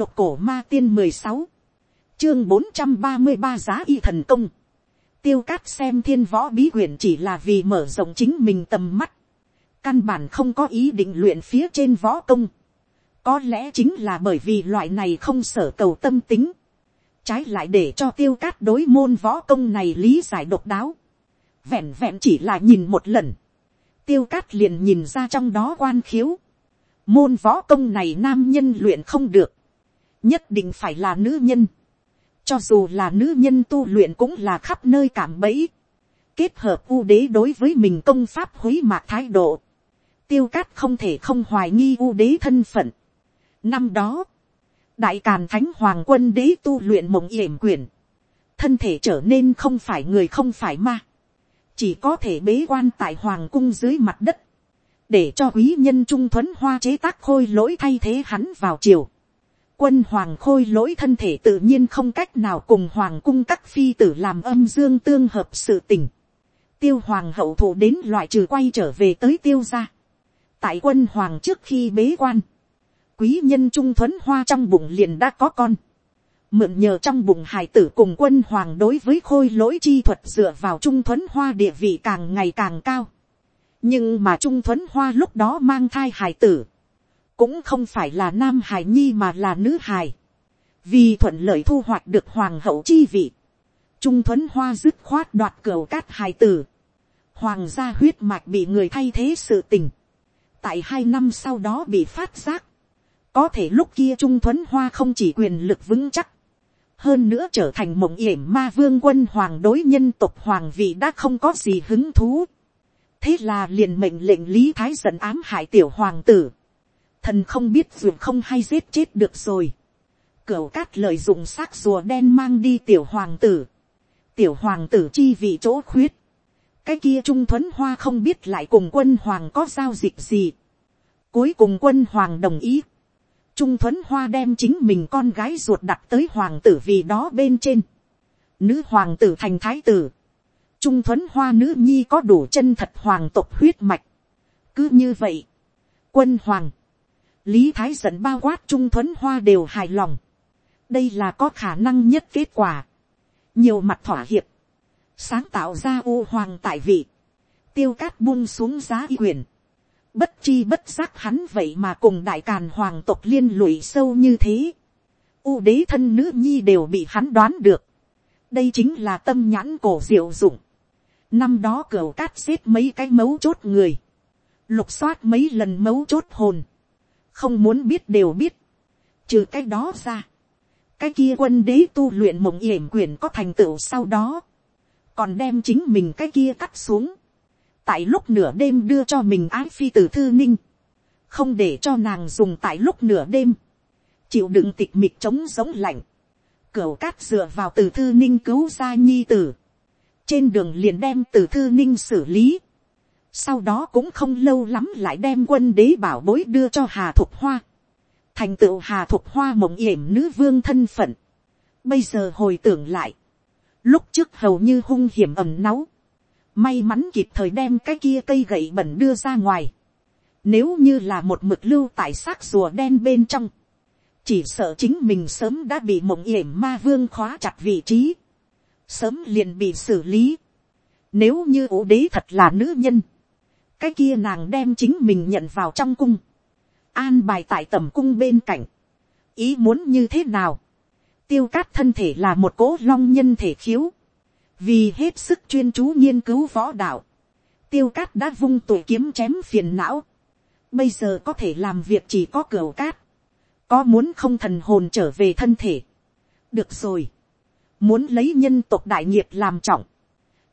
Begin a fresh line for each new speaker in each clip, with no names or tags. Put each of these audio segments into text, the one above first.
độc cổ ma tiên mười sáu, chương bốn trăm ba mươi ba giá y thần công, tiêu cát xem thiên võ bí quyển chỉ là vì mở rộng chính mình tầm mắt, căn bản không có ý định luyện phía trên võ công, có lẽ chính là bởi vì loại này không sở cầu tâm tính, trái lại để cho tiêu cát đối môn võ công này lý giải độc đáo, vẹn vẹn chỉ là nhìn một lần, tiêu cát liền nhìn ra trong đó quan khiếu, môn võ công này nam nhân luyện không được, nhất định phải là nữ nhân, cho dù là nữ nhân tu luyện cũng là khắp nơi cảm bẫy, kết hợp u đế đối với mình công pháp hối mạc thái độ, tiêu cát không thể không hoài nghi u đế thân phận. Năm đó, đại càn thánh hoàng quân đế tu luyện mộng yểm quyền, thân thể trở nên không phải người không phải ma, chỉ có thể bế quan tại hoàng cung dưới mặt đất, để cho quý nhân trung thuấn hoa chế tác khôi lỗi thay thế hắn vào chiều. Quân hoàng khôi lỗi thân thể tự nhiên không cách nào cùng hoàng cung các phi tử làm âm dương tương hợp sự tình. Tiêu hoàng hậu thủ đến loại trừ quay trở về tới tiêu gia. Tại quân hoàng trước khi bế quan. Quý nhân trung thuấn hoa trong bụng liền đã có con. Mượn nhờ trong bụng hải tử cùng quân hoàng đối với khôi lỗi chi thuật dựa vào trung thuấn hoa địa vị càng ngày càng cao nhưng mà trung thuấn hoa lúc đó mang thai Hải tử, cũng không phải là nam hài nhi mà là nữ hài, vì thuận lợi thu hoạch được hoàng hậu chi vị, trung thuấn hoa dứt khoát đoạt cửa cát hài tử, hoàng gia huyết mạch bị người thay thế sự tình, tại hai năm sau đó bị phát giác, có thể lúc kia trung thuấn hoa không chỉ quyền lực vững chắc, hơn nữa trở thành mộng yểm ma vương quân hoàng đối nhân tộc hoàng vị đã không có gì hứng thú. Thế là liền mệnh lệnh lý thái dần ám hại tiểu hoàng tử thần không biết ruột không hay giết chết được rồi. cửu cát lợi dụng xác rùa đen mang đi tiểu hoàng tử. tiểu hoàng tử chi vị chỗ khuyết. cái kia trung thuấn hoa không biết lại cùng quân hoàng có giao dịch gì. cuối cùng quân hoàng đồng ý. trung thuấn hoa đem chính mình con gái ruột đặt tới hoàng tử vì đó bên trên. nữ hoàng tử thành thái tử trung thuấn hoa nữ nhi có đủ chân thật hoàng tộc huyết mạch. cứ như vậy, quân hoàng, lý thái dẫn bao quát trung thuấn hoa đều hài lòng. đây là có khả năng nhất kết quả. nhiều mặt thỏa hiệp, sáng tạo ra u hoàng tại vị, tiêu cát buông xuống giá y quyền. bất chi bất giác hắn vậy mà cùng đại càn hoàng tộc liên lụy sâu như thế. u đế thân nữ nhi đều bị hắn đoán được. đây chính là tâm nhãn cổ diệu dụng Năm đó cửa cát xếp mấy cái mấu chốt người. Lục soát mấy lần mấu chốt hồn. Không muốn biết đều biết. Trừ cái đó ra. Cái kia quân đế tu luyện mộng yểm quyền có thành tựu sau đó. Còn đem chính mình cái kia cắt xuống. Tại lúc nửa đêm đưa cho mình ái phi tử thư ninh. Không để cho nàng dùng tại lúc nửa đêm. Chịu đựng tịch mịch chống giống lạnh. Cửu cát dựa vào từ thư ninh cứu ra nhi tử trên đường liền đem từ thư ninh xử lý sau đó cũng không lâu lắm lại đem quân đế bảo bối đưa cho hà thục hoa. thành tựu hà thục hoa mộng yểm nữ vương thân phận. bây giờ hồi tưởng lại. lúc trước hầu như hung hiểm ẩm náu. may mắn kịp thời đem cái kia cây gậy bẩn đưa ra ngoài. nếu như là một mực lưu tại xác rùa đen bên trong chỉ sợ chính mình sớm đã bị mộng yểm ma vương khóa chặt vị trí sớm liền bị xử lý. Nếu như ủ đế thật là nữ nhân, cái kia nàng đem chính mình nhận vào trong cung, an bài tại tầm cung bên cạnh, ý muốn như thế nào, tiêu cát thân thể là một cố long nhân thể khiếu, vì hết sức chuyên chú nghiên cứu võ đạo, tiêu cát đã vung tuổi kiếm chém phiền não, bây giờ có thể làm việc chỉ có cửa cát, có muốn không thần hồn trở về thân thể, được rồi, muốn lấy nhân tộc đại nghiệp làm trọng,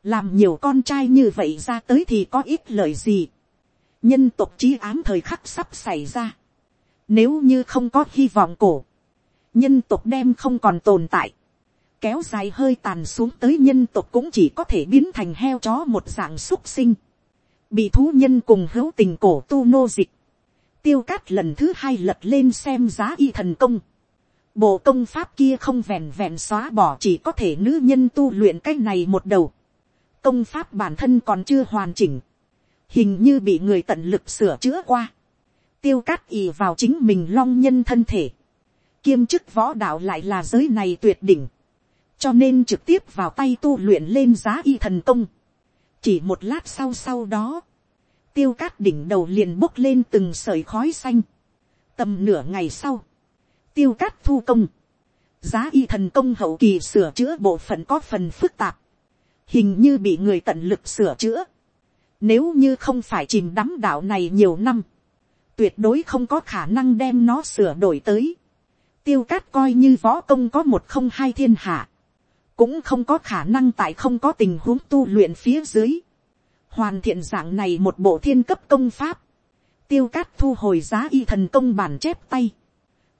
làm nhiều con trai như vậy ra tới thì có ít lời gì. nhân tộc trí ám thời khắc sắp xảy ra. nếu như không có hy vọng cổ, nhân tộc đem không còn tồn tại. kéo dài hơi tàn xuống tới nhân tộc cũng chỉ có thể biến thành heo chó một dạng xúc sinh. bị thú nhân cùng hữu tình cổ tu nô dịch. tiêu cát lần thứ hai lật lên xem giá y thần công Bộ công pháp kia không vẹn vẹn xóa bỏ chỉ có thể nữ nhân tu luyện cái này một đầu. Công pháp bản thân còn chưa hoàn chỉnh. Hình như bị người tận lực sửa chữa qua. Tiêu cát ì vào chính mình long nhân thân thể. kiêm chức võ đạo lại là giới này tuyệt đỉnh, cho nên trực tiếp vào tay tu luyện lên giá y thần công. chỉ một lát sau sau đó, tiêu cát đỉnh đầu liền bốc lên từng sợi khói xanh. tầm nửa ngày sau, tiêu cát thu công, giá y thần công hậu kỳ sửa chữa bộ phận có phần phức tạp, hình như bị người tận lực sửa chữa. Nếu như không phải chìm đắm đạo này nhiều năm, tuyệt đối không có khả năng đem nó sửa đổi tới. Tiêu cát coi như võ công có một không hai thiên hạ, cũng không có khả năng tại không có tình huống tu luyện phía dưới. Hoàn thiện dạng này một bộ thiên cấp công pháp. Tiêu cát thu hồi giá y thần công bản chép tay.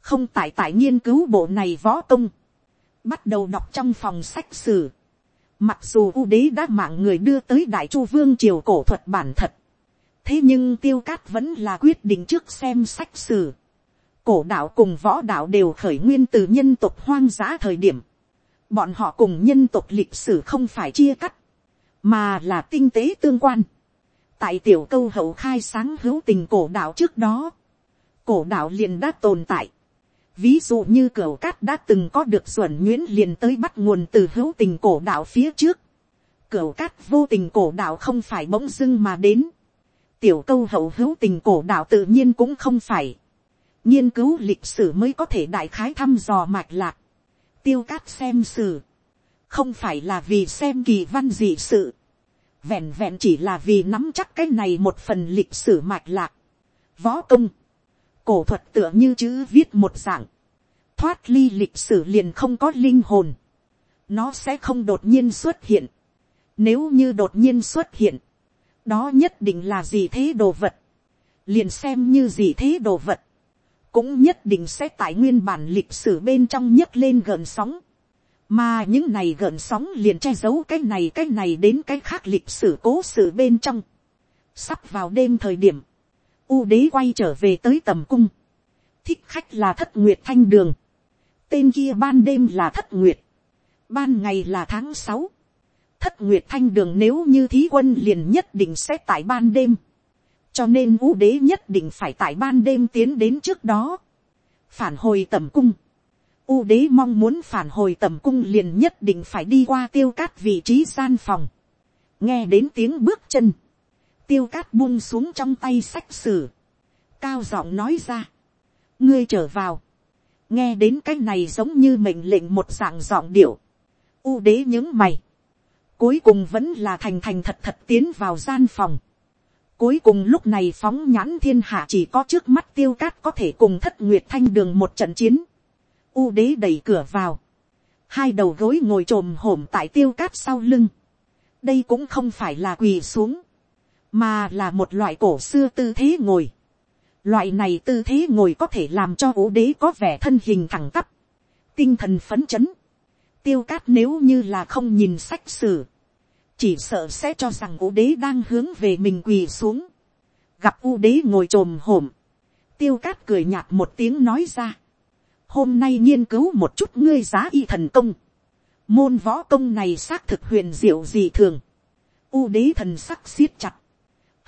Không tại tại nghiên cứu bộ này võ công. Bắt đầu đọc trong phòng sách sử. Mặc dù U đế đã mạng người đưa tới Đại Chu Vương triều cổ thuật bản thật. Thế nhưng tiêu cát vẫn là quyết định trước xem sách sử. Cổ đạo cùng võ đạo đều khởi nguyên từ nhân tộc hoang dã thời điểm. Bọn họ cùng nhân tộc lịch sử không phải chia cắt. Mà là tinh tế tương quan. Tại tiểu câu hậu khai sáng hữu tình cổ đạo trước đó. Cổ đạo liền đã tồn tại Ví dụ như cửa cát đã từng có được xuẩn nhuyễn liền tới bắt nguồn từ hữu tình cổ đạo phía trước. Cửa cát vô tình cổ đạo không phải bỗng dưng mà đến. Tiểu câu hậu hữu tình cổ đạo tự nhiên cũng không phải. Nghiên cứu lịch sử mới có thể đại khái thăm dò mạch lạc. Tiêu cát xem sử. Không phải là vì xem kỳ văn dị sự. Vẹn vẹn chỉ là vì nắm chắc cái này một phần lịch sử mạch lạc. Võ công cổ thuật tựa như chữ viết một dạng, thoát ly lịch sử liền không có linh hồn, nó sẽ không đột nhiên xuất hiện, nếu như đột nhiên xuất hiện, đó nhất định là gì thế đồ vật, liền xem như gì thế đồ vật, cũng nhất định sẽ tại nguyên bản lịch sử bên trong nhấc lên gợn sóng, mà những này gợn sóng liền che giấu cái này cái này đến cái khác lịch sử cố sự bên trong, sắp vào đêm thời điểm, U đế quay trở về tới tầm cung. Thích khách là thất nguyệt thanh đường. Tên kia ban đêm là thất nguyệt. Ban ngày là tháng sáu. Thất nguyệt thanh đường nếu như thí quân liền nhất định sẽ tại ban đêm. Cho nên U đế nhất định phải tại ban đêm tiến đến trước đó. Phản hồi tầm cung. U đế mong muốn phản hồi tầm cung liền nhất định phải đi qua tiêu cát vị trí gian phòng. Nghe đến tiếng bước chân tiêu cát buông xuống trong tay sách sử, cao giọng nói ra, ngươi trở vào, nghe đến cái này giống như mệnh lệnh một dạng giọng điệu, u đế những mày, cuối cùng vẫn là thành thành thật thật tiến vào gian phòng, cuối cùng lúc này phóng nhãn thiên hạ chỉ có trước mắt tiêu cát có thể cùng thất nguyệt thanh đường một trận chiến, u đế đẩy cửa vào, hai đầu gối ngồi t r ồ m hổm tại tiêu cát sau lưng, đây cũng không phải là quỳ xuống, mà là một loại cổ xưa tư thế ngồi. Loại này tư thế ngồi có thể làm cho ố đế có vẻ thân hình thẳng tắp, tinh thần phấn chấn. Tiêu cát nếu như là không nhìn sách sử, chỉ sợ sẽ cho rằng ố đế đang hướng về mình quỳ xuống. Gặp u đế ngồi trồm hổm, tiêu cát cười nhạt một tiếng nói ra. Hôm nay nghiên cứu một chút ngươi giá y thần công. Môn võ công này xác thực huyền diệu dị thường. U đế thần sắc siết chặt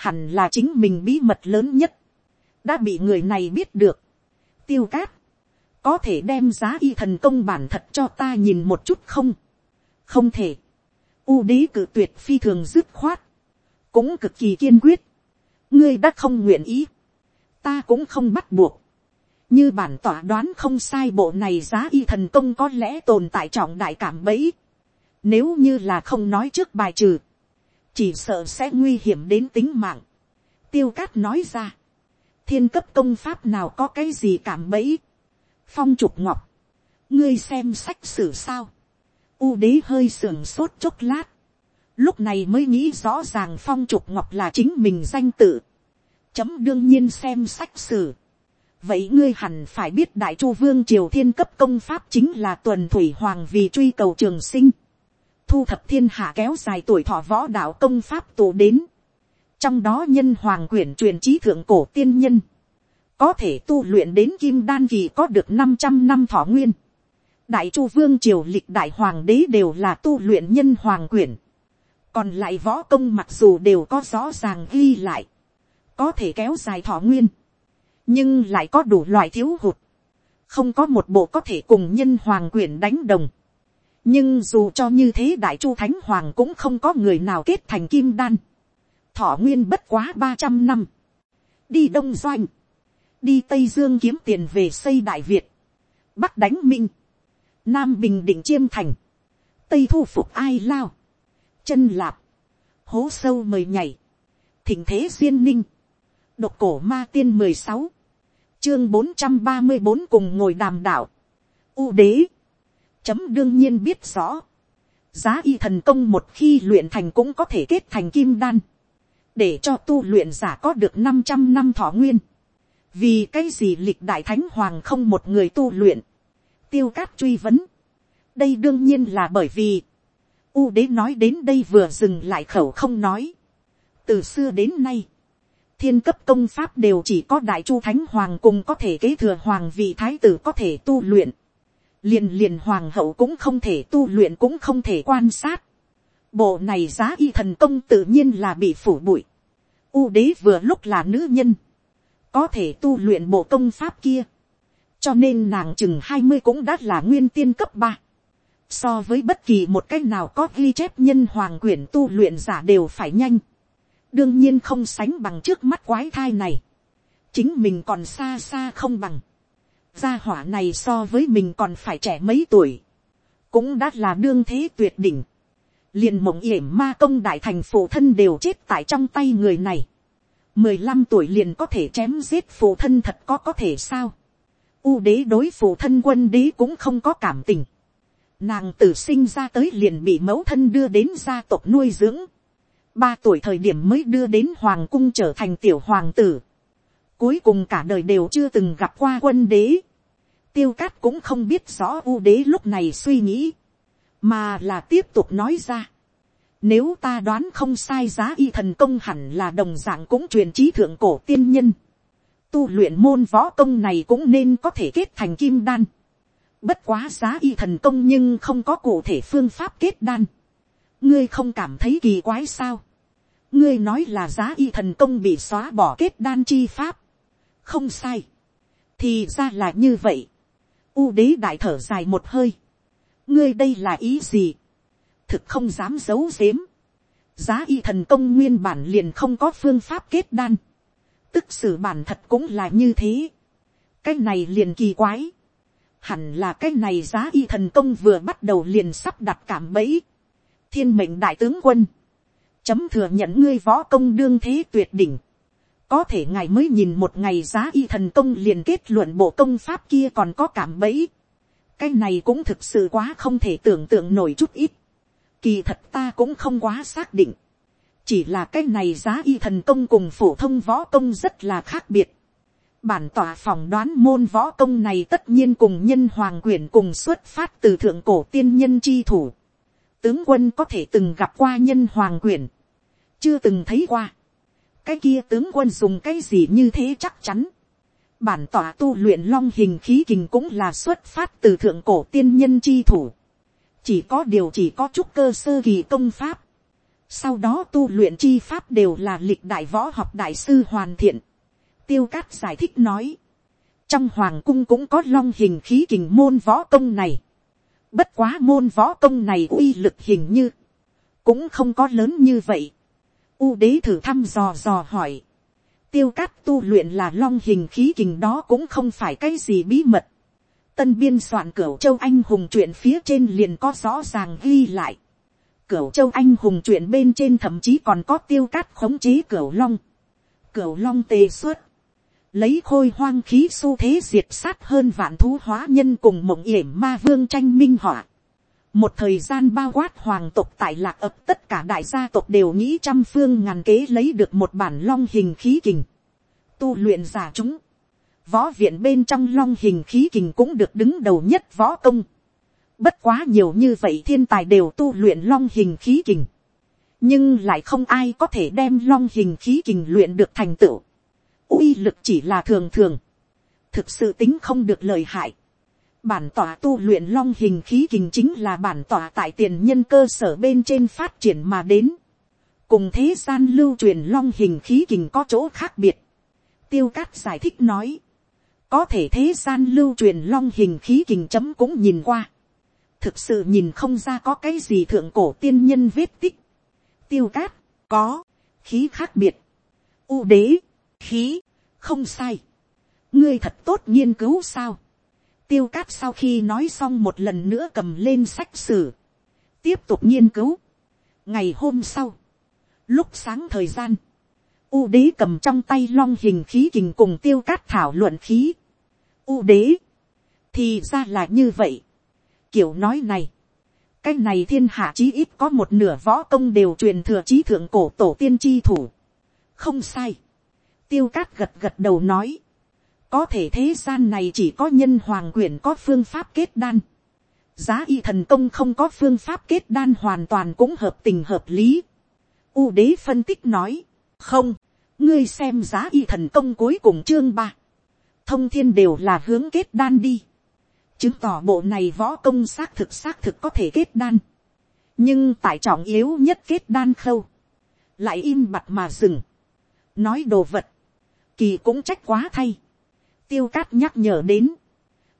hẳn là chính mình bí mật lớn nhất, đã bị người này biết được. tiêu cát, có thể đem giá y thần công bản thật cho ta nhìn một chút không, không thể, u đế cử tuyệt phi thường dứt khoát, cũng cực kỳ kiên quyết, ngươi đã không nguyện ý, ta cũng không bắt buộc, như bản tỏa đoán không sai bộ này giá y thần công có lẽ tồn tại trọng đại cảm bẫy, nếu như là không nói trước bài trừ, chỉ sợ sẽ nguy hiểm đến tính mạng. tiêu cát nói ra, thiên cấp công pháp nào có cái gì cảm bẫy. phong trục ngọc, ngươi xem sách sử sao. u đế hơi sưởng sốt chốc lát. lúc này mới nghĩ rõ ràng phong trục ngọc là chính mình danh tự. chấm đương nhiên xem sách sử. vậy ngươi hẳn phải biết đại chu vương triều thiên cấp công pháp chính là tuần thủy hoàng vì truy cầu trường sinh thu thập thiên hạ kéo dài tuổi thọ võ đạo công pháp tụ đến. Trong đó nhân hoàng quyển truyền trí thượng cổ tiên nhân. Có thể tu luyện đến kim đan kỳ có được 500 năm thọ nguyên. Đại chu vương triều lịch đại hoàng đế đều là tu luyện nhân hoàng quyển. Còn lại võ công mặc dù đều có rõ ràng ghi lại. Có thể kéo dài thọ nguyên. Nhưng lại có đủ loại thiếu hụt. không có một bộ có thể cùng nhân hoàng quyển đánh đồng nhưng dù cho như thế đại chu thánh hoàng cũng không có người nào kết thành kim đan. thọ nguyên bất quá ba trăm năm. đi đông doanh. đi tây dương kiếm tiền về xây đại việt. bắc đánh minh. nam bình định chiêm thành. tây thu phục ai lao. chân lạp. hố sâu mời nhảy. thỉnh thế duyên ninh. độc cổ ma tiên mười sáu chương bốn trăm ba mươi bốn cùng ngồi đàm đạo. U đế. Chấm đương nhiên biết rõ. Giá y thần công một khi luyện thành cũng có thể kết thành kim đan. Để cho tu luyện giả có được năm trăm năm thọ nguyên. Vì cái gì lịch đại thánh hoàng không một người tu luyện. Tiêu cát truy vấn. Đây đương nhiên là bởi vì. U đế nói đến đây vừa dừng lại khẩu không nói. Từ xưa đến nay, thiên cấp công pháp đều chỉ có đại chu thánh hoàng cùng có thể kế thừa hoàng vị thái tử có thể tu luyện liền liền hoàng hậu cũng không thể tu luyện cũng không thể quan sát. bộ này giá y thần công tự nhiên là bị phủ bụi. u đế vừa lúc là nữ nhân. có thể tu luyện bộ công pháp kia. cho nên nàng chừng hai mươi cũng đã là nguyên tiên cấp ba. so với bất kỳ một cách nào có ghi chép nhân hoàng quyển tu luyện giả đều phải nhanh đương nhiên không sánh bằng trước mắt quái thai này, chính mình còn xa xa không bằng, gia hỏa này so với mình còn phải trẻ mấy tuổi, cũng đã là đương thế tuyệt đỉnh, liền mộng yểm ma công đại thành phụ thân đều chết tại trong tay người này, mười lăm tuổi liền có thể chém giết phụ thân thật có có thể sao, u đế đối phụ thân quân đế cũng không có cảm tình, nàng tử sinh ra tới liền bị mẫu thân đưa đến gia tộc nuôi dưỡng, ba tuổi thời điểm mới đưa đến hoàng cung trở thành tiểu hoàng tử. Cuối cùng cả đời đều chưa từng gặp qua quân đế. Tiêu cát cũng không biết rõ u đế lúc này suy nghĩ. Mà là tiếp tục nói ra. Nếu ta đoán không sai giá y thần công hẳn là đồng dạng cũng truyền trí thượng cổ tiên nhân. Tu luyện môn võ công này cũng nên có thể kết thành kim đan. Bất quá giá y thần công nhưng không có cụ thể phương pháp kết đan. Ngươi không cảm thấy kỳ quái sao? ngươi nói là giá y thần công bị xóa bỏ kết đan chi pháp không sai. thì ra là như vậy. u đế đại thở dài một hơi. ngươi đây là ý gì. thực không dám giấu giếm. giá y thần công nguyên bản liền không có phương pháp kết đan. tức sử bản thật cũng là như thế. cái này liền kỳ quái. hẳn là cái này giá y thần công vừa bắt đầu liền sắp đặt cảm bẫy. thiên mệnh đại tướng quân chấm thừa nhận ngươi võ công đương thế tuyệt đỉnh có thể ngài mới nhìn một ngày giá y thần công liền kết luận bộ công pháp kia còn có cảm bẫy. cái này cũng thực sự quá không thể tưởng tượng nổi chút ít. kỳ thật ta cũng không quá xác định. chỉ là cái này giá y thần công cùng phổ thông võ công rất là khác biệt. bản tỏa phỏng đoán môn võ công này tất nhiên cùng nhân hoàng quyền cùng xuất phát từ thượng cổ tiên nhân chi thủ tướng quân có thể từng gặp qua nhân hoàng quyền, chưa từng thấy qua cái kia tướng quân dùng cái gì như thế chắc chắn. bản tỏa tu luyện long hình khí kình cũng là xuất phát từ thượng cổ tiên nhân chi thủ. chỉ có điều chỉ có chút cơ sơ kỳ công pháp. sau đó tu luyện chi pháp đều là lịch đại võ học đại sư hoàn thiện. tiêu cát giải thích nói. trong hoàng cung cũng có long hình khí kình môn võ công này Bất quá môn võ công này uy lực hình như. Cũng không có lớn như vậy. U đế thử thăm dò dò hỏi. Tiêu cát tu luyện là long hình khí kình đó cũng không phải cái gì bí mật. Tân biên soạn cửu châu anh hùng truyện phía trên liền có rõ ràng ghi lại. Cửu châu anh hùng truyện bên trên thậm chí còn có tiêu cát khống chế cửu long. Cửu long tề xuất lấy khôi hoang khí xu thế diệt sát hơn vạn thú hóa nhân cùng mộng yểm ma vương tranh minh họa một thời gian bao quát hoàng tộc tại lạc ập tất cả đại gia tộc đều nghĩ trăm phương ngàn kế lấy được một bản long hình khí kình. tu luyện giả chúng. võ viện bên trong long hình khí kình cũng được đứng đầu nhất võ công. bất quá nhiều như vậy thiên tài đều tu luyện long hình khí kình. nhưng lại không ai có thể đem long hình khí kình luyện được thành tựu uy lực chỉ là thường thường, thực sự tính không được lời hại. Bản tỏa tu luyện long hình khí kình chính là bản tỏa tại tiền nhân cơ sở bên trên phát triển mà đến. Cùng thế gian lưu truyền long hình khí kình có chỗ khác biệt. Tiêu cát giải thích nói. có thể thế gian lưu truyền long hình khí kình chấm cũng nhìn qua, thực sự nhìn không ra có cái gì thượng cổ tiên nhân vết tích, tiêu cát, có, khí khác biệt, u đế, khí, không sai, ngươi thật tốt nghiên cứu sao, tiêu cát sau khi nói xong một lần nữa cầm lên sách sử, tiếp tục nghiên cứu. ngày hôm sau, lúc sáng thời gian, u đế cầm trong tay long hình khí kình cùng tiêu cát thảo luận khí. u đế, thì ra là như vậy. kiểu nói này, cái này thiên hạ chí ít có một nửa võ công đều truyền thừa trí thượng cổ tổ tiên tri thủ. không sai. tiêu cát gật gật đầu nói có thể thế gian này chỉ có nhân hoàng quyền có phương pháp kết đan. giá y thần công không có phương pháp kết đan hoàn toàn cũng hợp tình hợp lý. U đế phân tích nói, không, ngươi xem giá y thần công cuối cùng chương ba, thông thiên đều là hướng kết đan đi, chứng tỏ bộ này võ công xác thực xác thực có thể kết đan, nhưng tại trọng yếu nhất kết đan khâu, lại im bặt mà dừng, nói đồ vật, kỳ cũng trách quá thay, tiêu cát nhắc nhở đến,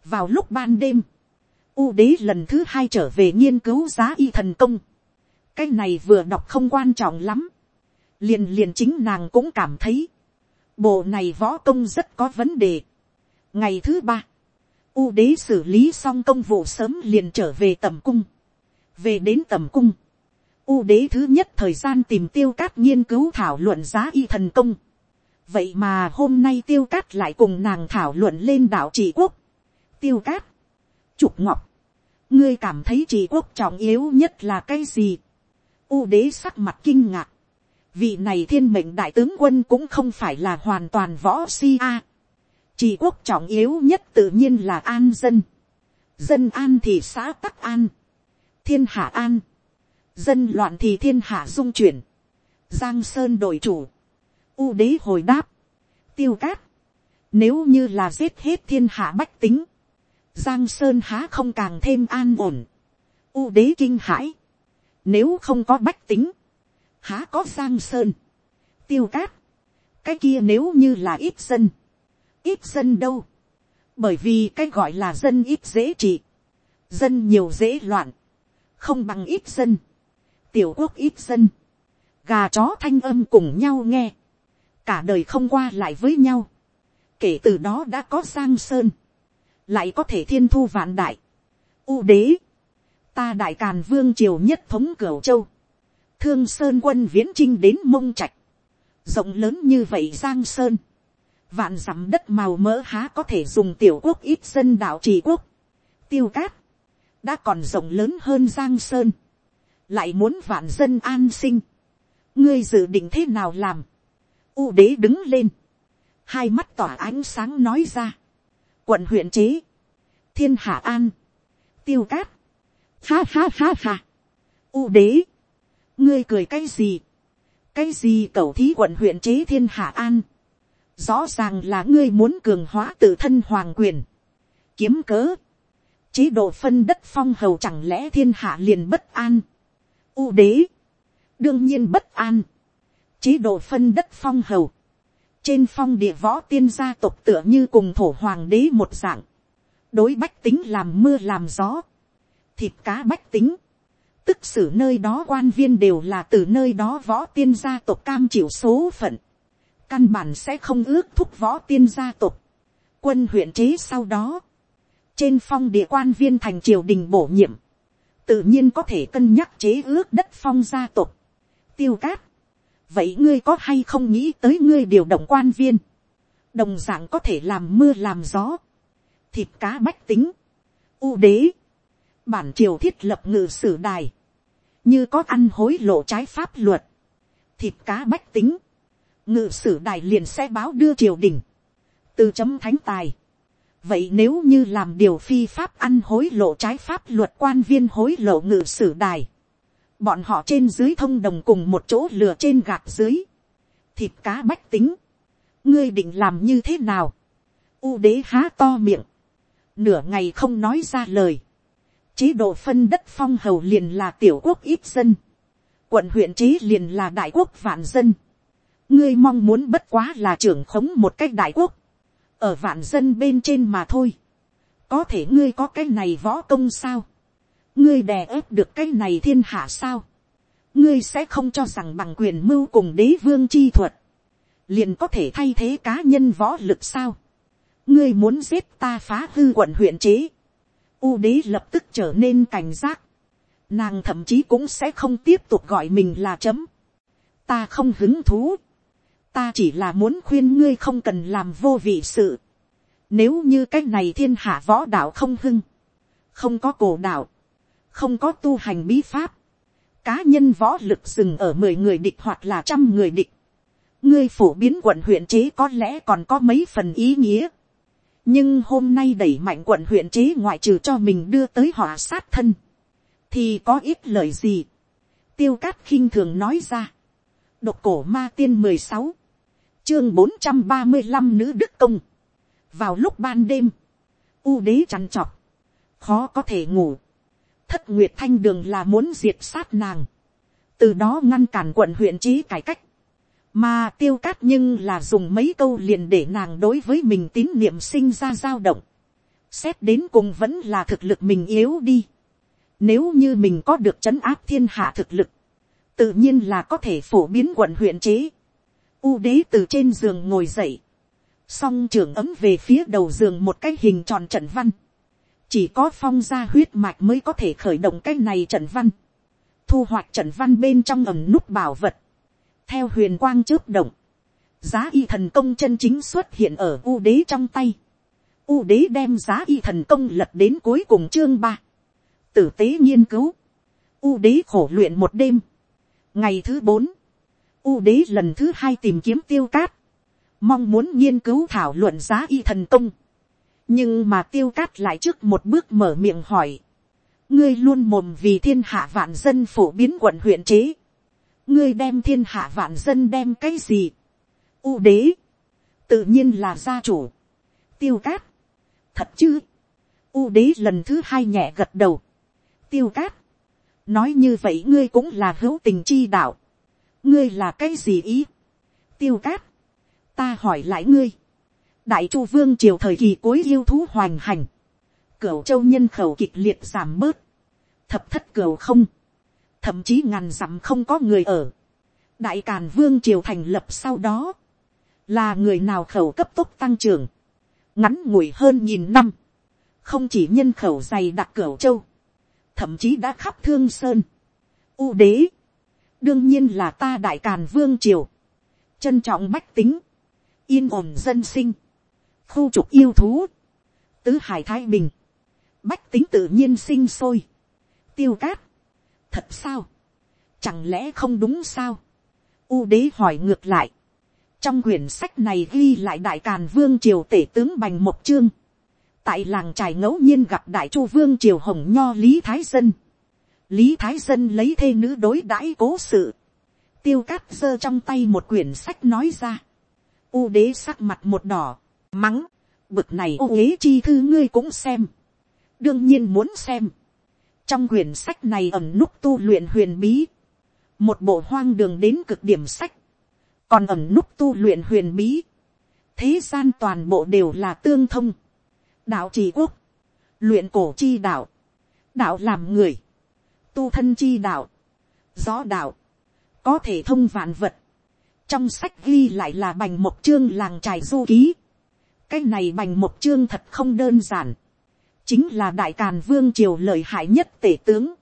vào lúc ban đêm, u đế lần thứ hai trở về nghiên cứu giá y thần công, cái này vừa đọc không quan trọng lắm, liền liền chính nàng cũng cảm thấy, bộ này võ công rất có vấn đề. ngày thứ ba, u đế xử lý xong công vụ sớm liền trở về tầm cung, về đến tầm cung, u đế thứ nhất thời gian tìm tiêu cát nghiên cứu thảo luận giá y thần công, vậy mà hôm nay tiêu cát lại cùng nàng thảo luận lên đạo trị quốc, tiêu cát, trục ngọc, ngươi cảm thấy trị quốc trọng yếu nhất là cái gì, u đế sắc mặt kinh ngạc, vị này thiên mệnh đại tướng quân cũng không phải là hoàn toàn võ si a. trị quốc trọng yếu nhất tự nhiên là an dân. dân an thì xã tắc an. thiên hạ an. dân loạn thì thiên hạ dung chuyển. giang sơn đổi chủ u đế hồi đáp. tiêu cát. nếu như là giết hết thiên hạ bách tính. giang sơn há không càng thêm an ổn. u đế kinh hãi. nếu không có bách tính há có giang sơn, tiêu cát, cái kia nếu như là ít dân, ít dân đâu, bởi vì cái gọi là dân ít dễ trị, dân nhiều dễ loạn, không bằng ít dân, tiểu quốc ít dân, gà chó thanh âm cùng nhau nghe, cả đời không qua lại với nhau, kể từ đó đã có giang sơn, lại có thể thiên thu vạn đại, u đế, ta đại càn vương triều nhất thống cửu châu, thương sơn quân viễn chinh đến mông trạch, rộng lớn như vậy giang sơn, vạn dặm đất màu mỡ há có thể dùng tiểu quốc ít dân đạo trì quốc, tiêu cát, đã còn rộng lớn hơn giang sơn, lại muốn vạn dân an sinh, ngươi dự định thế nào làm, u đế đứng lên, hai mắt tỏa ánh sáng nói ra, quận huyện chế, thiên hạ an, tiêu cát, ha ha ha ha, u đế, ngươi cười cái gì, cái gì cầu thí quận huyện chế thiên hạ an, rõ ràng là ngươi muốn cường hóa tự thân hoàng quyền, kiếm cớ, chế độ phân đất phong hầu chẳng lẽ thiên hạ liền bất an, u đế, đương nhiên bất an, chế độ phân đất phong hầu, trên phong địa võ tiên gia tộc tựa như cùng thổ hoàng đế một dạng, đối bách tính làm mưa làm gió, thịt cá bách tính, tức xử nơi đó quan viên đều là từ nơi đó võ tiên gia tộc cam chịu số phận. Căn bản sẽ không ước thúc võ tiên gia tộc. Quân huyện chế sau đó. Trên phong địa quan viên thành triều đình bổ nhiệm. Tự nhiên có thể cân nhắc chế ước đất phong gia tộc. Tiêu cát. Vậy ngươi có hay không nghĩ tới ngươi điều động quan viên. Đồng dạng có thể làm mưa làm gió. Thịt cá bách tính. U đế bản triều thiết lập ngự sử đài, như có ăn hối lộ trái pháp luật, thịt cá bách tính, ngự sử đài liền sẽ báo đưa triều đình, từ chấm thánh tài. vậy nếu như làm điều phi pháp ăn hối lộ trái pháp luật quan viên hối lộ ngự sử đài, bọn họ trên dưới thông đồng cùng một chỗ lửa trên gạt dưới, thịt cá bách tính, ngươi định làm như thế nào, u đế há to miệng, nửa ngày không nói ra lời, chế độ phân đất phong hầu liền là tiểu quốc ít dân, quận huyện chế liền là đại quốc vạn dân, ngươi mong muốn bất quá là trưởng khống một cách đại quốc, ở vạn dân bên trên mà thôi, có thể ngươi có cái này võ công sao, ngươi đè ép được cái này thiên hạ sao, ngươi sẽ không cho rằng bằng quyền mưu cùng đế vương chi thuật, liền có thể thay thế cá nhân võ lực sao, ngươi muốn giết ta phá hư quận huyện chế, u đế lập tức trở nên cảnh giác, nàng thậm chí cũng sẽ không tiếp tục gọi mình là chấm, ta không hứng thú, ta chỉ là muốn khuyên ngươi không cần làm vô vị sự, nếu như cái này thiên hạ võ đạo không hưng, không có cổ đạo, không có tu hành bí pháp, cá nhân võ lực dừng ở mười người địch hoặc là trăm người địch, ngươi phổ biến quận huyện chế có lẽ còn có mấy phần ý nghĩa, nhưng hôm nay đẩy mạnh quận huyện chế ngoại trừ cho mình đưa tới họ sát thân, thì có ít lời gì. tiêu cát khinh thường nói ra. độc cổ ma tiên mười sáu, chương bốn trăm ba mươi năm nữ đức công. vào lúc ban đêm, u đế chăn trọc, khó có thể ngủ thất nguyệt thanh đường là muốn diệt sát nàng, từ đó ngăn cản quận huyện trí cải cách mà tiêu cát nhưng là dùng mấy câu liền để nàng đối với mình tín niệm sinh ra dao động. xét đến cùng vẫn là thực lực mình yếu đi. nếu như mình có được chấn áp thiên hạ thực lực, tự nhiên là có thể phổ biến quận huyện chế. u đế từ trên giường ngồi dậy, song trưởng ấm về phía đầu giường một cái hình tròn trận văn chỉ có phong gia huyết mạch mới có thể khởi động cái này trận văn. thu hoạch trận văn bên trong ẩm nút bảo vật theo huyền quang chớp động, giá y thần công chân chính xuất hiện ở u đế trong tay. U đế đem giá y thần công lật đến cuối cùng chương ba. Tử tế nghiên cứu. U đế khổ luyện một đêm. Ngày thứ bốn. U đế lần thứ hai tìm kiếm tiêu cát. Mong muốn nghiên cứu thảo luận giá y thần công. Nhưng mà tiêu cát lại trước một bước mở miệng hỏi. Ngươi luôn mồm vì thiên hạ vạn dân phổ biến quận huyện chế ngươi đem thiên hạ vạn dân đem cái gì. U đế, tự nhiên là gia chủ. tiêu cát, thật chứ. U đế lần thứ hai nhẹ gật đầu. tiêu cát, nói như vậy ngươi cũng là hữu tình chi đạo. ngươi là cái gì ý. tiêu cát, ta hỏi lại ngươi đại chu vương triều thời kỳ cuối yêu thú hoành hành. cửu châu nhân khẩu kịch liệt giảm bớt. thập thất cửu không. Thậm chí ngàn dặm không có người ở. đại càn vương triều thành lập sau đó, là người nào khẩu cấp tốc tăng trưởng, ngắn ngủi hơn nghìn năm, không chỉ nhân khẩu dày đặc cửu châu, thậm chí đã khắp thương sơn, u đế, đương nhiên là ta đại càn vương triều, trân trọng bách tính, yên ổn dân sinh, khu trục yêu thú, tứ hải thái bình, bách tính tự nhiên sinh sôi, tiêu cát, thật sao, chẳng lẽ không đúng sao, u đế hỏi ngược lại, trong quyển sách này ghi lại đại càn vương triều tể tướng bành một chương, tại làng trài ngẫu nhiên gặp đại chu vương triều hồng nho lý thái dân, lý thái dân lấy thê nữ đối đãi cố sự, tiêu cát giơ trong tay một quyển sách nói ra, u đế sắc mặt một đỏ, mắng, bực này ô ghế chi thư ngươi cũng xem, đương nhiên muốn xem, trong quyển sách này ẩm nút tu luyện huyền bí, một bộ hoang đường đến cực điểm sách, còn ẩm nút tu luyện huyền bí, thế gian toàn bộ đều là tương thông, đạo trì quốc, luyện cổ chi đạo, đạo làm người, tu thân chi đạo, gió đạo, có thể thông vạn vật, trong sách ghi lại là bành một chương làng trài du ký, cái này bành một chương thật không đơn giản, chính là đại càn vương triều lợi hại nhất tể tướng,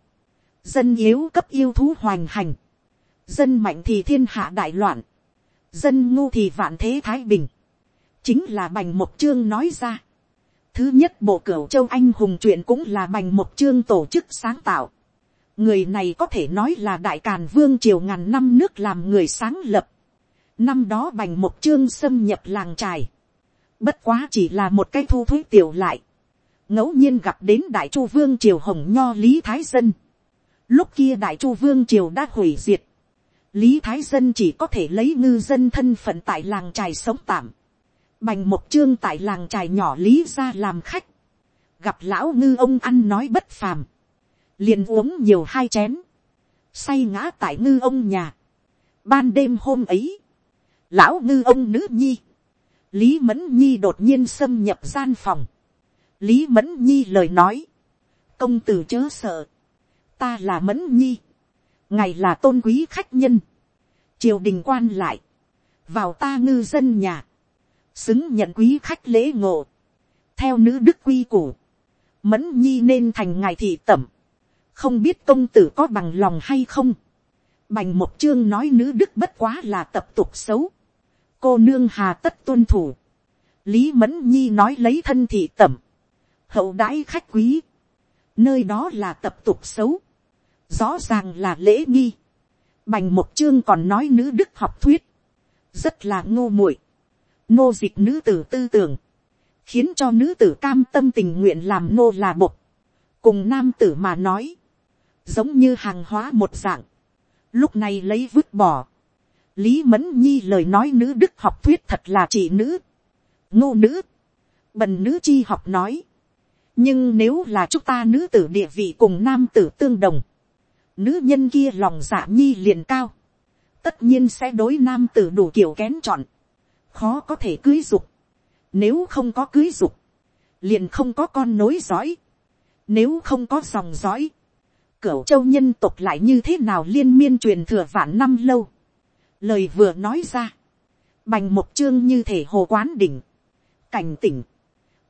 dân yếu cấp yêu thú hoành hành, dân mạnh thì thiên hạ đại loạn, dân ngu thì vạn thế thái bình, chính là bành một chương nói ra. Thứ nhất bộ cửu châu anh hùng chuyện cũng là bành một chương tổ chức sáng tạo. Người này có thể nói là đại càn vương triều ngàn năm nước làm người sáng lập. Năm đó bành một chương xâm nhập làng trài. Bất quá chỉ là một cái thu thuế tiểu lại ngẫu nhiên gặp đến đại chu vương triều hồng nho lý thái dân. lúc kia đại chu vương triều đã hủy diệt. lý thái dân chỉ có thể lấy ngư dân thân phận tại làng trài sống tạm. bành một chương tại làng trài nhỏ lý ra làm khách. gặp lão ngư ông ăn nói bất phàm. liền uống nhiều hai chén. say ngã tại ngư ông nhà. ban đêm hôm ấy, lão ngư ông nữ nhi, lý mẫn nhi đột nhiên xâm nhập gian phòng, lý mẫn nhi lời nói, công tử chớ sợ, ta là mẫn nhi, ngày là tôn quý khách nhân, triều đình quan lại, vào ta ngư dân nhà, xứng nhận quý khách lễ ngộ, theo nữ đức quy củ, mẫn nhi nên thành ngài thị tẩm, không biết công tử có bằng lòng hay không, bành một chương nói nữ đức bất quá là tập tục xấu, cô nương hà tất tuân thủ, lý mẫn nhi nói lấy thân thị tẩm, hậu đãi khách quý, nơi đó là tập tục xấu, rõ ràng là lễ nghi, bành một chương còn nói nữ đức học thuyết, rất là ngô muội, nô dịch nữ tử tư tưởng, khiến cho nữ tử cam tâm tình nguyện làm nô là bộc, cùng nam tử mà nói, giống như hàng hóa một dạng, lúc này lấy vứt bỏ, lý mẫn nhi lời nói nữ đức học thuyết thật là chị nữ, ngô nữ, bần nữ chi học nói, nhưng nếu là chúng ta nữ tử địa vị cùng nam tử tương đồng, nữ nhân kia lòng dạ nhi liền cao, tất nhiên sẽ đối nam tử đủ kiểu kén chọn, khó có thể cưới dục, nếu không có cưới dục, liền không có con nối dõi, nếu không có dòng dõi, cửu châu nhân tộc lại như thế nào liên miên truyền thừa vạn năm lâu lời vừa nói ra, bành một chương như thể hồ quán đỉnh, cảnh tỉnh,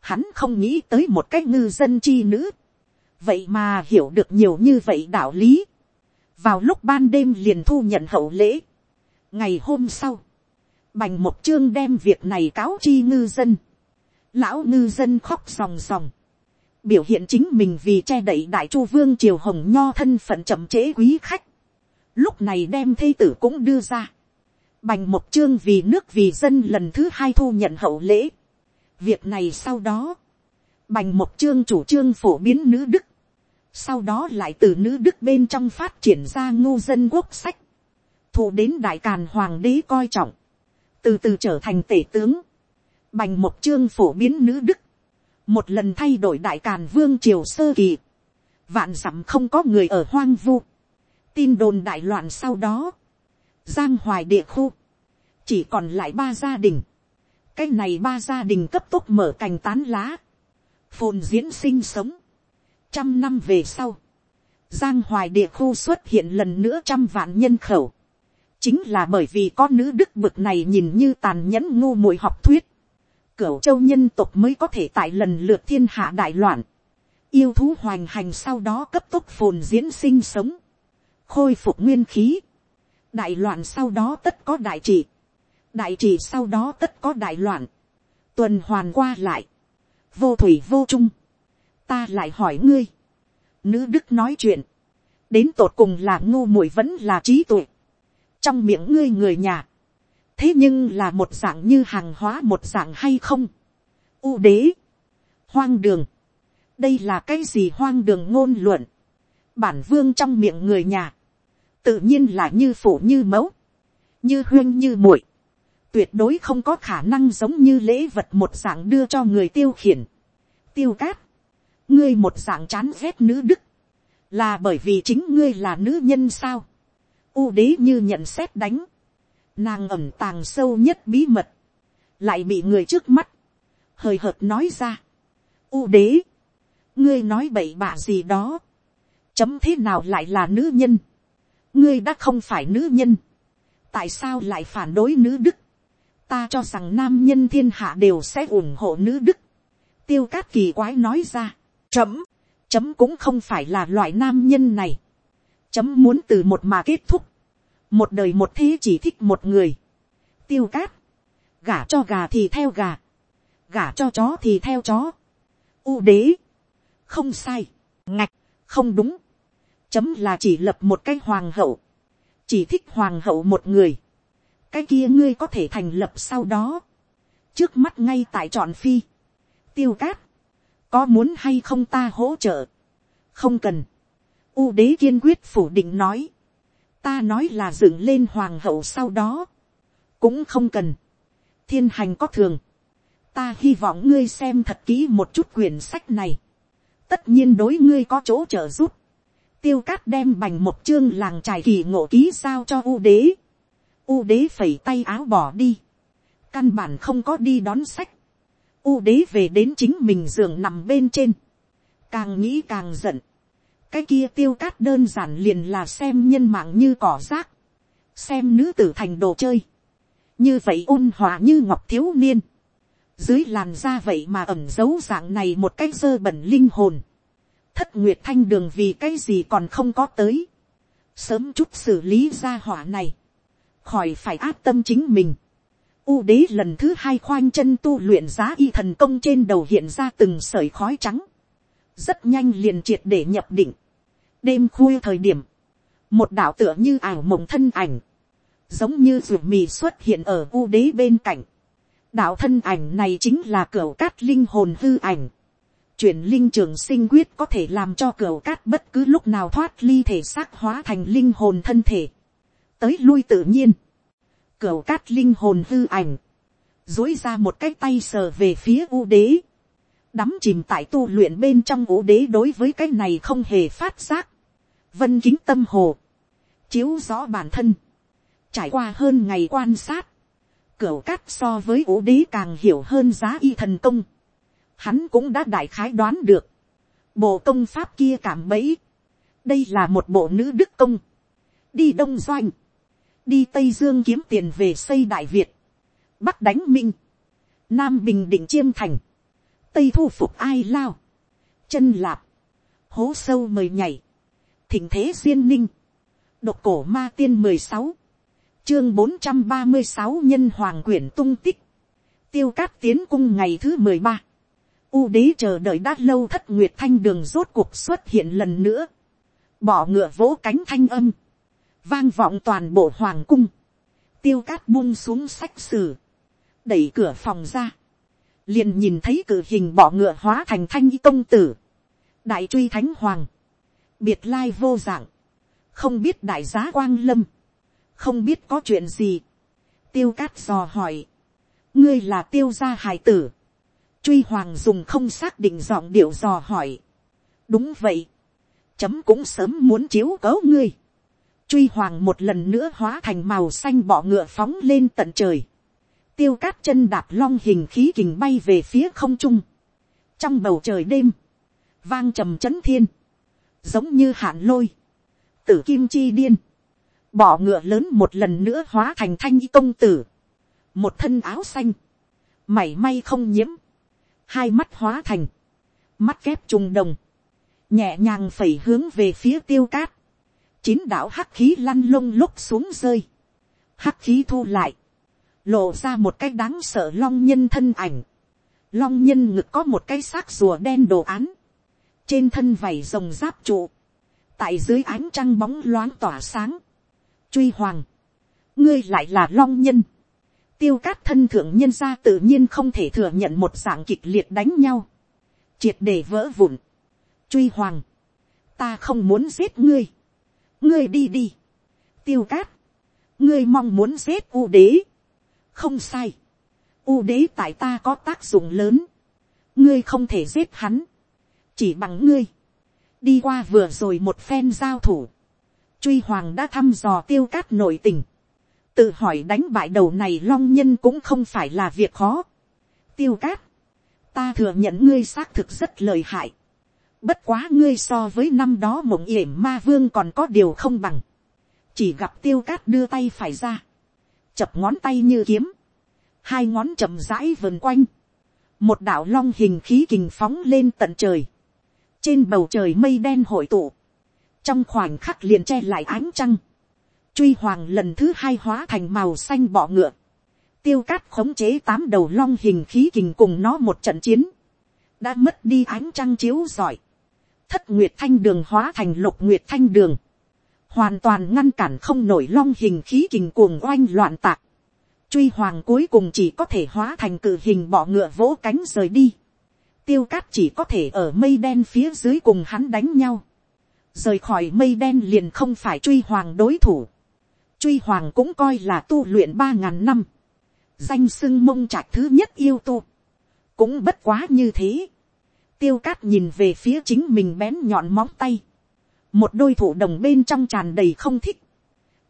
hắn không nghĩ tới một cái ngư dân chi nữ, vậy mà hiểu được nhiều như vậy đạo lý, vào lúc ban đêm liền thu nhận hậu lễ, ngày hôm sau, bành một chương đem việc này cáo chi ngư dân, lão ngư dân khóc ròng ròng, biểu hiện chính mình vì che đậy đại chu vương triều hồng nho thân phận chậm chế quý khách, lúc này đem thây tử cũng đưa ra, bành một chương vì nước vì dân lần thứ hai thu nhận hậu lễ, việc này sau đó, bành một chương chủ trương phổ biến nữ đức, sau đó lại từ nữ đức bên trong phát triển ra ngô dân quốc sách, thụ đến đại càn hoàng đế coi trọng, từ từ trở thành tể tướng, bành một chương phổ biến nữ đức, một lần thay đổi đại càn vương triều sơ kỳ, vạn dặm không có người ở hoang vu, tin đồn đại loạn sau đó, giang hoài địa khu, chỉ còn lại ba gia đình, cái này ba gia đình cấp tốc mở cành tán lá, phồn diễn sinh sống, trăm năm về sau, giang hoài địa khu xuất hiện lần nữa trăm vạn nhân khẩu, chính là bởi vì có nữ đức bực này nhìn như tàn nhẫn ngu muội học thuyết, cửu châu nhân tộc mới có thể tại lần lượt thiên hạ đại loạn, yêu thú hoành hành sau đó cấp tốc phồn diễn sinh sống, khôi phục nguyên khí, đại loạn sau đó tất có đại trị, đại trị sau đó tất có đại loạn, tuần hoàn qua lại, vô thủy vô trung, ta lại hỏi ngươi, nữ đức nói chuyện, đến tột cùng là ngu muội vẫn là trí tuệ, trong miệng ngươi người nhà, thế nhưng là một dạng như hàng hóa một dạng hay không, u đế, hoang đường, đây là cái gì hoang đường ngôn luận, bản vương trong miệng người nhà, tự nhiên là như phụ như mẫu, như huyên như muội, tuyệt đối không có khả năng giống như lễ vật một dạng đưa cho người tiêu khiển. tiêu cát, ngươi một dạng chán ghét nữ đức, là bởi vì chính ngươi là nữ nhân sao. u đế như nhận xét đánh, nàng ẩm tàng sâu nhất bí mật, lại bị người trước mắt, hời hợt nói ra. u đế, ngươi nói bậy bạ gì đó, chấm thế nào lại là nữ nhân, ngươi đã không phải nữ nhân, tại sao lại phản đối nữ đức, ta cho rằng nam nhân thiên hạ đều sẽ ủng hộ nữ đức, tiêu cát kỳ quái nói ra, chấm, chấm cũng không phải là loại nam nhân này, chấm muốn từ một mà kết thúc, một đời một thế chỉ thích một người, tiêu cát, gả cho gà thì theo gà, gả cho chó thì theo chó, u đế, không sai, ngạch, không đúng, chấm là chỉ lập một cái hoàng hậu, chỉ thích hoàng hậu một người, cái kia ngươi có thể thành lập sau đó, trước mắt ngay tại trọn phi, tiêu cát, có muốn hay không ta hỗ trợ, không cần, u đế kiên quyết phủ định nói, ta nói là dựng lên hoàng hậu sau đó, cũng không cần, thiên hành có thường, ta hy vọng ngươi xem thật kỹ một chút quyển sách này, tất nhiên đối ngươi có chỗ trợ giúp, tiêu cát đem bành một chương làng trải kỳ ngộ ký sao cho u đế, u đế phẩy tay áo bỏ đi, căn bản không có đi đón sách, u đế về đến chính mình giường nằm bên trên, càng nghĩ càng giận, cái kia tiêu cát đơn giản liền là xem nhân mạng như cỏ rác, xem nữ tử thành đồ chơi, như vậy ôn hòa như ngọc thiếu niên, dưới làn da vậy mà ẩm dấu dạng này một cách dơ bẩn linh hồn, thất nguyệt thanh đường vì cái gì còn không có tới, sớm chút xử lý ra hỏa này, khỏi phải áp tâm chính mình. U đế lần thứ hai khoanh chân tu luyện giá y thần công trên đầu hiện ra từng sợi khói trắng, rất nhanh liền triệt để nhập định. đêm khuya thời điểm, một đạo tựa như ảo mộng thân ảnh, giống như ruột mì xuất hiện ở u đế bên cạnh. đạo thân ảnh này chính là cửa cát linh hồn hư ảnh chuyển linh trường sinh quyết có thể làm cho cửa cát bất cứ lúc nào thoát ly thể xác hóa thành linh hồn thân thể. tới lui tự nhiên. cửa cát linh hồn hư ảnh. dối ra một cái tay sờ về phía u đế. đắm chìm tại tu luyện bên trong u đế đối với cái này không hề phát giác. vân kính tâm hồ. chiếu rõ bản thân Trải qua hơn ngày quan sát, cửa cát so với u đế càng hiểu hơn giá y thần công. Hắn cũng đã đại khái đoán được. Bộ công pháp kia cảm bẫy. Đây là một bộ nữ đức công. Đi Đông Doanh. Đi Tây Dương kiếm tiền về xây Đại Việt. Bắc đánh Minh. Nam Bình Định Chiêm Thành. Tây thu phục ai lao. Chân lạp. Hố sâu mời nhảy. Thỉnh thế duyên ninh. Độc cổ ma tiên mười sáu chương bốn trăm ba mươi sáu nhân hoàng quyển tung tích. Tiêu cát tiến cung ngày thứ mười ba. U đế chờ đợi đã lâu thất nguyệt thanh đường rốt cuộc xuất hiện lần nữa. Bỏ ngựa vỗ cánh thanh âm. Vang vọng toàn bộ hoàng cung. Tiêu cát buông xuống sách sử. Đẩy cửa phòng ra. Liền nhìn thấy cử hình bỏ ngựa hóa thành thanh y công tử. Đại truy thánh hoàng. Biệt lai vô dạng. Không biết đại giá quang lâm không biết có chuyện gì. tiêu cát dò hỏi, ngươi là tiêu gia hài tử truy hoàng dùng không xác định giọng điệu dò hỏi. đúng vậy, chấm cũng sớm muốn chiếu cấu ngươi. truy hoàng một lần nữa hóa thành màu xanh bọ ngựa phóng lên tận trời. tiêu cát chân đạp long hình khí kình bay về phía không trung. trong bầu trời đêm, vang trầm c h ấ n thiên, giống như hạn lôi, tử kim chi điên, bỏ ngựa lớn một lần nữa hóa thành thanh y công tử, một thân áo xanh, mảy may không nhiễm, hai mắt hóa thành, mắt kép trùng đồng, nhẹ nhàng phẩy hướng về phía tiêu cát, chín đạo hắc khí lăn lông lúc xuống rơi, hắc khí thu lại, lộ ra một cái đáng sợ long nhân thân ảnh, long nhân ngực có một cái xác rùa đen đồ án, trên thân vảy rồng giáp trụ, tại dưới ánh trăng bóng loáng tỏa sáng, truy hoàng, ngươi lại là long nhân, tiêu cát thân thượng nhân gia tự nhiên không thể thừa nhận một dạng kịch liệt đánh nhau, triệt để vỡ vụn, truy hoàng, ta không muốn giết ngươi, ngươi đi đi, tiêu cát, ngươi mong muốn giết u đế, không sai, u đế tại ta có tác dụng lớn, ngươi không thể giết hắn, chỉ bằng ngươi, đi qua vừa rồi một phen giao thủ, truy hoàng đã thăm dò tiêu cát nội tình, tự hỏi đánh bại đầu này long nhân cũng không phải là việc khó. tiêu cát, ta thừa nhận ngươi xác thực rất lời hại, bất quá ngươi so với năm đó mộng yểm ma vương còn có điều không bằng, chỉ gặp tiêu cát đưa tay phải ra, chập ngón tay như kiếm, hai ngón chậm rãi vần quanh, một đạo long hình khí kình phóng lên tận trời, trên bầu trời mây đen hội tụ, trong khoảnh khắc liền che lại ánh trăng, truy hoàng lần thứ hai hóa thành màu xanh bọ ngựa, tiêu cát khống chế tám đầu long hình khí kình cùng nó một trận chiến, đã mất đi ánh trăng chiếu giỏi, thất nguyệt thanh đường hóa thành lục nguyệt thanh đường, hoàn toàn ngăn cản không nổi long hình khí kình cuồng oanh loạn tạc, truy hoàng cuối cùng chỉ có thể hóa thành cử hình bọ ngựa vỗ cánh rời đi, tiêu cát chỉ có thể ở mây đen phía dưới cùng hắn đánh nhau, rời khỏi mây đen liền không phải truy hoàng đối thủ truy hoàng cũng coi là tu luyện ba ngàn năm, danh sưng mông trạch thứ nhất yêu tu, cũng bất quá như thế. tiêu cát nhìn về phía chính mình bén nhọn móng tay, một đôi thủ đồng bên trong tràn đầy không thích,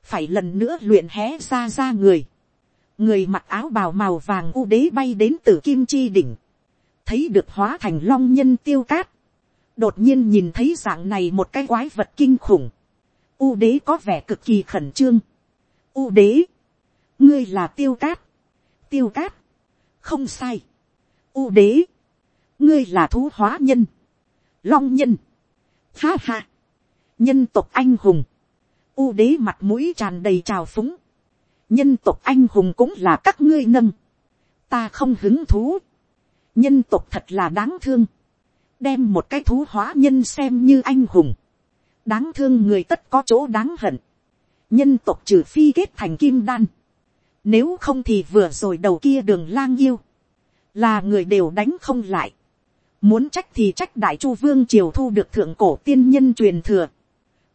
phải lần nữa luyện hé ra ra người, người mặc áo bào màu vàng u đế bay đến từ kim chi đỉnh, thấy được hóa thành long nhân tiêu cát, đột nhiên nhìn thấy dạng này một cái quái vật kinh khủng, u đế có vẻ cực kỳ khẩn trương, u đế, ngươi là tiêu cát, tiêu cát, không sai, u đế, ngươi là thú hóa nhân, long nhân, ha ha, nhân tộc anh hùng, u đế mặt mũi tràn đầy trào phúng, nhân tộc anh hùng cũng là các ngươi nâng, ta không hứng thú, nhân tộc thật là đáng thương, đem một cái thú hóa nhân xem như anh hùng, đáng thương người tất có chỗ đáng hận, nhân tộc trừ phi kết thành kim đan, nếu không thì vừa rồi đầu kia đường lang yêu, là người đều đánh không lại, muốn trách thì trách đại chu vương triều thu được thượng cổ tiên nhân truyền thừa,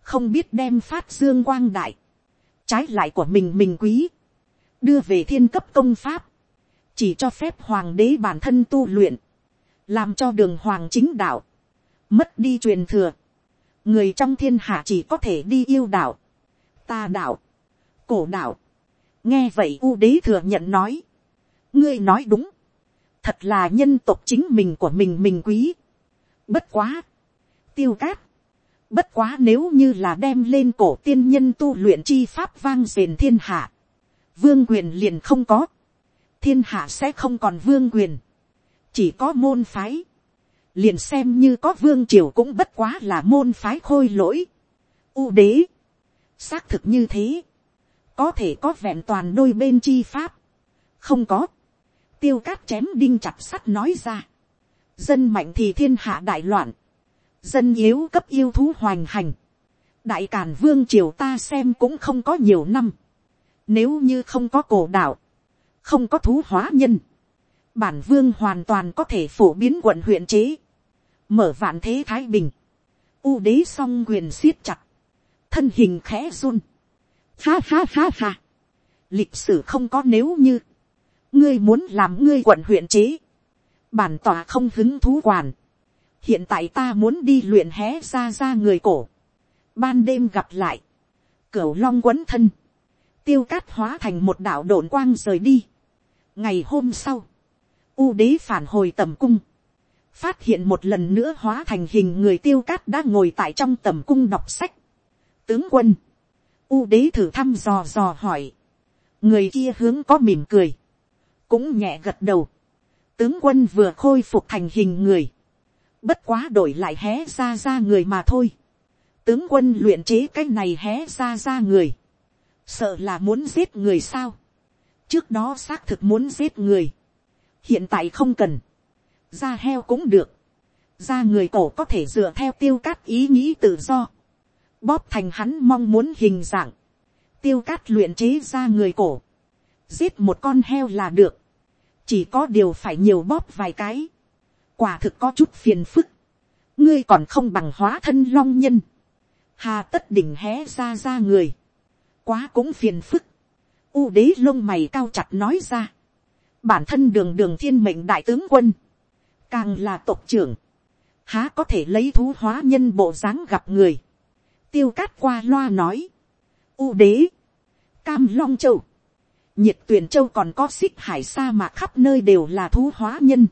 không biết đem phát dương quang đại, trái lại của mình mình quý, đưa về thiên cấp công pháp, chỉ cho phép hoàng đế bản thân tu luyện, làm cho đường hoàng chính đạo, mất đi truyền thừa, người trong thiên hạ chỉ có thể đi yêu đạo, ta đạo, cổ đạo, nghe vậy u đế thừa nhận nói, ngươi nói đúng, thật là nhân tộc chính mình của mình mình quý, bất quá, tiêu cát, bất quá nếu như là đem lên cổ tiên nhân tu luyện chi pháp vang dền thiên hạ, vương quyền liền không có, thiên hạ sẽ không còn vương quyền, chỉ có môn phái, liền xem như có vương triều cũng bất quá là môn phái khôi lỗi, u đế, xác thực như thế, có thể có vẹn toàn đôi bên chi pháp, không có, tiêu cát chém đinh chặt sắt nói ra, dân mạnh thì thiên hạ đại loạn, dân yếu cấp yêu thú hoành hành, đại càn vương triều ta xem cũng không có nhiều năm, nếu như không có cổ đạo, không có thú hóa nhân, bản vương hoàn toàn có thể phổ biến quận huyện chế, mở vạn thế thái bình, u đế song quyền siết chặt, thân hình khẽ run, ha ha ha ha, lịch sử không có nếu như, ngươi muốn làm ngươi quận huyện chế, bản tòa không hứng thú quản, hiện tại ta muốn đi luyện hé ra ra người cổ, ban đêm gặp lại, cửu long quấn thân, tiêu cát hóa thành một đạo đồn quang rời đi. ngày hôm sau, u đế phản hồi tầm cung, phát hiện một lần nữa hóa thành hình người tiêu cát đã ngồi tại trong tầm cung đọc sách tướng quân, u đế thử thăm dò dò hỏi, người kia hướng có mỉm cười, cũng nhẹ gật đầu, tướng quân vừa khôi phục thành hình người, bất quá đổi lại hé ra ra người mà thôi, tướng quân luyện chế cái này hé ra ra người, sợ là muốn giết người sao, trước đó xác thực muốn giết người, hiện tại không cần, da heo cũng được, da người cổ có thể dựa theo tiêu cát ý nghĩ tự do, bóp thành hắn mong muốn hình dạng, tiêu cát luyện chế ra người cổ, giết một con heo là được, chỉ có điều phải nhiều bóp vài cái, quả thực có chút phiền phức, ngươi còn không bằng hóa thân long nhân, hà tất đỉnh hé ra ra người, quá cũng phiền phức, u đế lông mày cao chặt nói ra, bản thân đường đường thiên mệnh đại tướng quân, càng là tộc trưởng, há có thể lấy thú hóa nhân bộ dáng gặp người, tiêu cát qua loa nói, u đế, cam long châu, nhiệt tuyển châu còn có xích hải sa mà khắp nơi đều là thú hóa nhân,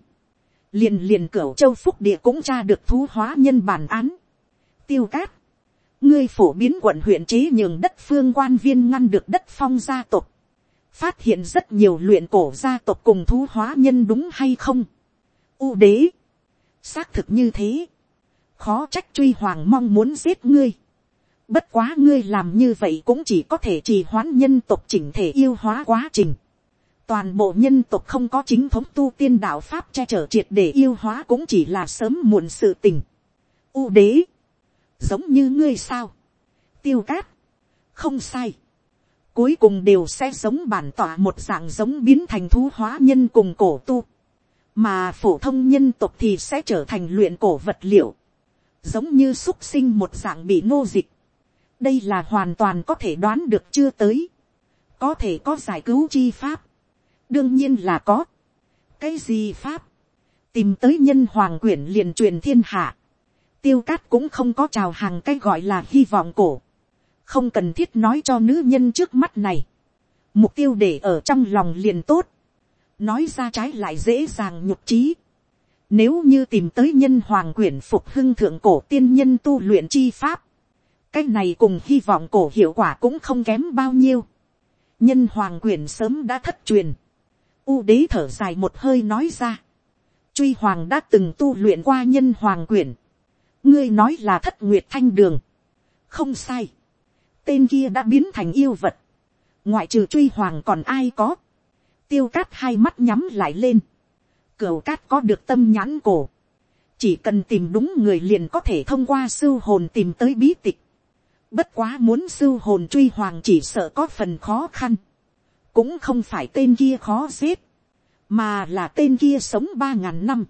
liền liền cửa châu phúc địa cũng tra được thú hóa nhân bản án, tiêu cát, ngươi phổ biến quận huyện chế nhường đất phương quan viên ngăn được đất phong gia tộc, phát hiện rất nhiều luyện cổ gia tộc cùng thú hóa nhân đúng hay không. U đế, xác thực như thế, khó trách truy hoàng mong muốn giết ngươi. Bất quá ngươi làm như vậy cũng chỉ có thể trì hoãn nhân tộc chỉnh thể yêu hóa quá trình. Toàn bộ nhân tộc không có chính thống tu tiên đạo pháp che chở triệt để yêu hóa cũng chỉ là sớm muộn sự tình. U đế, giống như ngươi sao, tiêu cát, không sai, cuối cùng đều sẽ giống bản tỏa một dạng giống biến thành thú hóa nhân cùng cổ tu, mà phổ thông nhân tộc thì sẽ trở thành luyện cổ vật liệu, giống như xúc sinh một dạng bị nô dịch đây là hoàn toàn có thể đoán được chưa tới, có thể có giải cứu chi pháp, đương nhiên là có, cái gì pháp, tìm tới nhân hoàng quyển liền truyền thiên hạ, tiêu cát cũng không có chào hàng cái gọi là hy vọng cổ, không cần thiết nói cho nữ nhân trước mắt này, mục tiêu để ở trong lòng liền tốt, nói ra trái lại dễ dàng nhục trí. Nếu như tìm tới nhân hoàng quyển phục hưng thượng cổ tiên nhân tu luyện chi pháp, cái này cùng hy vọng cổ hiệu quả cũng không kém bao nhiêu. nhân hoàng quyền sớm đã thất truyền. U đế thở dài một hơi nói ra. truy hoàng đã từng tu luyện qua nhân hoàng quyền ngươi nói là thất nguyệt thanh đường. không sai. tên kia đã biến thành yêu vật. ngoại trừ truy hoàng còn ai có. tiêu cát hai mắt nhắm lại lên. cửu cát có được tâm nhãn cổ. chỉ cần tìm đúng người liền có thể thông qua sưu hồn tìm tới bí tịch Bất quá muốn sưu hồn truy hoàng chỉ sợ có phần khó khăn. Cũng không phải tên kia khó giết. Mà là tên kia sống ba ngàn năm.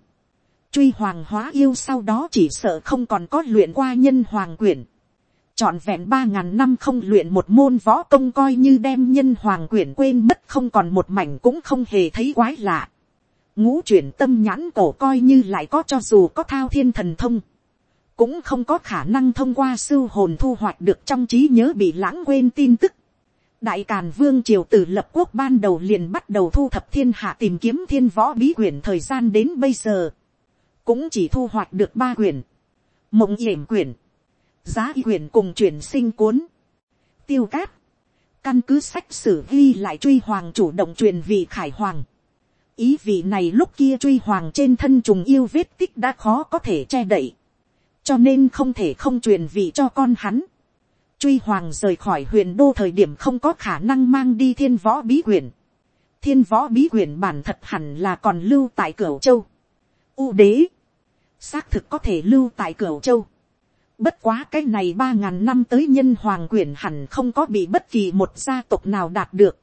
Truy hoàng hóa yêu sau đó chỉ sợ không còn có luyện qua nhân hoàng quyển. Chọn vẹn ba ngàn năm không luyện một môn võ công coi như đem nhân hoàng quyển quên mất không còn một mảnh cũng không hề thấy quái lạ. Ngũ chuyển tâm nhãn cổ coi như lại có cho dù có thao thiên thần thông cũng không có khả năng thông qua sư hồn thu hoạch được trong trí nhớ bị lãng quên tin tức. đại càn vương triều từ lập quốc ban đầu liền bắt đầu thu thập thiên hạ tìm kiếm thiên võ bí quyển thời gian đến bây giờ. cũng chỉ thu hoạch được ba quyển. mộng yểm quyển. giá quyển cùng chuyển sinh cuốn. tiêu cát. căn cứ sách sử ghi lại truy hoàng chủ động truyền vị khải hoàng. ý vị này lúc kia truy hoàng trên thân trùng yêu vết tích đã khó có thể che đậy cho nên không thể không truyền vị cho con hắn. Truy hoàng rời khỏi huyền đô thời điểm không có khả năng mang đi thiên võ bí quyển. Thiên võ bí quyển bản thật hẳn là còn lưu tại cửu châu. U đế. Xác thực có thể lưu tại cửu châu. Bất quá cái này ba ngàn năm tới nhân hoàng quyển hẳn không có bị bất kỳ một gia tộc nào đạt được.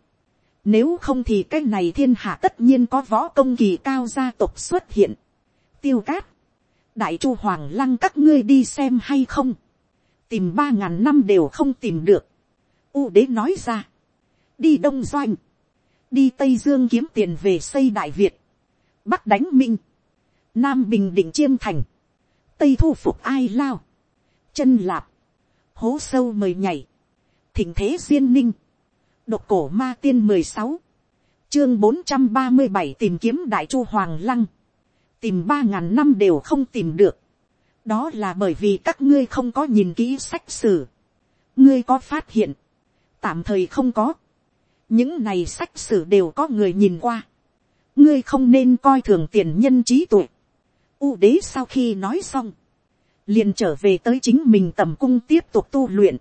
Nếu không thì cái này thiên hạ tất nhiên có võ công kỳ cao gia tộc xuất hiện. Tiêu cát đại chu hoàng lăng các ngươi đi xem hay không, tìm ba ngàn năm đều không tìm được, u đế nói ra, đi đông doanh, đi tây dương kiếm tiền về xây đại việt, bắc đánh minh, nam bình định chiêm thành, tây thu phục ai lao, chân lạp, hố sâu mời nhảy, thỉnh thế duyên ninh, độc cổ ma tiên mười sáu, chương bốn trăm ba mươi bảy tìm kiếm đại chu hoàng lăng, tìm ba ngàn năm đều không tìm được. đó là bởi vì các ngươi không có nhìn kỹ sách sử. ngươi có phát hiện, tạm thời không có. những này sách sử đều có người nhìn qua. ngươi không nên coi thường tiền nhân trí tuệ. u đế sau khi nói xong, liền trở về tới chính mình tầm cung tiếp tục tu luyện,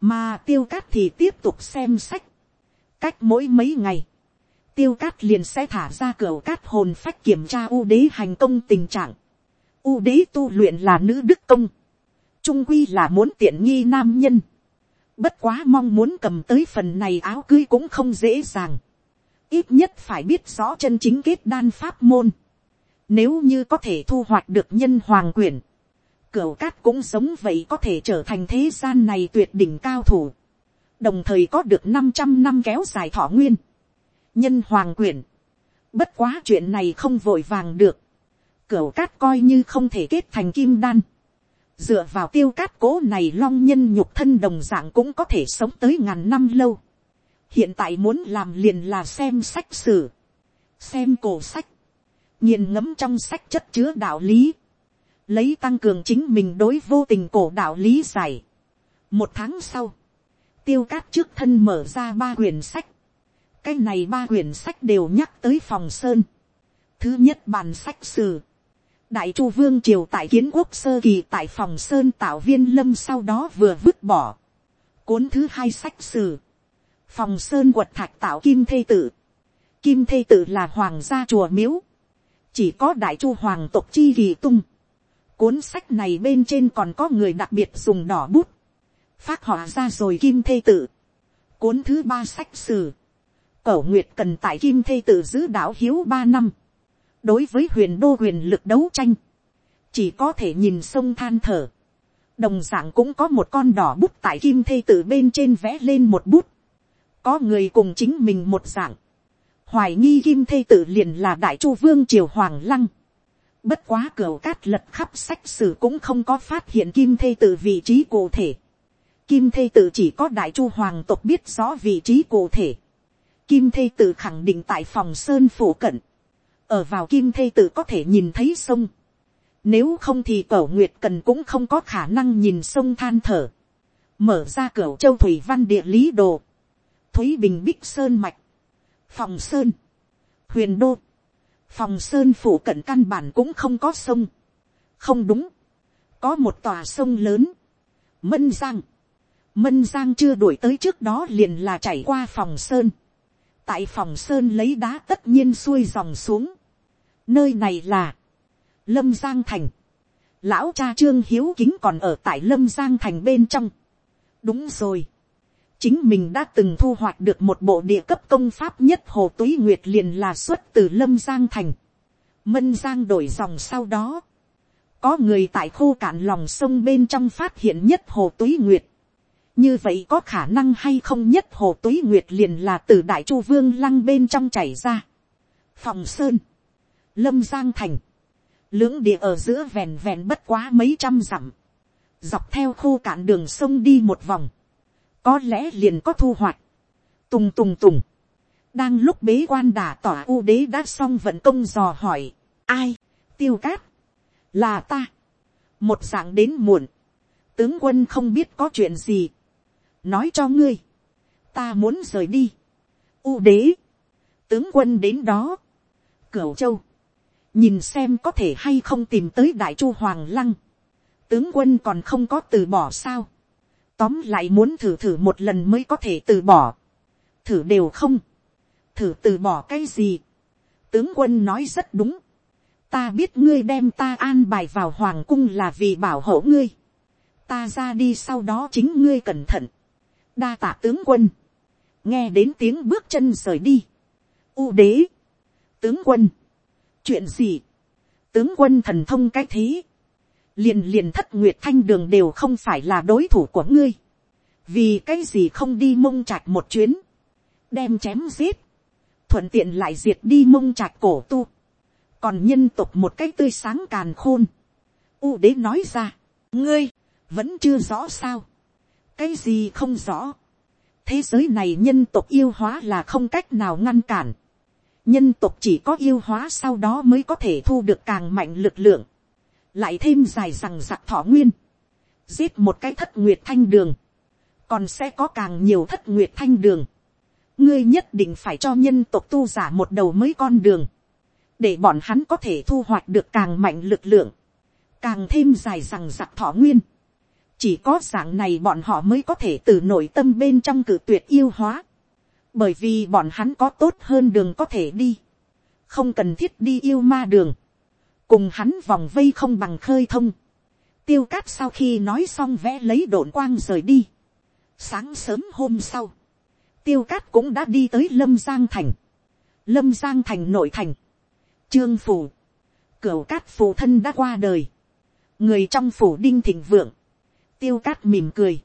mà tiêu cát thì tiếp tục xem sách. cách mỗi mấy ngày, tiêu cát liền sẽ thả ra cửa cát hồn phách kiểm tra u đế hành công tình trạng. U đế tu luyện là nữ đức công. Trung quy là muốn tiện nghi nam nhân. Bất quá mong muốn cầm tới phần này áo cưới cũng không dễ dàng. Ít nhất phải biết rõ chân chính kết đan pháp môn. Nếu như có thể thu hoạch được nhân hoàng quyển. Cửu cát cũng sống vậy có thể trở thành thế gian này tuyệt đỉnh cao thủ. Đồng thời có được 500 năm kéo dài thọ nguyên nhân hoàng quyển. Bất quá chuyện này không vội vàng được. Cửu cát coi như không thể kết thành kim đan. Dựa vào tiêu cát cố này long nhân nhục thân đồng dạng cũng có thể sống tới ngàn năm lâu. Hiện tại muốn làm liền là xem sách sử. Xem cổ sách. nghiền ngấm trong sách chất chứa đạo lý. Lấy tăng cường chính mình đối vô tình cổ đạo lý giải. Một tháng sau. Tiêu cát trước thân mở ra ba quyển sách cái này ba quyển sách đều nhắc tới phòng sơn. thứ nhất bàn sách sử. đại chu vương triều tại kiến quốc sơ kỳ tại phòng sơn tạo viên lâm sau đó vừa vứt bỏ. cuốn thứ hai sách sử. phòng sơn quật thạch tạo kim thê tử. kim thê tử là hoàng gia chùa miếu. chỉ có đại chu hoàng tộc chi kỳ tung. cuốn sách này bên trên còn có người đặc biệt dùng đỏ bút. phát họ ra rồi kim thê tử. cuốn thứ ba sách sử Cẩu Nguyệt cần tại Kim Thê tự giữ đạo hiếu ba năm. Đối với huyền đô huyền lực đấu tranh. Chỉ có thể nhìn sông than thở. Đồng dạng cũng có một con đỏ bút tại Kim Thê tự bên trên vẽ lên một bút. Có người cùng chính mình một dạng. Hoài nghi Kim Thê tự liền là Đại Chu Vương Triều Hoàng Lăng. Bất quá cửa cát lật khắp sách sử cũng không có phát hiện Kim Thê tự vị trí cụ thể. Kim Thê tự chỉ có Đại Chu Hoàng tộc biết rõ vị trí cụ thể kim thê tự khẳng định tại phòng sơn phủ cận, ở vào kim thê tự có thể nhìn thấy sông, nếu không thì cẩu nguyệt cần cũng không có khả năng nhìn sông than thở, mở ra cửa châu thủy văn địa lý đồ, thúy bình bích sơn mạch, phòng sơn, huyền đô, phòng sơn phủ cận căn bản cũng không có sông, không đúng, có một tòa sông lớn, mân giang, mân giang chưa đuổi tới trước đó liền là chảy qua phòng sơn, tại phòng sơn lấy đá tất nhiên xuôi dòng xuống, nơi này là, lâm giang thành, lão cha trương hiếu kính còn ở tại lâm giang thành bên trong, đúng rồi, chính mình đã từng thu hoạch được một bộ địa cấp công pháp nhất hồ túy nguyệt liền là xuất từ lâm giang thành, mân giang đổi dòng sau đó, có người tại khô cạn lòng sông bên trong phát hiện nhất hồ túy nguyệt, như vậy có khả năng hay không nhất hồ túy nguyệt liền là từ đại chu vương lăng bên trong chảy ra. phòng sơn, lâm giang thành, lưỡng địa ở giữa vèn vèn bất quá mấy trăm dặm, dọc theo khô cạn đường sông đi một vòng, có lẽ liền có thu hoạch, tùng tùng tùng, đang lúc bế quan đả tỏa u đế đã xong vận công dò hỏi, ai, tiêu cát, là ta, một dạng đến muộn, tướng quân không biết có chuyện gì, nói cho ngươi, ta muốn rời đi, u đế, tướng quân đến đó, cửu châu, nhìn xem có thể hay không tìm tới đại chu hoàng lăng, tướng quân còn không có từ bỏ sao, tóm lại muốn thử thử một lần mới có thể từ bỏ, thử đều không, thử từ bỏ cái gì, tướng quân nói rất đúng, ta biết ngươi đem ta an bài vào hoàng cung là vì bảo hộ ngươi, ta ra đi sau đó chính ngươi cẩn thận, đa tạ tướng quân, nghe đến tiếng bước chân rời đi, u đế, tướng quân, chuyện gì, tướng quân thần thông cái thế, liền liền thất nguyệt thanh đường đều không phải là đối thủ của ngươi, vì cái gì không đi mông trạch một chuyến, đem chém giết, thuận tiện lại diệt đi mông trạch cổ tu, còn nhân tục một cái tươi sáng càn khôn, u đế nói ra, ngươi, vẫn chưa rõ sao, cái gì không rõ, thế giới này nhân tộc yêu hóa là không cách nào ngăn cản, nhân tộc chỉ có yêu hóa sau đó mới có thể thu được càng mạnh lực lượng, lại thêm dài rằng giặc thọ nguyên, giết một cái thất nguyệt thanh đường, còn sẽ có càng nhiều thất nguyệt thanh đường, ngươi nhất định phải cho nhân tộc tu giả một đầu mới con đường, để bọn hắn có thể thu hoạch được càng mạnh lực lượng, càng thêm dài rằng giặc thọ nguyên chỉ có dạng này bọn họ mới có thể từ nội tâm bên trong cử tuyệt yêu hóa, bởi vì bọn hắn có tốt hơn đường có thể đi, không cần thiết đi yêu ma đường, cùng hắn vòng vây không bằng khơi thông, tiêu cát sau khi nói xong vẽ lấy đồn quang rời đi, sáng sớm hôm sau, tiêu cát cũng đã đi tới lâm giang thành, lâm giang thành nội thành, trương phủ, cửa cát phủ thân đã qua đời, người trong phủ đinh thịnh vượng, tiêu cát mỉm cười,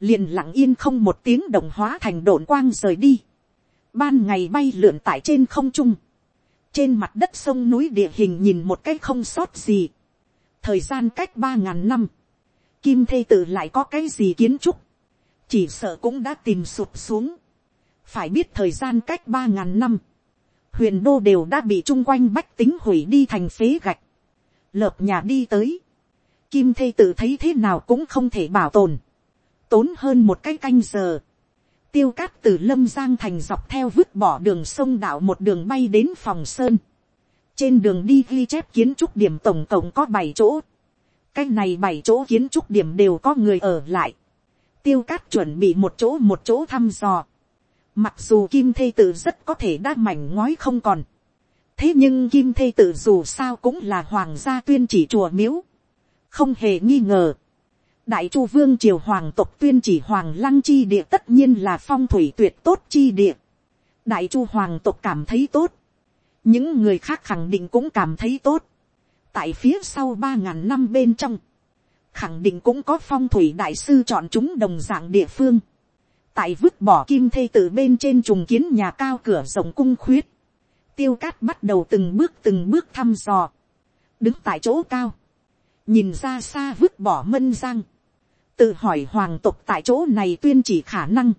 liền lặng yên không một tiếng đồng hóa thành đồn quang rời đi, ban ngày bay lượn tại trên không trung, trên mặt đất sông núi địa hình nhìn một cái không sót gì, thời gian cách ba ngàn năm, kim thê tử lại có cái gì kiến trúc, chỉ sợ cũng đã tìm sụp xuống, phải biết thời gian cách ba ngàn năm, huyền đô đều đã bị chung quanh bách tính hủy đi thành phế gạch, lợp nhà đi tới, kim thê tự thấy thế nào cũng không thể bảo tồn, tốn hơn một cái canh giờ, tiêu cát từ lâm giang thành dọc theo vứt bỏ đường sông đạo một đường bay đến phòng sơn, trên đường đi ghi chép kiến trúc điểm tổng cộng có bảy chỗ, cái này bảy chỗ kiến trúc điểm đều có người ở lại, tiêu cát chuẩn bị một chỗ một chỗ thăm dò, Mặc dù kim thê tử rất có thể đã mảnh ngói không còn. Thế nhưng kim thê tử dù sao cũng là hoàng gia tuyên chỉ chùa miếu. Không hề nghi ngờ. Đại chu vương triều hoàng tộc tuyên chỉ hoàng lăng chi địa tất nhiên là phong thủy tuyệt tốt chi địa. Đại chu hoàng tộc cảm thấy tốt. Những người khác khẳng định cũng cảm thấy tốt. Tại phía sau ba ngàn năm bên trong. Khẳng định cũng có phong thủy đại sư chọn chúng đồng dạng địa phương tại vứt bỏ kim thê từ bên trên trùng kiến nhà cao cửa rộng cung khuyết, tiêu cát bắt đầu từng bước từng bước thăm dò, đứng tại chỗ cao, nhìn ra xa vứt bỏ mân giang, tự hỏi hoàng tộc tại chỗ này tuyên chỉ khả năng,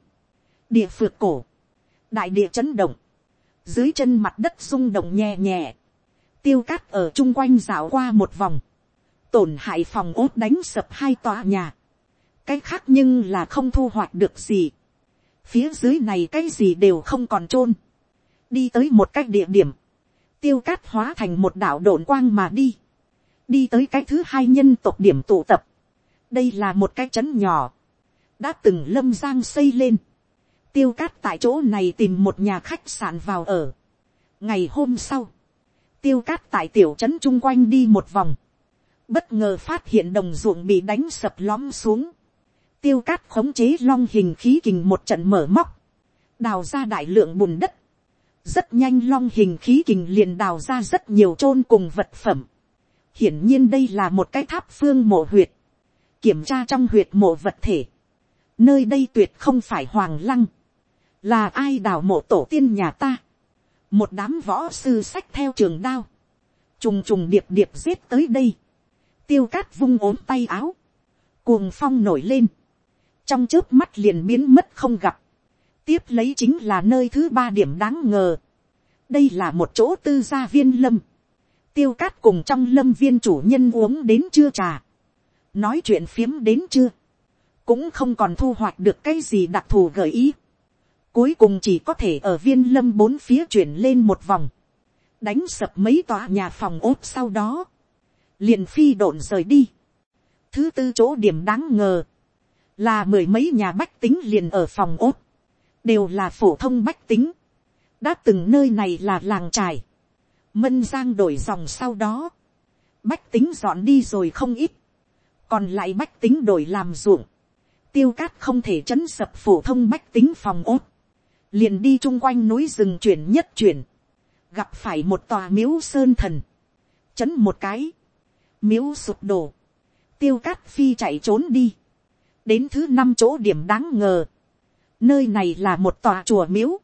địa phượt cổ, đại địa chấn động, dưới chân mặt đất rung động nhẹ nhẹ, tiêu cát ở chung quanh rào qua một vòng, tổn hại phòng ốt đánh sập hai tòa nhà, cái khác nhưng là không thu hoạch được gì, phía dưới này cái gì đều không còn t đi tới một cái địa điểm, tiêu cát hóa thành một đảo đồn quang mà đi, đi tới cái thứ hai nhân tộc điểm tụ tập, đây là một cái trấn nhỏ, đã từng lâm giang xây lên, tiêu cát tại chỗ này tìm một nhà khách sạn vào ở. ngày hôm sau, tiêu cát tại tiểu trấn chung quanh đi một vòng, bất ngờ phát hiện đồng ruộng bị đánh sập lõm xuống, tiêu cát khống chế long hình khí kình một trận mở móc, đào ra đại lượng bùn đất, rất nhanh long hình khí kình liền đào ra rất nhiều chôn cùng vật phẩm hiển nhiên đây là một cái tháp phương mộ huyệt, kiểm tra trong huyệt mộ vật thể, nơi đây tuyệt không phải hoàng lăng, là ai đào mộ tổ tiên nhà ta, một đám võ sư sách theo trường đao, trùng trùng điệp điệp giết tới đây, tiêu cát vung ốm tay áo, cuồng phong nổi lên, trong trước mắt liền biến mất không gặp, tiếp lấy chính là nơi thứ ba điểm đáng ngờ, đây là một chỗ tư gia viên lâm, tiêu cát cùng trong lâm viên chủ nhân uống đến chưa trà, nói chuyện phiếm đến chưa, cũng không còn thu hoạch được cái gì đặc thù gợi ý, cuối cùng chỉ có thể ở viên lâm bốn phía chuyển lên một vòng, đánh sập mấy tòa nhà phòng ốt sau đó, liền phi độn rời đi. Thứ tư chỗ điểm đáng ngờ, là mười mấy nhà bách tính liền ở phòng ốt, đều là phổ thông bách tính, đã từng nơi này là làng trài, mân giang đổi dòng sau đó, bách tính dọn đi rồi không ít, còn lại bách tính đổi làm ruộng, tiêu cát không thể chấn sập phổ thông bách tính phòng ốt, liền đi chung quanh núi rừng chuyển nhất chuyển, gặp phải một tòa miếu sơn thần, chấn một cái, miếu sụp đổ, tiêu cát phi chạy trốn đi, đến thứ năm chỗ điểm đáng ngờ, nơi này là một tòa chùa miếu,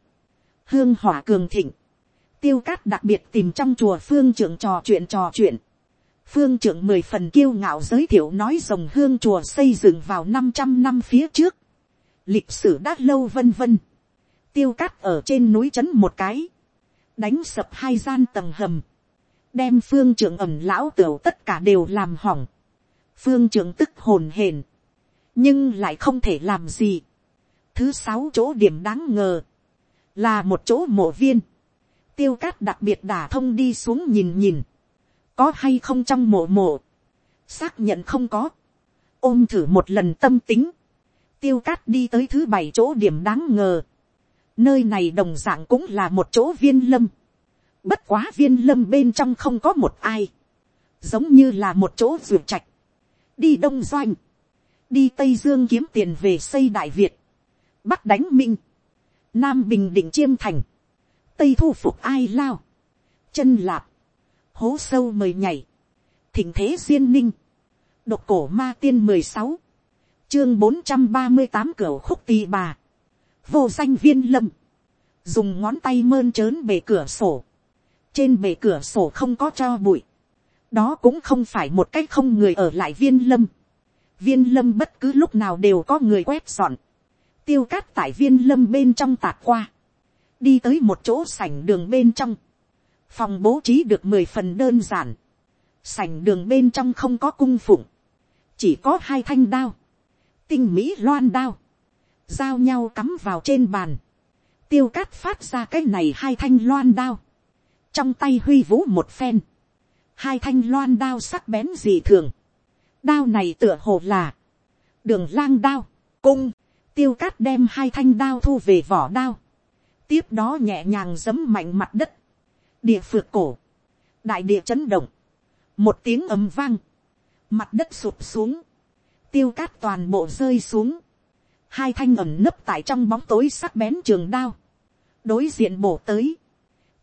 hương hỏa cường thịnh, tiêu cát đặc biệt tìm trong chùa phương trưởng trò chuyện trò chuyện, phương trưởng mười phần kiêu ngạo giới thiệu nói rồng hương chùa xây dựng vào năm trăm năm phía trước, lịch sử đã lâu vân vân, tiêu cát ở trên núi trấn một cái, đánh sập hai gian tầng hầm, đem phương trưởng ẩm lão tửu tất cả đều làm hỏng, phương trưởng tức hồn hển, nhưng lại không thể làm gì. thứ sáu chỗ điểm đáng ngờ, là một chỗ mộ viên, tiêu cát đặc biệt đả thông đi xuống nhìn nhìn, có hay không trong mộ mộ, xác nhận không có, ôm thử một lần tâm tính, tiêu cát đi tới thứ bảy chỗ điểm đáng ngờ, nơi này đồng d ạ n g cũng là một chỗ viên lâm, bất quá viên lâm bên trong không có một ai, giống như là một chỗ ruột trạch, đi đông doanh, đi tây dương kiếm tiền về xây đại việt, bắc đánh minh, nam bình định chiêm thành, tây thu phục ai lao, chân lạp, hố sâu mời nhảy, thỉnh thế duyên ninh, độc cổ ma tiên mười sáu, chương bốn trăm ba mươi tám cửa khúc tì bà, vô danh viên lâm, dùng ngón tay mơn trớn bề cửa sổ, trên bề cửa sổ không có cho bụi, đó cũng không phải một cách không người ở lại viên lâm, viên lâm bất cứ lúc nào đều có người quét dọn, tiêu cát tại viên lâm bên trong tạc qua, đi tới một chỗ sảnh đường bên trong, phòng bố trí được mười phần đơn giản, sảnh đường bên trong không có cung phụng, chỉ có hai thanh đao, tinh mỹ loan đao, giao nhau cắm vào trên bàn, tiêu cát phát ra cái này hai thanh loan đao, trong tay huy vũ một phen, hai thanh loan đao sắc bén dị thường, đao này tựa hồ là, đường lang đao, cung, tiêu cát đem hai thanh đao thu về vỏ đao, tiếp đó nhẹ nhàng giấm mạnh mặt đất, địa phượt cổ, đại địa chấn động, một tiếng ầm vang, mặt đất sụp xuống, tiêu cát toàn bộ rơi xuống, hai thanh ẩm nấp tại trong bóng tối sắc bén trường đao, đối diện bổ tới,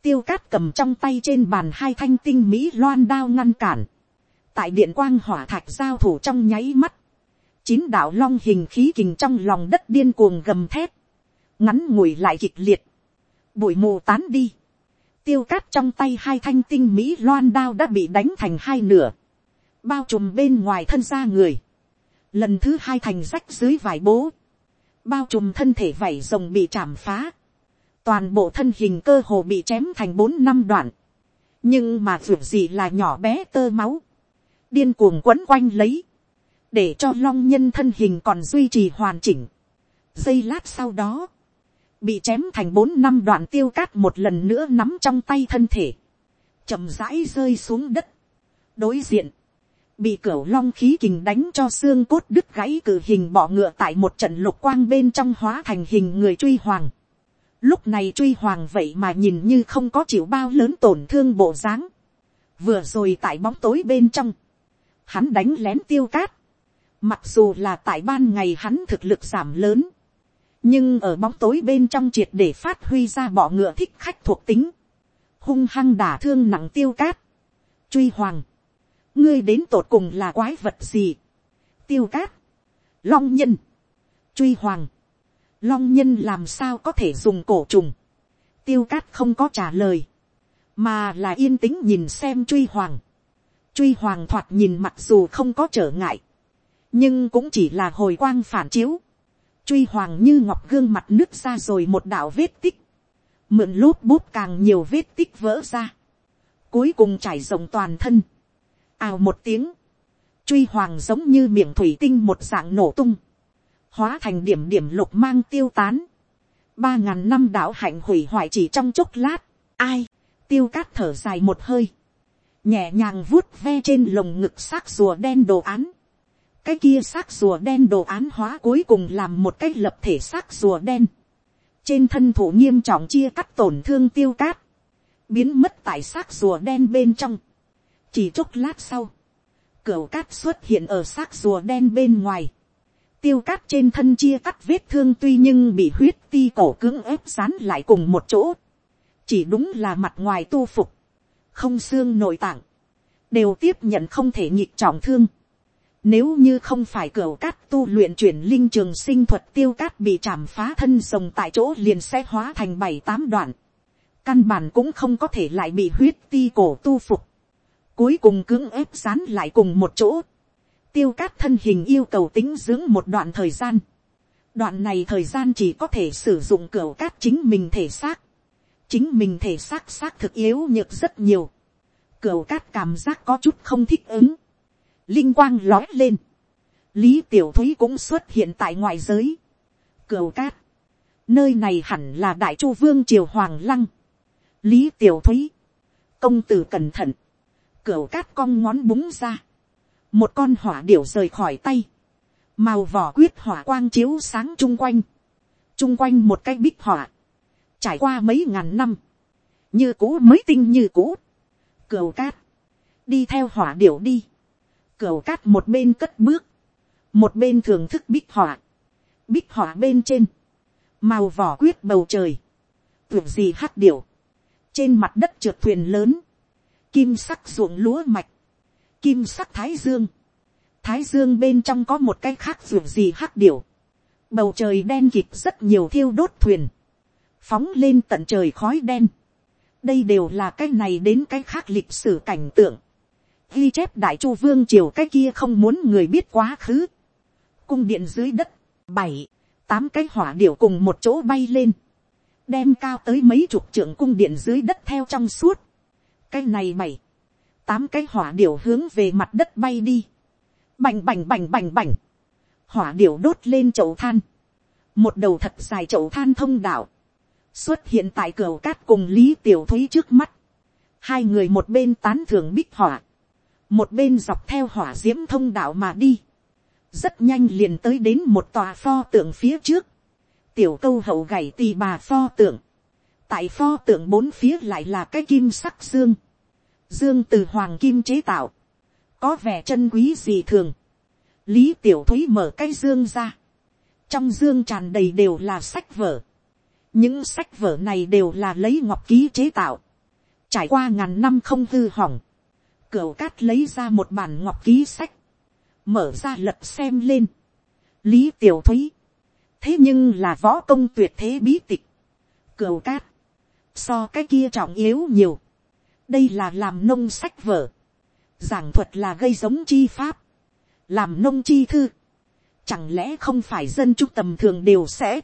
tiêu cát cầm trong tay trên bàn hai thanh tinh mỹ loan đao ngăn cản, tại điện quang hỏa thạch giao thủ trong nháy mắt, chín đạo long hình khí kình trong lòng đất điên cuồng gầm thét, ngắn ngủi lại kịch liệt, bụi mù tán đi, tiêu cát trong tay hai thanh tinh mỹ loan đao đã bị đánh thành hai nửa, bao trùm bên ngoài thân ra người, lần thứ hai thành rách dưới vải bố, bao trùm thân thể vảy rồng bị chạm phá, toàn bộ thân hình cơ hồ bị chém thành bốn năm đoạn, nhưng mà vượt gì là nhỏ bé tơ máu, điên cuồng quấn quanh lấy, để cho long nhân thân hình còn duy trì hoàn chỉnh. giây lát sau đó, bị chém thành bốn năm đoạn tiêu cát một lần nữa nắm trong tay thân thể, chậm rãi rơi xuống đất. đối diện, bị cửa long khí kình đánh cho xương cốt đứt gãy cử hình bọ ngựa tại một trận lục quang bên trong hóa thành hình người truy hoàng. Lúc này truy hoàng vậy mà nhìn như không có chịu bao lớn tổn thương bộ dáng. Vừa rồi tại bóng tối bên trong, hắn đánh lén tiêu cát. Mặc dù là tại ban ngày hắn thực lực giảm lớn, nhưng ở bóng tối bên trong triệt để phát huy ra bọ ngựa thích khách thuộc tính, hung hăng đả thương nặng tiêu cát. Truy hoàng, ngươi đến tột cùng là quái vật gì. tiêu cát, long nhân, truy hoàng, long nhân làm sao có thể dùng cổ trùng. tiêu cát không có trả lời, mà là yên tĩnh nhìn xem truy hoàng. truy hoàng thoạt nhìn mặc dù không có trở ngại, nhưng cũng chỉ là hồi quang phản chiếu truy hoàng như ngọc gương mặt nước ra rồi một đạo vết tích, mượn lốp bút càng nhiều vết tích vỡ ra, cuối cùng trải rộng toàn thân, ào một tiếng, truy hoàng giống như miệng thủy tinh một dạng nổ tung, hóa thành điểm điểm lục mang tiêu tán, ba ngàn năm đạo hạnh hủy hoại chỉ trong chốc lát, ai, tiêu cát thở dài một hơi, nhẹ nhàng vuốt ve trên lồng ngực xác rùa đen đồ án, cái kia xác rùa đen đồ án hóa cuối cùng làm một cái lập thể xác rùa đen, trên thân thủ nghiêm trọng chia cắt tổn thương tiêu cát, biến mất tại xác rùa đen bên trong, chỉ chốc lát sau, cửa cát xuất hiện ở xác rùa đen bên ngoài, tiêu cát trên thân chia cắt vết thương tuy nhưng bị huyết ti cổ cưỡng ép dán lại cùng một chỗ, chỉ đúng là mặt ngoài tu phục, không xương nội tạng, đều tiếp nhận không thể nhịp trọng thương. Nếu như không phải cửa cát tu luyện chuyển linh trường sinh thuật tiêu cát bị chạm phá thân rồng tại chỗ liền sẽ hóa thành bảy tám đoạn. Căn bản cũng không có thể lại bị huyết ti cổ tu phục. Cuối cùng cưỡng ép dán lại cùng một chỗ, tiêu cát thân hình yêu cầu tính dưỡng một đoạn thời gian, đoạn này thời gian chỉ có thể sử dụng cửa cát chính mình thể xác, chính mình thể xác xác thực yếu nhược rất nhiều, cửa cát cảm giác có chút không thích ứng, linh quang lói lên, lý tiểu thúy cũng xuất hiện tại ngoại giới, cửu cát, nơi này hẳn là đại chu vương triều hoàng lăng, lý tiểu thúy, công tử cẩn thận, Cửu cát cong ngón búng ra. Một con hỏa điểu rời khỏi tay. Màu vỏ quyết hỏa quang chiếu sáng chung quanh. Chung quanh một cái bích hỏa. Trải qua mấy ngàn năm. Như cũ mới tinh như cũ. Cửu cát. Đi theo hỏa điểu đi. Cửu cát một bên cất bước. Một bên thưởng thức bích họa, Bích họa bên trên. Màu vỏ quyết bầu trời. Tưởng gì hát điểu. Trên mặt đất trượt thuyền lớn kim sắc ruộng lúa mạch, kim sắc thái dương, thái dương bên trong có một cái khác ruộng gì hát điểu, bầu trời đen kịt rất nhiều thiêu đốt thuyền, phóng lên tận trời khói đen, đây đều là cái này đến cái khác lịch sử cảnh tượng, ghi chép đại chu vương triều cái kia không muốn người biết quá khứ, cung điện dưới đất, bảy, tám cái hỏa điểu cùng một chỗ bay lên, đem cao tới mấy chục trưởng cung điện dưới đất theo trong suốt, cái này bảy, tám cái hỏa điểu hướng về mặt đất bay đi, bành bành bành bành bành, hỏa điểu đốt lên chậu than, một đầu thật dài chậu than thông đạo, xuất hiện tại cửa cát cùng lý tiểu thúy trước mắt, hai người một bên tán thưởng bích hỏa, một bên dọc theo hỏa d i ễ m thông đạo mà đi, rất nhanh liền tới đến một tòa pho tượng phía trước, tiểu câu hậu gảy tì bà pho tượng, tại pho tượng bốn phía lại là cái kim sắc dương, dương từ hoàng kim chế tạo, có vẻ chân quý gì thường, lý tiểu thúy mở cái dương ra, trong dương tràn đầy đều là sách vở, những sách vở này đều là lấy ngọc ký chế tạo, trải qua ngàn năm không hư hỏng, cửa cát lấy ra một bản ngọc ký sách, mở ra lật xem lên, lý tiểu thúy, thế nhưng là võ công tuyệt thế bí tịch, cửa cát, so cái kia trọng yếu nhiều. đây là làm nông sách vở, giảng thuật là gây giống chi pháp, làm nông chi thư, chẳng lẽ không phải dân chúng tầm thường đều sẽ,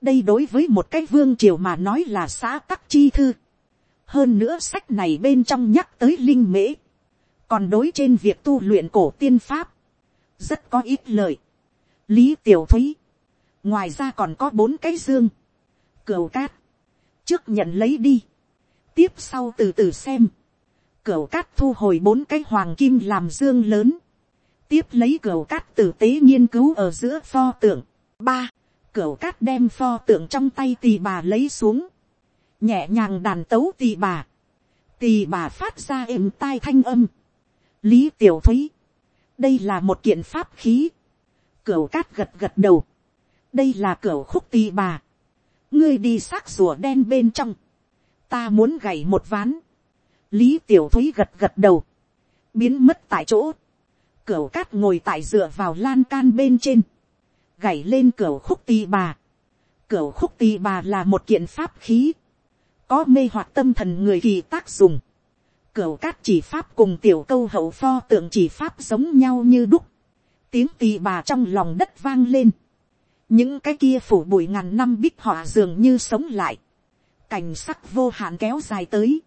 đây đối với một cái vương triều mà nói là xã tắc chi thư. hơn nữa sách này bên trong nhắc tới linh mễ còn đối trên việc tu luyện cổ tiên pháp, rất có ít lợi. lý tiểu thúy, ngoài ra còn có bốn cái dương, cửu cát, trước nhận lấy đi, tiếp sau từ từ xem, cửu cát thu hồi bốn cái hoàng kim làm dương lớn, tiếp lấy cửu cát tử tế nghiên cứu ở giữa pho tượng, ba, cửu cát đem pho tượng trong tay tì bà lấy xuống, nhẹ nhàng đàn tấu tì bà, tì bà phát ra êm tai thanh âm, lý tiểu thúy, đây là một kiện pháp khí, cửu cát gật gật đầu, đây là cửu khúc tì bà, ngươi đi xác rùa đen bên trong, ta muốn gảy một ván, lý tiểu thúy gật gật đầu, biến mất tại chỗ, cửu cát ngồi tại dựa vào lan can bên trên, gảy lên cửu khúc tì bà. Cửu khúc tì bà là một kiện pháp khí, có mê hoặc tâm thần người kỳ tác dùng. Cửu cát chỉ pháp cùng tiểu câu hậu pho tượng chỉ pháp giống nhau như đúc. Tiếng tì bà trong lòng đất vang lên. Những cái kia phủ bụi ngàn năm bích họa dường như sống lại. Cảnh sắc vô hạn kéo dài tới.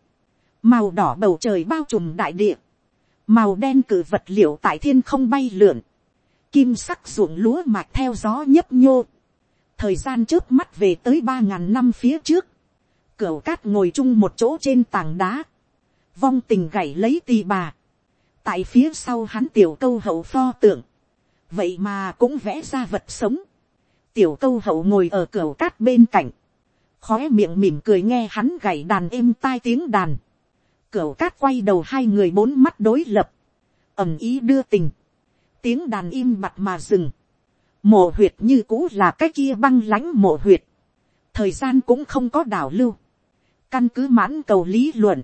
Màu đỏ bầu trời bao trùm đại địa. Màu đen cử vật liệu tại thiên không bay lượn kim sắc ruộng lúa mạch theo gió nhấp nhô. Thời gian trước mắt về tới ba ngàn năm phía trước. Cửu cát ngồi chung một chỗ trên tảng đá. Vong tình gảy lấy tì bà. Tại phía sau hắn tiểu câu hậu pho tượng. Vậy mà cũng vẽ ra vật sống. Tiểu câu hậu ngồi ở cửa cát bên cạnh. Khóe miệng mỉm cười nghe hắn gảy đàn êm tai tiếng đàn. Cửu cát quay đầu hai người bốn mắt đối lập. ầm ý đưa tình tiếng đàn im mặt mà dừng. Mộ huyệt như cũ là cái kia băng lãnh mộ huyệt. Thời gian cũng không có đảo lưu. Căn cứ mãn cầu lý luận.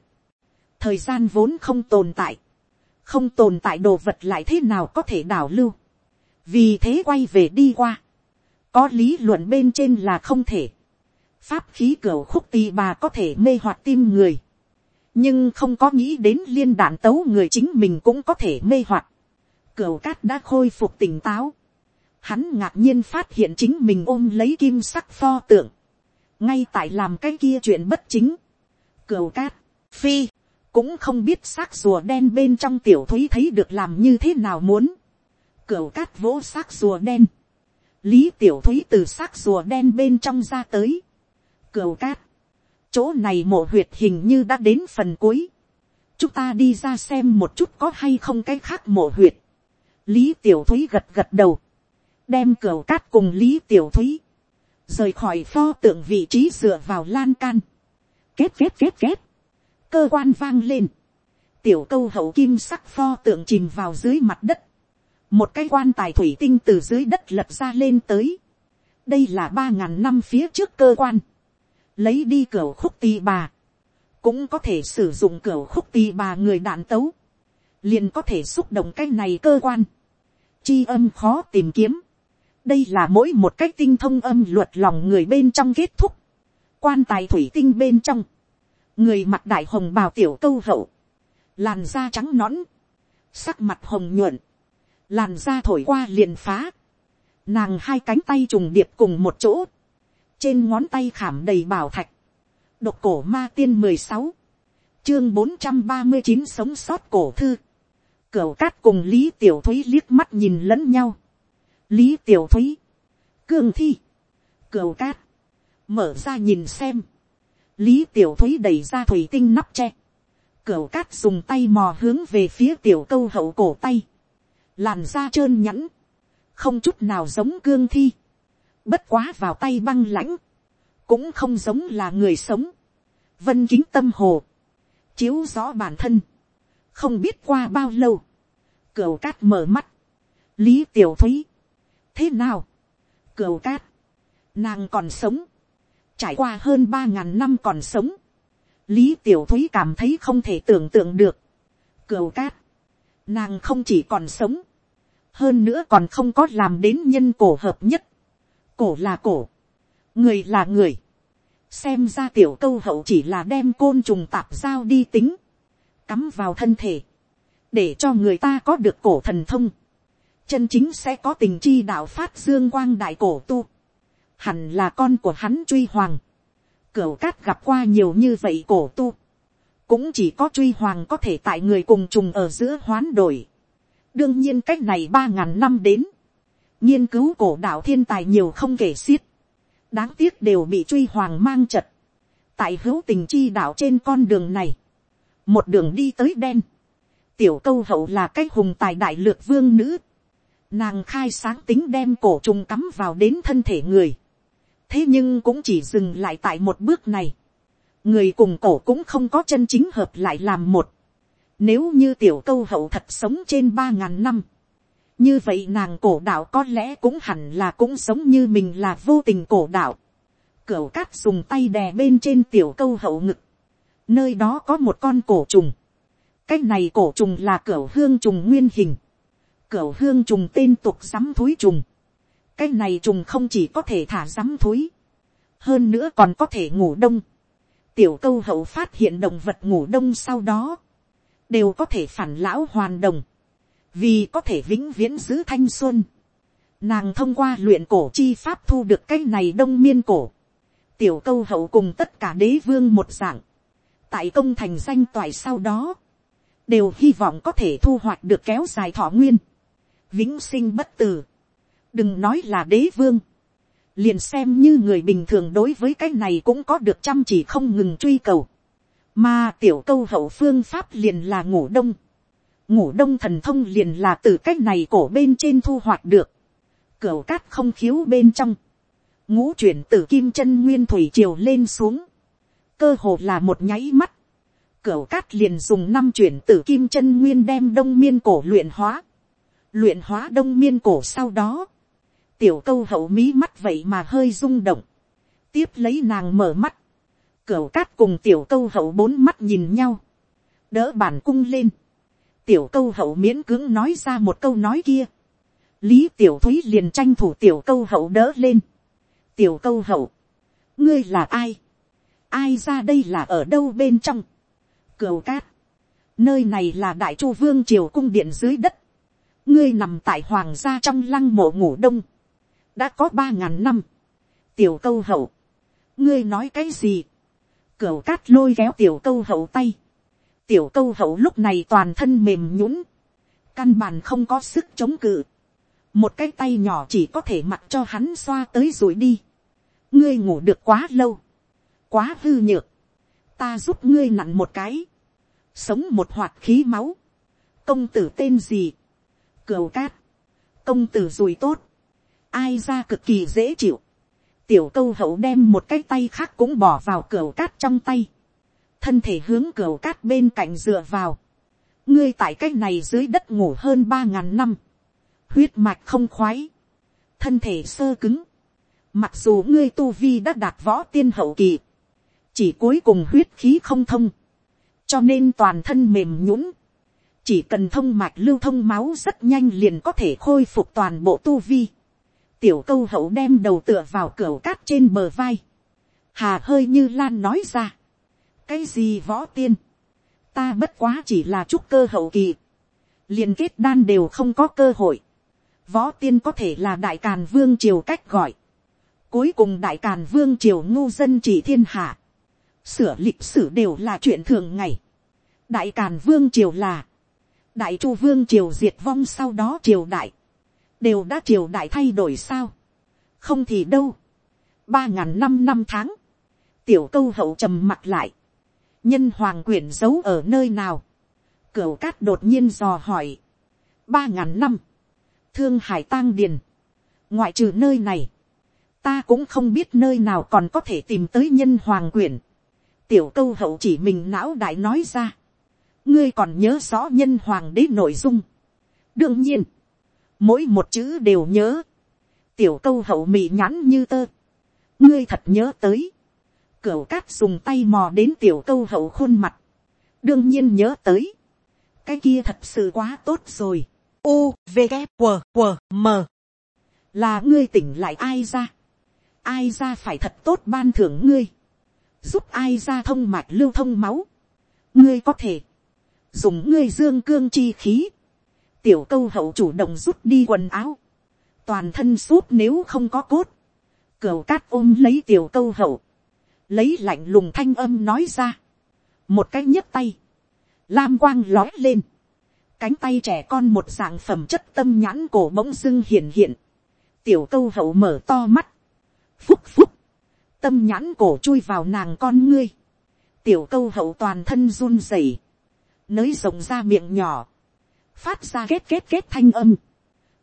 Thời gian vốn không tồn tại. Không tồn tại đồ vật lại thế nào có thể đảo lưu. Vì thế quay về đi qua. Có lý luận bên trên là không thể. Pháp khí cửa khúc tì bà có thể mê hoặc tim người. Nhưng không có nghĩ đến liên đạn tấu người chính mình cũng có thể mê hoặc cửa cát đã khôi phục tỉnh táo. Hắn ngạc nhiên phát hiện chính mình ôm lấy kim sắc pho tượng. Ngay tại làm cái kia chuyện bất chính. Cửu cát, phi, cũng không biết xác rùa đen bên trong tiểu thúy thấy được làm như thế nào muốn. Cửu cát vỗ xác rùa đen. Lý tiểu thúy từ xác rùa đen bên trong ra tới. Cửu cát. Chỗ này mộ huyệt hình như đã đến phần cuối. Chúng ta đi ra xem một chút có hay không cái khác mộ huyệt. Lý Tiểu Thúy gật gật đầu. Đem cửu cát cùng Lý Tiểu Thúy. Rời khỏi pho tượng vị trí dựa vào lan can. Kết kết kết kết. Cơ quan vang lên. Tiểu câu hậu kim sắc pho tượng chìm vào dưới mặt đất. Một cái quan tài thủy tinh từ dưới đất lập ra lên tới. Đây là ba ngàn năm phía trước cơ quan. Lấy đi cửa khúc tì bà. Cũng có thể sử dụng cửa khúc tì bà người đạn tấu liền có thể xúc động cái này cơ quan, chi âm khó tìm kiếm, đây là mỗi một cách tinh thông âm luật lòng người bên trong kết thúc, quan tài thủy tinh bên trong, người mặt đại hồng bào tiểu câu hậu, làn da trắng nõn, sắc mặt hồng nhuận, làn da thổi qua liền phá, nàng hai cánh tay trùng điệp cùng một chỗ, trên ngón tay khảm đầy bảo thạch, độc cổ ma tiên mười sáu, chương bốn trăm ba mươi chín sống sót cổ thư, cửa cát cùng Lý Tiểu Thúy liếc mắt nhìn lẫn nhau. Lý Tiểu Thúy. Cương thi. cửa cát. Mở ra nhìn xem. Lý Tiểu Thúy đẩy ra thủy tinh nắp tre. Cửu cát dùng tay mò hướng về phía tiểu câu hậu cổ tay. Làn da trơn nhẵn. Không chút nào giống cương thi. Bất quá vào tay băng lãnh. Cũng không giống là người sống. Vân kính tâm hồ. Chiếu rõ bản thân không biết qua bao lâu, cửu cát mở mắt, lý tiểu thúy, thế nào, cửu cát, nàng còn sống, trải qua hơn ba ngàn năm còn sống, lý tiểu thúy cảm thấy không thể tưởng tượng được, cửu cát, nàng không chỉ còn sống, hơn nữa còn không có làm đến nhân cổ hợp nhất, cổ là cổ, người là người, xem ra tiểu câu hậu chỉ là đem côn trùng tạp giao đi tính, cắm vào thân thể, để cho người ta có được cổ thần thông, chân chính sẽ có tình chi đạo phát dương quang đại cổ tu hẳn là con của hắn truy hoàng, cửu cát gặp qua nhiều như vậy cổ tu, cũng chỉ có truy hoàng có thể tại người cùng trùng ở giữa hoán đổi. đương nhiên cách này ba ngàn năm đến, nghiên cứu cổ đạo thiên tài nhiều không kể xiết, đáng tiếc đều bị truy hoàng mang chật, tại hữu tình chi đạo trên con đường này, một đường đi tới đen, tiểu câu hậu là cái hùng tài đại lược vương nữ, nàng khai sáng tính đem cổ trùng cắm vào đến thân thể người, thế nhưng cũng chỉ dừng lại tại một bước này, người cùng cổ cũng không có chân chính hợp lại làm một, nếu như tiểu câu hậu thật sống trên ba ngàn năm, như vậy nàng cổ đạo có lẽ cũng hẳn là cũng sống như mình là vô tình cổ đạo. Cửu cát dùng tay đè bên trên tiểu câu hậu ngực. Nơi đó có một con cổ trùng. Cái này cổ trùng là cửu hương trùng nguyên hình. Cửu hương trùng tên tục sắm thúi trùng. Cái này trùng không chỉ có thể thả rắm thúi. Hơn nữa còn có thể ngủ đông. Tiểu câu hậu phát hiện động vật ngủ đông sau đó. Đều có thể phản lão hoàn đồng vì có thể vĩnh viễn giữ thanh xuân, nàng thông qua luyện cổ chi pháp thu được cái này đông miên cổ, tiểu câu hậu cùng tất cả đế vương một dạng, tại công thành danh toại sau đó, đều hy vọng có thể thu hoạch được kéo dài thọ nguyên, vĩnh sinh bất tử, đừng nói là đế vương, liền xem như người bình thường đối với cái này cũng có được chăm chỉ không ngừng truy cầu, mà tiểu câu hậu phương pháp liền là ngủ đông, ngủ đông thần thông liền là từ cách này cổ bên trên thu hoạch được, cửa cát không khiếu bên trong, ngũ chuyển từ kim chân nguyên thủy triều lên xuống, cơ hồ là một nháy mắt, cửa cát liền dùng năm chuyển từ kim chân nguyên đem đông miên cổ luyện hóa, luyện hóa đông miên cổ sau đó, tiểu câu hậu mí mắt vậy mà hơi rung động, tiếp lấy nàng mở mắt, cửa cát cùng tiểu câu hậu bốn mắt nhìn nhau, đỡ bản cung lên, tiểu câu hậu miễn cưỡng nói ra một câu nói kia. lý tiểu thúy liền tranh thủ tiểu câu hậu đỡ lên. tiểu câu hậu, ngươi là ai, ai ra đây là ở đâu bên trong. cửu cát, nơi này là đại chu vương triều cung điện dưới đất. ngươi nằm tại hoàng gia trong lăng mộ ngủ đông đã có ba ngàn năm. tiểu câu hậu, ngươi nói cái gì. cửa cát lôi kéo tiểu câu hậu tay. Tiểu câu hậu lúc này toàn thân mềm nhũng, căn bản không có sức chống cự, một cái tay nhỏ chỉ có thể mặc cho hắn xoa tới rồi đi, ngươi ngủ được quá lâu, quá hư nhược, ta giúp ngươi nặn một cái, sống một hoạt khí máu, công tử tên gì, cửu cát, công tử rùi tốt, ai ra cực kỳ dễ chịu, tiểu câu hậu đem một cái tay khác cũng bỏ vào cửa cát trong tay. Thân thể hướng cửa cát bên cạnh dựa vào, ngươi tại cái này dưới đất ngủ hơn ba ngàn năm, huyết mạch không khoái, thân thể sơ cứng, mặc dù ngươi tu vi đã đạt võ tiên hậu kỳ, chỉ cuối cùng huyết khí không thông, cho nên toàn thân mềm nhũng, chỉ cần thông mạch lưu thông máu rất nhanh liền có thể khôi phục toàn bộ tu vi tiểu câu hậu đem đầu tựa vào cửa cát trên bờ vai, hà hơi như lan nói ra, cái gì võ tiên, ta bất quá chỉ là chút cơ hậu kỳ, liền kết đan đều không có cơ hội, võ tiên có thể là đại càn vương triều cách gọi, cuối cùng đại càn vương triều ngu dân chỉ thiên hạ, sửa lịch sử đều là chuyện thường ngày, đại càn vương triều là, đại chu vương triều diệt vong sau đó triều đại, đều đã triều đại thay đổi sao, không thì đâu, ba ngàn năm năm tháng, tiểu câu hậu trầm mặt lại, nhân hoàng quyển giấu ở nơi nào, cửu cát đột nhiên dò hỏi, ba ngàn năm, thương hải tang điền, ngoại trừ nơi này, ta cũng không biết nơi nào còn có thể tìm tới nhân hoàng quyển, tiểu câu hậu chỉ mình não đại nói ra, ngươi còn nhớ rõ nhân hoàng đế nội dung, đương nhiên, mỗi một chữ đều nhớ, tiểu câu hậu mị nhắn như tơ, ngươi thật nhớ tới, Cửu cát dùng tay mò đến tiểu câu hậu khuôn mặt. Đương nhiên nhớ tới. Cái kia thật sự quá tốt rồi. U, V, K, W, W, M. Là ngươi tỉnh lại ai ra. Ai ra phải thật tốt ban thưởng ngươi. Giúp ai ra thông mạch lưu thông máu. Ngươi có thể. Dùng ngươi dương cương chi khí. Tiểu câu hậu chủ động rút đi quần áo. Toàn thân suốt nếu không có cốt cửa cát ôm lấy tiểu câu hậu. Lấy lạnh lùng thanh âm nói ra. Một cái nhấc tay. Lam quang lói lên. Cánh tay trẻ con một dạng phẩm chất tâm nhãn cổ bỗng dưng hiện hiện. Tiểu câu hậu mở to mắt. Phúc phúc. Tâm nhãn cổ chui vào nàng con ngươi. Tiểu câu hậu toàn thân run rẩy Nới rộng ra miệng nhỏ. Phát ra kết kết kết thanh âm.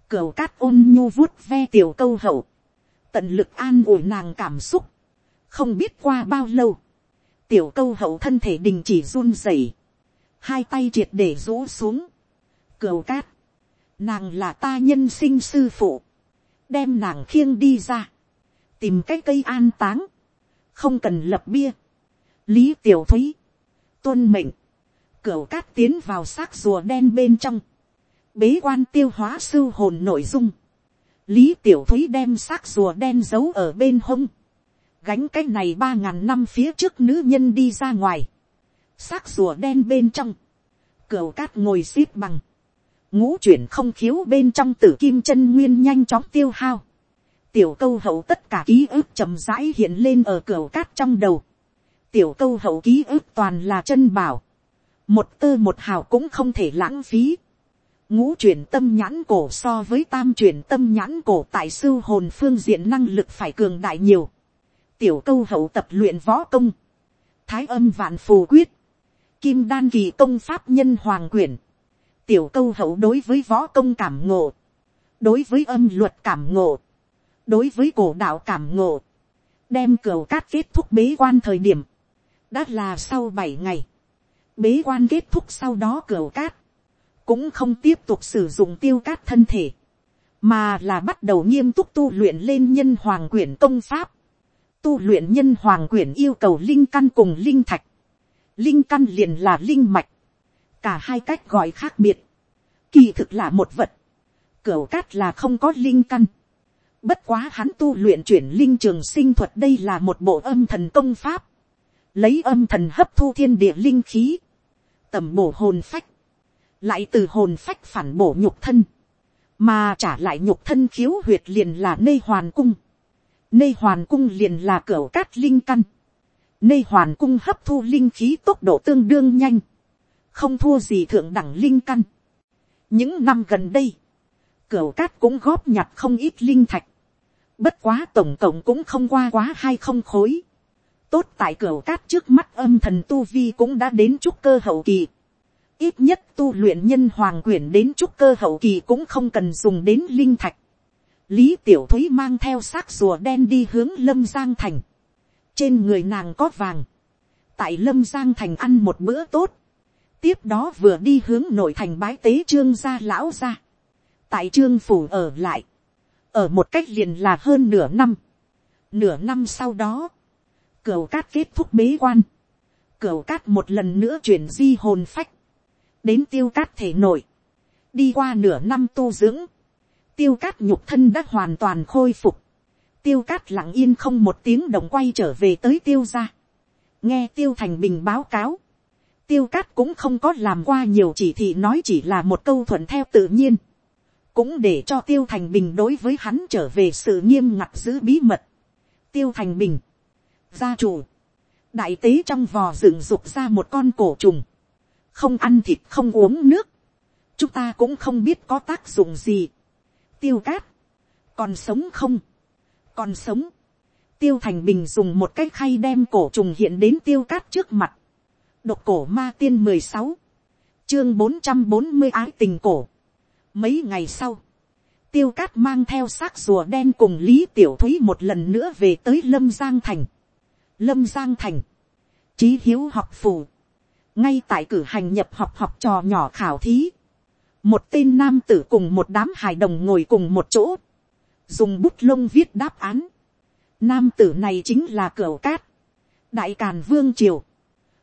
Cửu cát ôn nhu vuốt ve tiểu câu hậu. Tận lực an ủi nàng cảm xúc, không biết qua bao lâu, tiểu câu hậu thân thể đình chỉ run rẩy, hai tay triệt để rũ xuống, cửu cát, nàng là ta nhân sinh sư phụ, đem nàng khiêng đi ra, tìm cái cây an táng, không cần lập bia, lý tiểu thúy, tuân mệnh, cửu cát tiến vào xác rùa đen bên trong, bế quan tiêu hóa sư hồn nội dung, lý tiểu thúy đem xác rùa đen giấu ở bên hông, gánh cái này ba ngàn năm phía trước nữ nhân đi ra ngoài, xác rùa đen bên trong, cửu cát ngồi x ế p bằng, ngũ chuyển không khiếu bên trong tử kim chân nguyên nhanh chóng tiêu hao, tiểu câu hậu tất cả ký ức chậm rãi hiện lên ở cửa cát trong đầu, tiểu câu hậu ký ức toàn là chân bảo, một tơ một hào cũng không thể lãng phí, ngũ chuyển tâm nhãn cổ so với tam chuyển tâm nhãn cổ tại sư hồn phương diện năng lực phải cường đại nhiều. tiểu câu hậu tập luyện võ công, thái âm vạn phù quyết, kim đan kỳ công pháp nhân hoàng quyển, tiểu câu hậu đối với võ công cảm ngộ, đối với âm luật cảm ngộ, đối với cổ đạo cảm ngộ, đem cửa cát kết thúc bế quan thời điểm, đã là sau bảy ngày, bế quan kết thúc sau đó cửa cát, cũng không tiếp tục sử dụng tiêu cát thân thể, mà là bắt đầu nghiêm túc tu luyện lên nhân hoàng quyển công pháp. Tu luyện nhân hoàng quyển yêu cầu linh căn cùng linh thạch. Linh căn liền là linh mạch. Cả hai cách gọi khác biệt. Kỳ thực là một vật. Cửu cát là không có linh căn. Bất quá hắn tu luyện chuyển linh trường sinh thuật đây là một bộ âm thần công pháp. Lấy âm thần hấp thu thiên địa linh khí. Tầm bổ hồn phách lại từ hồn phách phản bổ nhục thân, mà trả lại nhục thân khiếu huyệt liền là nê hoàn cung, nê hoàn cung liền là cửa cát linh căn, nê hoàn cung hấp thu linh khí tốc độ tương đương nhanh, không thua gì thượng đẳng linh căn. những năm gần đây, cửa cát cũng góp nhặt không ít linh thạch, bất quá tổng cộng cũng không qua quá hai không khối, tốt tại cửa cát trước mắt âm thần tu vi cũng đã đến trúc cơ hậu kỳ, ít nhất tu luyện nhân hoàng quyển đến trúc cơ hậu kỳ cũng không cần dùng đến linh thạch. lý tiểu thúy mang theo xác rùa đen đi hướng lâm giang thành. trên người nàng có vàng. tại lâm giang thành ăn một bữa tốt. tiếp đó vừa đi hướng nội thành bái tế trương gia lão gia tại trương phủ ở lại. ở một cách liền là hơn nửa năm. nửa năm sau đó, cửu cát kết thúc bế quan. cửu cát một lần nữa chuyển di hồn phách. Đến tiêu cát thể nội, đi qua nửa năm tu dưỡng, tiêu cát nhục thân đã hoàn toàn khôi phục, tiêu cát lặng yên không một tiếng đồng quay trở về tới tiêu gia, nghe tiêu thành bình báo cáo, tiêu cát cũng không có làm qua nhiều chỉ thị nói chỉ là một câu thuận theo tự nhiên, cũng để cho tiêu thành bình đối với hắn trở về sự nghiêm ngặt giữ bí mật. tiêu thành bình, gia chủ, đại tế trong vò dựng dục ra một con cổ trùng, không ăn thịt không uống nước, chúng ta cũng không biết có tác dụng gì. tiêu cát, còn sống không, còn sống, tiêu thành bình dùng một cái khay đem cổ trùng hiện đến tiêu cát trước mặt, độc cổ ma tiên mười sáu, chương bốn trăm bốn mươi ái tình cổ. mấy ngày sau, tiêu cát mang theo xác rùa đen cùng lý tiểu thúy một lần nữa về tới lâm giang thành lâm giang thành, trí hiếu học phù, ngay tại cử hành nhập học học trò nhỏ khảo thí, một tên nam tử cùng một đám hài đồng ngồi cùng một chỗ, dùng bút lông viết đáp án. Nam tử này chính là cửa cát, đại càn vương triều,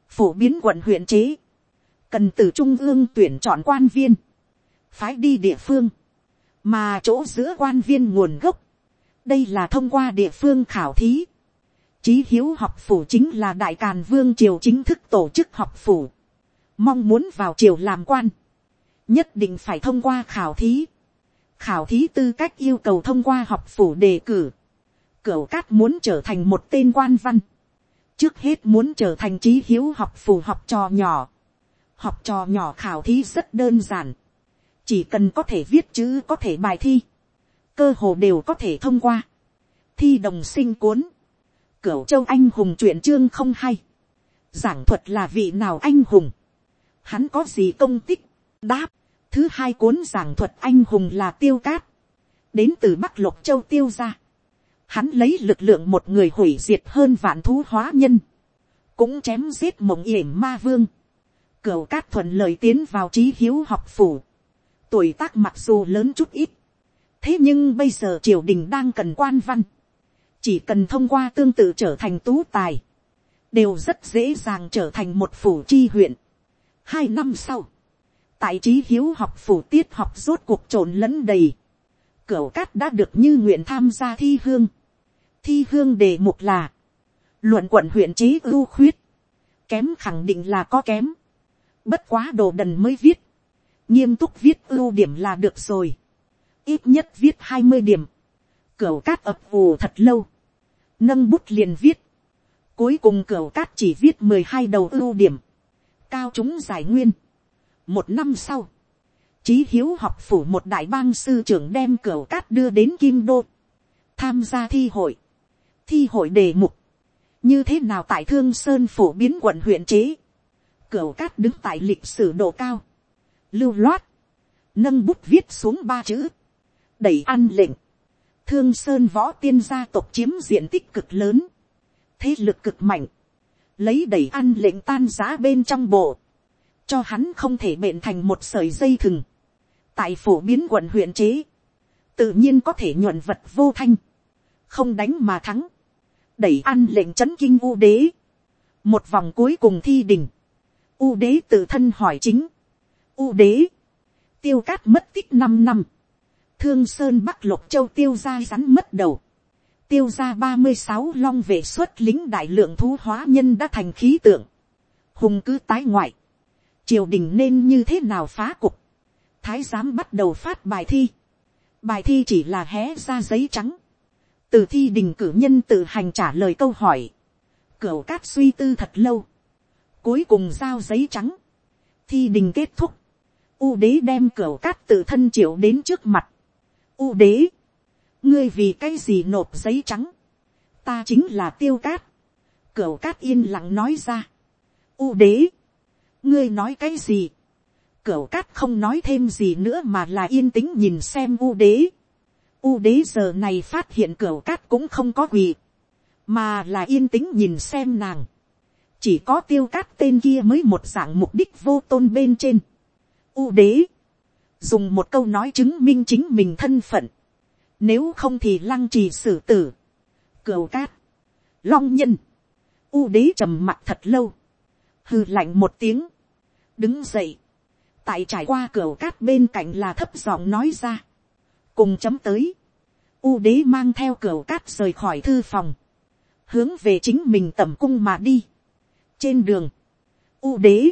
phổ biến quận huyện chế, cần từ trung ương tuyển chọn quan viên, phái đi địa phương, mà chỗ giữa quan viên nguồn gốc, đây là thông qua địa phương khảo thí, Chí hiếu học phủ chính là đại càn vương triều chính thức tổ chức học phủ. Mong muốn vào triều làm quan. Nhất định phải thông qua khảo thí. Khảo thí tư cách yêu cầu thông qua học phủ đề cử. Cửu cát muốn trở thành một tên quan văn. Trước hết muốn trở thành trí hiếu học phủ học trò nhỏ. Học trò nhỏ khảo thí rất đơn giản. Chỉ cần có thể viết chữ, có thể bài thi. Cơ hồ đều có thể thông qua. Thi đồng sinh cuốn. Cửu châu anh hùng truyện chương không hay. Giảng thuật là vị nào anh hùng. Hắn có gì công tích. Đáp. Thứ hai cuốn giảng thuật anh hùng là tiêu cát. Đến từ Bắc Lục Châu tiêu ra hắn lấy lực lượng một người hủy diệt hơn vạn thú hóa nhân, cũng chém giết mộng yểm ma vương, cửu cát thuận lời tiến vào trí hiếu học phủ, tuổi tác mặc dù lớn chút ít, thế nhưng bây giờ triều đình đang cần quan văn, chỉ cần thông qua tương tự trở thành tú tài, đều rất dễ dàng trở thành một phủ chi huyện. hai năm sau, tại trí hiếu học phủ tiết học rốt cuộc trộn lẫn đầy, Cửu cát đã được như nguyện tham gia thi hương. Thi hương đề mục là. Luận quận huyện chế ưu khuyết. Kém khẳng định là có kém. Bất quá đồ đần mới viết. Nghiêm túc viết ưu điểm là được rồi. Ít nhất viết hai mươi điểm. Cửu cát ập ù thật lâu. Nâng bút liền viết. Cuối cùng cửa cát chỉ viết mười hai đầu ưu điểm. Cao chúng giải nguyên. Một năm sau, Chí hiếu học phủ một đại bang sư trưởng đem cửa cát đưa đến Kim Đô. Tham gia thi hội. Thi hội đề mục. Như thế nào tại Thương Sơn phổ biến quận huyện chế. Cửa cát đứng tại lịch sử độ cao. Lưu loát. Nâng bút viết xuống ba chữ. Đẩy ăn lệnh. Thương Sơn võ tiên gia tộc chiếm diện tích cực lớn. Thế lực cực mạnh. Lấy đẩy ăn lệnh tan giá bên trong bộ. Cho hắn không thể bệnh thành một sợi dây thừng. Tại phổ biến quận huyện chế, tự nhiên có thể nhuận vật vô thanh, không đánh mà thắng, đẩy ăn lệnh c h ấ n kinh u đế, một vòng cuối cùng thi đình, u đế tự thân hỏi chính, u đế, tiêu cát mất tích năm năm, thương sơn bắc lục châu tiêu ra rắn mất đầu, tiêu ra ba mươi sáu long vệ xuất lính đại lượng thú hóa nhân đã thành khí tượng, hùng cứ tái ngoại, triều đình nên như thế nào phá cục, thái giám bắt đầu phát bài thi. bài thi chỉ là hé ra giấy trắng. từ thi đình cử nhân tự hành trả lời câu hỏi. cửu cát suy tư thật lâu. cuối cùng giao giấy trắng. thi đình kết thúc. u đế đem cửu cát tự thân triệu đến trước mặt u đế. ngươi vì cái gì nộp giấy trắng. ta chính là tiêu cát. cửu cát yên lặng nói ra. u đế. ngươi nói cái gì Cửu cát không nói thêm gì nữa mà là yên tĩnh nhìn xem u đế. U đế giờ này phát hiện cửu cát cũng không có quỳ. Mà là yên tĩnh nhìn xem nàng. Chỉ có tiêu cát tên kia mới một dạng mục đích vô tôn bên trên. U đế. Dùng một câu nói chứng minh chính mình thân phận. Nếu không thì lăng trì xử tử. Cửu cát. Long nhân. U đế trầm mặt thật lâu. hư lạnh một tiếng. Đứng dậy tại trải qua cửa cát bên cạnh là thấp giọng nói ra. cùng chấm tới. u đế mang theo cửa cát rời khỏi thư phòng. hướng về chính mình tầm cung mà đi. trên đường, u đế,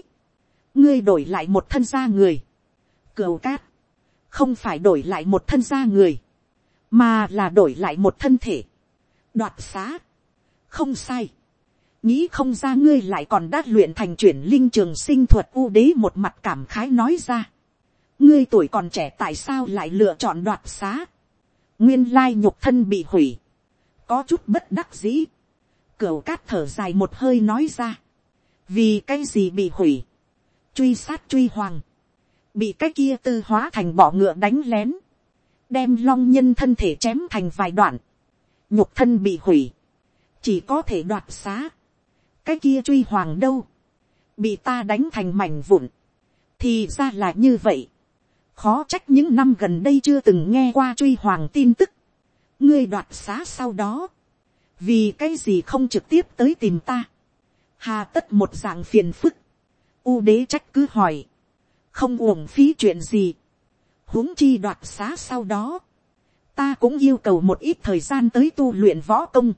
ngươi đổi lại một thân gia người cừu cát, không phải đổi lại một thân gia người, mà là đổi lại một thân thể. đoạt xá, không sai nghĩ không ra ngươi lại còn đã luyện thành chuyển linh trường sinh thuật u đế một mặt cảm khái nói ra. ngươi tuổi còn trẻ tại sao lại lựa chọn đoạt xá. nguyên lai nhục thân bị hủy. có chút bất đắc dĩ. cửu cát thở dài một hơi nói ra. vì cái gì bị hủy. truy sát truy hoàng bị cái kia tư hóa thành bọ ngựa đánh lén. đem long nhân thân thể chém thành vài đoạn. nhục thân bị hủy. chỉ có thể đoạt xá cái kia truy hoàng đâu, bị ta đánh thành mảnh vụn, thì ra là như vậy, khó trách những năm gần đây chưa từng nghe qua truy hoàng tin tức, ngươi đoạt xá sau đó, vì cái gì không trực tiếp tới tìm ta, hà tất một dạng phiền phức, u đế trách cứ hỏi, không uổng phí chuyện gì, huống chi đoạt xá sau đó, ta cũng yêu cầu một ít thời gian tới tu luyện võ công,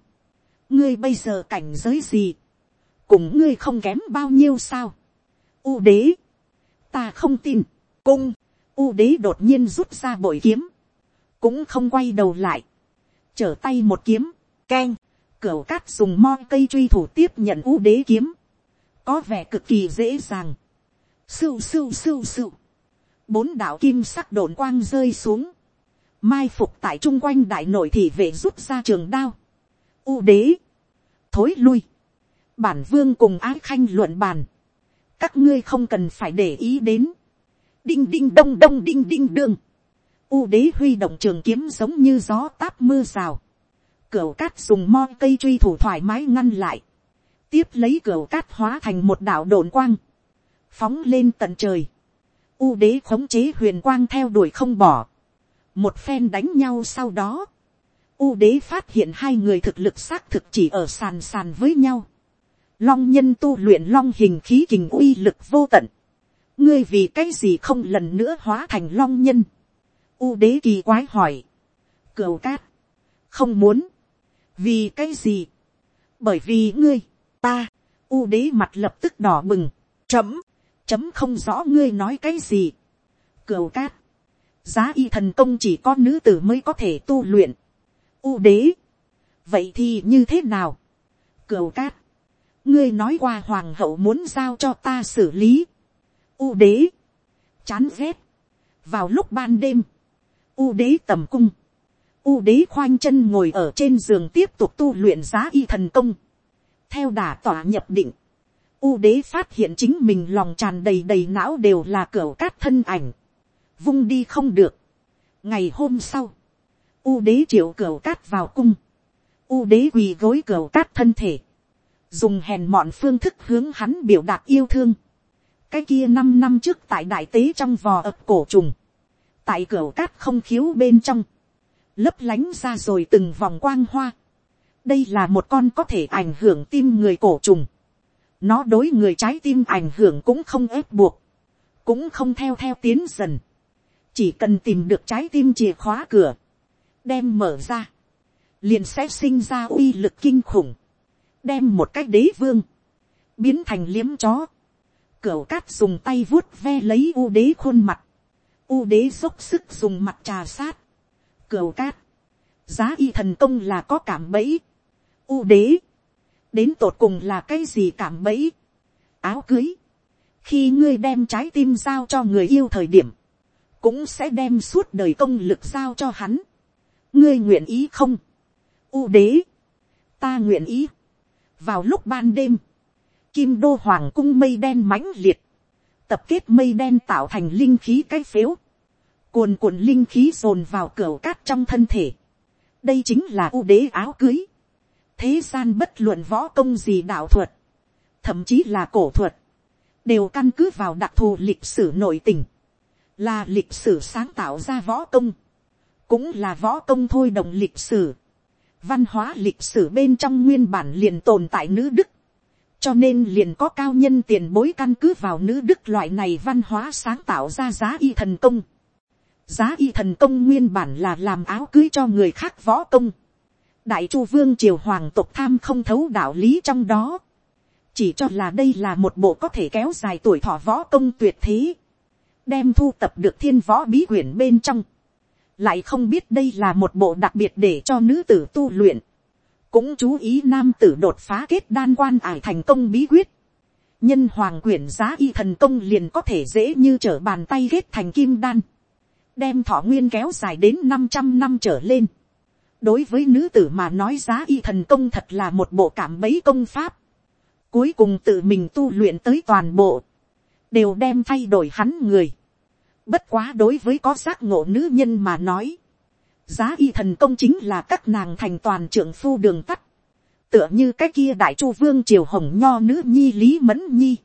ngươi bây giờ cảnh giới gì, cùng ngươi không kém bao nhiêu sao. U đế, ta không tin, cung, u đế đột nhiên rút ra bội kiếm, cũng không quay đầu lại, trở tay một kiếm, keng, cửa cát dùng mo cây truy thủ tiếp nhận u đế kiếm. Có vẻ cực kỳ dễ dàng. Sưu sưu sưu sưu. Bốn đạo kim sắc đồn quang rơi xuống. Mai phục tại trung quanh đại nội thị vệ rút ra trường đao. U đế. Thối lui. Bản vương cùng ái khanh luận bàn. Các ngươi không cần phải để ý đến. Đinh đinh, đông đông, đinh đinh, đương. U đế huy động trường kiếm giống như gió táp mưa rào. Cửu cát dùng mo cây truy thủ thoải mái ngăn lại. Tiếp lấy cửu cát hóa thành một đạo đồn quang. Phóng lên tận trời. U đế khống chế huyền quang theo đuổi không bỏ. Một phen đánh nhau sau đó. U đế phát hiện hai người thực lực xác thực chỉ ở sàn sàn với nhau. Long nhân tu luyện long hình khí kình uy lực vô tận. Ngươi vì cái gì không lần nữa hóa thành long nhân. U đế kỳ quái hỏi. Cửu cát. Không muốn. Vì cái gì? Bởi vì ngươi, ta, u đế mặt lập tức đỏ bừng. Chấm, chấm không rõ ngươi nói cái gì. Cửu cát. Giá y thần công chỉ có nữ tử mới có thể tu luyện. U đế. Vậy thì như thế nào? Cửu cát. Ngươi nói qua hoàng hậu muốn giao cho ta xử lý. U đế. Chán ghét. Vào lúc ban đêm. U đế tầm cung. U đế khoanh chân ngồi ở trên giường tiếp tục tu luyện giá y thần công. Theo đả tỏa nhập định. U đế phát hiện chính mình lòng tràn đầy đầy não đều là cửa cát thân ảnh. Vung đi không được. Ngày hôm sau. U đế triệu cửa cát vào cung. U đế quỳ gối cửa cát thân thể. Dùng hèn mọn phương thức hướng hắn biểu đạt yêu thương. Cái kia năm năm trước tại đại tế trong vò ập cổ trùng. Tại cửa cát không khiếu bên trong lấp lánh ra rồi từng vòng quang hoa. đây là một con có thể ảnh hưởng tim người cổ trùng nó đối người trái tim ảnh hưởng cũng không ép buộc, cũng không theo theo tiến dần. chỉ cần tìm được trái tim chìa khóa cửa, đem mở ra, liền sẽ sinh ra uy lực kinh khủng, đem một cái đế vương, biến thành liếm chó, cửa cát dùng tay vuốt ve lấy u đế khuôn mặt, u đế dốc sức dùng mặt trà sát, cửa cát, giá y thần công là có cảm bẫy, u đế, đến tột cùng là cái gì cảm bẫy, áo cưới, khi ngươi đem trái tim giao cho người yêu thời điểm, cũng sẽ đem suốt đời công lực giao cho hắn, ngươi nguyện ý không, u đế, ta nguyện ý, vào lúc ban đêm, kim đô hoàng cung mây đen mãnh liệt, tập kết mây đen tạo thành linh khí cái phếu, cuồn cuộn linh khí dồn vào cửa cát trong thân thể. đây chính là u đế áo cưới thế gian bất luận võ công gì đạo thuật, thậm chí là cổ thuật, đều căn cứ vào đặc thù lịch sử nội tình, là lịch sử sáng tạo ra võ công, cũng là võ công thôi đồng lịch sử, văn hóa lịch sử bên trong nguyên bản liền tồn tại nữ đức, cho nên liền có cao nhân tiền bối căn cứ vào nữ đức loại này văn hóa sáng tạo ra giá y thần công. Giá y thần công nguyên bản là làm áo cưới cho người khác võ công. Đại chu vương triều hoàng tộc tham không thấu đạo lý trong đó. Chỉ cho là đây là một bộ có thể kéo dài tuổi thọ võ công tuyệt thế. Đem thu tập được thiên võ bí quyển bên trong. Lại không biết đây là một bộ đặc biệt để cho nữ tử tu luyện. Cũng chú ý nam tử đột phá kết đan quan ải thành công bí quyết. Nhân hoàng quyển giá y thần công liền có thể dễ như trở bàn tay kết thành kim đan đem thọ nguyên kéo dài đến năm trăm năm trở lên đối với nữ tử mà nói giá y thần công thật là một bộ cảm mấy công pháp. cuối cùng tự mình tu luyện tới toàn bộ, đều đem thay đổi hắn người. bất quá đối với có giác ngộ nữ nhân mà nói, giá y thần công chính là các nàng thành toàn trưởng phu đường tắt. tựa như cái kia đại chu vương triều hồng nho nữ nhi lý mẫn nhi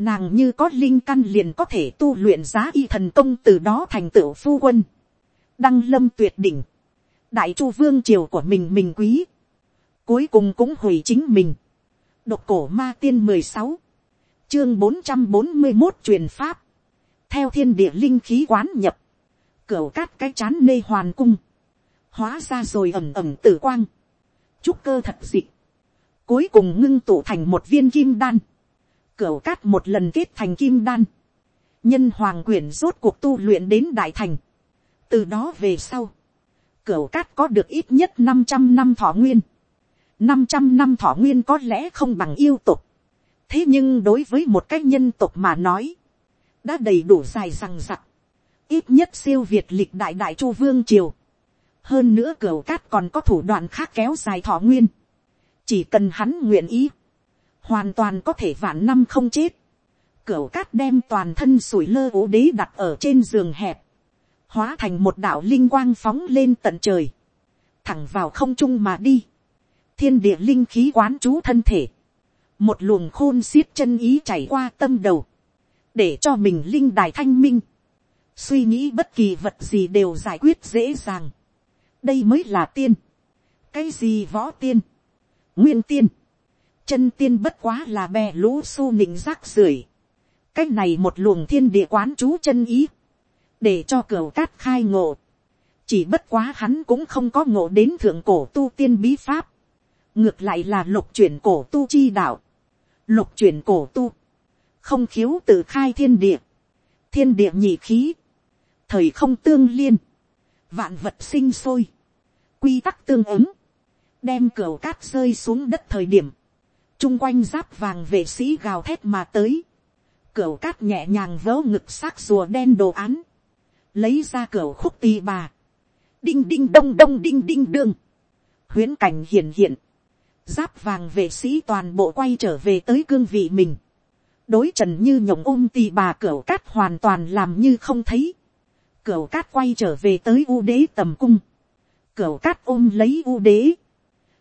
Nàng như có linh căn liền có thể tu luyện giá y thần công từ đó thành tựu phu quân. Đăng lâm tuyệt đỉnh. Đại chu vương triều của mình mình quý. Cuối cùng cũng hủy chính mình. Độc cổ ma tiên mười sáu Chương bốn trăm bốn mươi một truyền pháp. Theo thiên địa linh khí quán nhập. cửa cát cái chán nê hoàn cung. Hóa ra rồi ẩm ẩm tử quang. Trúc cơ thật dị. Cuối cùng ngưng tụ thành một viên kim đan cửa cát một lần kết thành kim đan. Nhân hoàng quyển rốt cuộc tu luyện đến đại thành. Từ đó về sau. Cửu cát có được ít nhất 500 năm thọ nguyên. năm trăm năm thọ nguyên có lẽ không bằng yêu tục. thế nhưng đối với một cái nhân tục mà nói, đã đầy đủ dài rằng rặc. ít nhất siêu việt lịch đại đại chu vương triều. hơn nữa cửa cát còn có thủ đoạn khác kéo dài thọ nguyên. chỉ cần hắn nguyện ý, hoàn toàn có thể vạn năm không chết. cửa cát đem toàn thân sủi lơ ố đế đặt ở trên giường hẹp, hóa thành một đạo linh quang phóng lên tận trời, thẳng vào không trung mà đi thiên địa linh khí quán chú thân thể, một luồng khôn xiết chân ý chảy qua tâm đầu, để cho mình linh đài thanh minh, suy nghĩ bất kỳ vật gì đều giải quyết dễ dàng. đây mới là tiên. cái gì võ tiên, nguyên tiên, chân tiên bất quá là bè lũ su nịnh rác rưởi. cái này một luồng thiên địa quán chú chân ý, để cho cửa cát khai ngộ. chỉ bất quá hắn cũng không có ngộ đến thượng cổ tu tiên bí pháp. Ngược lại là lục chuyển cổ tu chi đạo, lục chuyển cổ tu, không khiếu tự khai thiên địa, thiên địa nhị khí, thời không tương liên, vạn vật sinh sôi, quy tắc tương ứng, đem cửa cát rơi xuống đất thời điểm, Trung quanh giáp vàng vệ sĩ gào thét mà tới, cửa cát nhẹ nhàng vớ ngực xác rùa đen đồ án, lấy ra cửa khúc tì bà, đinh đinh đông đông đinh đinh đương, huyễn cảnh hiển hiện, giáp vàng vệ sĩ toàn bộ quay trở về tới cương vị mình. đối trần như nhộng ôm tì bà cửa cát hoàn toàn làm như không thấy. cửa cát quay trở về tới u đế tầm cung. cửa cát ôm lấy u đế.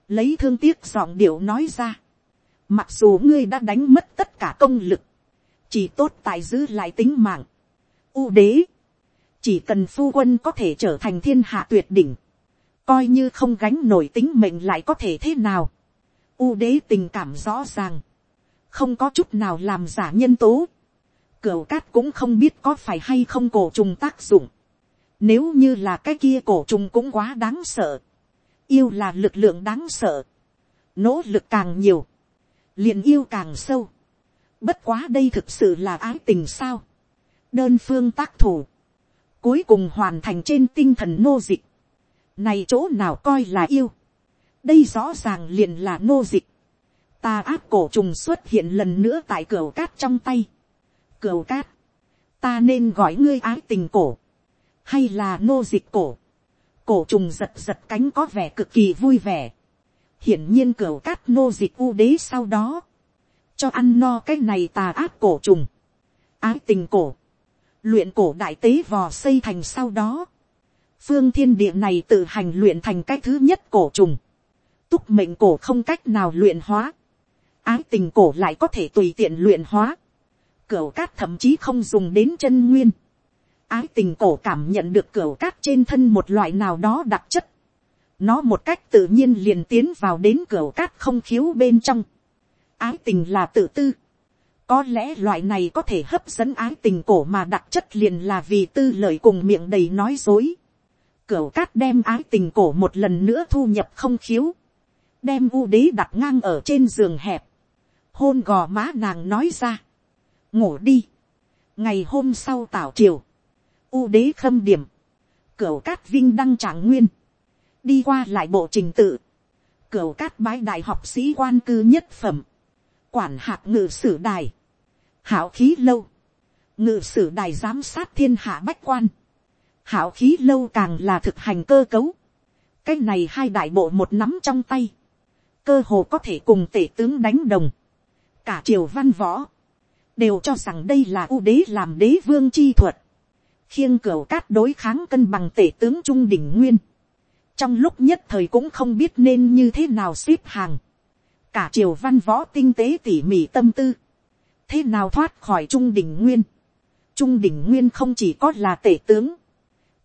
lấy thương tiếc giọng điệu nói ra. mặc dù ngươi đã đánh mất tất cả công lực. chỉ tốt tại giữ lại tính mạng. u đế chỉ cần phu quân có thể trở thành thiên hạ tuyệt đỉnh. Coi như không gánh nổi tính mệnh lại có thể thế nào? U đế tình cảm rõ ràng, không có chút nào làm giả nhân tố, cửu cát cũng không biết có phải hay không cổ trùng tác dụng, nếu như là cái kia cổ trùng cũng quá đáng sợ, yêu là lực lượng đáng sợ, nỗ lực càng nhiều, liền yêu càng sâu, bất quá đây thực sự là ái tình sao, đơn phương tác thủ, cuối cùng hoàn thành trên tinh thần nô dịch, này chỗ nào coi là yêu, đây rõ ràng liền là nô dịch. ta áp cổ trùng xuất hiện lần nữa tại cửa cát trong tay. cửa cát, ta nên gọi ngươi ái tình cổ, hay là nô dịch cổ. cổ trùng giật giật cánh có vẻ cực kỳ vui vẻ. hiển nhiên cửa cát nô dịch u đế sau đó, cho ăn no cái này tà áp cổ trùng. ái tình cổ, luyện cổ đại tế vò xây thành sau đó, phương thiên địa này tự hành luyện thành cái thứ nhất cổ trùng. Túc mệnh cổ không cách nào luyện hóa, ái tình cổ lại có thể tùy tiện luyện hóa, cửa cát thậm chí không dùng đến chân nguyên, ái tình cổ cảm nhận được cửa cát trên thân một loại nào đó đặc chất, nó một cách tự nhiên liền tiến vào đến cửa cát không khiếu bên trong, ái tình là tự tư, có lẽ loại này có thể hấp dẫn ái tình cổ mà đặc chất liền là vì tư lợi cùng miệng đầy nói dối. Cửu cát đem ái tình cổ một lần nữa thu nhập không khiếu. Đem u đế đặt ngang ở trên giường hẹp, hôn gò má nàng nói ra, ngủ đi, ngày hôm sau tảo triều, u đế khâm điểm, Cửu cát vinh đăng trạng nguyên, đi qua lại bộ trình tự, Cửu cát bái đại học sĩ quan cư nhất phẩm, quản hạt ngự sử đài, hảo khí lâu, ngự sử đài giám sát thiên hạ bách quan, hảo khí lâu càng là thực hành cơ cấu, cái này hai đại bộ một nắm trong tay, cơ hồ có thể cùng tể tướng đánh đồng, cả triều văn võ, đều cho rằng đây là ưu đế làm đế vương chi thuật, khiêng cửa cát đối kháng cân bằng tể tướng trung đỉnh nguyên, trong lúc nhất thời cũng không biết nên như thế nào xếp hàng, cả triều văn võ tinh tế tỉ mỉ tâm tư, thế nào thoát khỏi trung đỉnh nguyên, trung đỉnh nguyên không chỉ có là tể tướng,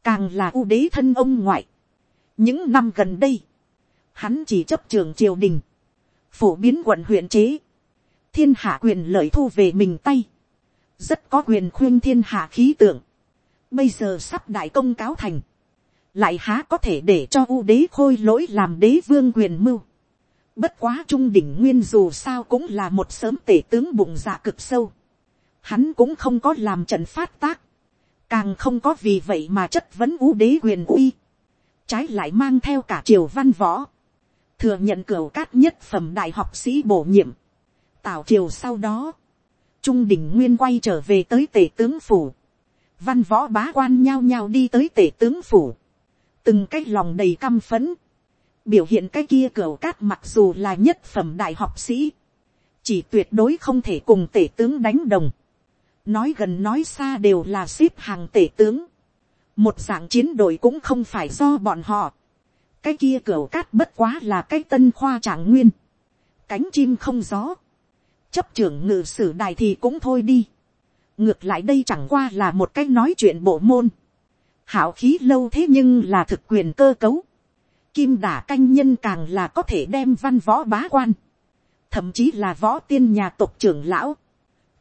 càng là ưu đế thân ông ngoại. những năm gần đây, hắn chỉ chấp trường triều đình, phổ biến quận huyện chế, thiên hạ quyền lợi thu về mình tay, rất có quyền khuyên thiên hạ khí tượng, bây giờ sắp đại công cáo thành, lại há có thể để cho ưu đế khôi lỗi làm đế vương quyền mưu. Bất quá trung đỉnh nguyên dù sao cũng là một sớm tể tướng bụng dạ cực sâu. Hắn cũng không có làm trận phát tác. Càng không có vì vậy mà chất vấn ú đế quyền uy. Trái lại mang theo cả triều văn võ thừa nhận cửu cát nhất phẩm đại học sĩ bổ nhiệm, tạo triều sau đó, trung đỉnh nguyên quay trở về tới tể tướng phủ, văn võ bá quan nhao nhao đi tới tể tướng phủ, từng cái lòng đầy căm phấn, biểu hiện cái kia cửa cát mặc dù là nhất phẩm đại học sĩ, chỉ tuyệt đối không thể cùng tể tướng đánh đồng, nói gần nói xa đều là ship hàng tể tướng, một dạng chiến đội cũng không phải do bọn họ, cái kia cửa cát bất quá là cái tân khoa trạng nguyên, cánh chim không gió, chấp trưởng ngự sử đài thì cũng thôi đi, ngược lại đây chẳng qua là một cái nói chuyện bộ môn, hảo khí lâu thế nhưng là thực quyền cơ cấu, kim đả canh nhân càng là có thể đem văn võ bá quan, thậm chí là võ tiên nhà tộc trưởng lão,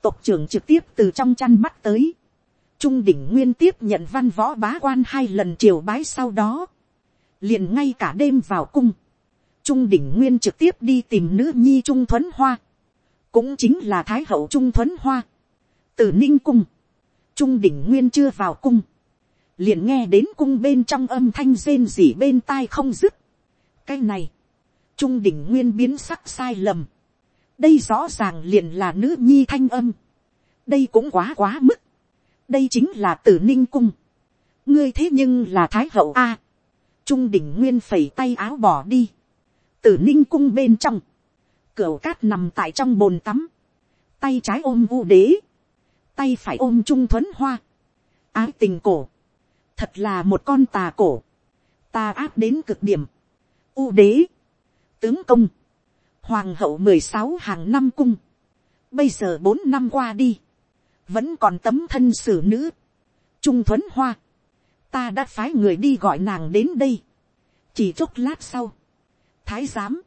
tộc trưởng trực tiếp từ trong chăn mắt tới, trung đỉnh nguyên tiếp nhận văn võ bá quan hai lần triều bái sau đó, liền ngay cả đêm vào cung, trung đỉnh nguyên trực tiếp đi tìm nữ nhi trung thuấn hoa, cũng chính là thái hậu trung thuấn hoa, từ ninh cung, trung đỉnh nguyên chưa vào cung, liền nghe đến cung bên trong âm thanh rên rỉ bên tai không dứt. cái này, trung đỉnh nguyên biến sắc sai lầm, đây rõ ràng liền là nữ nhi thanh âm, đây cũng quá quá mức, đây chính là tử ninh cung, ngươi thế nhưng là thái hậu a, trung đỉnh nguyên phẩy tay áo bỏ đi, tử ninh cung bên trong, cửa cát nằm tại trong bồn tắm, tay trái ôm Vu đế, tay phải ôm trung thuấn hoa, ái tình cổ, thật là một con tà cổ, ta áp đến cực điểm, u đế, tướng công, hoàng hậu mười sáu hàng năm cung, bây giờ bốn năm qua đi, vẫn còn tấm thân xử nữ, trung thuấn hoa, ta đã phái người đi gọi nàng đến đây, chỉ chốc lát sau, thái giám,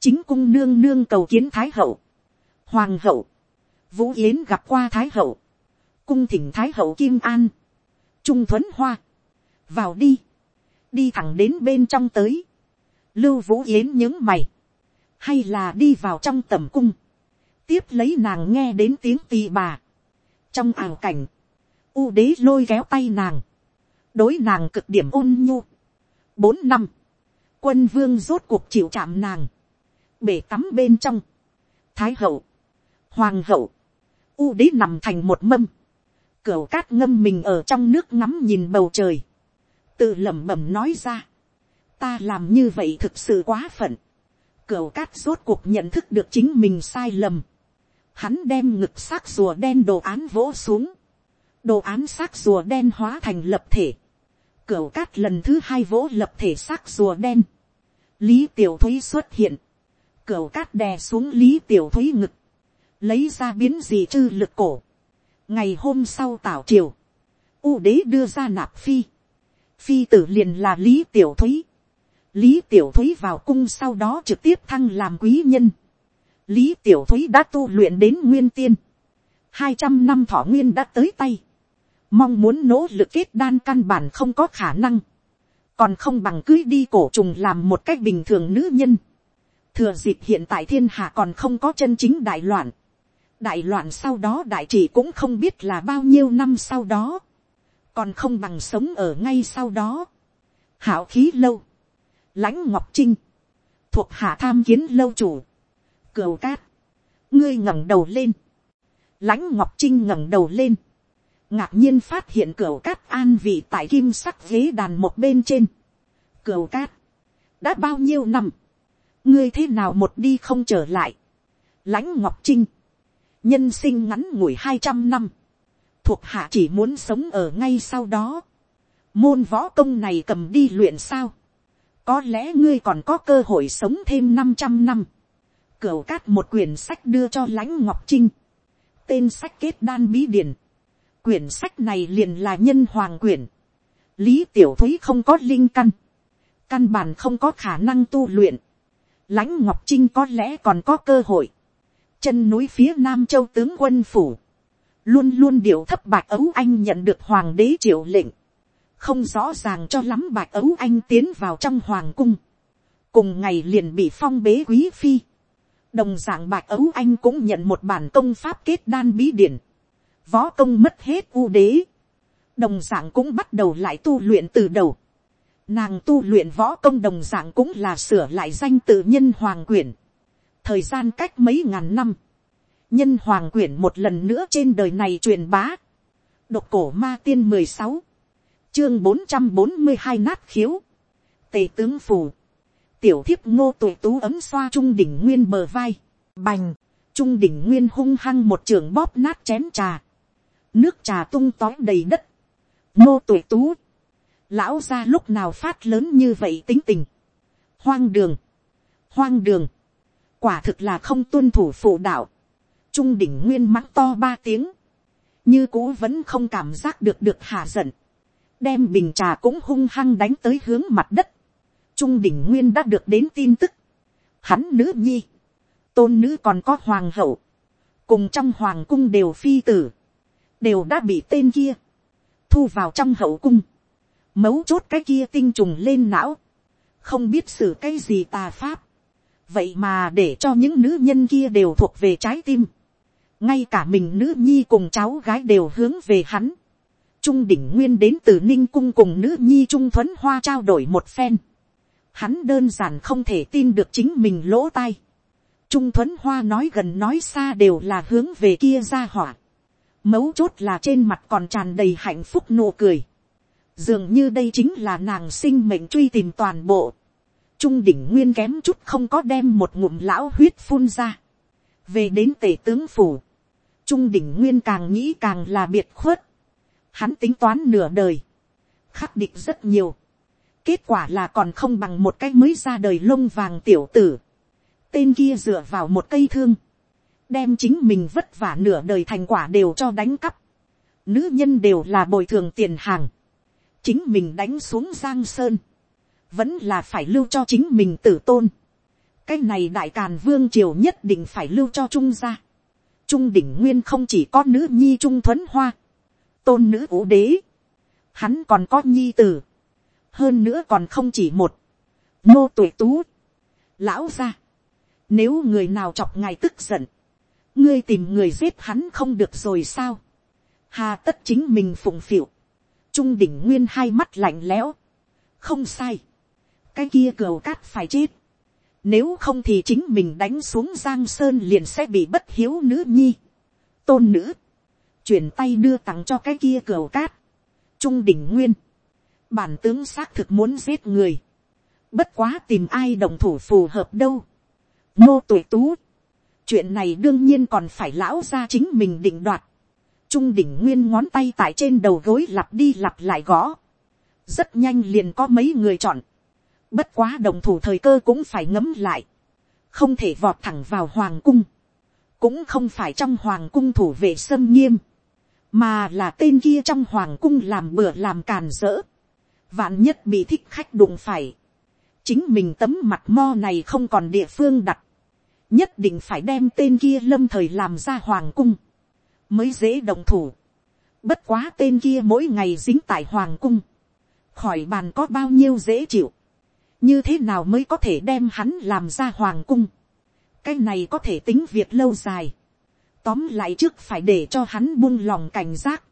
chính cung nương nương cầu kiến thái hậu, hoàng hậu, vũ yến gặp qua thái hậu, cung thỉnh thái hậu kim an, trung thuấn hoa, vào đi, đi thẳng đến bên trong tới, lưu vũ yến những mày, hay là đi vào trong tầm cung, tiếp lấy nàng nghe đến tiếng tì bà, trong ảo cảnh, u đế lôi kéo tay nàng, đối nàng cực điểm ôn nhu, bốn năm, quân vương rốt cuộc chịu chạm nàng, bể tắm bên trong, thái hậu, hoàng hậu, u đế nằm thành một mâm, Cửu cát ngâm mình ở trong nước ngắm nhìn bầu trời, tự lẩm bẩm nói ra, ta làm như vậy thực sự quá phận, Cửu cát rốt cuộc nhận thức được chính mình sai lầm, hắn đem ngực xác rùa đen đồ án vỗ xuống, đồ án xác rùa đen hóa thành lập thể, Cửu cát lần thứ hai vỗ lập thể xác rùa đen, lý tiểu thúy xuất hiện, Cửu cát đè xuống lý tiểu thúy ngực, lấy ra biến gì chư lực cổ, ngày hôm sau tảo triều, u đế đưa ra nạp phi, phi tử liền là lý tiểu thúy, lý tiểu thúy vào cung sau đó trực tiếp thăng làm quý nhân, lý tiểu thúy đã tu luyện đến nguyên tiên, hai trăm năm thọ nguyên đã tới tay, mong muốn nỗ lực kết đan căn bản không có khả năng, còn không bằng cưới đi cổ trùng làm một cách bình thường nữ nhân, thừa dịp hiện tại thiên hạ còn không có chân chính đại loạn, đại loạn sau đó đại trị cũng không biết là bao nhiêu năm sau đó, còn không bằng sống ở ngay sau đó. hảo khí lâu, lãnh ngọc trinh, thuộc hạ tham kiến lâu chủ, cửu cát, ngươi ngẩng đầu lên, lãnh ngọc trinh ngẩng đầu lên, ngạc nhiên phát hiện cửu cát an vị tại kim sắc ghế đàn một bên trên, cửu cát, đã bao nhiêu năm, ngươi thế nào một đi không trở lại, lãnh ngọc trinh, nhân sinh ngắn ngủi hai trăm năm, thuộc hạ chỉ muốn sống ở ngay sau đó. môn võ công này cầm đi luyện sao. có lẽ ngươi còn có cơ hội sống thêm năm trăm năm. cửu cát một quyển sách đưa cho lãnh ngọc trinh. tên sách kết đan bí điển. quyển sách này liền là nhân hoàng quyển. lý tiểu thúy không có linh căn. căn bản không có khả năng tu luyện. lãnh ngọc trinh có lẽ còn có cơ hội chân núi phía nam châu tướng quân phủ, luôn luôn điệu thấp bạc ấu anh nhận được hoàng đế triệu lệnh, không rõ ràng cho lắm bạc ấu anh tiến vào trong hoàng cung, cùng ngày liền bị phong bế quý phi, đồng d ạ n g bạc ấu anh cũng nhận một bản công pháp kết đan bí điển, võ công mất hết u đế, đồng d ạ n g cũng bắt đầu lại tu luyện từ đầu, Nàng tu luyện võ công đồng dạng cũng là sửa lại danh tự nhân hoàng quyển. Thời gian cách mấy ngàn năm. Nhân hoàng quyển một lần nữa trên đời này truyền bá. Độc cổ ma tiên mười sáu Chương bốn trăm bốn mươi hai nát khiếu. Tề tướng phủ. Tiểu thiếp ngô tuổi tú ấm xoa trung đỉnh nguyên bờ vai. Bành. Trung đỉnh nguyên hung hăng một trường bóp nát chén trà. Nước trà tung tói đầy đất. Ngô tuổi tú lão ra lúc nào phát lớn như vậy tính tình. hoang đường, hoang đường, quả thực là không tuân thủ phụ đạo, trung đỉnh nguyên mắng to ba tiếng, như cũ vẫn không cảm giác được được hạ giận, đem bình trà cũng hung hăng đánh tới hướng mặt đất, trung đỉnh nguyên đã được đến tin tức, hắn nữ nhi, tôn nữ còn có hoàng hậu, cùng trong hoàng cung đều phi tử, đều đã bị tên kia, thu vào trong hậu cung, mấu chốt cái kia tinh trùng lên não, không biết xử cái gì tà pháp, vậy mà để cho những nữ nhân kia đều thuộc về trái tim, ngay cả mình nữ nhi cùng cháu gái đều hướng về hắn, trung đỉnh nguyên đến từ ninh cung cùng nữ nhi trung thuấn hoa trao đổi một phen, hắn đơn giản không thể tin được chính mình lỗ tai, trung thuấn hoa nói gần nói xa đều là hướng về kia ra hỏa, mấu chốt là trên mặt còn tràn đầy hạnh phúc nụ cười, dường như đây chính là nàng sinh mệnh truy tìm toàn bộ. Trung đỉnh nguyên kém chút không có đem một ngụm lão huyết phun ra. Về đến tể tướng phủ. Trung đỉnh nguyên càng nghĩ càng là biệt khuất. Hắn tính toán nửa đời. Khắc định rất nhiều. Kết quả là còn không bằng một cái mới ra đời lông vàng tiểu tử. Tên kia dựa vào một cây thương. Đem chính mình vất vả nửa đời thành quả đều cho đánh cắp. Nữ nhân đều là bồi thường tiền hàng chính mình đánh xuống giang sơn, vẫn là phải lưu cho chính mình tử tôn. cái này đại càn vương triều nhất định phải lưu cho trung gia. trung đỉnh nguyên không chỉ có nữ nhi trung thuấn hoa, tôn nữ vũ đế, hắn còn có nhi tử, hơn nữa còn không chỉ một, nô tuổi tú, lão gia, nếu người nào chọc ngài tức giận, ngươi tìm người giết hắn không được rồi sao, hà tất chính mình phụng phịu, trung đỉnh nguyên hai mắt lạnh lẽo. không sai cái kia cừu cát phải chết. nếu không thì chính mình đánh xuống giang sơn liền sẽ bị bất hiếu nữ nhi. tôn nữ. chuyển tay đưa tặng cho cái kia cừu cát. trung đỉnh nguyên. bản tướng xác thực muốn giết người. bất quá tìm ai đồng thủ phù hợp đâu. nô tuổi tú. chuyện này đương nhiên còn phải lão ra chính mình định đoạt trung đỉnh nguyên ngón tay tại trên đầu gối lặp đi lặp lại gõ. rất nhanh liền có mấy người chọn bất quá đồng thủ thời cơ cũng phải ngấm lại. không thể vọt thẳng vào hoàng cung. cũng không phải trong hoàng cung thủ vệ sâm nghiêm. mà là tên kia trong hoàng cung làm bừa làm càn rỡ. vạn nhất bị thích khách đụng phải. chính mình tấm mặt mo này không còn địa phương đặt. nhất định phải đem tên kia lâm thời làm ra hoàng cung mới dễ đồng thủ. Bất quá tên kia mỗi ngày dính tại hoàng cung, khỏi bàn có bao nhiêu dễ chịu, như thế nào mới có thể đem hắn làm ra hoàng cung. cái này có thể tính việc lâu dài, tóm lại trước phải để cho hắn buông lòng cảnh giác,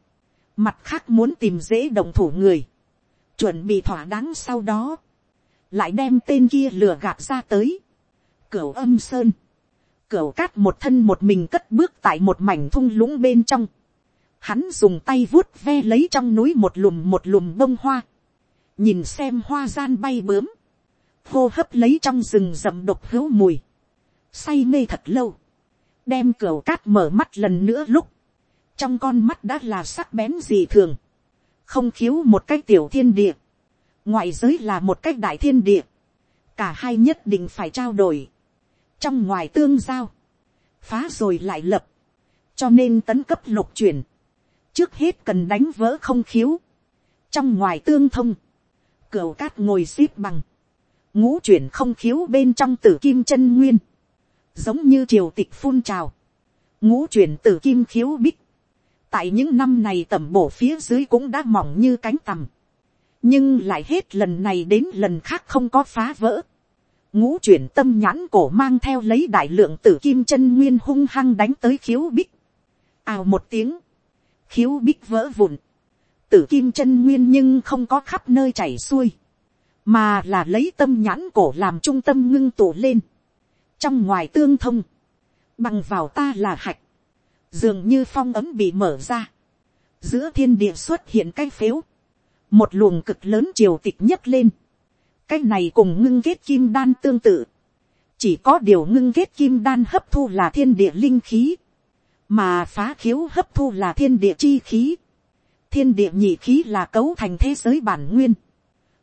mặt khác muốn tìm dễ đồng thủ người, chuẩn bị thỏa đáng sau đó, lại đem tên kia lừa gạt ra tới, cửu âm sơn, Cửu cát một thân một mình cất bước tại một mảnh thung lũng bên trong. Hắn dùng tay vuốt ve lấy trong núi một lùm một lùm bông hoa. Nhìn xem hoa gian bay bướm. Hô hấp lấy trong rừng rậm độc hữu mùi. Say mê thật lâu. Đem cửa cát mở mắt lần nữa lúc. Trong con mắt đã là sắc bén dị thường. Không khiếu một cách tiểu thiên địa. Ngoại giới là một cách đại thiên địa. Cả hai nhất định phải trao đổi trong ngoài tương giao, phá rồi lại lập, cho nên tấn cấp lục chuyển, trước hết cần đánh vỡ không khiếu, trong ngoài tương thông, cửa cát ngồi x ế p bằng, ngũ chuyển không khiếu bên trong tử kim chân nguyên, giống như triều tịch phun trào, ngũ chuyển tử kim khiếu bích, tại những năm này tẩm bổ phía dưới cũng đã mỏng như cánh tằm, nhưng lại hết lần này đến lần khác không có phá vỡ, ngũ chuyển tâm nhãn cổ mang theo lấy đại lượng tử kim chân nguyên hung hăng đánh tới khiếu bích. ào một tiếng, khiếu bích vỡ vụn, tử kim chân nguyên nhưng không có khắp nơi chảy xuôi, mà là lấy tâm nhãn cổ làm trung tâm ngưng tụ lên, trong ngoài tương thông, bằng vào ta là hạch, dường như phong ấm bị mở ra, giữa thiên địa xuất hiện cái phếu, một luồng cực lớn triều tịch nhấc lên, cái này cùng ngưng kết kim đan tương tự, chỉ có điều ngưng kết kim đan hấp thu là thiên địa linh khí, mà phá khiếu hấp thu là thiên địa chi khí, thiên địa nhị khí là cấu thành thế giới bản nguyên,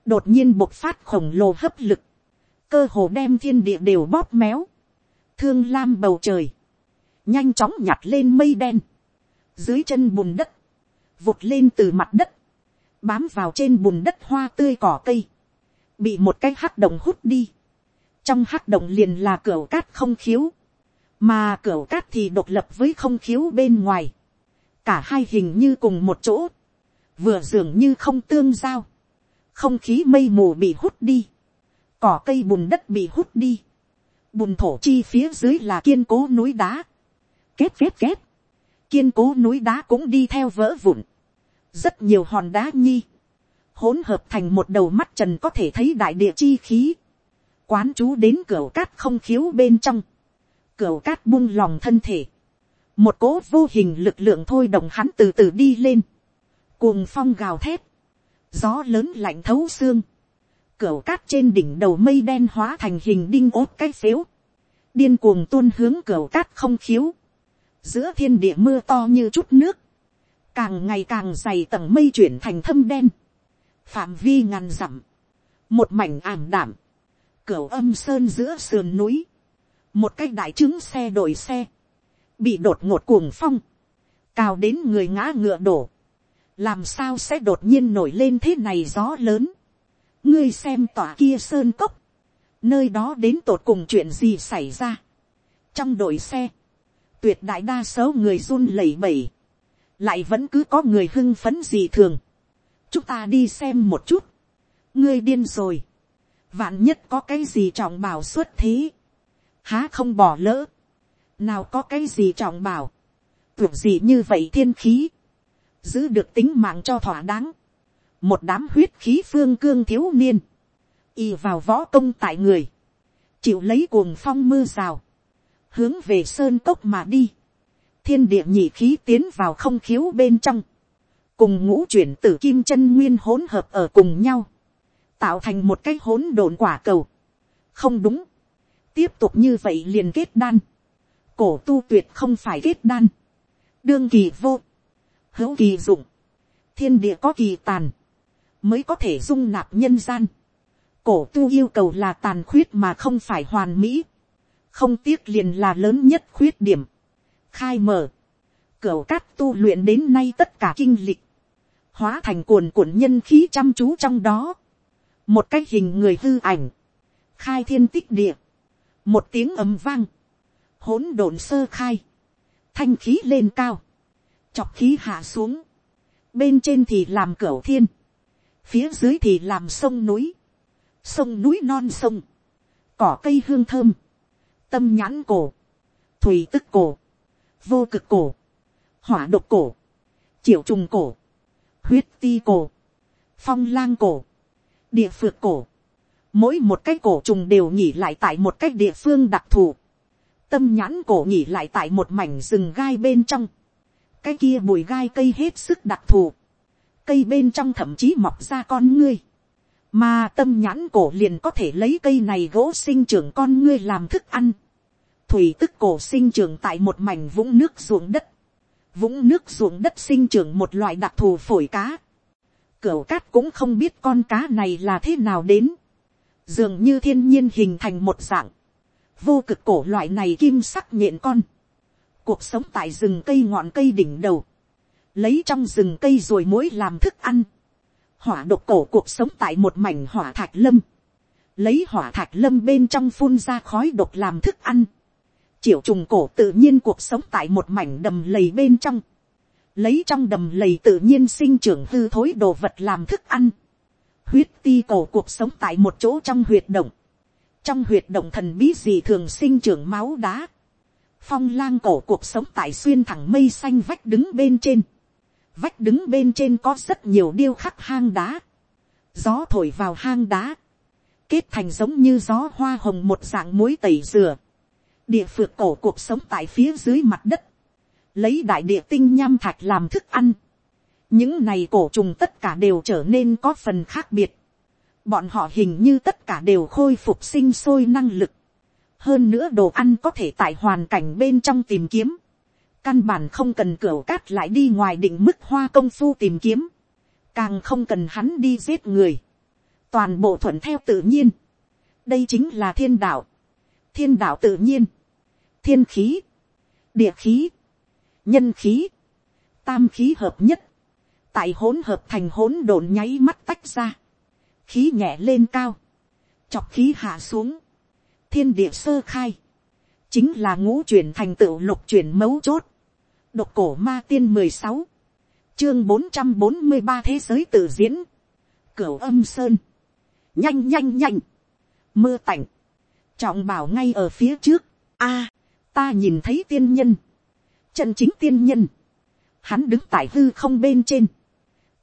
đột nhiên bộc phát khổng lồ hấp lực, cơ hồ đem thiên địa đều bóp méo, thương lam bầu trời, nhanh chóng nhặt lên mây đen, dưới chân bùn đất, vụt lên từ mặt đất, bám vào trên bùn đất hoa tươi cỏ cây, bị một cái hắc động hút đi, trong hắc động liền là cửa cát không khiếu, mà cửa cát thì độc lập với không khiếu bên ngoài, cả hai hình như cùng một chỗ, vừa dường như không tương giao, không khí mây mù bị hút đi, cỏ cây bùn đất bị hút đi, bùn thổ chi phía dưới là kiên cố núi đá, kết kết kết, kiên cố núi đá cũng đi theo vỡ vụn, rất nhiều hòn đá nhi, hỗn hợp thành một đầu mắt trần có thể thấy đại địa chi khí, quán chú đến cửa cát không khiếu bên trong, cửa cát buông lòng thân thể, một cố vô hình lực lượng thôi đồng hắn từ từ đi lên, cuồng phong gào thét, gió lớn lạnh thấu xương, cửa cát trên đỉnh đầu mây đen hóa thành hình đinh ốt cái phếu, điên cuồng tuôn hướng cửa cát không khiếu, giữa thiên địa mưa to như chút nước, càng ngày càng dày tầng mây chuyển thành thâm đen, phạm vi ngàn dặm, một mảnh ảm đảm, cửa âm sơn giữa sườn núi, một cái đại trứng xe đổi xe, bị đột ngột cuồng phong, cao đến người ngã ngựa đổ, làm sao sẽ đột nhiên nổi lên thế này gió lớn, ngươi xem tòa kia sơn cốc, nơi đó đến tột cùng chuyện gì xảy ra, trong đội xe, tuyệt đại đa số người run lẩy bẩy, lại vẫn cứ có người hưng phấn gì thường, chúng ta đi xem một chút, ngươi điên rồi, vạn nhất có cái gì trọng bảo xuất thế, há không bỏ lỡ, nào có cái gì trọng bảo, tưởng gì như vậy thiên khí, giữ được tính mạng cho thỏa đáng, một đám huyết khí phương cương thiếu niên, y vào võ công tại người, chịu lấy cuồng phong mưa rào, hướng về sơn cốc mà đi, thiên địa nhị khí tiến vào không khiếu bên trong, cùng ngũ chuyển tử kim chân nguyên hỗn hợp ở cùng nhau, tạo thành một cái hỗn độn quả cầu. không đúng, tiếp tục như vậy liền kết đan, cổ tu tuyệt không phải kết đan, đương kỳ vô, hữu kỳ dụng, thiên địa có kỳ tàn, mới có thể dung nạp nhân gian. Cổ tu yêu cầu là tàn khuyết mà không phải hoàn mỹ, không tiếc liền là lớn nhất khuyết điểm. khai mở, cửa cát tu luyện đến nay tất cả kinh lịch, hóa thành cuồn cuộn nhân khí chăm chú trong đó, một cái hình người hư ảnh, khai thiên tích địa, một tiếng ầm vang, hỗn độn sơ khai, thanh khí lên cao, chọc khí hạ xuống, bên trên thì làm cửa thiên, phía dưới thì làm sông núi, sông núi non sông, cỏ cây hương thơm, tâm nhãn cổ, thủy tức cổ, vô cực cổ, hỏa độc cổ, triệu trùng cổ, huyết ti cổ, phong lang cổ, địa phược cổ, mỗi một cái cổ trùng đều nhỉ lại tại một cái địa phương đặc thù, tâm nhãn cổ nhỉ lại tại một mảnh rừng gai bên trong, cái kia bụi gai cây hết sức đặc thù, cây bên trong thậm chí mọc ra con ngươi, mà tâm nhãn cổ liền có thể lấy cây này gỗ sinh trưởng con ngươi làm thức ăn, thủy tức cổ sinh trưởng tại một mảnh vũng nước ruộng đất, vũng nước ruộng đất sinh trưởng một loại đặc thù phổi cá, cửa cát cũng không biết con cá này là thế nào đến, dường như thiên nhiên hình thành một dạng, vô cực cổ loại này kim sắc nhện con, cuộc sống tại rừng cây ngọn cây đỉnh đầu, lấy trong rừng cây rồi mối làm thức ăn, hỏa độc cổ cuộc sống tại một mảnh hỏa thạch lâm, lấy hỏa thạch lâm bên trong phun ra khói độc làm thức ăn, triệu trùng cổ tự nhiên cuộc sống tại một mảnh đầm lầy bên trong, lấy trong đầm lầy tự nhiên sinh trưởng hư thối đồ vật làm thức ăn, huyết ti cổ cuộc sống tại một chỗ trong huyệt động, trong huyệt động thần bí gì thường sinh trưởng máu đá, phong lang cổ cuộc sống tại xuyên thẳng mây xanh vách đứng bên trên, vách đứng bên trên có rất nhiều điêu khắc hang đá, gió thổi vào hang đá, kết thành giống như gió hoa hồng một dạng muối tẩy rửa, địa phược cổ cuộc sống tại phía dưới mặt đất, lấy đại địa tinh nham thạch làm thức ăn, những này cổ trùng tất cả đều trở nên có phần khác biệt, bọn họ hình như tất cả đều khôi phục sinh sôi năng lực, hơn nữa đồ ăn có thể tại hoàn cảnh bên trong tìm kiếm, căn bản không cần cửa cát lại đi ngoài định mức hoa công phu tìm kiếm, càng không cần hắn đi giết người, toàn bộ thuận theo tự nhiên, đây chính là thiên đạo, thiên đạo tự nhiên, thiên khí, địa khí, nhân khí, tam khí hợp nhất, tại hỗn hợp thành hỗn độn nháy mắt tách ra, khí nhẹ lên cao, chọc khí hạ xuống, thiên địa sơ khai, chính là ngũ chuyển thành tựu lục chuyển mấu chốt, độc cổ ma tiên mười sáu, chương bốn trăm bốn mươi ba thế giới tự diễn, cửu âm sơn, nhanh nhanh nhanh, mưa tạnh, trọng bảo ngay ở phía trước, a, ta nhìn thấy tiên nhân, chân chính tiên nhân, hắn đứng tại hư không bên trên,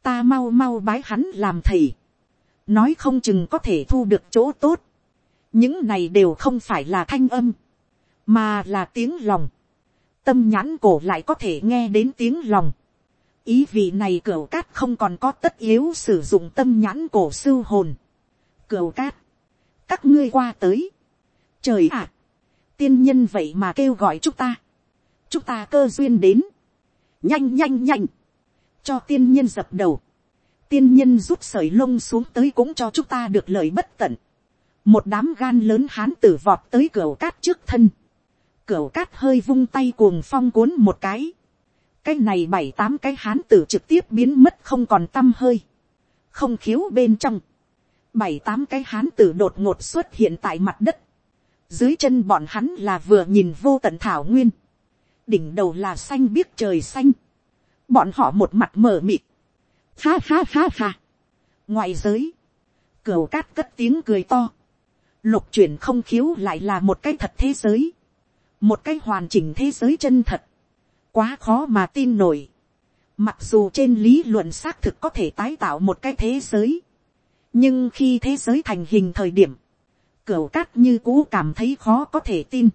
ta mau mau bái hắn làm thầy, nói không chừng có thể thu được chỗ tốt, những này đều không phải là thanh âm, mà là tiếng lòng, tâm nhãn cổ lại có thể nghe đến tiếng lòng, ý vị này cửa cát không còn có tất yếu sử dụng tâm nhãn cổ sưu hồn, cửa cát, các ngươi qua tới, trời ạ, tiên nhân vậy mà kêu gọi chúng ta, chúng ta cơ duyên đến, nhanh nhanh nhanh, cho tiên nhân dập đầu, tiên nhân rút sợi lông xuống tới cũng cho chúng ta được lợi bất tận, một đám gan lớn hán tử vọt tới cửa cát trước thân, cửa cát hơi vung tay cuồng phong cuốn một cái, cái này bảy tám cái hán tử trực tiếp biến mất không còn t â m hơi, không khiếu bên trong, bảy tám cái hán tử đột ngột xuất hiện tại mặt đất, dưới chân bọn hắn là vừa nhìn vô tận thảo nguyên, đỉnh đầu là xanh biếc trời xanh, bọn họ một mặt mờ mịt, ha ha ha ha, ngoài giới, cửa cát cất tiếng cười to, lục chuyển không khiếu lại là một cái thật thế giới, một cái hoàn chỉnh thế giới chân thật, quá khó mà tin nổi. Mặc dù trên lý luận xác thực có thể tái tạo một cái thế giới, nhưng khi thế giới thành hình thời điểm, cửu cát như cũ cảm thấy khó có thể tin.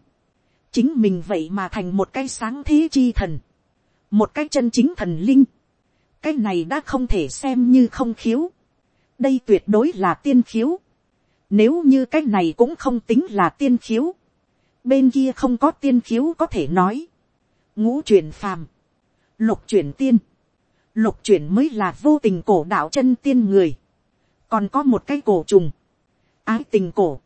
chính mình vậy mà thành một cái sáng thế chi thần, một cái chân chính thần linh. cái này đã không thể xem như không khiếu. đây tuyệt đối là tiên khiếu. Nếu như cái này cũng không tính là tiên khiếu. Bên kia không có tiên khiếu có thể nói. Ngũ chuyển phàm. Lục chuyển tiên. Lục chuyển mới là vô tình cổ đạo chân tiên người. Còn có một cái cổ trùng. Ái tình cổ.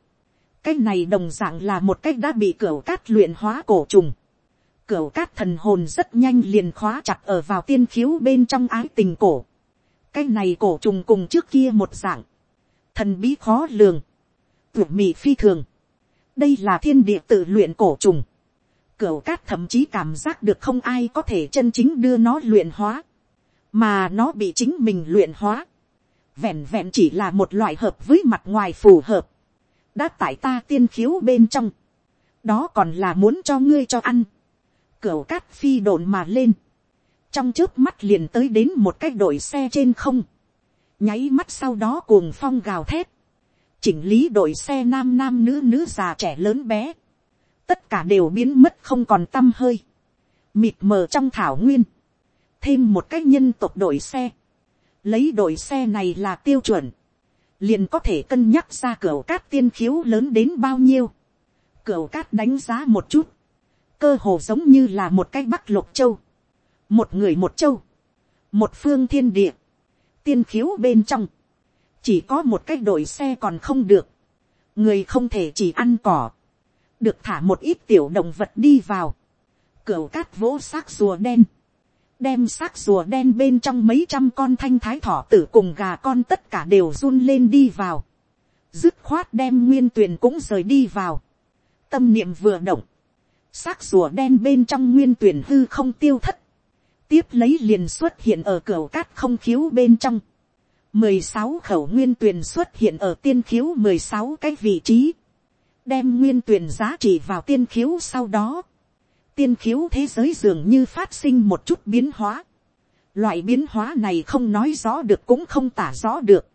Cái này đồng dạng là một cách đã bị cửa cát luyện hóa cổ trùng. Cửa cát thần hồn rất nhanh liền khóa chặt ở vào tiên khiếu bên trong ái tình cổ. Cái này cổ trùng cùng trước kia một dạng. Thần bí khó lường tuyệt mị phi thường. đây là thiên địa tự luyện cổ trùng. cửu cát thậm chí cảm giác được không ai có thể chân chính đưa nó luyện hóa. mà nó bị chính mình luyện hóa. vẹn vẹn chỉ là một loại hợp với mặt ngoài phù hợp. đã tại ta tiên khiếu bên trong. đó còn là muốn cho ngươi cho ăn. cửu cát phi đồn mà lên. trong trước mắt liền tới đến một cái đội xe trên không nháy mắt sau đó cuồng phong gào thét, chỉnh lý đội xe nam nam nữ nữ già trẻ lớn bé, tất cả đều biến mất không còn t â m hơi, mịt mờ trong thảo nguyên, thêm một cái nhân tộc đội xe, lấy đội xe này là tiêu chuẩn, liền có thể cân nhắc ra cửa cát tiên khiếu lớn đến bao nhiêu, cửa cát đánh giá một chút, cơ hồ giống như là một cái bắc lục châu, một người một châu, một phương thiên địa, tiên khiếu bên trong, chỉ có một cái đội xe còn không được, người không thể chỉ ăn cỏ, được thả một ít tiểu động vật đi vào, cửa cát vỗ xác rùa đen, đem xác rùa đen bên trong mấy trăm con thanh thái thỏ tử cùng gà con tất cả đều run lên đi vào, dứt khoát đem nguyên tuyền cũng rời đi vào, tâm niệm vừa động, xác rùa đen bên trong nguyên tuyền hư không tiêu thất, tiếp lấy liền xuất hiện ở cửa cát không khiếu bên trong, mười sáu khẩu nguyên tuyền xuất hiện ở tiên khiếu mười sáu cái vị trí, đem nguyên tuyền giá trị vào tiên khiếu sau đó, tiên khiếu thế giới dường như phát sinh một chút biến hóa, loại biến hóa này không nói rõ được cũng không tả rõ được,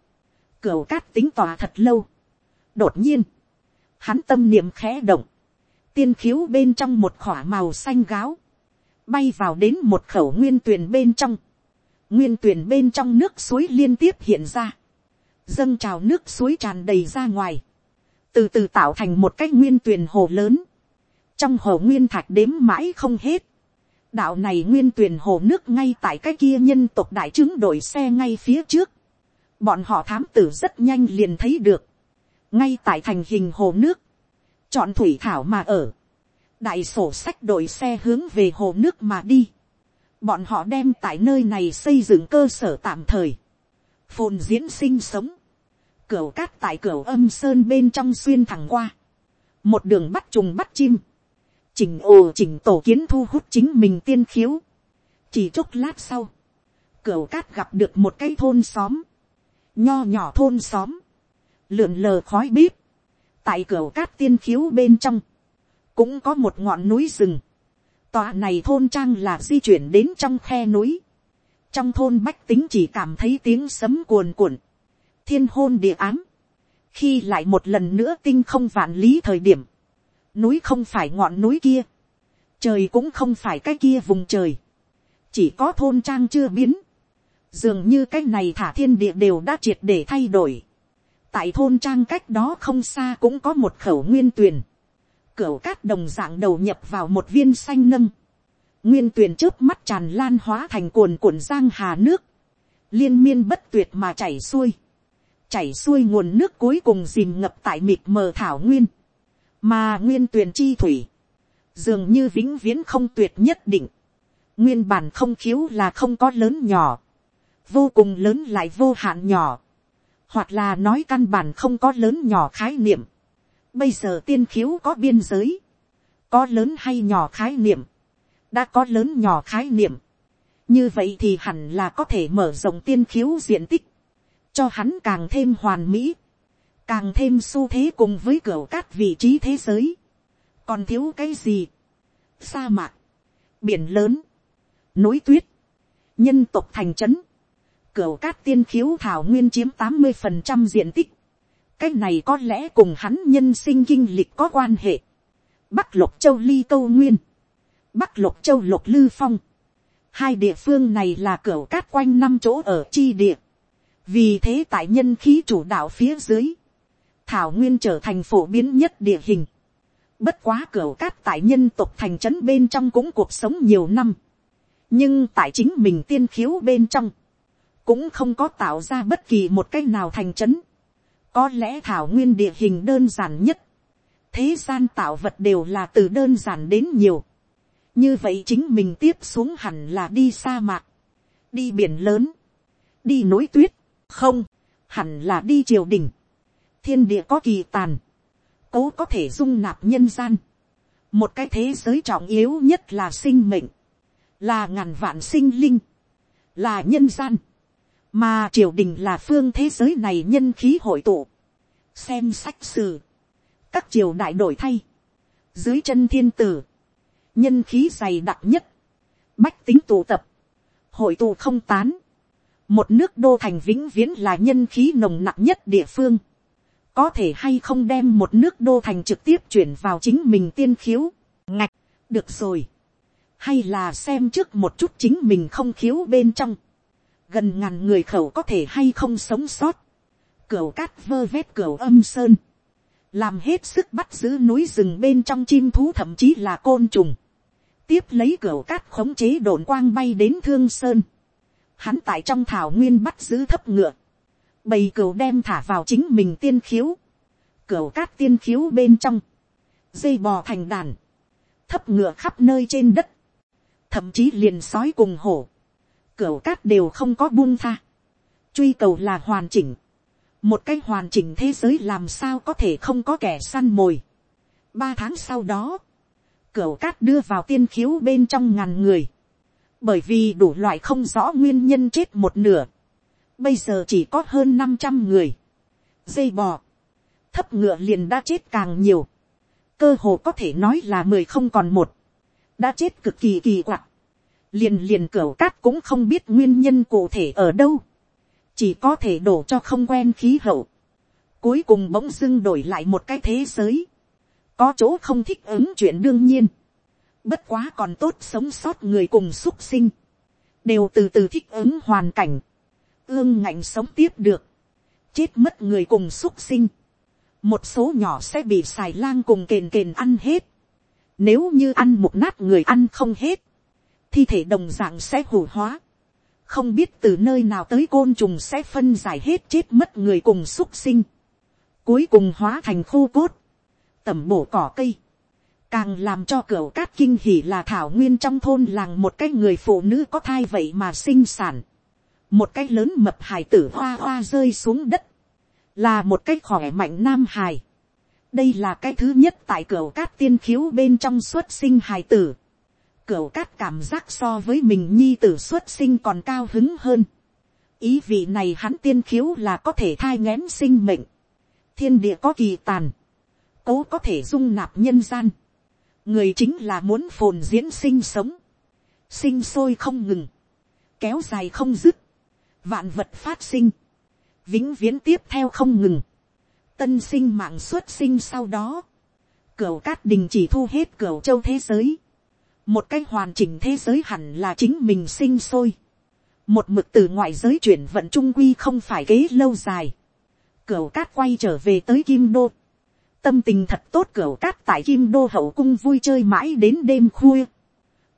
cửu cát tính tỏa thật lâu, đột nhiên, hắn tâm niệm khẽ động, tiên khiếu bên trong một khỏa màu xanh gáo, bay vào đến một khẩu nguyên tuyền bên trong, nguyên tuyền bên trong nước suối liên tiếp hiện ra, dâng trào nước suối tràn đầy ra ngoài, từ từ tạo thành một cái nguyên tuyền hồ lớn, trong hồ nguyên thạch đếm mãi không hết, đạo này nguyên tuyền hồ nước ngay tại cái kia nhân tộc đại chứng đội xe ngay phía trước, bọn họ thám tử rất nhanh liền thấy được, ngay tại thành hình hồ nước, chọn thủy thảo mà ở, đại sổ sách đội xe hướng về hồ nước mà đi, bọn họ đem tại nơi này xây dựng cơ sở tạm thời, phồn diễn sinh sống, cửa cát tại cửa âm sơn bên trong xuyên thẳng qua, một đường bắt trùng bắt chim, chỉnh ồ chỉnh tổ kiến thu hút chính mình tiên khiếu, chỉ chốc lát sau, cửa cát gặp được một cái thôn xóm, nho nhỏ thôn xóm, lượn lờ khói bếp, tại cửa cát tiên khiếu bên trong, cũng có một ngọn núi rừng, tòa này thôn trang là di chuyển đến trong khe núi, trong thôn bách tính chỉ cảm thấy tiếng sấm cuồn cuộn, thiên hôn địa ám, khi lại một lần nữa tinh không vạn lý thời điểm, núi không phải ngọn núi kia, trời cũng không phải cái kia vùng trời, chỉ có thôn trang chưa biến, dường như cái này thả thiên địa đều đã triệt để thay đổi, tại thôn trang cách đó không xa cũng có một khẩu nguyên tuyền, cửa cát đồng dạng đầu nhập vào một viên xanh nâng, nguyên tuyền trước mắt tràn lan hóa thành cuồn cuộn giang hà nước, liên miên bất tuyệt mà chảy xuôi, chảy xuôi nguồn nước cuối cùng dìm ngập tại mịt mờ thảo nguyên, mà nguyên tuyền chi thủy, dường như vĩnh viễn không tuyệt nhất định, nguyên bản không khiếu là không có lớn nhỏ, vô cùng lớn lại vô hạn nhỏ, hoặc là nói căn bản không có lớn nhỏ khái niệm, bây giờ tiên khiếu có biên giới, có lớn hay nhỏ khái niệm, đã có lớn nhỏ khái niệm, như vậy thì hẳn là có thể mở rộng tiên khiếu diện tích, cho hắn càng thêm hoàn mỹ, càng thêm xu thế cùng với cửa cát vị trí thế giới, còn thiếu cái gì, sa mạc, biển lớn, núi tuyết, nhân tộc thành trấn, cửa cát tiên khiếu thảo nguyên chiếm tám mươi phần trăm diện tích, cái này có lẽ cùng hắn nhân sinh kinh lịch có quan hệ, bắc lục châu ly câu nguyên, bắc lục châu lục lư phong, hai địa phương này là cửa cát quanh năm chỗ ở chi địa, vì thế tại nhân khí chủ đạo phía dưới, thảo nguyên trở thành phổ biến nhất địa hình. Bất quá cửa cát tại nhân tộc thành trấn bên trong cũng cuộc sống nhiều năm. Nhưng tại chính mình tiên khiếu bên trong, cũng không có tạo ra bất kỳ một cái nào thành trấn. Có lẽ thảo nguyên địa hình đơn giản nhất. Thế gian tạo vật đều là từ đơn giản đến nhiều. Như vậy chính mình tiếp xuống hẳn là đi sa mạc, đi biển lớn, đi núi tuyết, không, hẳn là đi triều đình. Thiên địa có kỳ tàn, cố có thể dung nạp nhân gian, một cái thế giới trọng yếu nhất là sinh mệnh, là ngàn vạn sinh linh, là nhân gian, mà triều đình là phương thế giới này nhân khí hội tụ, xem sách sử, các triều đại đổi thay, dưới chân thiên tử, nhân khí dày đặc nhất, bách tính tụ tập, hội tụ không tán, một nước đô thành vĩnh viễn là nhân khí nồng nặng nhất địa phương, có thể hay không đem một nước đô thành trực tiếp chuyển vào chính mình tiên khiếu, ngạch, được rồi, hay là xem trước một chút chính mình không khiếu bên trong, gần ngàn người khẩu có thể hay không sống sót, cửu cát vơ vét cửu âm sơn, làm hết sức bắt giữ núi rừng bên trong chim thú thậm chí là côn trùng, tiếp lấy cửu cát khống chế đồn quang bay đến thương sơn, hắn tại trong thảo nguyên bắt giữ thấp ngựa, bầy cửu đem thả vào chính mình tiên khiếu, cửu cát tiên khiếu bên trong, dây bò thành đàn, thấp ngựa khắp nơi trên đất, thậm chí liền sói cùng hổ, cửa cát đều không có buông tha, truy cầu là hoàn chỉnh, một cái hoàn chỉnh thế giới làm sao có thể không có kẻ săn mồi. ba tháng sau đó, cửa cát đưa vào tiên khiếu bên trong ngàn người, bởi vì đủ loại không rõ nguyên nhân chết một nửa, bây giờ chỉ có hơn năm trăm người, dây bò, thấp ngựa liền đã chết càng nhiều, cơ hồ có thể nói là mười không còn một, đã chết cực kỳ kỳ quặc, liền liền cửa cát cũng không biết nguyên nhân cụ thể ở đâu, chỉ có thể đổ cho không quen khí hậu, cuối cùng bỗng dưng đổi lại một cái thế giới, có chỗ không thích ứng chuyện đương nhiên, bất quá còn tốt sống sót người cùng xúc sinh, đều từ từ thích ứng hoàn cảnh, ương ngạnh sống tiếp được, chết mất người cùng xúc sinh, một số nhỏ sẽ bị xài lang cùng kền kền ăn hết, nếu như ăn một nát người ăn không hết, thi thể đồng dạng sẽ hủ hóa, không biết từ nơi nào tới côn trùng sẽ phân giải hết chết mất người cùng xúc sinh, cuối cùng hóa thành khô cốt, tẩm bổ cỏ cây, càng làm cho cửa cát kinh hỉ là thảo nguyên trong thôn làng một cái người phụ nữ có thai vậy mà sinh sản, một cái lớn mập hài tử hoa hoa rơi xuống đất, là một cái khỏe mạnh nam hài. đây là cái thứ nhất tại cửa cát tiên khiếu bên trong xuất sinh hài tử. Cửu cát cảm giác so với mình nhi tử xuất sinh còn cao hứng hơn. ý vị này hắn tiên khiếu là có thể thai ngén sinh mệnh. thiên địa có kỳ tàn. cố có thể dung nạp nhân gian. người chính là muốn phồn diễn sinh sống. sinh sôi không ngừng. kéo dài không dứt. vạn vật phát sinh vĩnh viễn tiếp theo không ngừng, tân sinh mạng xuất sinh sau đó, cửu cát đình chỉ thu hết cửu châu thế giới, một cái hoàn chỉnh thế giới hẳn là chính mình sinh sôi, một mực từ ngoại giới chuyển vận trung quy không phải kế lâu dài, cửu cát quay trở về tới kim đô, tâm tình thật tốt cửu cát tại kim đô hậu cung vui chơi mãi đến đêm khuya,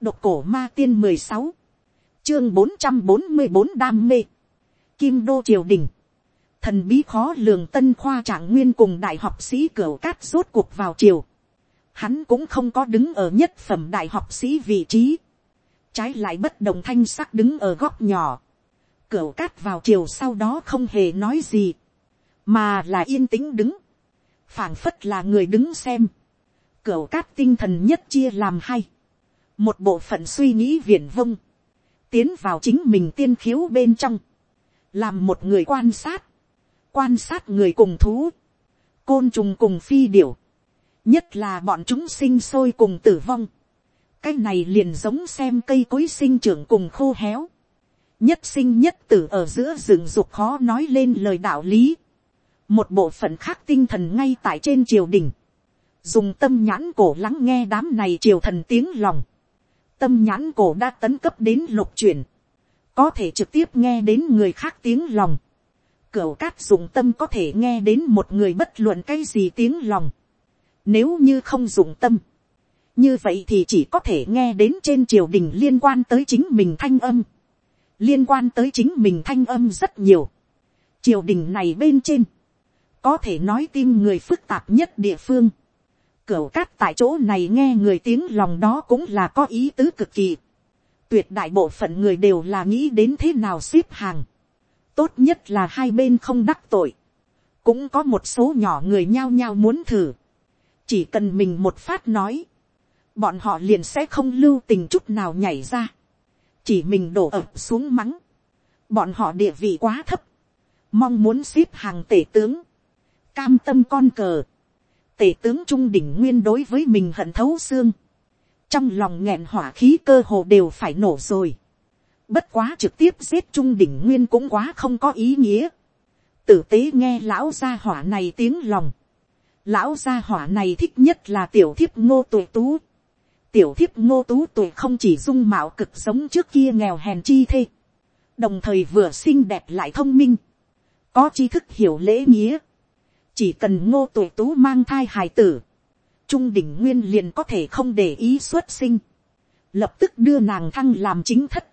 độc cổ ma tiên mười sáu, chương bốn trăm bốn mươi bốn đam mê, kim đô triều đình, thần bí khó lường tân khoa trạng nguyên cùng đại học sĩ cửu cát rốt cuộc vào triều. Hắn cũng không có đứng ở nhất phẩm đại học sĩ vị trí. Trái lại bất đồng thanh sắc đứng ở góc nhỏ. cửa cát vào chiều sau đó không hề nói gì. Mà là yên tĩnh đứng. phảng phất là người đứng xem. cửa cát tinh thần nhất chia làm hai. Một bộ phận suy nghĩ viển vông. Tiến vào chính mình tiên khiếu bên trong. Làm một người quan sát quan sát người cùng thú, côn trùng cùng phi điểu, nhất là bọn chúng sinh sôi cùng tử vong, cái này liền giống xem cây cối sinh trưởng cùng khô héo, nhất sinh nhất tử ở giữa rừng dục khó nói lên lời đạo lý, một bộ phận khác tinh thần ngay tại trên triều đình, dùng tâm nhãn cổ lắng nghe đám này triều thần tiếng lòng, tâm nhãn cổ đã tấn cấp đến lục truyền, có thể trực tiếp nghe đến người khác tiếng lòng, Cửu cát dùng tâm có thể nghe đến một người bất luận cái gì tiếng lòng. Nếu như không dụng tâm. Như vậy thì chỉ có thể nghe đến trên triều đình liên quan tới chính mình thanh âm. Liên quan tới chính mình thanh âm rất nhiều. Triều đình này bên trên. Có thể nói tim người phức tạp nhất địa phương. Cửu cát tại chỗ này nghe người tiếng lòng đó cũng là có ý tứ cực kỳ. Tuyệt đại bộ phận người đều là nghĩ đến thế nào xếp hàng tốt nhất là hai bên không đắc tội, cũng có một số nhỏ người nhao nhao muốn thử, chỉ cần mình một phát nói, bọn họ liền sẽ không lưu tình chút nào nhảy ra, chỉ mình đổ ập xuống mắng, bọn họ địa vị quá thấp, mong muốn xếp hàng tể tướng, cam tâm con cờ, tể tướng trung đỉnh nguyên đối với mình hận thấu xương, trong lòng nghẹn hỏa khí cơ hồ đều phải nổ rồi, Bất quá trực tiếp giết trung đỉnh nguyên cũng quá không có ý nghĩa. Tử tế nghe lão gia hỏa này tiếng lòng. Lão gia hỏa này thích nhất là tiểu thiếp ngô tuổi tú. Tiểu thiếp ngô tú tuổi không chỉ dung mạo cực sống trước kia nghèo hèn chi thê. Đồng thời vừa xinh đẹp lại thông minh. Có tri thức hiểu lễ nghĩa. Chỉ cần ngô tuổi tú mang thai hài tử. Trung đỉnh nguyên liền có thể không để ý xuất sinh. Lập tức đưa nàng thăng làm chính thất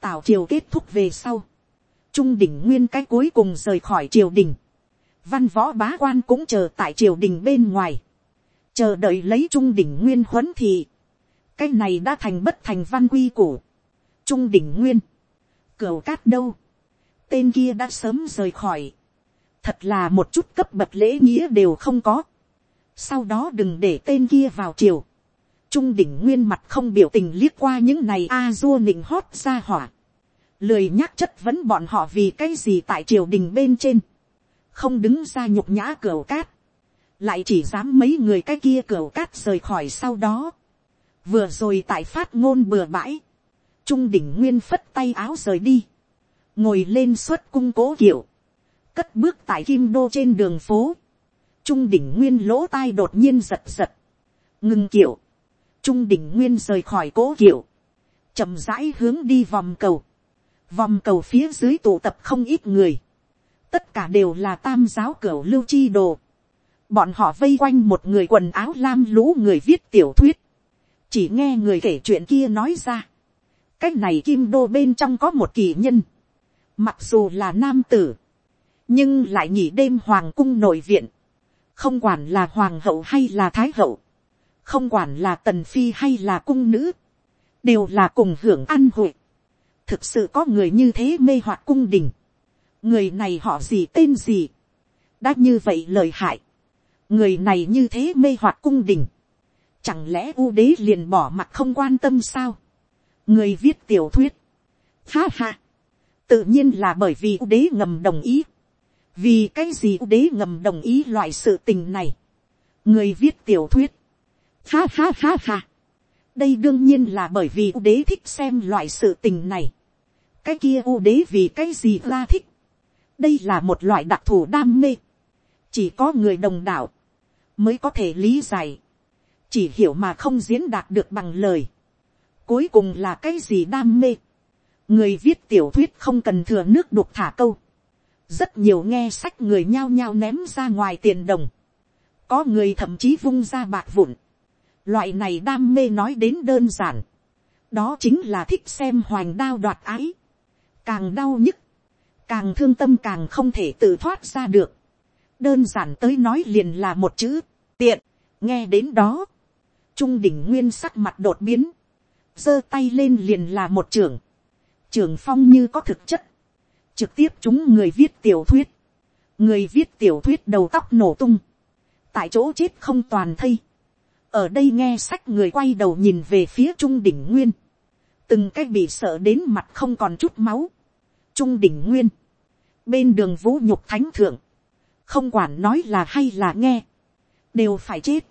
tào triều kết thúc về sau, trung đỉnh nguyên cái cuối cùng rời khỏi triều đình, văn võ bá quan cũng chờ tại triều đình bên ngoài, chờ đợi lấy trung đỉnh nguyên huấn thì cái này đã thành bất thành văn quy củ, trung đỉnh nguyên, cửa cát đâu, tên kia đã sớm rời khỏi, thật là một chút cấp bậc lễ nghĩa đều không có, sau đó đừng để tên kia vào triều, trung đỉnh nguyên mặt không biểu tình liếc qua những này a dua nịnh hót ra hỏa. lười nhắc chất vấn bọn họ vì cái gì tại triều đình bên trên không đứng ra nhục nhã cửa cát. lại chỉ dám mấy người cái kia cửa cát rời khỏi sau đó. vừa rồi tại phát ngôn bừa bãi. trung đỉnh nguyên phất tay áo rời đi. ngồi lên suất cung cố kiệu. cất bước tại kim đô trên đường phố, trung đỉnh nguyên lỗ tai đột nhiên giật giật, ngừng kiệu, trung đỉnh nguyên rời khỏi cố kiệu, chậm rãi hướng đi vòng cầu, vòng cầu phía dưới tụ tập không ít người, tất cả đều là tam giáo cửa lưu chi đồ, bọn họ vây quanh một người quần áo lam lũ người viết tiểu thuyết, chỉ nghe người kể chuyện kia nói ra, cách này kim đô bên trong có một kỳ nhân, mặc dù là nam tử, nhưng lại nhỉ đêm hoàng cung nội viện, không quản là hoàng hậu hay là thái hậu, không quản là tần phi hay là cung nữ, đều là cùng hưởng ăn hội. thực sự có người như thế mê hoặc cung đình, người này họ gì tên gì, đã như vậy lời hại, người này như thế mê hoặc cung đình, chẳng lẽ u đế liền bỏ mặt không quan tâm sao, người viết tiểu thuyết, ha ha, tự nhiên là bởi vì u đế ngầm đồng ý, vì cái gì u đế ngầm đồng ý loại sự tình này, người viết tiểu thuyết, ha ha ha ha, đây đương nhiên là bởi vì u đế thích xem loại sự tình này, cái kia u đế vì cái gì ra thích, đây là một loại đặc thù đam mê, chỉ có người đồng đạo mới có thể lý giải, chỉ hiểu mà không diễn đạt được bằng lời, cuối cùng là cái gì đam mê, người viết tiểu thuyết không cần thừa nước đục thả câu, rất nhiều nghe sách người nhao nhao ném ra ngoài tiền đồng, có người thậm chí vung ra bạc vụn, loại này đam mê nói đến đơn giản, đó chính là thích xem hoành đao đoạt ái, càng đau nhức, càng thương tâm càng không thể tự thoát ra được, đơn giản tới nói liền là một chữ, tiện, nghe đến đó, trung đỉnh nguyên sắc mặt đột biến, giơ tay lên liền là một trường, trường phong như có thực chất, trực tiếp chúng người viết tiểu thuyết, người viết tiểu thuyết đầu tóc nổ tung, tại chỗ chết không toàn thây, ở đây nghe sách người quay đầu nhìn về phía trung đỉnh nguyên, từng cái bị sợ đến mặt không còn chút máu, trung đỉnh nguyên, bên đường vũ nhục thánh thượng, không quản nói là hay là nghe, đều phải chết,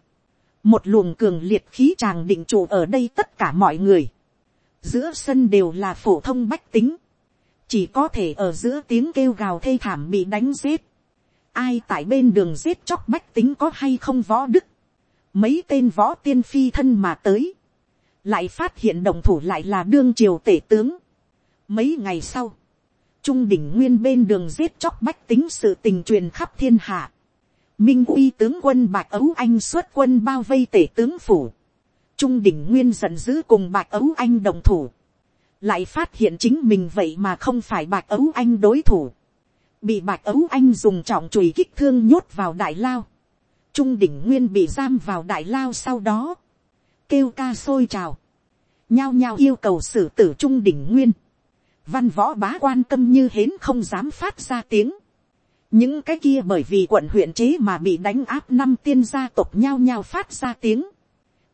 một luồng cường liệt khí tràng định trụ ở đây tất cả mọi người, giữa sân đều là phổ thông bách tính, chỉ có thể ở giữa tiếng kêu gào thê thảm bị đánh giết, ai tại bên đường giết chóc bách tính có hay không võ đức, mấy tên võ tiên phi thân mà tới, lại phát hiện đồng thủ lại là đương triều tể tướng. Mấy ngày sau, trung đỉnh nguyên bên đường giết chóc bách tính sự tình truyền khắp thiên hạ. Minh uy tướng quân bạch ấu anh xuất quân bao vây tể tướng phủ. Trung đỉnh nguyên giận dữ cùng bạch ấu anh đồng thủ. Lại phát hiện chính mình vậy mà không phải bạch ấu anh đối thủ. Bị bạch ấu anh dùng trọng chùy kích thương nhốt vào đại lao trung đỉnh nguyên bị giam vào đại lao sau đó, kêu ca sôi trào, nhao nhao yêu cầu xử tử trung đỉnh nguyên, văn võ bá quan tâm như hến không dám phát ra tiếng, những cái kia bởi vì quận huyện chế mà bị đánh áp năm tiên gia tộc nhao nhao phát ra tiếng,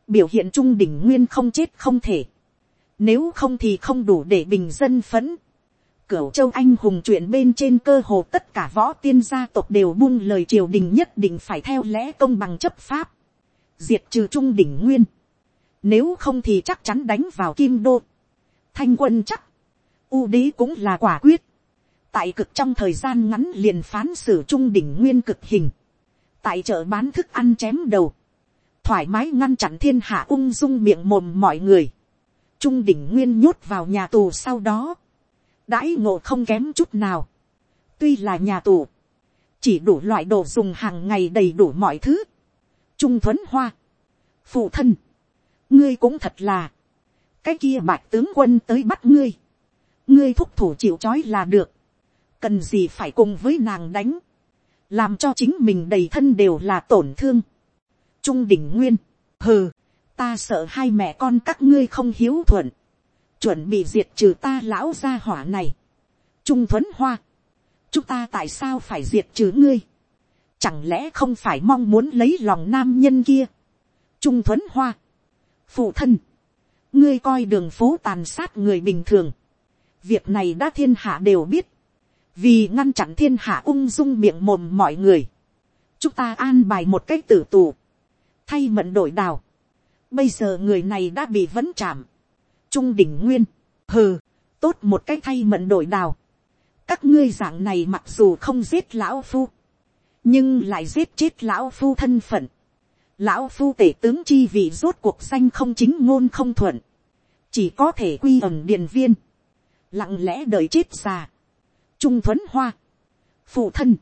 biểu hiện trung đỉnh nguyên không chết không thể, nếu không thì không đủ để bình dân phấn, cửu châu anh hùng chuyện bên trên cơ hồ tất cả võ tiên gia tộc đều buông lời triều đình nhất định phải theo lẽ công bằng chấp pháp. Diệt trừ trung đỉnh nguyên. Nếu không thì chắc chắn đánh vào kim đô. Thanh quân chắc. U đế cũng là quả quyết. Tại cực trong thời gian ngắn liền phán xử trung đỉnh nguyên cực hình. Tại chợ bán thức ăn chém đầu. Thoải mái ngăn chặn thiên hạ ung dung miệng mồm mọi người. Trung đỉnh nguyên nhốt vào nhà tù sau đó đãi ngộ không kém chút nào. tuy là nhà tù, chỉ đủ loại đồ dùng hàng ngày đầy đủ mọi thứ. trung thuấn hoa, phụ thân, ngươi cũng thật là, cái kia bạch tướng quân tới bắt ngươi, ngươi thúc thủ chịu c là được, cần gì phải cùng với nàng đánh, làm cho chính mình đầy thân đều là tổn thương. trung đỉnh nguyên, hừ, ta sợ hai mẹ con các ngươi không hiếu thuận, chuẩn bị diệt trừ ta lão gia hỏa này. Trung thuấn hoa, chúng ta tại sao phải diệt trừ ngươi? Chẳng lẽ không phải mong muốn lấy lòng nam nhân kia? Trung thuấn hoa, phụ thân, ngươi coi đường phố tàn sát người bình thường. Việc này đã thiên hạ đều biết. Vì ngăn chặn thiên hạ ung dung miệng mồm mọi người. Chúng ta an bài một cách tử tù. Thay mận đổi đào. Bây giờ người này đã bị vấn chạm trung đỉnh nguyên, hừ, tốt một cách thay mận đổi đào, các ngươi dạng này mặc dù không giết lão phu, nhưng lại giết chết lão phu thân phận. lão phu tể tướng chi vì rốt cuộc danh không chính ngôn không thuận, chỉ có thể quy ẩn điện viên, lặng lẽ đợi chết già. trung thuấn hoa, phụ thân,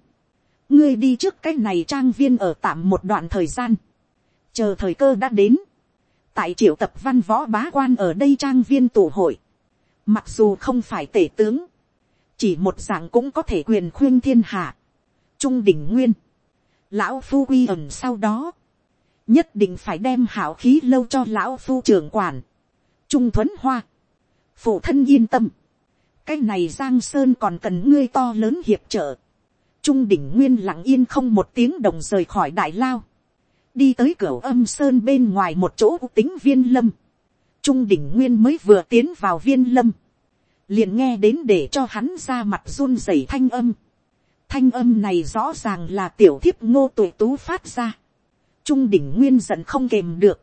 ngươi đi trước cái này trang viên ở tạm một đoạn thời gian, chờ thời cơ đã đến, tại triệu tập văn võ bá quan ở đây trang viên tụ hội, mặc dù không phải tể tướng, chỉ một dạng cũng có thể quyền khuyên thiên hạ, trung đỉnh nguyên, lão phu quy ẩn sau đó, nhất định phải đem hảo khí lâu cho lão phu trưởng quản, trung thuấn hoa, phụ thân yên tâm, cái này giang sơn còn cần ngươi to lớn hiệp trợ, trung đỉnh nguyên lặng yên không một tiếng đồng rời khỏi đại lao, đi tới cửa âm sơn bên ngoài một chỗ tính viên lâm, trung đỉnh nguyên mới vừa tiến vào viên lâm, liền nghe đến để cho hắn ra mặt run rẩy thanh âm, thanh âm này rõ ràng là tiểu thiếp ngô tuổi tú phát ra, trung đỉnh nguyên giận không kềm được,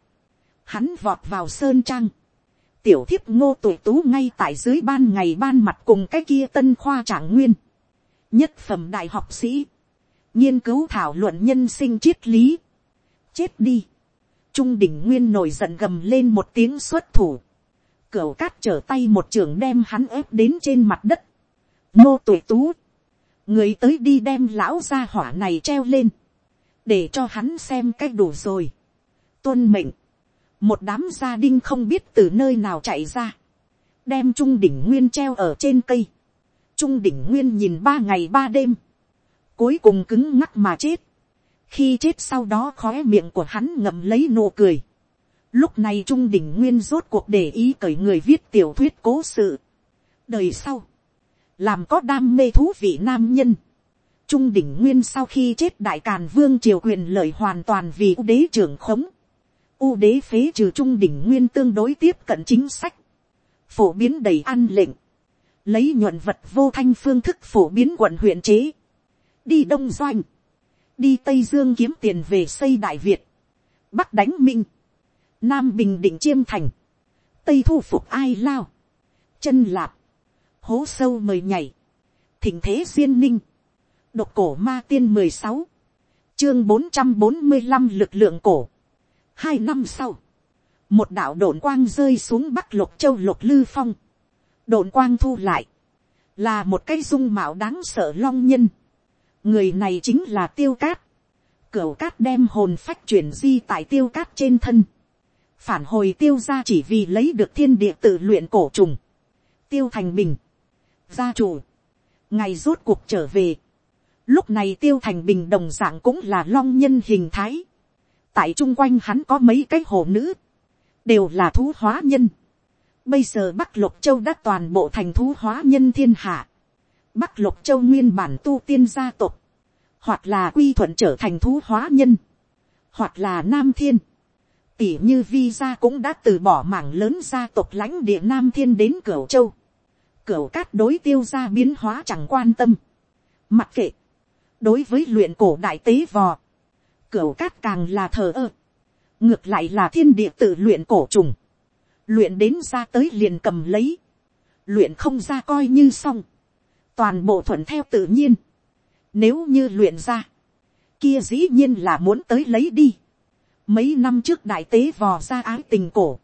hắn vọt vào sơn trang, tiểu thiếp ngô tuổi tú ngay tại dưới ban ngày ban mặt cùng cái kia tân khoa trạng nguyên, nhất phẩm đại học sĩ, nghiên cứu thảo luận nhân sinh triết lý, chết đi, trung đỉnh nguyên nổi giận gầm lên một tiếng xuất thủ, cửu cát trở tay một trường đem hắn ép đến trên mặt đất, ngô tuổi tú, người tới đi đem lão gia hỏa này treo lên, để cho hắn xem cách đủ rồi, tuân mệnh, một đám gia đinh không biết từ nơi nào chạy ra, đem trung đỉnh nguyên treo ở trên cây, trung đỉnh nguyên nhìn ba ngày ba đêm, cuối cùng cứng ngắc mà chết, khi chết sau đó khóe miệng của hắn ngậm lấy nụ cười, lúc này trung đỉnh nguyên rốt cuộc để ý cởi người viết tiểu thuyết cố sự, đời sau, làm có đam mê thú vị nam nhân, trung đỉnh nguyên sau khi chết đại càn vương triều quyền lợi hoàn toàn vì đế trưởng khống, u đế phế trừ trung đỉnh nguyên tương đối tiếp cận chính sách, phổ biến đầy ăn lệnh, lấy nhuận vật vô thanh phương thức phổ biến quận huyện chế, đi đông doanh, đi tây dương kiếm tiền về xây đại việt, bắc đánh minh, nam bình định chiêm thành, tây thu phục ai lao, chân lạp, hố sâu mời nhảy, thỉnh thế duyên ninh, độc cổ ma tiên mười sáu, chương bốn trăm bốn mươi năm lực lượng cổ, hai năm sau, một đạo đồn quang rơi xuống bắc lục châu lục lư phong, đồn quang thu lại, là một cái dung mạo đáng sợ long nhân, người này chính là tiêu cát, cửu cát đem hồn phách chuyển di tại tiêu cát trên thân, phản hồi tiêu ra chỉ vì lấy được thiên địa tự luyện cổ trùng, tiêu thành bình, gia chủ, ngày rốt cuộc trở về, lúc này tiêu thành bình đồng d ạ n g cũng là long nhân hình thái, tại chung quanh hắn có mấy cái hồ nữ, đều là thú hóa nhân, bây giờ bắc lục châu đã toàn bộ thành thú hóa nhân thiên hạ, bắc lục châu nguyên bản tu tiên gia tộc, hoặc là quy thuận trở thành thú hóa nhân, hoặc là nam thiên, tỉ như vi gia cũng đã từ bỏ mảng lớn gia tộc lãnh địa nam thiên đến cửu châu. Cửu cát đối tiêu gia biến hóa chẳng quan tâm. Mặc kệ. Đối với luyện cổ đại tế vò. Cửu cát càng là thờ ơ. Ngược lại là thiên địa tự luyện cổ trùng. Luyện đến ra tới liền cầm lấy. Luyện không ra coi như xong. Toàn bộ thuận theo tự nhiên. Nếu như luyện ra. Kia dĩ nhiên là muốn tới lấy đi Mấy năm trước đại tế vò ra ái tình cổ.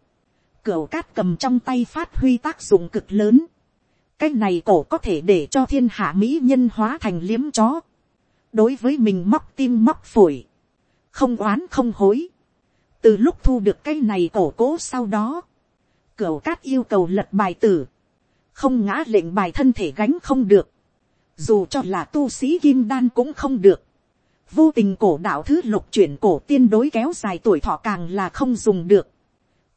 Cửu cát cầm trong tay phát huy tác dụng cực lớn. Cái này cổ có thể để cho thiên hạ mỹ nhân hóa thành liếm chó. Đối với mình móc tim móc phổi. Không oán không hối. Từ lúc thu được cái này cổ cố sau đó. Cửu cát yêu cầu lật bài tử. Không ngã lệnh bài thân thể gánh không được. Dù cho là tu sĩ kim đan cũng không được vô tình cổ đạo thứ lục chuyển cổ tiên đối kéo dài tuổi thọ càng là không dùng được.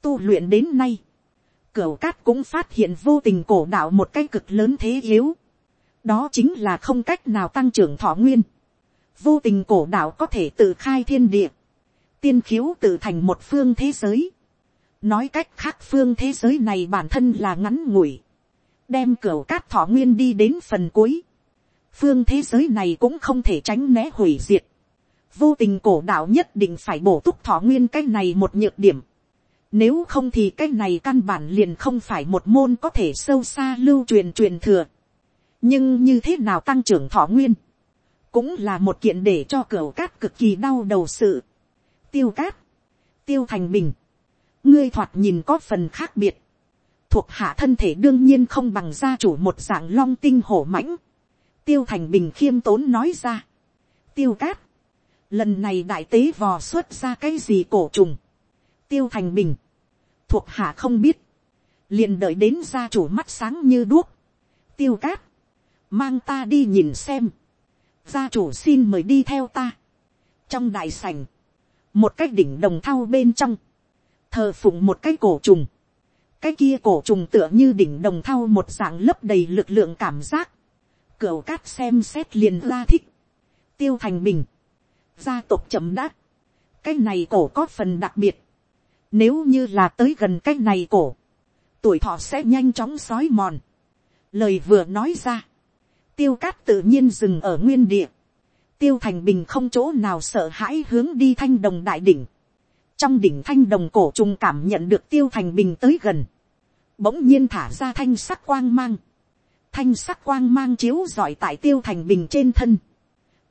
Tu luyện đến nay, cửu cát cũng phát hiện vô tình cổ đạo một cái cực lớn thế yếu. đó chính là không cách nào tăng trưởng thọ nguyên vô tình cổ đạo có thể tự khai thiên địa, tiên khiếu tự thành một phương thế giới. nói cách khác phương thế giới này bản thân là ngắn ngủi, đem cửa cát thọ nguyên đi đến phần cuối phương thế giới này cũng không thể tránh né hủy diệt. vô tình cổ đạo nhất định phải bổ túc thọ nguyên cái này một nhược điểm. nếu không thì cái này căn bản liền không phải một môn có thể sâu xa lưu truyền truyền thừa. nhưng như thế nào tăng trưởng thọ nguyên, cũng là một kiện để cho cửa cát cực kỳ đau đầu sự. tiêu cát, tiêu thành bình, ngươi thoạt nhìn có phần khác biệt, thuộc hạ thân thể đương nhiên không bằng gia chủ một dạng long tinh hổ mãnh, tiêu thành bình khiêm tốn nói ra, tiêu cát, lần này đại tế vò xuất ra cái gì cổ trùng, tiêu thành bình, thuộc hạ không biết, liền đợi đến gia chủ mắt sáng như đuốc, tiêu cát, mang ta đi nhìn xem, gia chủ xin mời đi theo ta, trong đại sảnh, một cái đỉnh đồng thau bên trong, thờ phụng một cái cổ trùng, cái kia cổ trùng tựa như đỉnh đồng thau một dạng lấp đầy lực lượng cảm giác, cửu cát xem xét liền la thích, tiêu thành bình, gia tộc chậm đáp. cái này cổ có phần đặc biệt, nếu như là tới gần cái này cổ, tuổi thọ sẽ nhanh chóng sói mòn. Lời vừa nói ra, tiêu cát tự nhiên dừng ở nguyên địa. Tiêu thành bình không chỗ nào sợ hãi hướng đi thanh đồng đại đỉnh. Trong đỉnh thanh đồng cổ trùng cảm nhận được tiêu thành bình tới gần. Bỗng nhiên thả ra thanh sắc quang mang. Thanh sắc quang mang chiếu giỏi tại tiêu thành bình trên thân.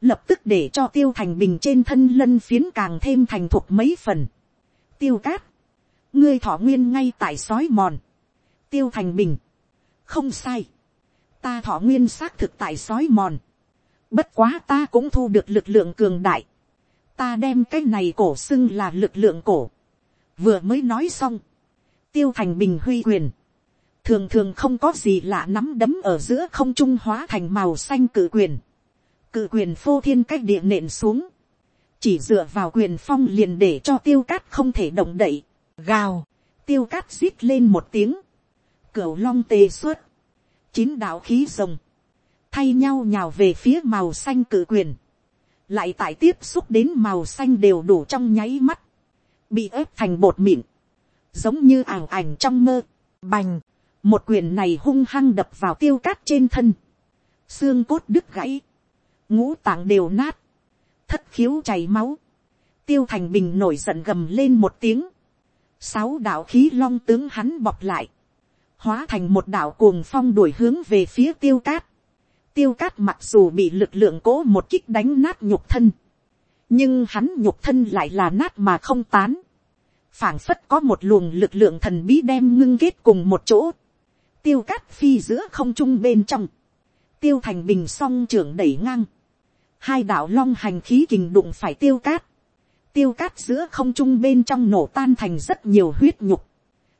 Lập tức để cho tiêu thành bình trên thân lân phiến càng thêm thành thục mấy phần. Tiêu cát. Ngươi thọ nguyên ngay tại sói mòn tiêu thành bình, không sai, ta thọ nguyên xác thực tại sói mòn, bất quá ta cũng thu được lực lượng cường đại, ta đem cái này cổ xưng là lực lượng cổ, vừa mới nói xong, tiêu thành bình huy quyền, thường thường không có gì lạ nắm đấm ở giữa không trung hóa thành màu xanh cự quyền, cự quyền phô thiên cách địa nện xuống, chỉ dựa vào quyền phong liền để cho tiêu cát không thể động đậy, gào, tiêu cát rít lên một tiếng, cửu long tê xuất, chín đạo khí rồng, thay nhau nhào về phía màu xanh cự quyền, lại tại tiếp xúc đến màu xanh đều đủ trong nháy mắt, bị ép thành bột mịn, giống như ảo ảnh trong mơ, bành, một quyền này hung hăng đập vào tiêu cát trên thân, xương cốt đứt gãy, ngũ tạng đều nát, thất khiếu chảy máu, tiêu thành bình nổi giận gầm lên một tiếng, sáu đạo khí long tướng hắn bọc lại, hóa thành một đạo cuồng phong đuổi hướng về phía tiêu cát. tiêu cát mặc dù bị lực lượng cố một kích đánh nát nhục thân, nhưng hắn nhục thân lại là nát mà không tán. phảng phất có một luồng lực lượng thần bí đem ngưng kết cùng một chỗ. tiêu cát phi giữa không trung bên trong. tiêu thành bình song trưởng đẩy ngang. hai đạo long hành khí kình đụng phải tiêu cát. tiêu cát giữa không trung bên trong nổ tan thành rất nhiều huyết nhục.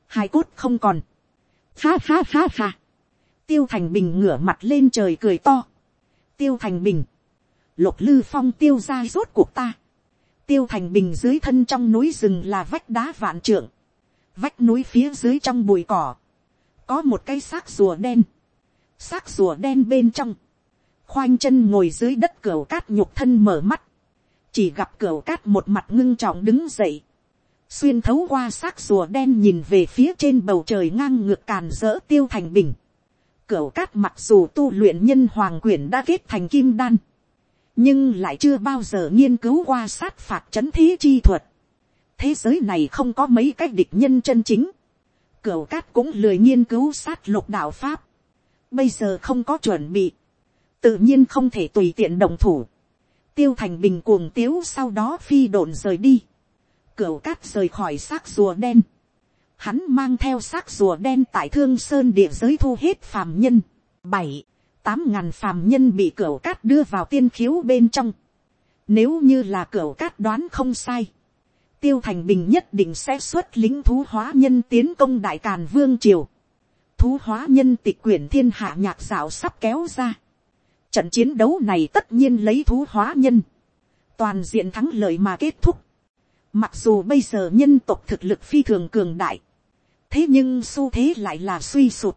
hai cốt không còn Ha ha ha ha. Tiêu Thành Bình ngửa mặt lên trời cười to. Tiêu Thành Bình. Lục lư phong tiêu ra rốt cuộc ta. Tiêu Thành Bình dưới thân trong núi rừng là vách đá vạn trượng. Vách núi phía dưới trong bụi cỏ. Có một cây xác rùa đen. Xác rùa đen bên trong. Khoanh chân ngồi dưới đất cửa cát nhục thân mở mắt. Chỉ gặp cửa cát một mặt ngưng trọng đứng dậy xuyên thấu qua xác rùa đen nhìn về phía trên bầu trời ngang ngược càn dỡ tiêu thành bình. Cửu cát mặc dù tu luyện nhân hoàng quyển đã kết thành kim đan, nhưng lại chưa bao giờ nghiên cứu qua sát phạt chấn thế chi thuật. thế giới này không có mấy cách địch nhân chân chính. Cửu cát cũng lười nghiên cứu sát lục đạo pháp. bây giờ không có chuẩn bị, tự nhiên không thể tùy tiện đồng thủ. tiêu thành bình cuồng tiếu sau đó phi độn rời đi Cửu cát rời khỏi xác rùa đen. Hắn mang theo xác rùa đen tại thương sơn địa giới thu hết phàm nhân. Bảy, tám ngàn phàm nhân bị cửu cát đưa vào tiên khiếu bên trong. Nếu như là cửu cát đoán không sai. Tiêu Thành Bình nhất định sẽ xuất lính thú hóa nhân tiến công Đại Càn Vương Triều. Thú hóa nhân tịch quyển thiên hạ nhạc dạo sắp kéo ra. Trận chiến đấu này tất nhiên lấy thú hóa nhân. Toàn diện thắng lợi mà kết thúc. Mặc dù bây giờ nhân tộc thực lực phi thường cường đại. Thế nhưng xu thế lại là suy sụt.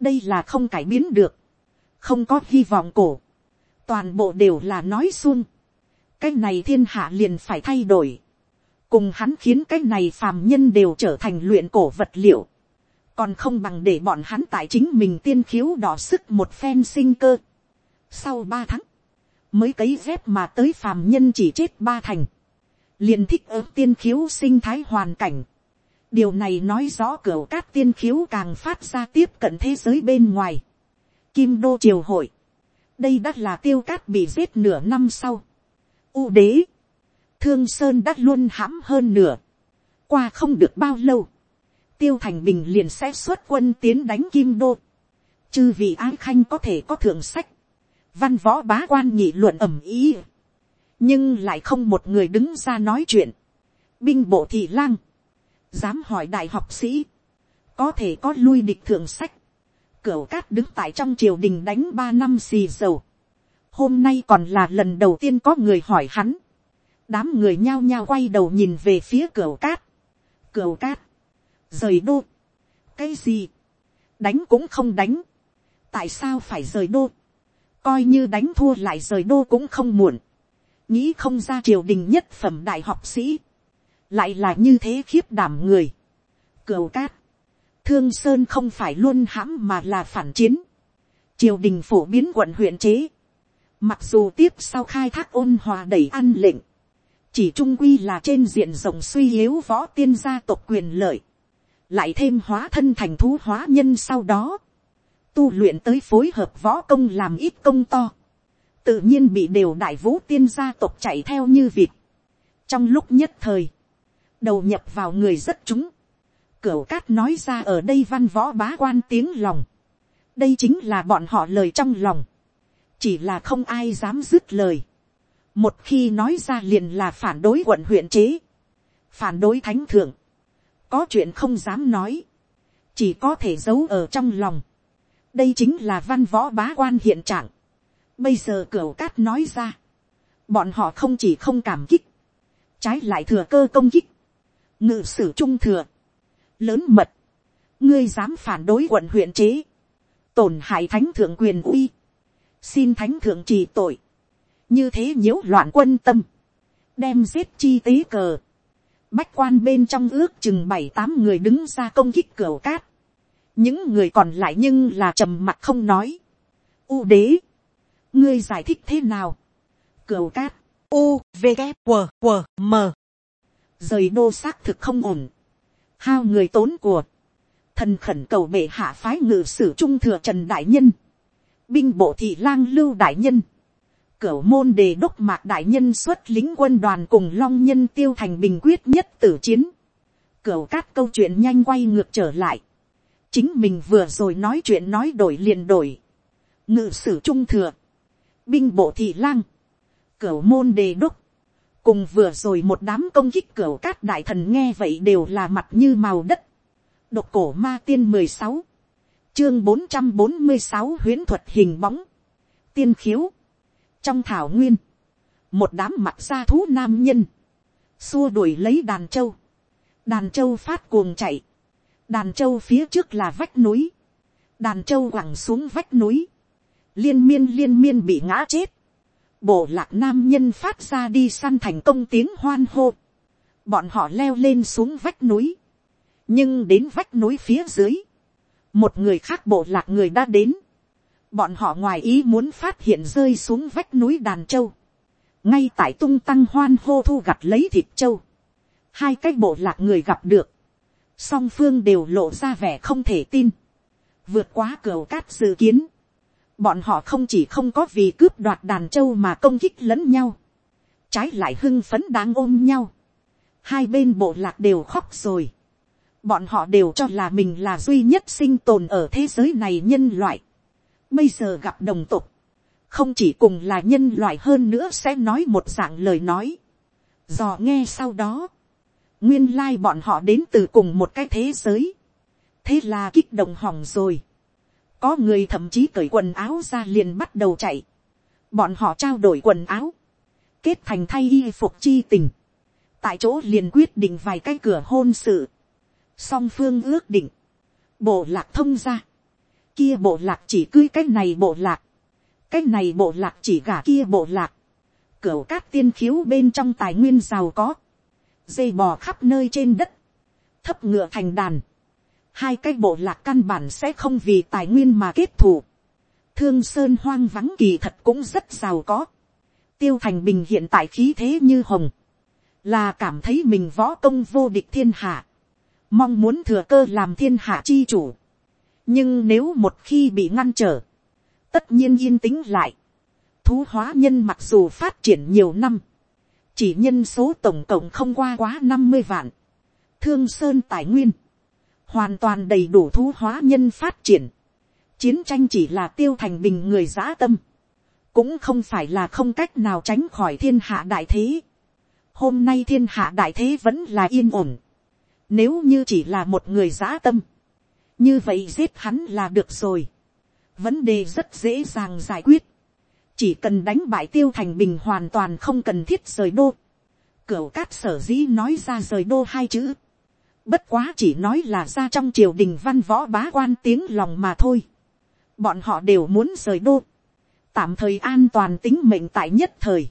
Đây là không cải biến được. Không có hy vọng cổ. Toàn bộ đều là nói xuông. Cái này thiên hạ liền phải thay đổi. Cùng hắn khiến cái này phàm nhân đều trở thành luyện cổ vật liệu. Còn không bằng để bọn hắn tại chính mình tiên khiếu đỏ sức một phen sinh cơ. Sau ba tháng. Mới cấy dép mà tới phàm nhân chỉ chết ba thành liền thích ớt tiên khiếu sinh thái hoàn cảnh. điều này nói rõ cửa cát tiên khiếu càng phát ra tiếp cận thế giới bên ngoài. kim đô triều hội, đây đã là tiêu cát bị giết nửa năm sau, u đế, thương sơn đã luôn hãm hơn nửa, qua không được bao lâu, tiêu thành bình liền sẽ xuất quân tiến đánh kim đô, chư vị ái khanh có thể có thượng sách, văn võ bá quan nhị luận ẩm ý, nhưng lại không một người đứng ra nói chuyện, binh bộ thị lang, dám hỏi đại học sĩ, có thể có lui địch thượng sách, cửa cát đứng tại trong triều đình đánh ba năm xì dầu, hôm nay còn là lần đầu tiên có người hỏi hắn, đám người nhao nhao quay đầu nhìn về phía cửa cát, cửa cát, rời đô, cái gì, đánh cũng không đánh, tại sao phải rời đô, coi như đánh thua lại rời đô cũng không muộn, nghĩ không ra triều đình nhất phẩm đại học sĩ, lại là như thế khiếp đảm người. Cửu cát, thương sơn không phải luôn hãm mà là phản chiến. triều đình phổ biến quận huyện chế. mặc dù tiếp sau khai thác ôn hòa đẩy ăn lệnh, chỉ trung quy là trên diện rộng suy yếu võ tiên gia tộc quyền lợi, lại thêm hóa thân thành thú hóa nhân sau đó, tu luyện tới phối hợp võ công làm ít công to, tự nhiên bị đều đại vũ tiên gia tộc chạy theo như vịt. trong lúc nhất thời, đầu nhập vào người rất chúng, cửu cát nói ra ở đây văn võ bá quan tiếng lòng, đây chính là bọn họ lời trong lòng, chỉ là không ai dám dứt lời, một khi nói ra liền là phản đối quận huyện chế, phản đối thánh thượng, có chuyện không dám nói, chỉ có thể giấu ở trong lòng, đây chính là văn võ bá quan hiện trạng, bây giờ cửa cát nói ra, bọn họ không chỉ không cảm kích, trái lại thừa cơ công kích, ngự sử trung thừa, lớn mật, ngươi dám phản đối quận huyện chế, tổn hại thánh thượng quyền uy, xin thánh thượng trì tội, như thế nhiễu loạn quân tâm, đem giết chi tế cờ, bách quan bên trong ước chừng bảy tám người đứng ra công kích cửa cát, những người còn lại nhưng là trầm mặt không nói, u đế, ngươi giải thích thế nào, cửu cát, u, v, g, q, q, m, rời đô xác thực không ổn, hao người tốn của, thần khẩn cầu bệ hạ phái ngự sử trung thừa trần đại nhân, binh bộ thị lang lưu đại nhân, cửu môn đề đốc mạc đại nhân xuất lính quân đoàn cùng long nhân tiêu thành bình quyết nhất tử chiến, cửu cát câu chuyện nhanh quay ngược trở lại, chính mình vừa rồi nói chuyện nói đổi liền đổi, ngự sử trung thừa, binh bộ thị lang, cửu môn đề đúc cùng vừa rồi một đám công kích cửu cát đại thần nghe vậy đều là mặt như màu đất. độc cổ ma tiên mười sáu, chương bốn trăm bốn mươi sáu huyễn thuật hình bóng, tiên khiếu, trong thảo nguyên, một đám mặt xa thú nam nhân, xua đuổi lấy đàn châu, đàn châu phát cuồng chạy, đàn châu phía trước là vách núi, đàn châu quẳng xuống vách núi, liên miên liên miên bị ngã chết, bộ lạc nam nhân phát ra đi săn thành công tiếng hoan hô, bọn họ leo lên xuống vách núi, nhưng đến vách núi phía dưới, một người khác bộ lạc người đã đến, bọn họ ngoài ý muốn phát hiện rơi xuống vách núi đàn châu, ngay tại tung tăng hoan hô thu gặt lấy thịt châu, hai cái bộ lạc người gặp được, song phương đều lộ ra vẻ không thể tin, vượt quá cửa cát dự kiến, bọn họ không chỉ không có vì cướp đoạt đàn châu mà công kích lẫn nhau, trái lại hưng phấn đang ôm nhau, hai bên bộ lạc đều khóc rồi, bọn họ đều cho là mình là duy nhất sinh tồn ở thế giới này nhân loại, bây giờ gặp đồng tục, không chỉ cùng là nhân loại hơn nữa sẽ nói một dạng lời nói, dò nghe sau đó, nguyên lai bọn họ đến từ cùng một cái thế giới, thế là kích động hỏng rồi, có người thậm chí cởi quần áo ra liền bắt đầu chạy. Bọn họ trao đổi quần áo. Kết thành thay y phục chi tình. Tại chỗ liền quyết định vài cái cửa hôn sự. Song phương ước định. Bộ lạc thông ra. Kia bộ lạc chỉ cưới cái này bộ lạc. Cái này bộ lạc chỉ gả kia bộ lạc. Cửu cát tiên khiếu bên trong tài nguyên giàu có. Dây bò khắp nơi trên đất. Thấp ngựa thành đàn hai cái bộ lạc căn bản sẽ không vì tài nguyên mà kết thù. Thương sơn hoang vắng kỳ thật cũng rất giàu có. Tiêu thành bình hiện tại khí thế như hồng. Là cảm thấy mình võ công vô địch thiên hạ. Mong muốn thừa cơ làm thiên hạ chi chủ. Nhưng nếu một khi bị ngăn trở. tất nhiên yên tĩnh lại. thú hóa nhân mặc dù phát triển nhiều năm, chỉ nhân số tổng cộng không qua quá năm mươi vạn. thương sơn tài nguyên, hoàn toàn đầy đủ thú hóa nhân phát triển. chiến tranh chỉ là tiêu thành bình người giã tâm, cũng không phải là không cách nào tránh khỏi thiên hạ đại thế. hôm nay thiên hạ đại thế vẫn là yên ổn. nếu như chỉ là một người giã tâm, như vậy giết hắn là được rồi. vấn đề rất dễ dàng giải quyết. chỉ cần đánh bại tiêu thành bình hoàn toàn không cần thiết rời đô. cửu cát sở dĩ nói ra rời đô hai chữ bất quá chỉ nói là ra trong triều đình văn võ bá quan tiếng lòng mà thôi. bọn họ đều muốn rời đô. tạm thời an toàn tính mệnh tại nhất thời.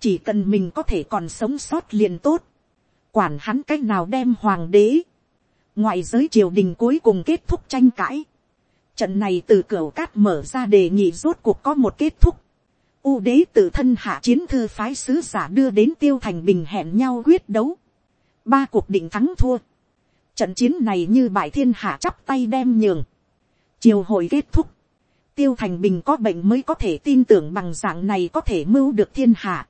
chỉ cần mình có thể còn sống sót liền tốt. quản hắn cách nào đem hoàng đế ngoại giới triều đình cuối cùng kết thúc tranh cãi. Trận này từ cửa cát mở ra đề nghị rốt cuộc có một kết thúc. U đế tự thân hạ chiến thư phái sứ giả đưa đến tiêu thành bình hẹn nhau quyết đấu. Ba cuộc định thắng thua. Trận chiến này như bại thiên hạ chắp tay đem nhường. chiều hội kết thúc. Tiêu thành bình có bệnh mới có thể tin tưởng bằng dạng này có thể mưu được thiên hạ.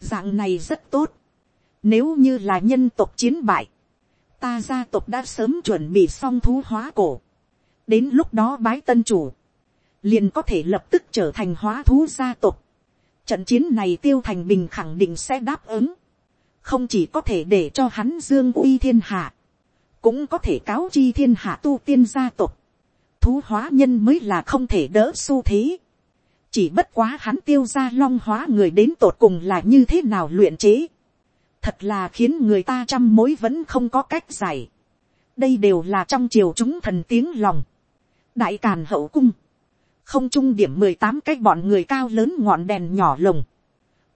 Dạng này rất tốt. Nếu như là nhân tộc chiến bại ta gia tộc đã sớm chuẩn bị xong thú hóa cổ. đến lúc đó bái tân chủ, liền có thể lập tức trở thành hóa thú gia tộc. trận chiến này tiêu thành bình khẳng định sẽ đáp ứng. không chỉ có thể để cho hắn dương uy thiên hạ, cũng có thể cáo chi thiên hạ tu tiên gia tộc. thú hóa nhân mới là không thể đỡ xu thế. chỉ bất quá hắn tiêu ra long hóa người đến tột cùng là như thế nào luyện chế thật là khiến người ta trăm mối vẫn không có cách giải. đây đều là trong triều chúng thần tiếng lòng. đại càn hậu cung, không trung điểm mười tám cái bọn người cao lớn ngọn đèn nhỏ lồng.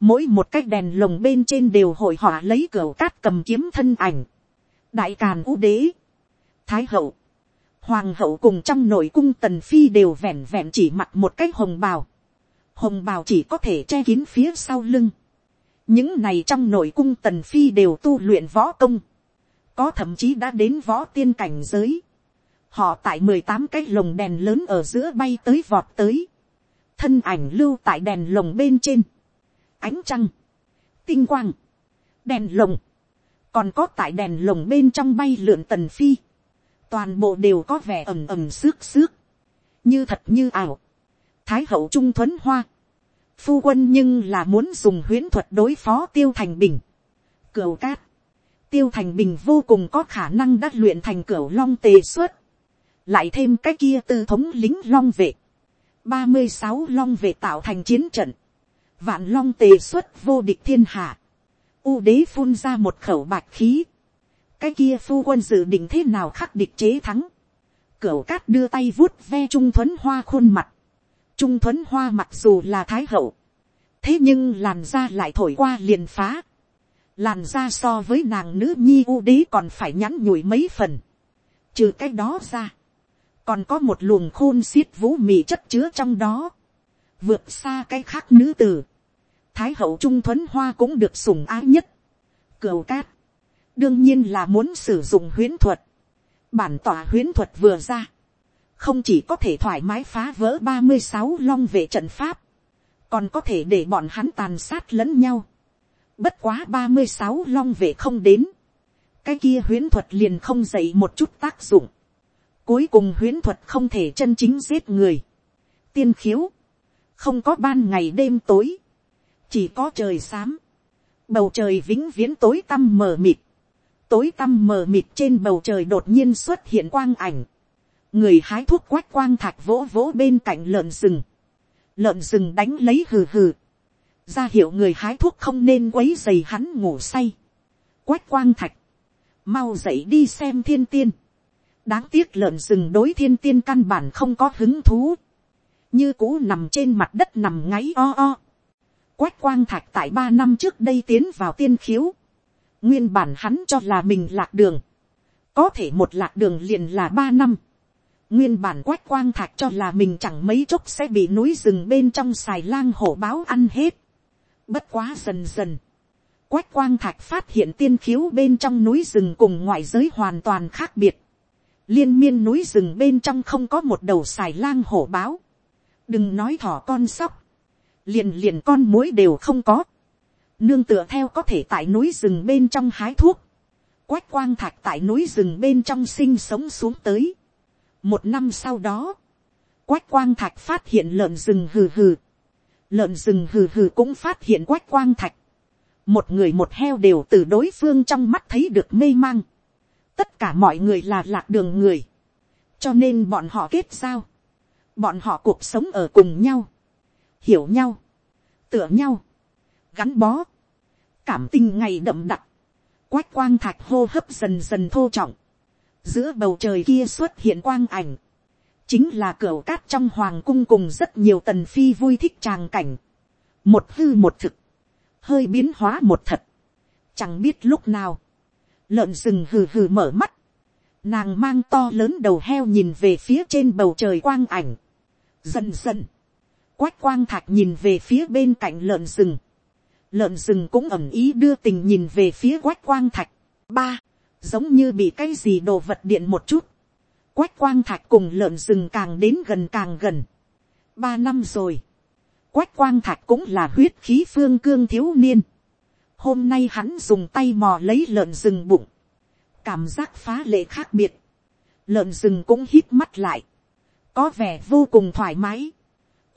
mỗi một cái đèn lồng bên trên đều hội họa lấy cửa cát cầm kiếm thân ảnh đại càn u đế, thái hậu, hoàng hậu cùng trong nội cung tần phi đều vẹn vẹn chỉ mặc một cái hồng bào. hồng bào chỉ có thể che kín phía sau lưng. Những này trong nội cung tần phi đều tu luyện võ công, có thậm chí đã đến võ tiên cảnh giới, họ tại mười tám cái lồng đèn lớn ở giữa bay tới vọt tới, thân ảnh lưu tại đèn lồng bên trên, ánh trăng, tinh quang, đèn lồng, còn có tại đèn lồng bên trong bay lượn tần phi, toàn bộ đều có vẻ ầm ầm xước xước, như thật như ảo, thái hậu trung thuấn hoa, phu quân nhưng là muốn dùng huyễn thuật đối phó tiêu thành bình. Cửu cát, tiêu thành bình vô cùng có khả năng đắc luyện thành cửu long tề xuất. lại thêm cái kia tư thống lính long vệ. ba mươi sáu long vệ tạo thành chiến trận. vạn long tề xuất vô địch thiên hạ u đế phun ra một khẩu bạch khí. cái kia phu quân dự định thế nào khắc địch chế thắng. cửu cát đưa tay vuốt ve trung thuấn hoa khuôn mặt Trung thuấn hoa mặc dù là thái hậu. Thế nhưng làn da lại thổi qua liền phá. Làn da so với nàng nữ nhi u đế còn phải nhắn nhủi mấy phần. Trừ cái đó ra. Còn có một luồng khôn xiết vũ mị chất chứa trong đó. Vượt xa cái khác nữ tử. Thái hậu trung thuấn hoa cũng được sùng ái nhất. Cửu cát. Đương nhiên là muốn sử dụng huyến thuật. Bản tỏa huyến thuật vừa ra không chỉ có thể thoải mái phá vỡ ba mươi sáu long vệ trận pháp, còn có thể để bọn hắn tàn sát lẫn nhau. Bất quá ba mươi sáu long vệ không đến, cái kia huyễn thuật liền không dậy một chút tác dụng. Cuối cùng huyễn thuật không thể chân chính giết người. Tiên khiếu, không có ban ngày đêm tối, chỉ có trời xám. Bầu trời vĩnh viễn tối tăm mờ mịt. Tối tăm mờ mịt trên bầu trời đột nhiên xuất hiện quang ảnh. Người hái thuốc quách quang thạch vỗ vỗ bên cạnh lợn rừng, lợn rừng đánh lấy hừ hừ, ra hiệu người hái thuốc không nên quấy dày hắn ngủ say, quách quang thạch, mau dậy đi xem thiên tiên, đáng tiếc lợn rừng đối thiên tiên căn bản không có hứng thú, như cũ nằm trên mặt đất nằm ngáy o o. Quách quang thạch tại ba năm trước đây tiến vào tiên khiếu, nguyên bản hắn cho là mình lạc đường, có thể một lạc đường liền là ba năm, Nguyên bản quách quang thạch cho là mình chẳng mấy chốc sẽ bị núi rừng bên trong xài lang hổ báo ăn hết. Bất quá dần dần. Quách quang thạch phát hiện tiên khiếu bên trong núi rừng cùng ngoại giới hoàn toàn khác biệt. Liên miên núi rừng bên trong không có một đầu xài lang hổ báo. đừng nói thỏ con sóc, liền liền con mối đều không có, nương tựa theo có thể tại núi rừng bên trong hái thuốc, quách quang thạch tại núi rừng bên trong sinh sống xuống tới. một năm sau đó, quách quang thạch phát hiện lợn rừng hừ hừ, lợn rừng hừ hừ cũng phát hiện quách quang thạch, một người một heo đều từ đối phương trong mắt thấy được mê mang, tất cả mọi người là lạc đường người, cho nên bọn họ kết giao, bọn họ cuộc sống ở cùng nhau, hiểu nhau, tựa nhau, gắn bó, cảm tình ngày đậm đặc, quách quang thạch hô hấp dần dần thô trọng, giữa bầu trời kia xuất hiện quang ảnh, chính là cửa cát trong hoàng cung cùng rất nhiều tần phi vui thích tràng cảnh, một hư một thực, hơi biến hóa một thật, chẳng biết lúc nào, lợn rừng hừ hừ mở mắt, nàng mang to lớn đầu heo nhìn về phía trên bầu trời quang ảnh, dần dần, quách quang thạch nhìn về phía bên cạnh lợn rừng, lợn rừng cũng ẩm ý đưa tình nhìn về phía quách quang thạch, ba, giống như bị cái gì đồ vật điện một chút, quách quang thạch cùng lợn rừng càng đến gần càng gần, ba năm rồi, quách quang thạch cũng là huyết khí phương cương thiếu niên, hôm nay hắn dùng tay mò lấy lợn rừng bụng, cảm giác phá lệ khác biệt, lợn rừng cũng hít mắt lại, có vẻ vô cùng thoải mái,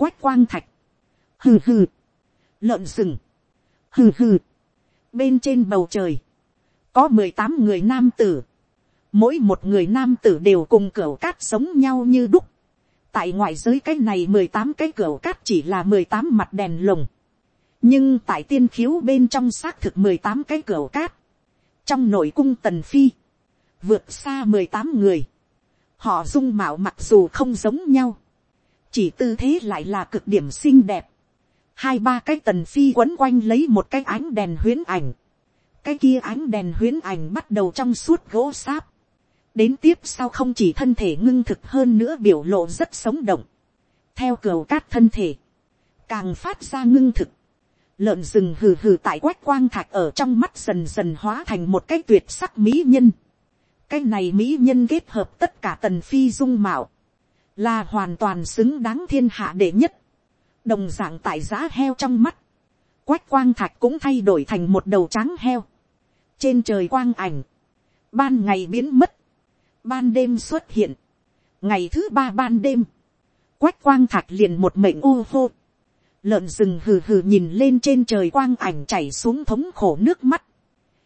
quách quang thạch, hừ hừ, lợn rừng, hừ hừ, bên trên bầu trời, có mười tám người nam tử, mỗi một người nam tử đều cùng cửa cát sống nhau như đúc, tại ngoại giới cái này mười tám cái cửa cát chỉ là mười tám mặt đèn lồng, nhưng tại tiên khiếu bên trong xác thực mười tám cái cửa cát, trong nội cung tần phi, vượt xa mười tám người, họ dung mạo mặc dù không giống nhau, chỉ tư thế lại là cực điểm xinh đẹp, hai ba cái tần phi quấn quanh lấy một cái ánh đèn huyến ảnh, cái kia ánh đèn huyến ảnh bắt đầu trong suốt gỗ sáp, đến tiếp sau không chỉ thân thể ngưng thực hơn nữa biểu lộ rất sống động, theo cửa cát thân thể, càng phát ra ngưng thực, lợn rừng hừ hừ tại quách quang thạch ở trong mắt dần dần hóa thành một cái tuyệt sắc mỹ nhân. cái này mỹ nhân kết hợp tất cả tần phi dung mạo, là hoàn toàn xứng đáng thiên hạ đệ nhất. Đồng d ạ n g tại giá heo trong mắt, quách quang thạch cũng thay đổi thành một đầu trắng heo, trên trời quang ảnh, ban ngày biến mất, ban đêm xuất hiện, ngày thứ ba ban đêm, quách quang thạch liền một mệnh u hô, lợn rừng hừ hừ nhìn lên trên trời quang ảnh chảy xuống thống khổ nước mắt,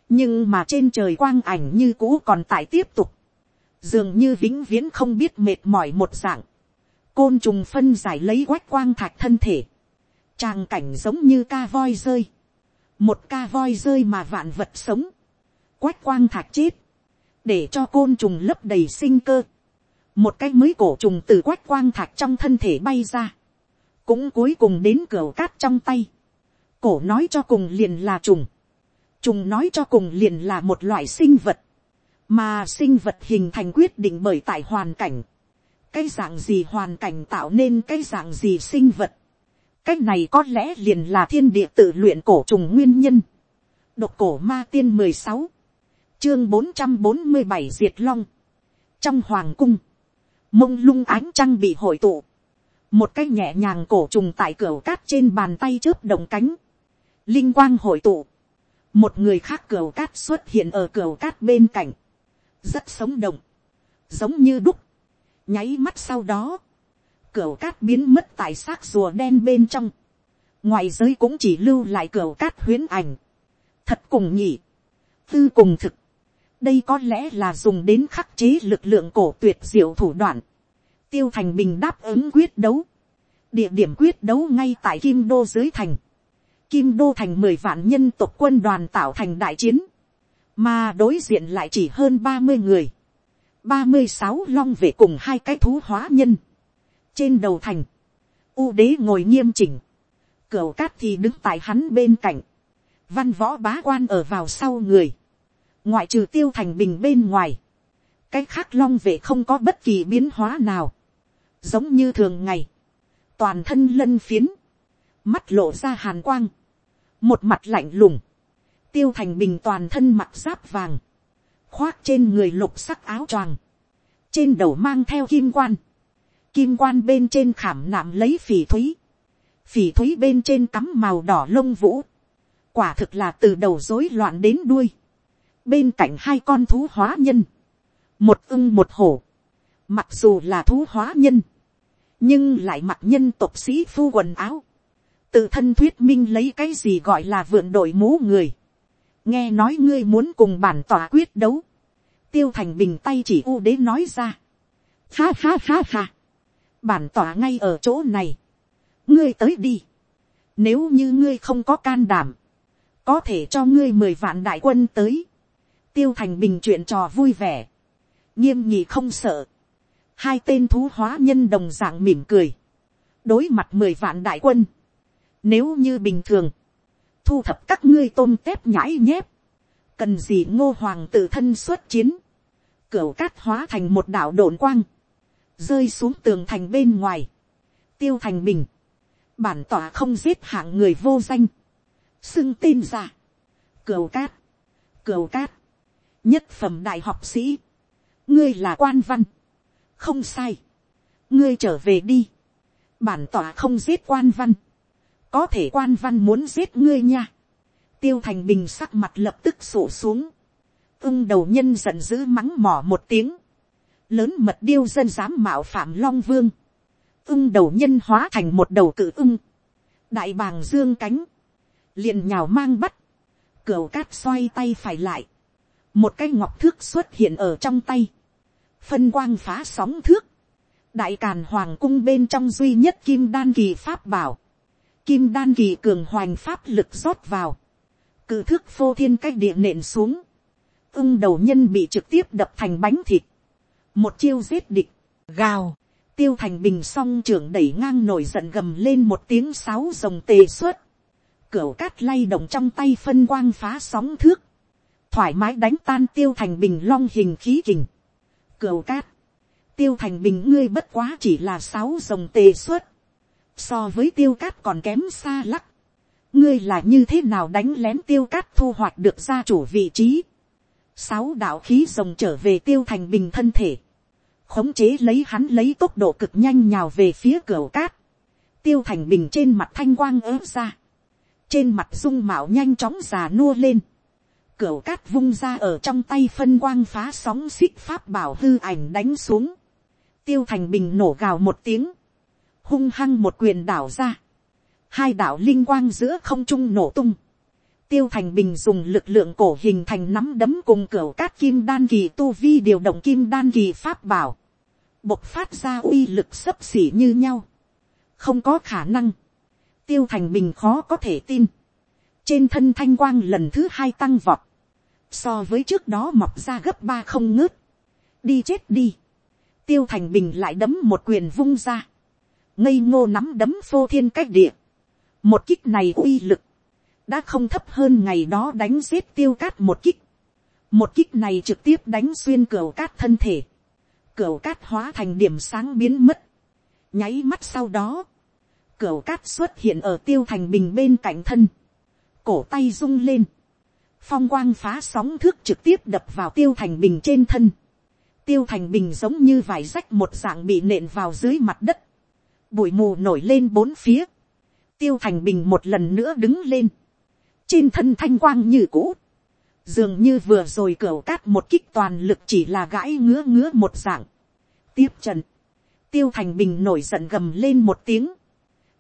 nhưng mà trên trời quang ảnh như cũ còn tại tiếp tục, dường như vĩnh viễn không biết mệt mỏi một dạng, côn trùng phân giải lấy quách quang thạch thân thể, tràng cảnh giống như ca voi rơi, một ca voi rơi mà vạn vật sống, quách quang thạch chết, để cho côn trùng lấp đầy sinh cơ, một cái mới cổ trùng từ quách quang thạch trong thân thể bay ra, cũng cuối cùng đến cửa cát trong tay, cổ nói cho cùng liền là trùng, trùng nói cho cùng liền là một loại sinh vật, mà sinh vật hình thành quyết định bởi tại hoàn cảnh, cái dạng gì hoàn cảnh tạo nên cái dạng gì sinh vật. cái này có lẽ liền là thiên địa tự luyện cổ trùng nguyên nhân. độc cổ ma tiên mười sáu, chương bốn trăm bốn mươi bảy diệt long. trong hoàng cung, mông lung ánh trăng bị hội tụ. một cái nhẹ nhàng cổ trùng tại cửa cát trên bàn tay trước động cánh. linh quang hội tụ. một người khác cửa cát xuất hiện ở cửa cát bên cạnh rất sống động. giống như đúc. Nháy mắt sau đó, cửa cát biến mất tại xác rùa đen bên trong, ngoài giới cũng chỉ lưu lại cửa cát huyến ảnh, thật cùng nhỉ, tư cùng thực, đây có lẽ là dùng đến khắc chế lực lượng cổ tuyệt diệu thủ đoạn, tiêu thành bình đáp ứng quyết đấu, địa điểm quyết đấu ngay tại kim đô dưới thành, kim đô thành mười vạn nhân tộc quân đoàn tạo thành đại chiến, mà đối diện lại chỉ hơn ba mươi người, ba mươi sáu long về cùng hai cái thú hóa nhân. trên đầu thành, u đế ngồi nghiêm chỉnh, cửu cát thì đứng tại hắn bên cạnh, văn võ bá quan ở vào sau người, ngoại trừ tiêu thành bình bên ngoài, cái khác long vệ không có bất kỳ biến hóa nào, giống như thường ngày, toàn thân lân phiến, mắt lộ ra hàn quang, một mặt lạnh lùng, tiêu thành bình toàn thân mặt giáp vàng, khoác trên người lục sắc áo choàng, trên đầu mang theo kim quan, kim quan bên trên khảm nạm lấy phỉ thúy, phỉ thúy bên trên cắm màu đỏ lông vũ, quả thực là từ đầu rối loạn đến đuôi, bên cạnh hai con thú hóa nhân, một ưng một hổ, mặc dù là thú hóa nhân, nhưng lại mặc nhân tộc sĩ phu quần áo, tự thân thuyết minh lấy cái gì gọi là vượn đội mũ người, nghe nói ngươi muốn cùng bản tòa quyết đấu, tiêu thành bình tay chỉ u đế nói ra, ha ha ha ha, bản tỏa ngay ở chỗ này, ngươi tới đi, nếu như ngươi không có can đảm, có thể cho ngươi mười vạn đại quân tới, tiêu thành bình chuyện trò vui vẻ, nghiêm nhị không sợ, hai tên thú hóa nhân đồng dạng mỉm cười, đối mặt mười vạn đại quân, nếu như bình thường, thu thập các ngươi tôm tép nhãi nhép, cần gì ngô hoàng tự thân xuất chiến, cửa cát hóa thành một đảo đồn quang, rơi xuống tường thành bên ngoài, tiêu thành bình, bản tỏa không giết hạng người vô danh, xưng tên ra, cửu cát, cửu cát, nhất phẩm đại học sĩ, ngươi là quan văn, không sai, ngươi trở về đi, bản tỏa không giết quan văn, có thể quan văn muốn giết ngươi nha, tiêu thành bình sắc mặt lập tức sổ xuống, ưng đầu nhân giận dữ mắng mỏ một tiếng, lớn mật điêu dân dám mạo phạm long vương, ưng đầu nhân hóa thành một đầu cự ưng, đại bàng dương cánh, liền nhào mang bắt, cửa cát xoay tay phải lại, một cái ngọc thước xuất hiện ở trong tay, phân quang phá sóng thước, đại càn hoàng cung bên trong duy nhất kim đan kỳ pháp bảo, kim đan kỳ cường hoành pháp lực rót vào, cự thước phô thiên cách địa nện xuống, ưng đầu nhân bị trực tiếp đập thành bánh thịt, một chiêu giết địch, gào, tiêu thành bình song trưởng đẩy ngang nổi giận gầm lên một tiếng sáu rồng tề suất. cửa cát lay động trong tay phân quang phá sóng thước, thoải mái đánh tan tiêu thành bình long hình khí kình, cửa cát, tiêu thành bình ngươi bất quá chỉ là sáu rồng tề suất so với tiêu cát còn kém xa lắc, ngươi là như thế nào đánh lén tiêu cát thu hoạch được gia chủ vị trí, sáu đạo khí rồng trở về tiêu thành bình thân thể, khống chế lấy hắn lấy tốc độ cực nhanh nhào về phía cửa cát, tiêu thành bình trên mặt thanh quang ớ ra, trên mặt dung mạo nhanh chóng già nua lên, cửa cát vung ra ở trong tay phân quang phá sóng xích pháp bảo hư ảnh đánh xuống, tiêu thành bình nổ gào một tiếng, hung hăng một quyền đảo ra, hai đảo linh quang giữa không trung nổ tung, tiêu thành bình dùng lực lượng cổ hình thành nắm đấm cùng cửa cát kim đan kỳ tu vi điều động kim đan kỳ pháp bảo, bộc phát ra uy lực sấp xỉ như nhau, không có khả năng, tiêu thành bình khó có thể tin, trên thân thanh quang lần thứ hai tăng vọt, so với trước đó mọc ra gấp ba không ngớt, đi chết đi, tiêu thành bình lại đấm một quyền vung ra, ngây ngô nắm đấm phô thiên cách địa, một kích này uy lực, đã không thấp hơn ngày đó đánh giết tiêu cát một kích, một kích này trực tiếp đánh xuyên cửa cát thân thể, cửa cát hóa thành điểm sáng biến mất, nháy mắt sau đó, cửa cát xuất hiện ở tiêu thành bình bên cạnh thân, cổ tay rung lên, phong quang phá sóng thước trực tiếp đập vào tiêu thành bình trên thân, tiêu thành bình giống như vải rách một dạng bị nện vào dưới mặt đất, bụi mù nổi lên bốn phía, tiêu thành bình một lần nữa đứng lên, trên thân thanh quang như cũ, dường như vừa rồi cửa cát một kích toàn lực chỉ là gãi ngứa ngứa một dạng. tiếp trận, tiêu thành bình nổi giận gầm lên một tiếng,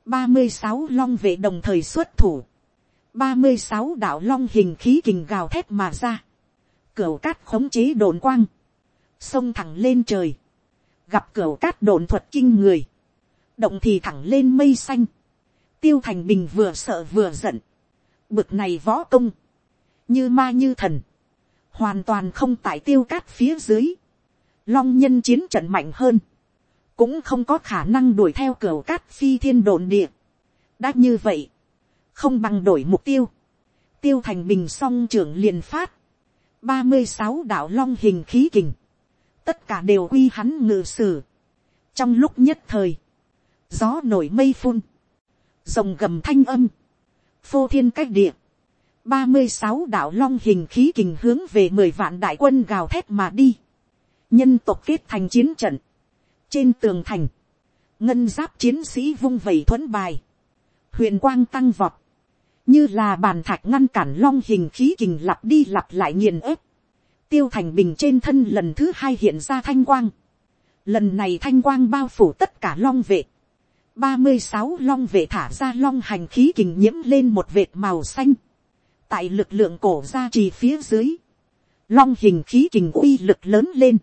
ba mươi sáu long vệ đồng thời xuất thủ, ba mươi sáu đạo long hình khí kình gào thét mà ra, cửa cát khống chế đồn quang, xông thẳng lên trời, gặp cửa cát đồn thuật kinh người, động thì thẳng lên mây xanh, tiêu thành bình vừa sợ vừa giận, bực này võ công, như ma như thần, hoàn toàn không tại tiêu cát phía dưới, long nhân chiến trận mạnh hơn, cũng không có khả năng đuổi theo cửa cát phi thiên đồn địa. đã như vậy, không bằng đổi mục tiêu, tiêu thành bình song trưởng liền phát, ba mươi sáu đạo long hình khí kình, tất cả đều quy hắn ngự sử. trong lúc nhất thời, gió nổi mây phun, rồng gầm thanh âm, phô thiên cách địa, ba mươi sáu đạo long hình khí kình hướng về mười vạn đại quân gào thét mà đi, nhân tộc kết thành chiến trận, trên tường thành, ngân giáp chiến sĩ vung vẩy thuẫn bài, huyền quang tăng vọt, như là bàn thạch ngăn cản long hình khí kình lặp đi lặp lại nghiền ớp, tiêu thành bình trên thân lần thứ hai hiện ra thanh quang, lần này thanh quang bao phủ tất cả long vệ, ba mươi sáu long vệ thả ra long hành khí kình nhiễm lên một vệt màu xanh, tại lực lượng cổ ra trì phía dưới, long hình khí kình uy lực lớn lên,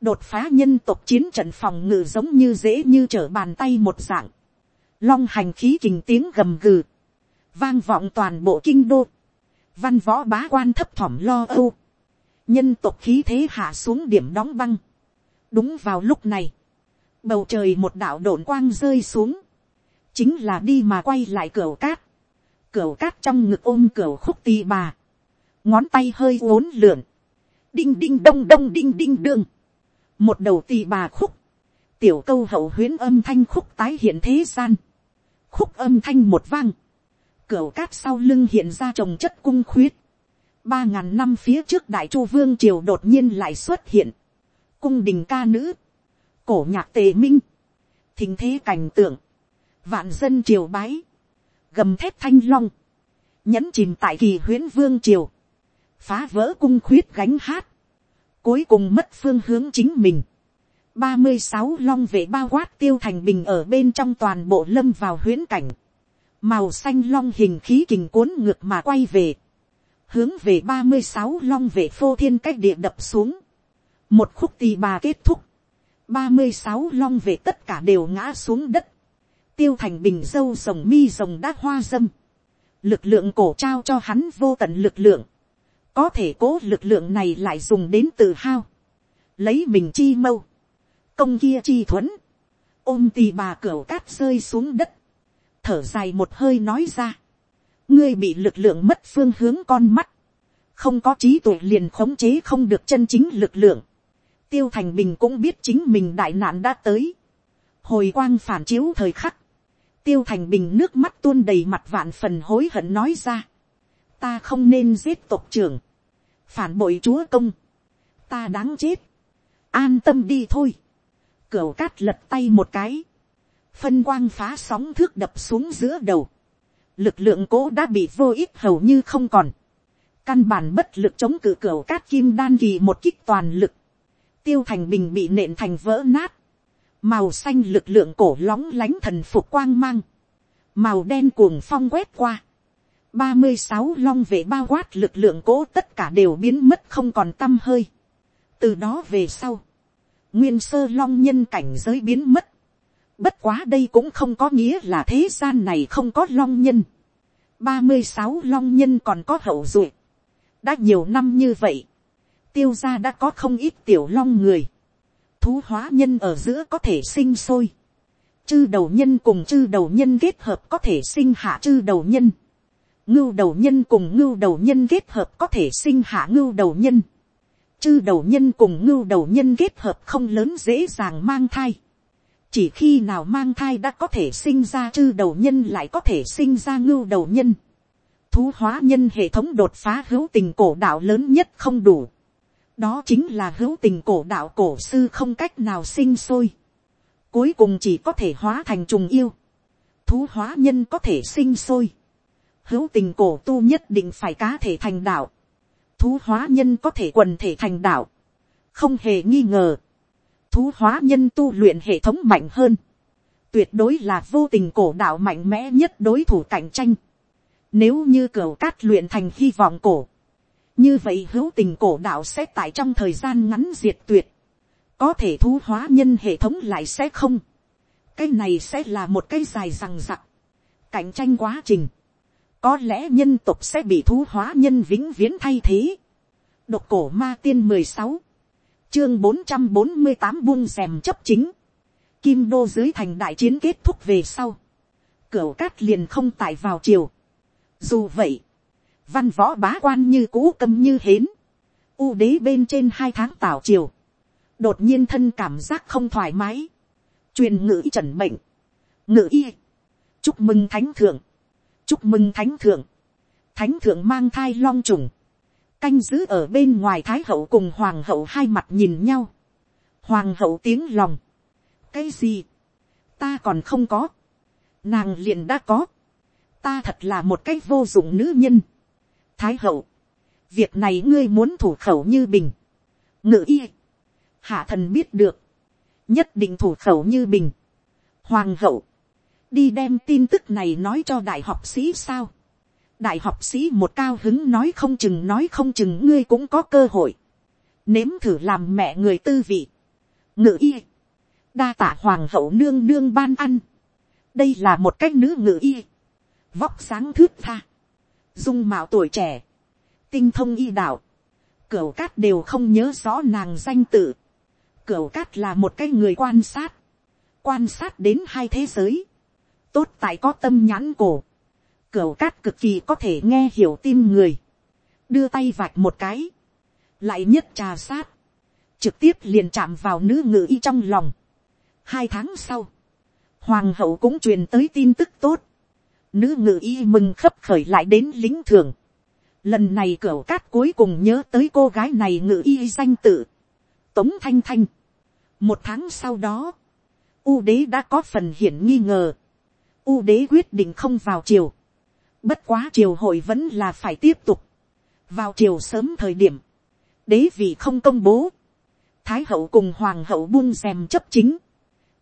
đột phá nhân tộc chiến trận phòng ngự giống như dễ như trở bàn tay một dạng, long hành khí kình tiếng gầm gừ, vang vọng toàn bộ kinh đô, văn võ bá quan thấp thỏm lo âu, nhân tộc khí thế hạ xuống điểm đóng băng. đúng vào lúc này, bầu trời một đạo đổn quang rơi xuống, chính là đi mà quay lại cửa cát, cửa cát trong ngực ôm cửa khúc tì bà, ngón tay hơi uốn lượn, đinh đinh đông đông đinh đinh đương, một đầu tì bà khúc, tiểu câu hậu huyến âm thanh khúc tái hiện thế gian, khúc âm thanh một vang, cửa cát sau lưng hiện ra trồng chất cung khuyết, ba ngàn năm phía trước đại chu vương triều đột nhiên lại xuất hiện, cung đình ca nữ, cổ nhạc tề minh, thình thế cảnh tượng, vạn dân triều bái, gầm thép thanh long, nhẫn chìm tại kỳ huyễn vương triều, phá vỡ cung khuyết gánh hát, cuối cùng mất phương hướng chính mình, ba mươi sáu long vệ bao quát tiêu thành bình ở bên trong toàn bộ lâm vào huyễn cảnh, màu xanh long hình khí kình cuốn ngược mà quay về, hướng về ba mươi sáu long vệ phô thiên cách địa đập xuống, một khúc tì bà kết thúc, ba mươi sáu long vệ tất cả đều ngã xuống đất, tiêu thành bình dâu rồng mi rồng đát hoa dâm, lực lượng cổ trao cho hắn vô tận lực lượng, có thể cố lực lượng này lại dùng đến tự hao, lấy mình chi mâu, công kia chi thuẫn, ôm tì bà cửa cát rơi xuống đất, thở dài một hơi nói ra, ngươi bị lực lượng mất phương hướng con mắt, không có trí tuệ liền khống chế không được chân chính lực lượng, tiêu thành bình cũng biết chính mình đại nạn đã tới, hồi quang phản chiếu thời khắc, tiêu thành bình nước mắt tuôn đầy mặt vạn phần hối hận nói ra, ta không nên giết tộc trưởng, phản bội chúa công, ta đáng chết, an tâm đi thôi, cửu cát lật tay một cái, phân quang phá sóng thước đập xuống giữa đầu, lực lượng cố đã bị vô ích hầu như không còn, căn bản bất lực chống cự cửu cát kim đan kỳ một kích toàn lực, tiêu thành bình bị nện thành vỡ nát, màu xanh lực lượng cổ lóng lánh thần phục quang mang, màu đen cuồng phong quét qua, ba mươi sáu long vệ bao quát lực lượng cổ tất cả đều biến mất không còn t hơi. từ đó về sau, nguyên sơ long nhân cảnh giới biến mất, Bất quá đây cũng không có nghĩa là thế gian này không có long nhân. ba mươi sáu long nhân còn có hậu duệ. Đã nhiều năm như vậy. Tiêu gia đã có không ít tiểu long người. Thú hóa nhân ở giữa có thể sinh sôi. Chư đầu nhân cùng chư đầu nhân kết hợp có thể sinh hạ chư đầu nhân. Ngưu đầu nhân cùng ngưu đầu nhân kết hợp có thể sinh hạ ngưu đầu nhân. Chư đầu nhân cùng ngưu đầu nhân kết hợp không lớn dễ dàng mang thai chỉ khi nào mang thai đã có thể sinh ra chư đầu nhân lại có thể sinh ra ngưu đầu nhân. thú hóa nhân hệ thống đột phá hữu tình cổ đạo lớn nhất không đủ đó chính là hữu tình cổ đạo cổ sư không cách nào sinh sôi. cuối cùng chỉ có thể hóa thành trùng yêu. thú hóa nhân có thể sinh sôi. hữu tình cổ tu nhất định phải cá thể thành đạo. thú hóa nhân có thể quần thể thành đạo. không hề nghi ngờ thú hóa nhân tu luyện hệ thống mạnh hơn, tuyệt đối là vô tình cổ đạo mạnh mẽ nhất đối thủ cạnh tranh. Nếu như cửa cát luyện thành hy vọng cổ, như vậy hữu tình cổ đạo sẽ tại trong thời gian ngắn diệt tuyệt, có thể thu hóa nhân hệ thống lại sẽ không. cái này sẽ là một cái dài rằng rặc, cạnh tranh quá trình, có lẽ nhân tục sẽ bị thú hóa nhân vĩnh viễn thay thế. độc cổ ma tiên mười sáu chương bốn trăm bốn mươi tám buông rèm chấp chính. Kim đô dưới thành đại chiến kết thúc về sau. cửa cát liền không tải vào chiều. Dù vậy, văn võ bá quan như cũ cầm như hến. U đế bên trên hai tháng tảo chiều. Đột nhiên thân cảm giác không thoải mái. Truyền ngữ trần bệnh. Ngữ y. Chúc mừng thánh thượng. Chúc mừng thánh thượng. Thánh thượng mang thai long trùng canh giữ ở bên ngoài thái hậu cùng hoàng hậu hai mặt nhìn nhau. hoàng hậu tiếng lòng. cái gì, ta còn không có, nàng liền đã có, ta thật là một cái vô dụng nữ nhân thái hậu, việc này ngươi muốn thủ khẩu như bình, ngự y, hạ thần biết được, nhất định thủ khẩu như bình, hoàng hậu, đi đem tin tức này nói cho đại học sĩ sao, đại học sĩ một cao hứng nói không chừng nói không chừng ngươi cũng có cơ hội, nếm thử làm mẹ người tư vị, ngự y, đa tạ hoàng hậu nương nương ban ăn, đây là một cách nữ ngự y, vóc sáng thước tha, dung mạo tuổi trẻ, tinh thông y đạo, cửu cát đều không nhớ rõ nàng danh tự, cửu cát là một cái người quan sát, quan sát đến hai thế giới, tốt tại có tâm nhãn cổ, cửu cát cực kỳ có thể nghe hiểu tim người, đưa tay vạch một cái, lại nhất trà sát, trực tiếp liền chạm vào nữ ngự y trong lòng. hai tháng sau, hoàng hậu cũng truyền tới tin tức tốt, nữ ngự y mừng khấp khởi lại đến lính thường. lần này cửa cát cuối cùng nhớ tới cô gái này ngự y danh tự, tống thanh thanh. một tháng sau đó, u đế đã có phần hiển nghi ngờ, u đế quyết định không vào chiều. bất quá triều hội vẫn là phải tiếp tục, vào chiều sớm thời điểm, đế vị không công bố, thái hậu cùng hoàng hậu buông rèm chấp chính,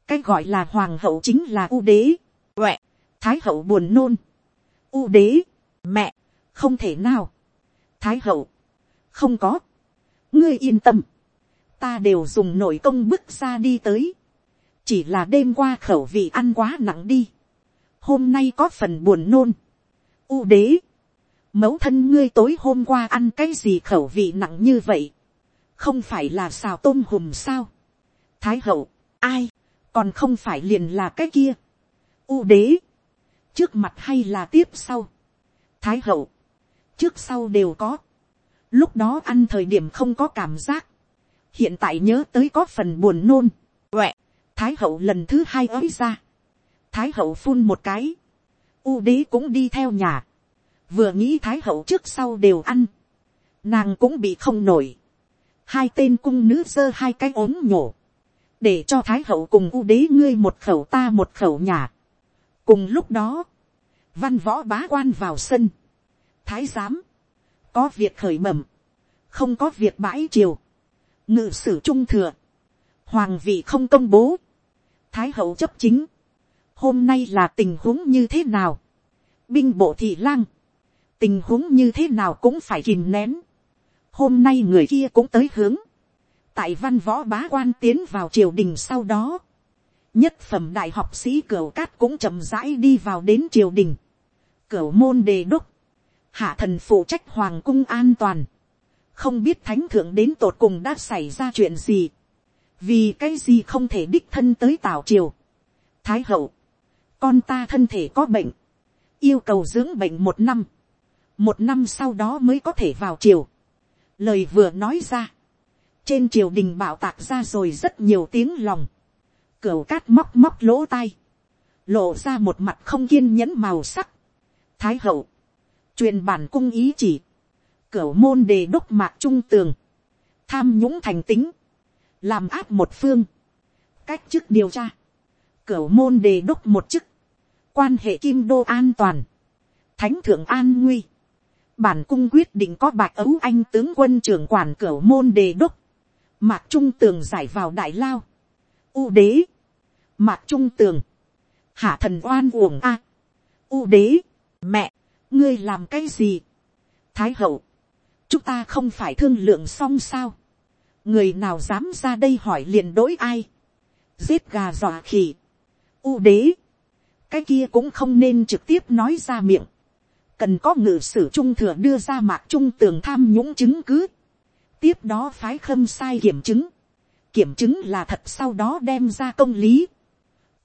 cái gọi là hoàng hậu chính là u đế, uẹ, thái hậu buồn nôn, u đế, mẹ, không thể nào, thái hậu, không có, ngươi yên tâm, ta đều dùng nội công bước ra đi tới, chỉ là đêm qua khẩu vị ăn quá nặng đi, hôm nay có phần buồn nôn, u đế, mẫu thân ngươi tối hôm qua ăn cái gì khẩu vị nặng như vậy, không phải là xào tôm hùm sao, thái hậu, ai, còn không phải liền là cái kia, u đế, trước mặt hay là tiếp sau, thái hậu, trước sau đều có, lúc đó ăn thời điểm không có cảm giác, hiện tại nhớ tới có phần buồn nôn, uẹ, thái hậu lần thứ hai ới ra, thái hậu phun một cái, u đế cũng đi theo nhà, vừa nghĩ thái hậu trước sau đều ăn, nàng cũng bị không nổi, hai tên cung nữ giơ hai cái ốm nhổ, để cho thái hậu cùng u đế ngươi một khẩu ta một khẩu nhà cùng lúc đó, văn võ bá quan vào sân, thái giám, có việc khởi mầm, không có việc bãi triều, ngự sử trung thừa, hoàng vị không công bố, thái hậu chấp chính, hôm nay là tình huống như thế nào, binh bộ thị lang, tình huống như thế nào cũng phải kìm nén, hôm nay người kia cũng tới hướng, tại văn võ bá quan tiến vào triều đình sau đó, nhất phẩm đại học sĩ cửu cát cũng chậm rãi đi vào đến triều đình, cửu môn đề đúc, hạ thần phụ trách hoàng cung an toàn, không biết thánh thượng đến tột cùng đã xảy ra chuyện gì, vì cái gì không thể đích thân tới tào triều. thái hậu, con ta thân thể có bệnh, yêu cầu dưỡng bệnh một năm, một năm sau đó mới có thể vào triều. lời vừa nói ra, trên triều đình bảo tạc ra rồi rất nhiều tiếng lòng, cửu cát móc móc lỗ tai, lộ ra một mặt không kiên nhẫn màu sắc. thái hậu, truyền bản cung ý chỉ, cửu môn đề đốc mạc trung tường, tham nhũng thành tính, làm áp một phương, cách chức điều tra, cửu môn đề đốc một chức, quan hệ kim đô an toàn, thánh thượng an nguy, bản cung quyết định có bạc ấu anh tướng quân trưởng quản cửu môn đề đốc, mạc trung tường giải vào đại lao, u đế, mạc trung tường, hạ thần oan uổng a, u đế, mẹ, ngươi làm cái gì, thái hậu, chúng ta không phải thương lượng xong sao, người nào dám ra đây hỏi liền đối ai, giết gà dọa khỉ, u đế, cái kia cũng không nên trực tiếp nói ra miệng, cần có ngự sử trung thừa đưa ra mạc trung tường tham nhũng chứng cứ, tiếp đó phái khâm sai kiểm chứng, kiểm chứng là thật sau đó đem ra công lý,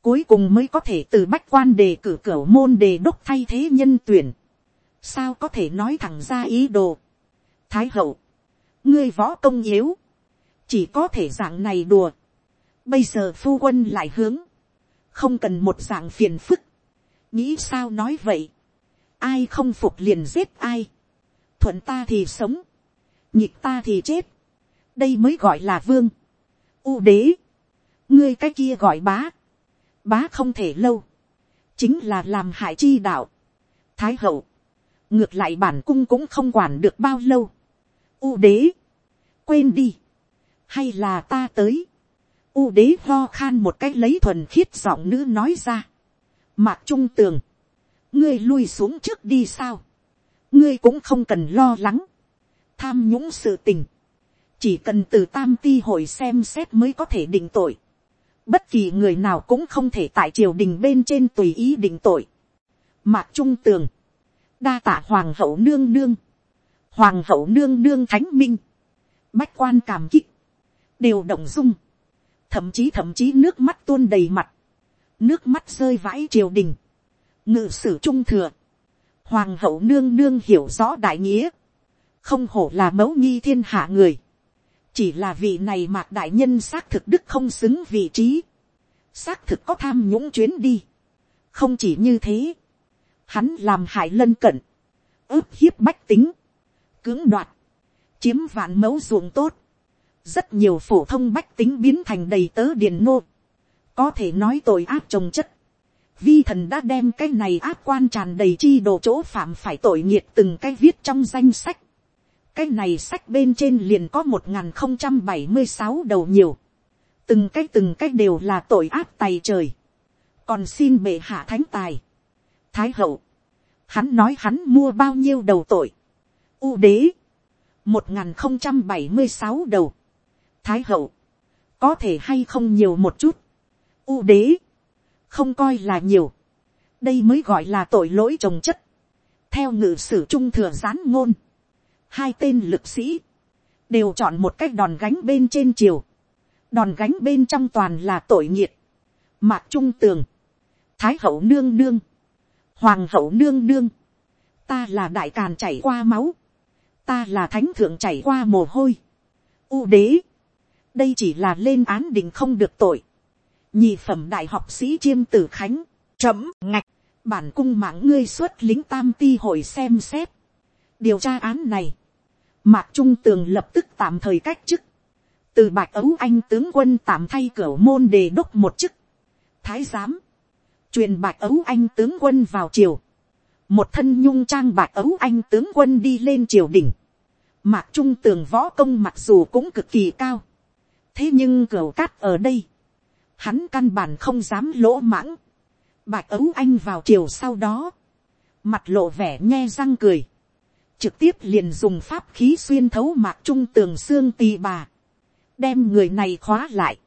cuối cùng mới có thể từ bách quan đề cử cửa môn đề đốc thay thế nhân tuyển, sao có thể nói thẳng ra ý đồ. thái hậu, ngươi võ công yếu, chỉ có thể dạng này đùa, bây giờ phu quân lại hướng, không cần một dạng phiền phức, nghĩ sao nói vậy, ai không phục liền giết ai, thuận ta thì sống, nhịp ta thì chết, đây mới gọi là vương, u đế, ngươi cái kia gọi bá, bá không thể lâu, chính là làm hại chi đạo, thái hậu, ngược lại bản cung cũng không quản được bao lâu, u đế, quên đi, hay là ta tới, u đế lo khan một cách lấy thuần khiết giọng nữ nói ra, mạc trung tường, ngươi lui xuống trước đi sao, ngươi cũng không cần lo lắng, tham nhũng sự tình, chỉ cần từ tam ti hội xem xét mới có thể định tội, bất kỳ người nào cũng không thể tại triều đình bên trên tùy ý định tội. Mạc Trung Tường, đa tả Hoàng hậu nương nương, Hoàng hậu nương nương thánh minh, bách quan cảm kích, đều động dung, thậm chí thậm chí nước mắt tuôn đầy mặt, nước mắt rơi vãi triều đình, ngự sử trung thừa, hoàng hậu nương nương hiểu rõ đại nghĩa, không hổ là mẫu nghi thiên hạ người, chỉ là vị này mạc đại nhân xác thực đức không xứng vị trí, xác thực có tham nhũng chuyến đi, không chỉ như thế, hắn làm hại lân cận, ướp hiếp bách tính, cưỡng đoạt, chiếm vạn mẫu ruộng tốt, rất nhiều phổ thông bách tính biến thành đầy tớ điền nô, có thể nói tội ác trồng chất, vi thần đã đem cái này ác quan tràn đầy chi đồ chỗ phạm phải tội nghiệt từng cái viết trong danh sách, cái này sách bên trên liền có một nghìn không trăm bảy mươi sáu đầu nhiều, từng cái từng cái đều là tội ác tài trời, còn xin bệ hạ thánh tài, thái hậu, hắn nói hắn mua bao nhiêu đầu tội, u đế, một nghìn không trăm bảy mươi sáu đầu, thái hậu, có thể hay không nhiều một chút, u đế, không coi là nhiều, đây mới gọi là tội lỗi trồng chất, theo ngự sử trung thừa gián ngôn, hai tên lực sĩ, đều chọn một cách đòn gánh bên trên chiều, đòn gánh bên trong toàn là tội nghiệt, mạc trung tường, thái hậu nương nương, hoàng hậu nương nương, ta là đại càn chảy qua máu, ta là thánh thượng chảy qua mồ hôi, u đế, đây chỉ là lên án định không được tội, nhị phẩm đại học sĩ chiêm tử khánh, trẫm ngạch, bản cung mạng ngươi xuất lính tam ti hội xem xét, điều tra án này, mạc trung tường lập tức tạm thời cách chức, từ bạch ấu anh tướng quân tạm thay cửa môn đề đốc một chức, thái giám, truyền bạch ấu anh tướng quân vào triều, một thân nhung trang bạch ấu anh tướng quân đi lên triều đỉnh. Mạc trung tường võ công mặc dù cũng cực kỳ cao, thế nhưng cửa cát ở đây, hắn căn bản không dám lỗ mãng, bạch ấu anh vào triều sau đó, mặt lộ vẻ nhe răng cười, trực tiếp liền dùng pháp khí xuyên thấu mạc trung tường xương tì bà, đem người này khóa lại,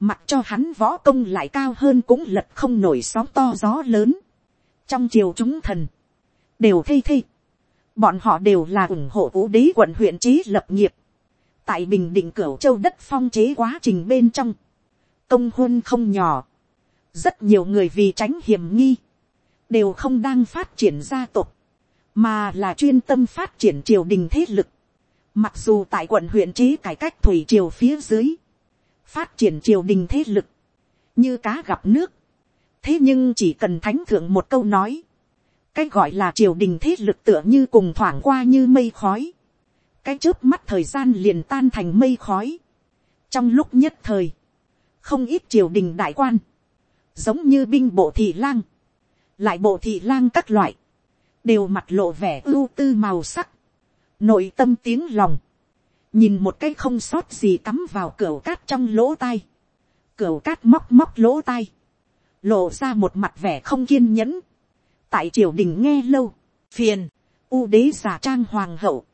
mặc cho hắn võ công lại cao hơn cũng lật không nổi sóng to gió lớn, trong triều chúng thần, đều thây thây, bọn họ đều là ủng hộ vũ đế quận huyện trí lập nghiệp, tại bình định cửu châu đất phong chế quá trình bên trong, công huân không nhỏ, rất nhiều người vì tránh hiểm nghi, đều không đang phát triển gia tộc, mà là chuyên tâm phát triển triều đình thế lực. Mặc dù tại quận huyện chế cải cách thủy triều phía dưới, phát triển triều đình thế lực, như cá gặp nước. thế nhưng chỉ cần thánh thượng một câu nói, cái gọi là triều đình thế lực tựa như cùng thoảng qua như mây khói, cái chớp mắt thời gian liền tan thành mây khói. trong lúc nhất thời, không ít triều đình đại quan, giống như binh bộ thị lang, lại bộ thị lang các loại, đều mặt lộ vẻ ưu tư màu sắc, nội tâm tiếng lòng, nhìn một cái không sót gì cắm vào cửa cát trong lỗ tai, cửa cát móc móc lỗ tai, lộ ra một mặt vẻ không kiên nhẫn, tại triều đình nghe lâu, phiền, u đế giả trang hoàng hậu,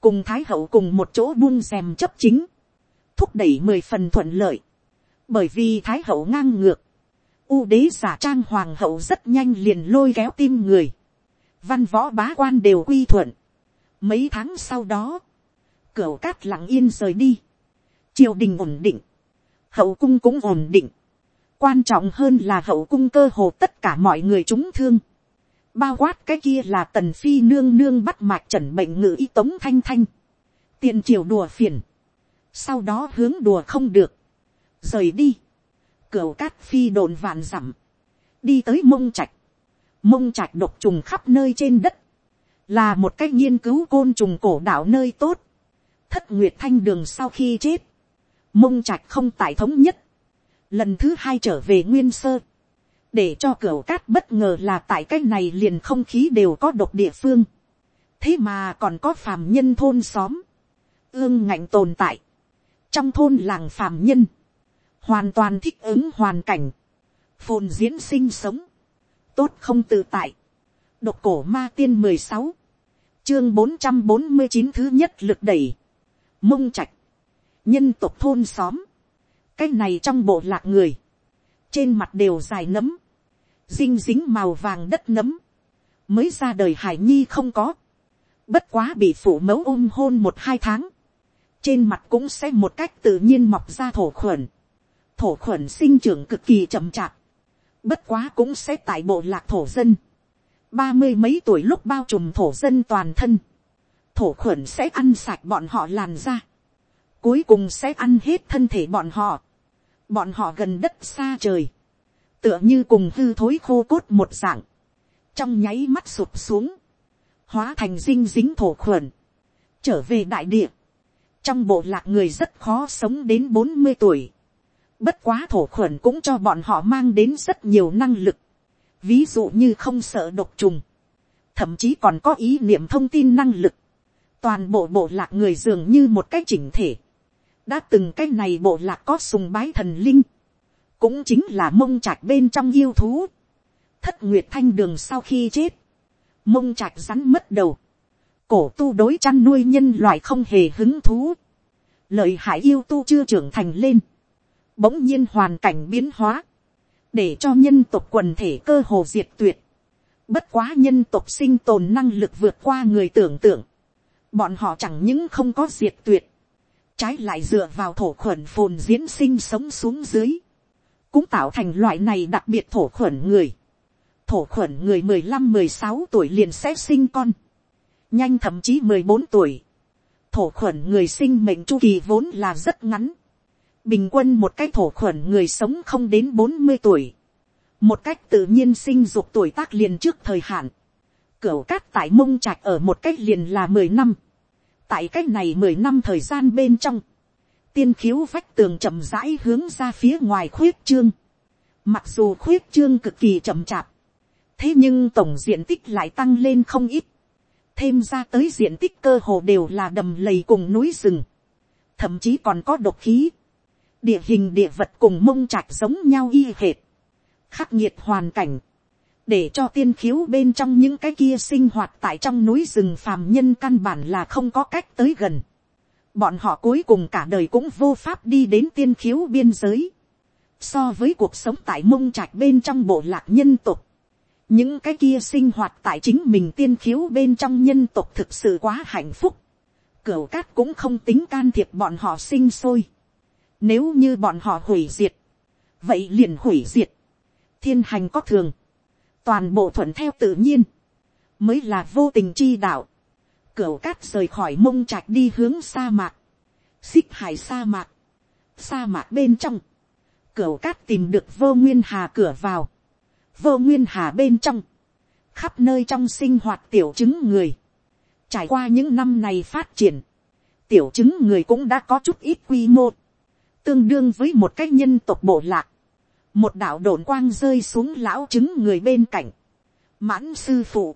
cùng thái hậu cùng một chỗ buông rèm chấp chính, thúc đẩy mười phần thuận lợi, bởi vì thái hậu ngang ngược, u đế giả trang hoàng hậu rất nhanh liền lôi kéo tim người, văn võ bá quan đều quy thuận. Mấy tháng sau đó, cửa cát lặng yên rời đi. Triều đình ổn định. Hậu cung cũng ổn định. Quan trọng hơn là hậu cung cơ hồ tất cả mọi người chúng thương. Bao quát cái kia là tần phi nương nương bắt mạch trần bệnh ngự y tống thanh thanh. Tiền triều đùa phiền. Sau đó hướng đùa không được. Rời đi. Cửu cát phi đồn vạn dặm Đi tới mông trạch mông trạch độc trùng khắp nơi trên đất, là một cách nghiên cứu côn trùng cổ đạo nơi tốt. thất nguyệt thanh đường sau khi chết, mông trạch không tại thống nhất, lần thứ hai trở về nguyên sơ, để cho cửa cát bất ngờ là tại cái này liền không khí đều có độc địa phương. thế mà còn có phàm nhân thôn xóm, ương ngạnh tồn tại, trong thôn làng phàm nhân, hoàn toàn thích ứng hoàn cảnh, phồn diễn sinh sống, tốt không tự tại, độc cổ ma tiên mười sáu, chương bốn trăm bốn mươi chín thứ nhất lực đẩy, mông trạch, nhân tộc thôn xóm, cái này trong bộ lạc người, trên mặt đều dài nấm, dinh dính màu vàng đất nấm, mới ra đời hải nhi không có, bất quá bị phụ mẫu ôm hôn một hai tháng, trên mặt cũng sẽ một cách tự nhiên mọc ra thổ khuẩn, thổ khuẩn sinh trưởng cực kỳ chậm chạp, bất quá cũng sẽ tại bộ lạc thổ dân, ba mươi mấy tuổi lúc bao trùm thổ dân toàn thân, thổ khuẩn sẽ ăn sạch bọn họ làn ra, cuối cùng sẽ ăn hết thân thể bọn họ, bọn họ gần đất xa trời, tựa như cùng hư thối khô cốt một dạng, trong nháy mắt sụp xuống, hóa thành dinh dính thổ khuẩn, trở về đại địa, trong bộ lạc người rất khó sống đến bốn mươi tuổi, bất quá thổ khuẩn cũng cho bọn họ mang đến rất nhiều năng lực, ví dụ như không sợ độc trùng, thậm chí còn có ý niệm thông tin năng lực, toàn bộ bộ lạc người dường như một cái chỉnh thể, đã từng cái này bộ lạc có sùng bái thần linh, cũng chính là mông trạch bên trong yêu thú, thất nguyệt thanh đường sau khi chết, mông trạch rắn mất đầu, cổ tu đối chăn nuôi nhân loại không hề hứng thú, lợi hại yêu tu chưa trưởng thành lên, bỗng nhiên hoàn cảnh biến hóa, để cho nhân tộc quần thể cơ hồ diệt tuyệt, bất quá nhân tộc sinh tồn năng lực vượt qua người tưởng tượng, bọn họ chẳng những không có diệt tuyệt, trái lại dựa vào thổ khuẩn phồn diễn sinh sống xuống dưới, cũng tạo thành loại này đặc biệt thổ khuẩn người. Thổ khuẩn người mười lăm mười sáu tuổi liền sẽ sinh con, nhanh thậm chí mười bốn tuổi. Thổ khuẩn người sinh mệnh chu kỳ vốn là rất ngắn, bình quân một cái thổ khuẩn người sống không đến bốn mươi tuổi, một cách tự nhiên sinh dục tuổi tác liền trước thời hạn, cửu cát tại mông trạch ở một cách liền là mười năm, tại cách này mười năm thời gian bên trong, tiên khiếu vách tường chậm rãi hướng ra phía ngoài khuyết trương, mặc dù khuyết trương cực kỳ chậm chạp, thế nhưng tổng diện tích lại tăng lên không ít, thêm ra tới diện tích cơ hồ đều là đầm lầy cùng núi rừng, thậm chí còn có độc khí, địa hình địa vật cùng mông trạch giống nhau y hệt, khắc nghiệt hoàn cảnh, để cho tiên khiếu bên trong những cái kia sinh hoạt tại trong núi rừng phàm nhân căn bản là không có cách tới gần. Bọn họ cuối cùng cả đời cũng vô pháp đi đến tiên khiếu biên giới. So với cuộc sống tại mông trạch bên trong bộ lạc nhân tục. Những cái kia sinh hoạt tại chính mình tiên khiếu bên trong nhân tục thực sự quá hạnh phúc. Cửu cát cũng không tính can thiệp bọn họ sinh sôi. Nếu như bọn họ hủy diệt. Vậy liền hủy diệt. Thiên hành có thường. Toàn bộ thuận theo tự nhiên, mới là vô tình chi đạo. Cửu cát rời khỏi mông trạch đi hướng sa mạc, xích hải sa mạc, sa mạc bên trong, cửu cát tìm được vô nguyên hà cửa vào, vô nguyên hà bên trong, khắp nơi trong sinh hoạt tiểu chứng người, trải qua những năm này phát triển, tiểu chứng người cũng đã có chút ít quy mô, tương đương với một cái nhân tộc bộ lạc, một đạo đồn quang rơi xuống lão chứng người bên cạnh, mãn sư phụ,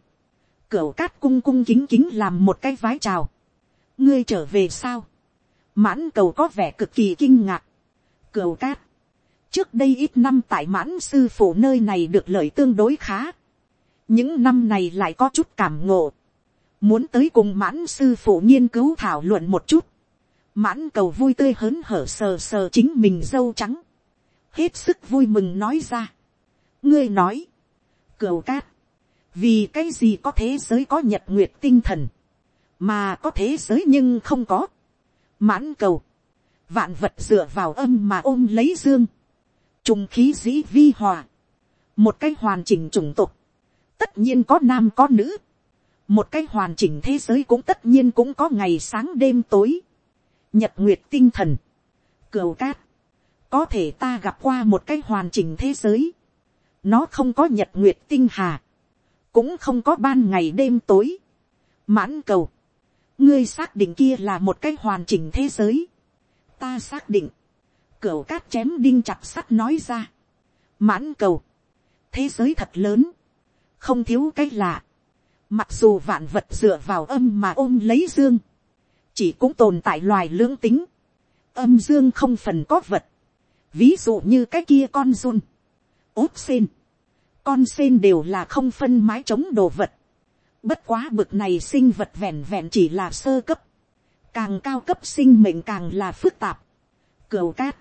cửu cát cung cung kính kính làm một cái vái chào, ngươi trở về sao, mãn cầu có vẻ cực kỳ kinh ngạc, cửu cát, trước đây ít năm tại mãn sư phụ nơi này được lợi tương đối khá, những năm này lại có chút cảm ngộ, muốn tới cùng mãn sư phụ nghiên cứu thảo luận một chút, mãn cầu vui tươi hớn hở sờ sờ chính mình dâu trắng, hết sức vui mừng nói ra. ngươi nói, cửu cát, vì cái gì có thế giới có nhật nguyệt tinh thần, mà có thế giới nhưng không có. mãn cầu, vạn vật dựa vào âm mà ôm lấy dương, trùng khí dĩ vi hòa, một cái hoàn chỉnh chủng tục, tất nhiên có nam có nữ, một cái hoàn chỉnh thế giới cũng tất nhiên cũng có ngày sáng đêm tối, nhật nguyệt tinh thần, cừu cát, có thể ta gặp qua một cái hoàn chỉnh thế giới, nó không có nhật nguyệt tinh hà, cũng không có ban ngày đêm tối, mãn cầu, ngươi xác định kia là một cái hoàn chỉnh thế giới, ta xác định, cửa cát chém đinh chặt sắt nói ra, mãn cầu, thế giới thật lớn, không thiếu cái lạ, mặc dù vạn vật dựa vào âm mà ôm lấy dương, chỉ cũng tồn tại loài lưỡng tính, âm dương không phần có vật, ví dụ như cái kia con run, ốp sen, con sen đều là không phân mái chống đồ vật, bất quá bực này sinh vật vẹn vẹn chỉ là sơ cấp, càng cao cấp sinh mệnh càng là phức tạp, cửu cát,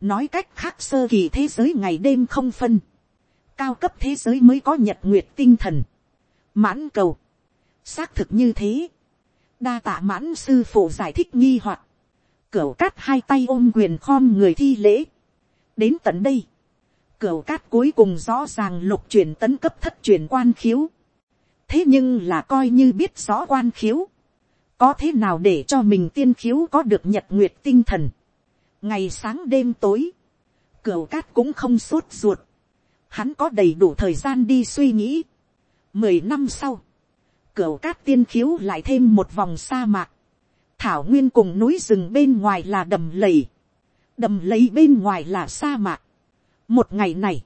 nói cách khác sơ kỳ thế giới ngày đêm không phân, cao cấp thế giới mới có nhật nguyệt tinh thần, mãn cầu, xác thực như thế, đa tạ mãn sư phụ giải thích nghi hoặc, cửu cát hai tay ôm quyền khom người thi lễ, đến tận đây, cửu cát cuối cùng rõ ràng lục truyền tấn cấp thất truyền quan khiếu, thế nhưng là coi như biết rõ quan khiếu, có thế nào để cho mình tiên khiếu có được nhật nguyệt tinh thần, ngày sáng đêm tối, cửu cát cũng không sốt ruột, hắn có đầy đủ thời gian đi suy nghĩ. Mười năm sau, cửu cát tiên khiếu lại thêm một vòng sa mạc, thảo nguyên cùng núi rừng bên ngoài là đầm lầy, đầm lầy bên ngoài là sa mạc. một ngày này,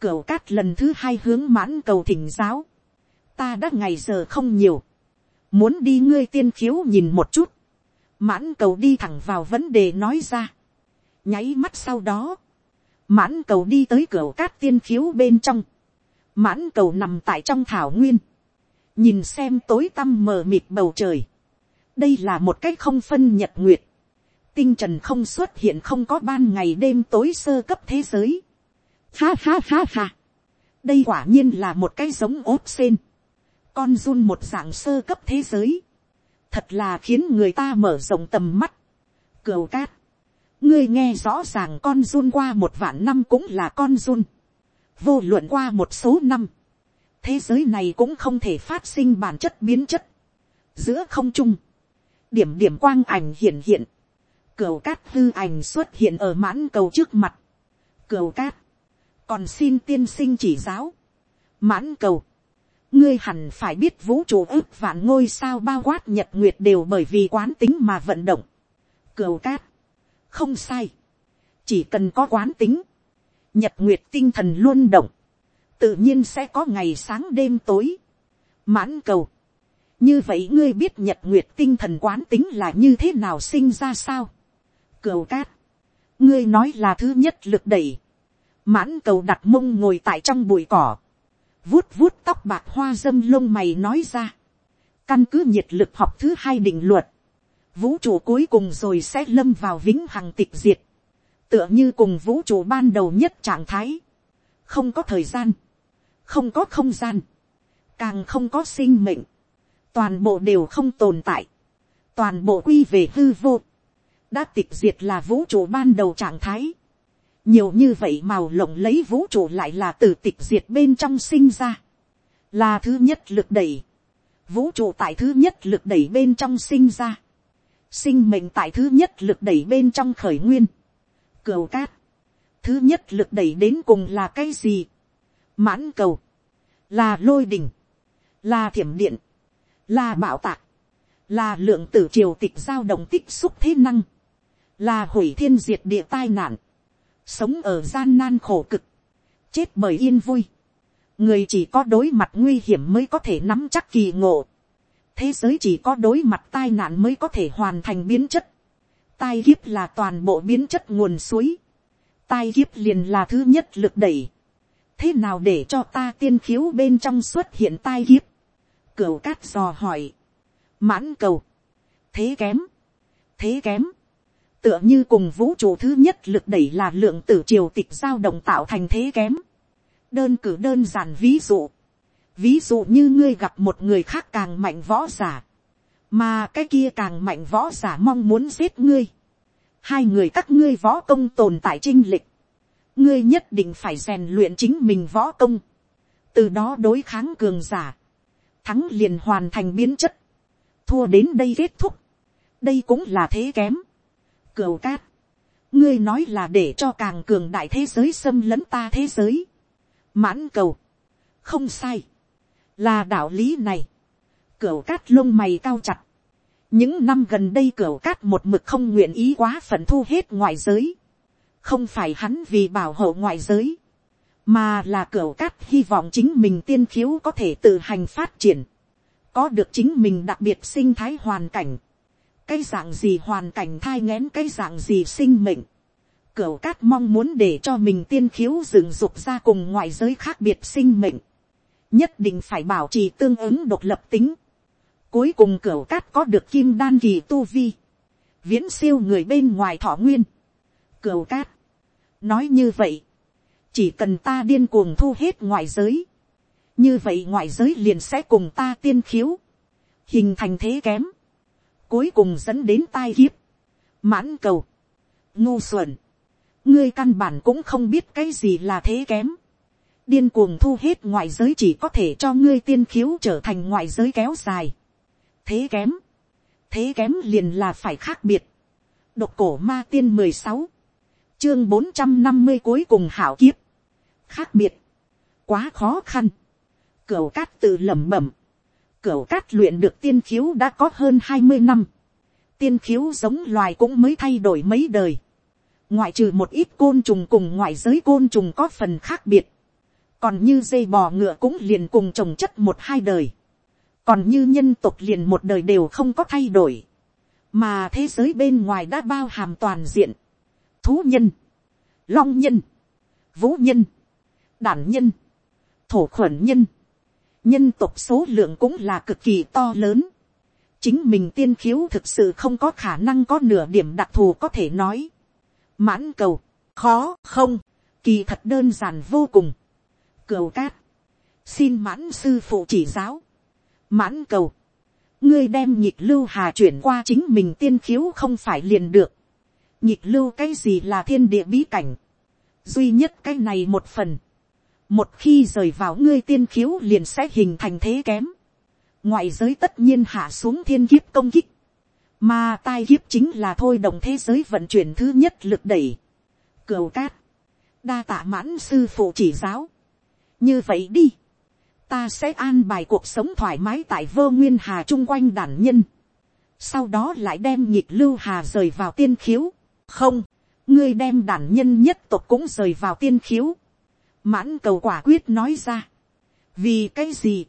cửu cát lần thứ hai hướng mãn cầu thỉnh giáo, ta đã ngày giờ không nhiều, muốn đi ngươi tiên khiếu nhìn một chút, mãn cầu đi thẳng vào vấn đề nói ra, nháy mắt sau đó, mãn cầu đi tới cửa cát tiên khiếu bên trong, mãn cầu nằm tại trong thảo nguyên, nhìn xem tối tăm mờ mịt bầu trời, đây là một cái không phân nhật nguyệt, tinh trần không xuất hiện không có ban ngày đêm tối sơ cấp thế giới. Ha ha ha ha. đây quả nhiên là một cái giống ốp sen, con run một dạng sơ cấp thế giới, thật là khiến người ta mở rộng tầm mắt. cừu cát, ngươi nghe rõ ràng con run qua một vạn năm cũng là con run, vô luận qua một số năm, thế giới này cũng không thể phát sinh bản chất biến chất, giữa không trung, điểm điểm quang ảnh hiện hiện, cửu cát hư ảnh xuất hiện ở mãn cầu trước mặt, cửu cát, còn xin tiên sinh chỉ giáo, mãn cầu, ngươi hẳn phải biết vũ trụ ước vạn ngôi sao bao quát nhật nguyệt đều bởi vì quán tính mà vận động. Cửu cát, không sai, chỉ cần có quán tính, nhật nguyệt tinh thần luôn động, tự nhiên sẽ có ngày sáng đêm tối, mãn cầu. như vậy ngươi biết nhật nguyệt tinh thần quán tính là như thế nào sinh ra sao. Cửu cát, ngươi nói là thứ nhất lực đẩy, mãn cầu đặt mông ngồi tại trong bụi cỏ, vuốt vuốt tóc bạc hoa dâm lông mày nói ra. Căn cứ nhiệt lực học thứ hai định luật. Vũ trụ cuối cùng rồi sẽ lâm vào vĩnh hằng tịch diệt. Tựa như cùng vũ trụ ban đầu nhất trạng thái. Không có thời gian. Không có không gian. Càng không có sinh mệnh. Toàn bộ đều không tồn tại. Toàn bộ quy về hư vô. Đã tịch diệt là vũ trụ ban đầu trạng thái nhiều như vậy màu lộng lấy vũ trụ lại là từ tịch diệt bên trong sinh ra, là thứ nhất lực đẩy, vũ trụ tại thứ nhất lực đẩy bên trong sinh ra, sinh mệnh tại thứ nhất lực đẩy bên trong khởi nguyên, cửu cát, thứ nhất lực đẩy đến cùng là cái gì, mãn cầu, là lôi đình, là thiểm điện, là bảo tạc, là lượng tử triều tịch giao động tích xúc thế năng, là hủy thiên diệt địa tai nạn, sống ở gian nan khổ cực, chết bởi yên vui, người chỉ có đối mặt nguy hiểm mới có thể nắm chắc kỳ ngộ, thế giới chỉ có đối mặt tai nạn mới có thể hoàn thành biến chất, tai kiếp là toàn bộ biến chất nguồn suối, tai kiếp liền là thứ nhất lực đẩy, thế nào để cho ta tiên khiếu bên trong xuất hiện tai kiếp, cửu cát dò hỏi, mãn cầu, thế kém, thế kém, tựa như cùng vũ trụ thứ nhất lực đẩy là lượng tử triều tịch giao động tạo thành thế kém. đơn cử đơn giản ví dụ. ví dụ như ngươi gặp một người khác càng mạnh võ giả. mà cái kia càng mạnh võ giả mong muốn giết ngươi. hai người các ngươi võ công tồn tại trinh lịch ngươi nhất định phải rèn luyện chính mình võ công. từ đó đối kháng cường giả. thắng liền hoàn thành biến chất. thua đến đây kết thúc. đây cũng là thế kém cửu cát. ngươi nói là để cho càng cường đại thế giới xâm lấn ta thế giới. mãn cầu. không sai. là đạo lý này. cửu cát lông mày cao chặt. những năm gần đây cửu cát một mực không nguyện ý quá phận thu hết ngoại giới không phải hắn vì bảo hộ ngoại giới. mà là cửa cát hy vọng chính mình tiên khiếu có thể tự hành phát triển, có được chính mình đặc biệt sinh thái hoàn cảnh, cái dạng gì hoàn cảnh thai ngén cái dạng gì sinh mệnh, cửa cát mong muốn để cho mình tiên khiếu dựng dục ra cùng ngoại giới khác biệt sinh mệnh, nhất định phải bảo trì tương ứng độc lập tính, cuối cùng cửa cát có được kim đan kỳ tu vi, viễn siêu người bên ngoài thọ nguyên, cửa cát, nói như vậy, chỉ cần ta điên cuồng thu hết ngoại giới, như vậy ngoại giới liền sẽ cùng ta tiên khiếu, hình thành thế kém, cuối cùng dẫn đến tai kiếp, mãn cầu, ngu xuẩn, ngươi căn bản cũng không biết cái gì là thế kém, điên cuồng thu hết ngoại giới chỉ có thể cho ngươi tiên khiếu trở thành ngoại giới kéo dài, thế kém, thế kém liền là phải khác biệt, độc cổ ma tiên mười sáu, chương bốn trăm năm mươi cuối cùng hảo kiếp, khác biệt, quá khó khăn, cửu cát tự lẩm bẩm, cửu cát luyện được tiên khiếu đã có hơn hai mươi năm, tiên khiếu giống loài cũng mới thay đổi mấy đời, ngoại trừ một ít côn trùng cùng ngoại giới côn trùng có phần khác biệt, còn như dây bò ngựa cũng liền cùng trồng chất một hai đời, còn như nhân tộc liền một đời đều không có thay đổi, mà thế giới bên ngoài đã bao hàm toàn diện, thú nhân, long nhân, vũ nhân, đản nhân, thổ khuẩn nhân, nhân tộc số lượng cũng là cực kỳ to lớn. chính mình tiên khiếu thực sự không có khả năng có nửa điểm đặc thù có thể nói. mãn cầu, khó không, kỳ thật đơn giản vô cùng. cửu cát, xin mãn sư phụ chỉ giáo. mãn cầu, ngươi đem nhịp lưu hà chuyển qua chính mình tiên khiếu không phải liền được nhịp lưu cái gì là thiên địa bí cảnh. duy nhất cái này một phần. Một khi rời vào ngươi tiên khiếu liền sẽ hình thành thế kém, ngoại giới tất nhiên hạ xuống thiên kiếp công kích, mà tai kiếp chính là thôi đồng thế giới vận chuyển thứ nhất lực đẩy, cửu cát, đa tạ mãn sư phụ chỉ giáo, như vậy đi, ta sẽ an bài cuộc sống thoải mái tại vơ nguyên hà chung quanh đàn nhân, sau đó lại đem nhịp lưu hà rời vào tiên khiếu, không, ngươi đem đàn nhân nhất tộc cũng rời vào tiên khiếu, mãn cầu quả quyết nói ra. vì cái gì,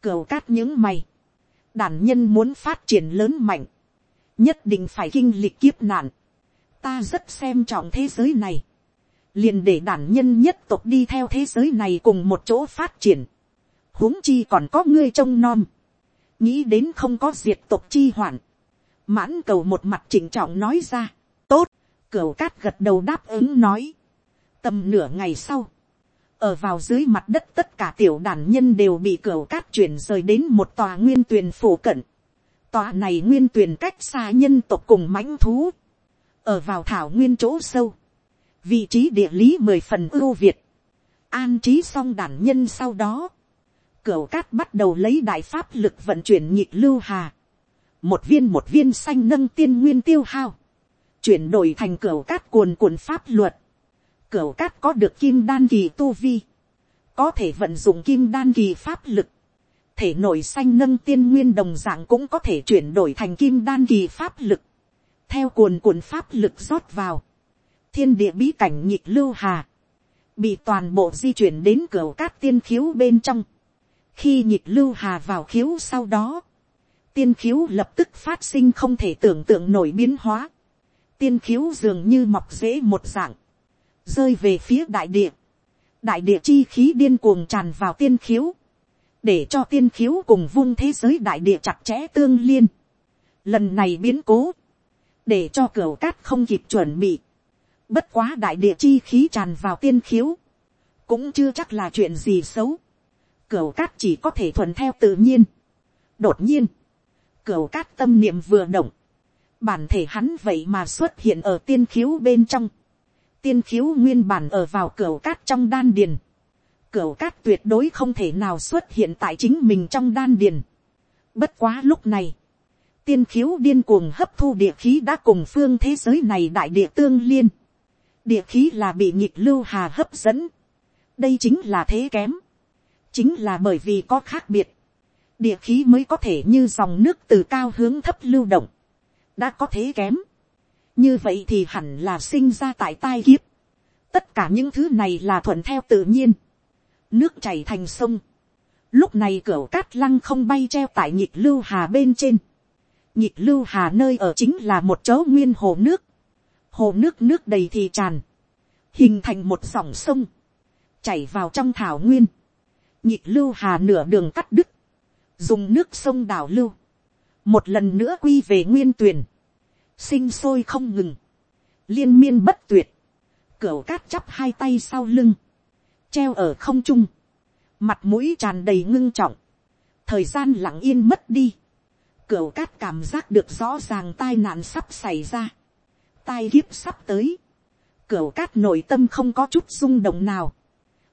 cầu cát những mày, đàn nhân muốn phát triển lớn mạnh, nhất định phải kinh lịch kiếp nạn, ta rất xem trọng thế giới này, liền để đàn nhân nhất tộc đi theo thế giới này cùng một chỗ phát triển, huống chi còn có ngươi trông nom, nghĩ đến không có diệt tộc chi hoạn, mãn cầu một mặt chỉnh trọng nói ra, tốt, cửu cát gật đầu đáp ứng nói, tầm nửa ngày sau, ở vào dưới mặt đất tất cả tiểu đàn nhân đều bị cửu cát chuyển rời đến một tòa nguyên tuyền phủ cận. Tòa này nguyên tuyền cách xa nhân tộc cùng mãnh thú. Ở vào thảo nguyên chỗ sâu. Vị trí địa lý mười phần ưu việt. An trí xong đàn nhân sau đó. Cửu cát bắt đầu lấy đại pháp lực vận chuyển nhịp lưu hà. Một viên một viên xanh nâng tiên nguyên tiêu hao. Chuyển đổi thành cửa cát cuồn cuộn pháp luật Cửa cát có được kim đan kỳ tu vi. Có thể vận dụng kim đan kỳ pháp lực. Thể nội xanh nâng tiên nguyên đồng dạng cũng có thể chuyển đổi thành kim đan kỳ pháp lực. Theo cuồn cuộn pháp lực rót vào. Thiên địa bí cảnh nhịp lưu hà. Bị toàn bộ di chuyển đến cửa cát tiên khiếu bên trong. Khi nhịp lưu hà vào khiếu sau đó. Tiên khiếu lập tức phát sinh không thể tưởng tượng nổi biến hóa. Tiên khiếu dường như mọc dễ một dạng rơi về phía đại địa. đại địa chi khí điên cuồng tràn vào tiên khiếu, để cho tiên khiếu cùng vung thế giới đại địa chặt chẽ tương liên. lần này biến cố, để cho cửa cát không kịp chuẩn bị. bất quá đại địa chi khí tràn vào tiên khiếu, cũng chưa chắc là chuyện gì xấu. cửa cát chỉ có thể thuận theo tự nhiên. đột nhiên, cửa cát tâm niệm vừa động, bản thể hắn vậy mà xuất hiện ở tiên khiếu bên trong tiên khiếu nguyên bản ở vào cửa cát trong đan điền. Cửa cát tuyệt đối không thể nào xuất hiện tại chính mình trong đan điền. Bất quá lúc này, tiên khiếu điên cuồng hấp thu địa khí đã cùng phương thế giới này đại địa tương liên. Địa khí là bị nhịp lưu hà hấp dẫn. Đây chính là thế kém. Chính là bởi vì có khác biệt. Địa khí mới có thể như dòng nước từ cao hướng thấp lưu động. Đã có thế kém. Như vậy thì hẳn là sinh ra tại tai kiếp. tất cả những thứ này là thuận theo tự nhiên, nước chảy thành sông, lúc này cửa cát lăng không bay treo tại nhịp lưu hà bên trên, nhịp lưu hà nơi ở chính là một chỗ nguyên hồ nước, hồ nước nước đầy thì tràn, hình thành một dòng sông, chảy vào trong thảo nguyên, nhịp lưu hà nửa đường cắt đứt, dùng nước sông đảo lưu, một lần nữa quy về nguyên tuyền sinh sôi không ngừng, liên miên bất tuyệt, cửa cát chắp hai tay sau lưng, treo ở không trung, mặt mũi tràn đầy ngưng trọng, thời gian lặng yên mất đi, cửa cát cảm giác được rõ ràng tai nạn sắp xảy ra, tai kiếp sắp tới, cửa cát nội tâm không có chút rung động nào,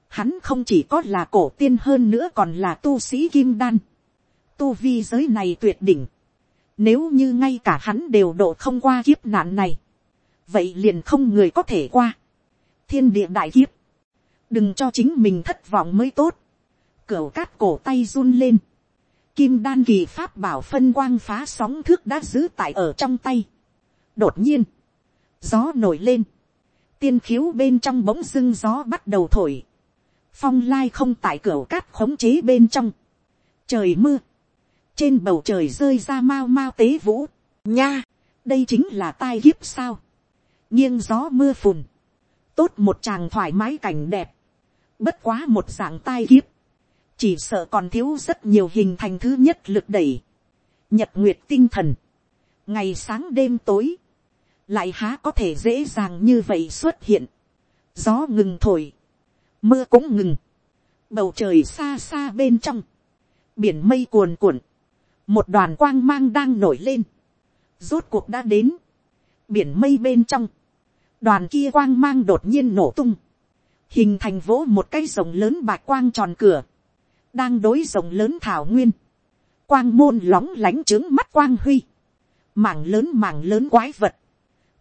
hắn không chỉ có là cổ tiên hơn nữa còn là tu sĩ kim đan, tu vi giới này tuyệt đỉnh, nếu như ngay cả hắn đều độ không qua kiếp nạn này, vậy liền không người có thể qua. thiên địa đại kiếp, đừng cho chính mình thất vọng mới tốt. cửu cát cổ tay run lên, kim đan kỳ pháp bảo phân quang phá sóng thước đã giữ tại ở trong tay. đột nhiên, gió nổi lên, tiên khiếu bên trong bỗng dưng gió bắt đầu thổi, phong lai không tại cửa cát khống chế bên trong, trời mưa, trên bầu trời rơi ra mau mau tế vũ, nha, đây chính là tai kiếp sao, nghiêng gió mưa phùn, tốt một chàng thoải mái cảnh đẹp, bất quá một dạng tai kiếp, chỉ sợ còn thiếu rất nhiều hình thành thứ nhất lực đẩy, nhật nguyệt tinh thần, ngày sáng đêm tối, lại há có thể dễ dàng như vậy xuất hiện, gió ngừng thổi, mưa cũng ngừng, bầu trời xa xa bên trong, biển mây cuồn cuộn, một đoàn quang mang đang nổi lên, rốt cuộc đã đến, biển mây bên trong, đoàn kia quang mang đột nhiên nổ tung, hình thành vỗ một cái rồng lớn bạc quang tròn cửa, đang đối rồng lớn thảo nguyên, quang môn lóng lánh trướng mắt quang huy, mảng lớn mảng lớn quái vật,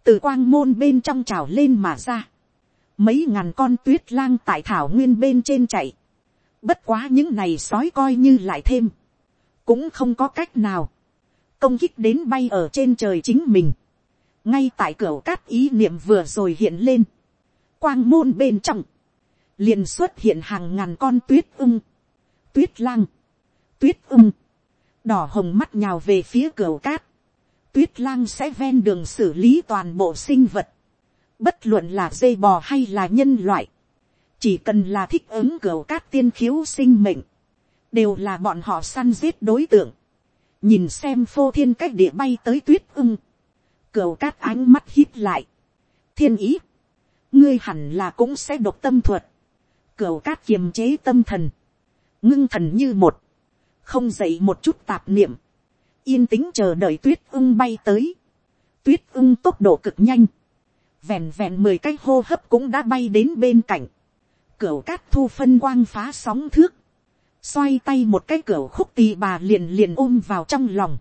từ quang môn bên trong trào lên mà ra, mấy ngàn con tuyết lang tại thảo nguyên bên trên chạy, bất quá những này sói coi như lại thêm, cũng không có cách nào, công kích đến bay ở trên trời chính mình, ngay tại cửa cát ý niệm vừa rồi hiện lên, quang môn bên trong, liền xuất hiện hàng ngàn con tuyết ưng, tuyết lang, tuyết ưng, đỏ hồng mắt nhào về phía cửa cát, tuyết lang sẽ ven đường xử lý toàn bộ sinh vật, bất luận là dây bò hay là nhân loại, chỉ cần là thích ứng cửa cát tiên khiếu sinh mệnh, đều là bọn họ săn giết đối tượng, nhìn xem phô thiên cách địa bay tới tuyết ưng, cửu cát ánh mắt hít lại, thiên ý, ngươi hẳn là cũng sẽ độc tâm thuật, cửu cát kiềm chế tâm thần, ngưng thần như một, không dậy một chút tạp niệm, yên tĩnh chờ đợi tuyết ưng bay tới, tuyết ưng tốc độ cực nhanh, vẹn vẹn mười cái hô hấp cũng đã bay đến bên cạnh, cửu cát thu phân quang phá sóng thước, xoay tay một cái cửa khúc tì bà liền liền ôm vào trong lòng,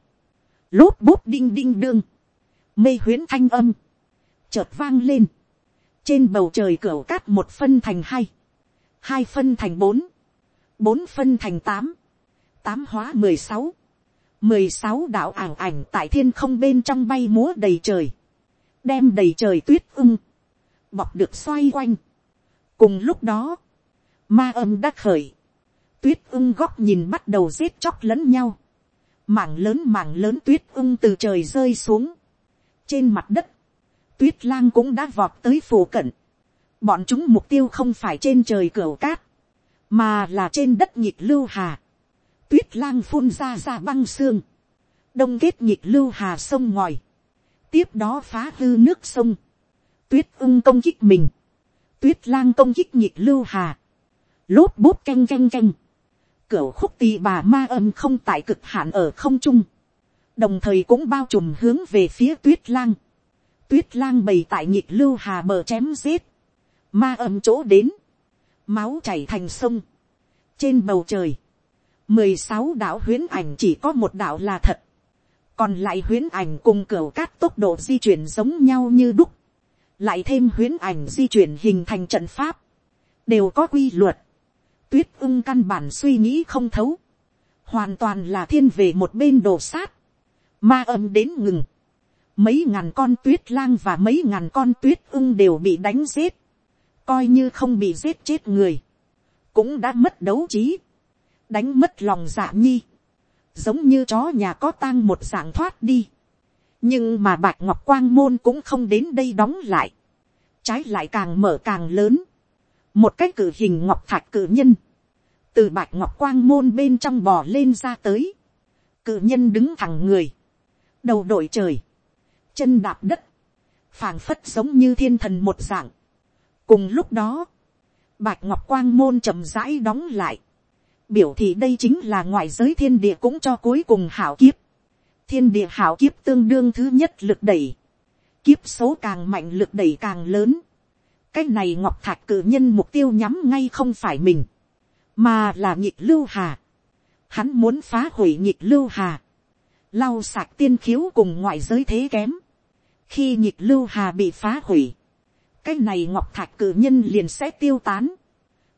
lốp bút đinh đinh đương, mê huyến thanh âm, chợt vang lên, trên bầu trời cửa cát một phân thành hai, hai phân thành bốn, bốn phân thành tám, tám hóa mười sáu, mười sáu đạo ảng ảnh tại thiên không bên trong bay múa đầy trời, đem đầy trời tuyết ưng, bọc được xoay quanh. cùng lúc đó, ma âm đã khởi, tuyết ưng góc nhìn bắt đầu giết chóc lẫn nhau. Mảng lớn mảng lớn tuyết ưng từ trời rơi xuống. Trên mặt đất, tuyết lang cũng đã vọt tới phủ cận. Bọn chúng mục tiêu không phải trên trời cửa cát, mà là trên đất nhịp lưu hà. Tuyết lang phun ra ra băng xương. Đông kết nhịp lưu hà sông ngòi. Tiếp đó phá hư nước sông. Tuyết ưng công kích mình. Tuyết lang công kích nhịp lưu hà. Lốt bút canh canh canh Cửu khúc tì bà ma âm không tại cực hạn ở không trung. Đồng thời cũng bao trùm hướng về phía tuyết lang. Tuyết lang bày tại nhịp lưu hà bờ chém giết. Ma âm chỗ đến. Máu chảy thành sông. Trên bầu trời. mười sáu đạo huyến ảnh chỉ có một đạo là thật. Còn lại huyến ảnh cùng cửu cát tốc độ di chuyển giống nhau như đúc. Lại thêm huyến ảnh di chuyển hình thành trận pháp. Đều có quy luật tuyết ưng căn bản suy nghĩ không thấu, hoàn toàn là thiên về một bên đồ sát, ma âm đến ngừng, mấy ngàn con tuyết lang và mấy ngàn con tuyết ưng đều bị đánh giết, coi như không bị giết chết người, cũng đã mất đấu trí, đánh mất lòng dạ nhi, giống như chó nhà có tang một dạng thoát đi. nhưng mà bạch ngọc quang môn cũng không đến đây đóng lại, trái lại càng mở càng lớn, một cái cử hình ngọc thạch cử nhân, từ bạch ngọc quang môn bên trong bò lên ra tới, cử nhân đứng thẳng người, đầu đội trời, chân đạp đất, phảng phất giống như thiên thần một dạng. cùng lúc đó, bạch ngọc quang môn chậm rãi đóng lại, biểu thị đây chính là ngoại giới thiên địa cũng cho cuối cùng hảo kiếp. thiên địa hảo kiếp tương đương thứ nhất lực đẩy, kiếp số càng mạnh lực đẩy càng lớn cái này ngọc thạch cử nhân mục tiêu nhắm ngay không phải mình, mà là nhịp lưu hà. hắn muốn phá hủy nhịp lưu hà, lau sạc tiên khiếu cùng ngoại giới thế kém. khi nhịp lưu hà bị phá hủy, cái này ngọc thạch cử nhân liền sẽ tiêu tán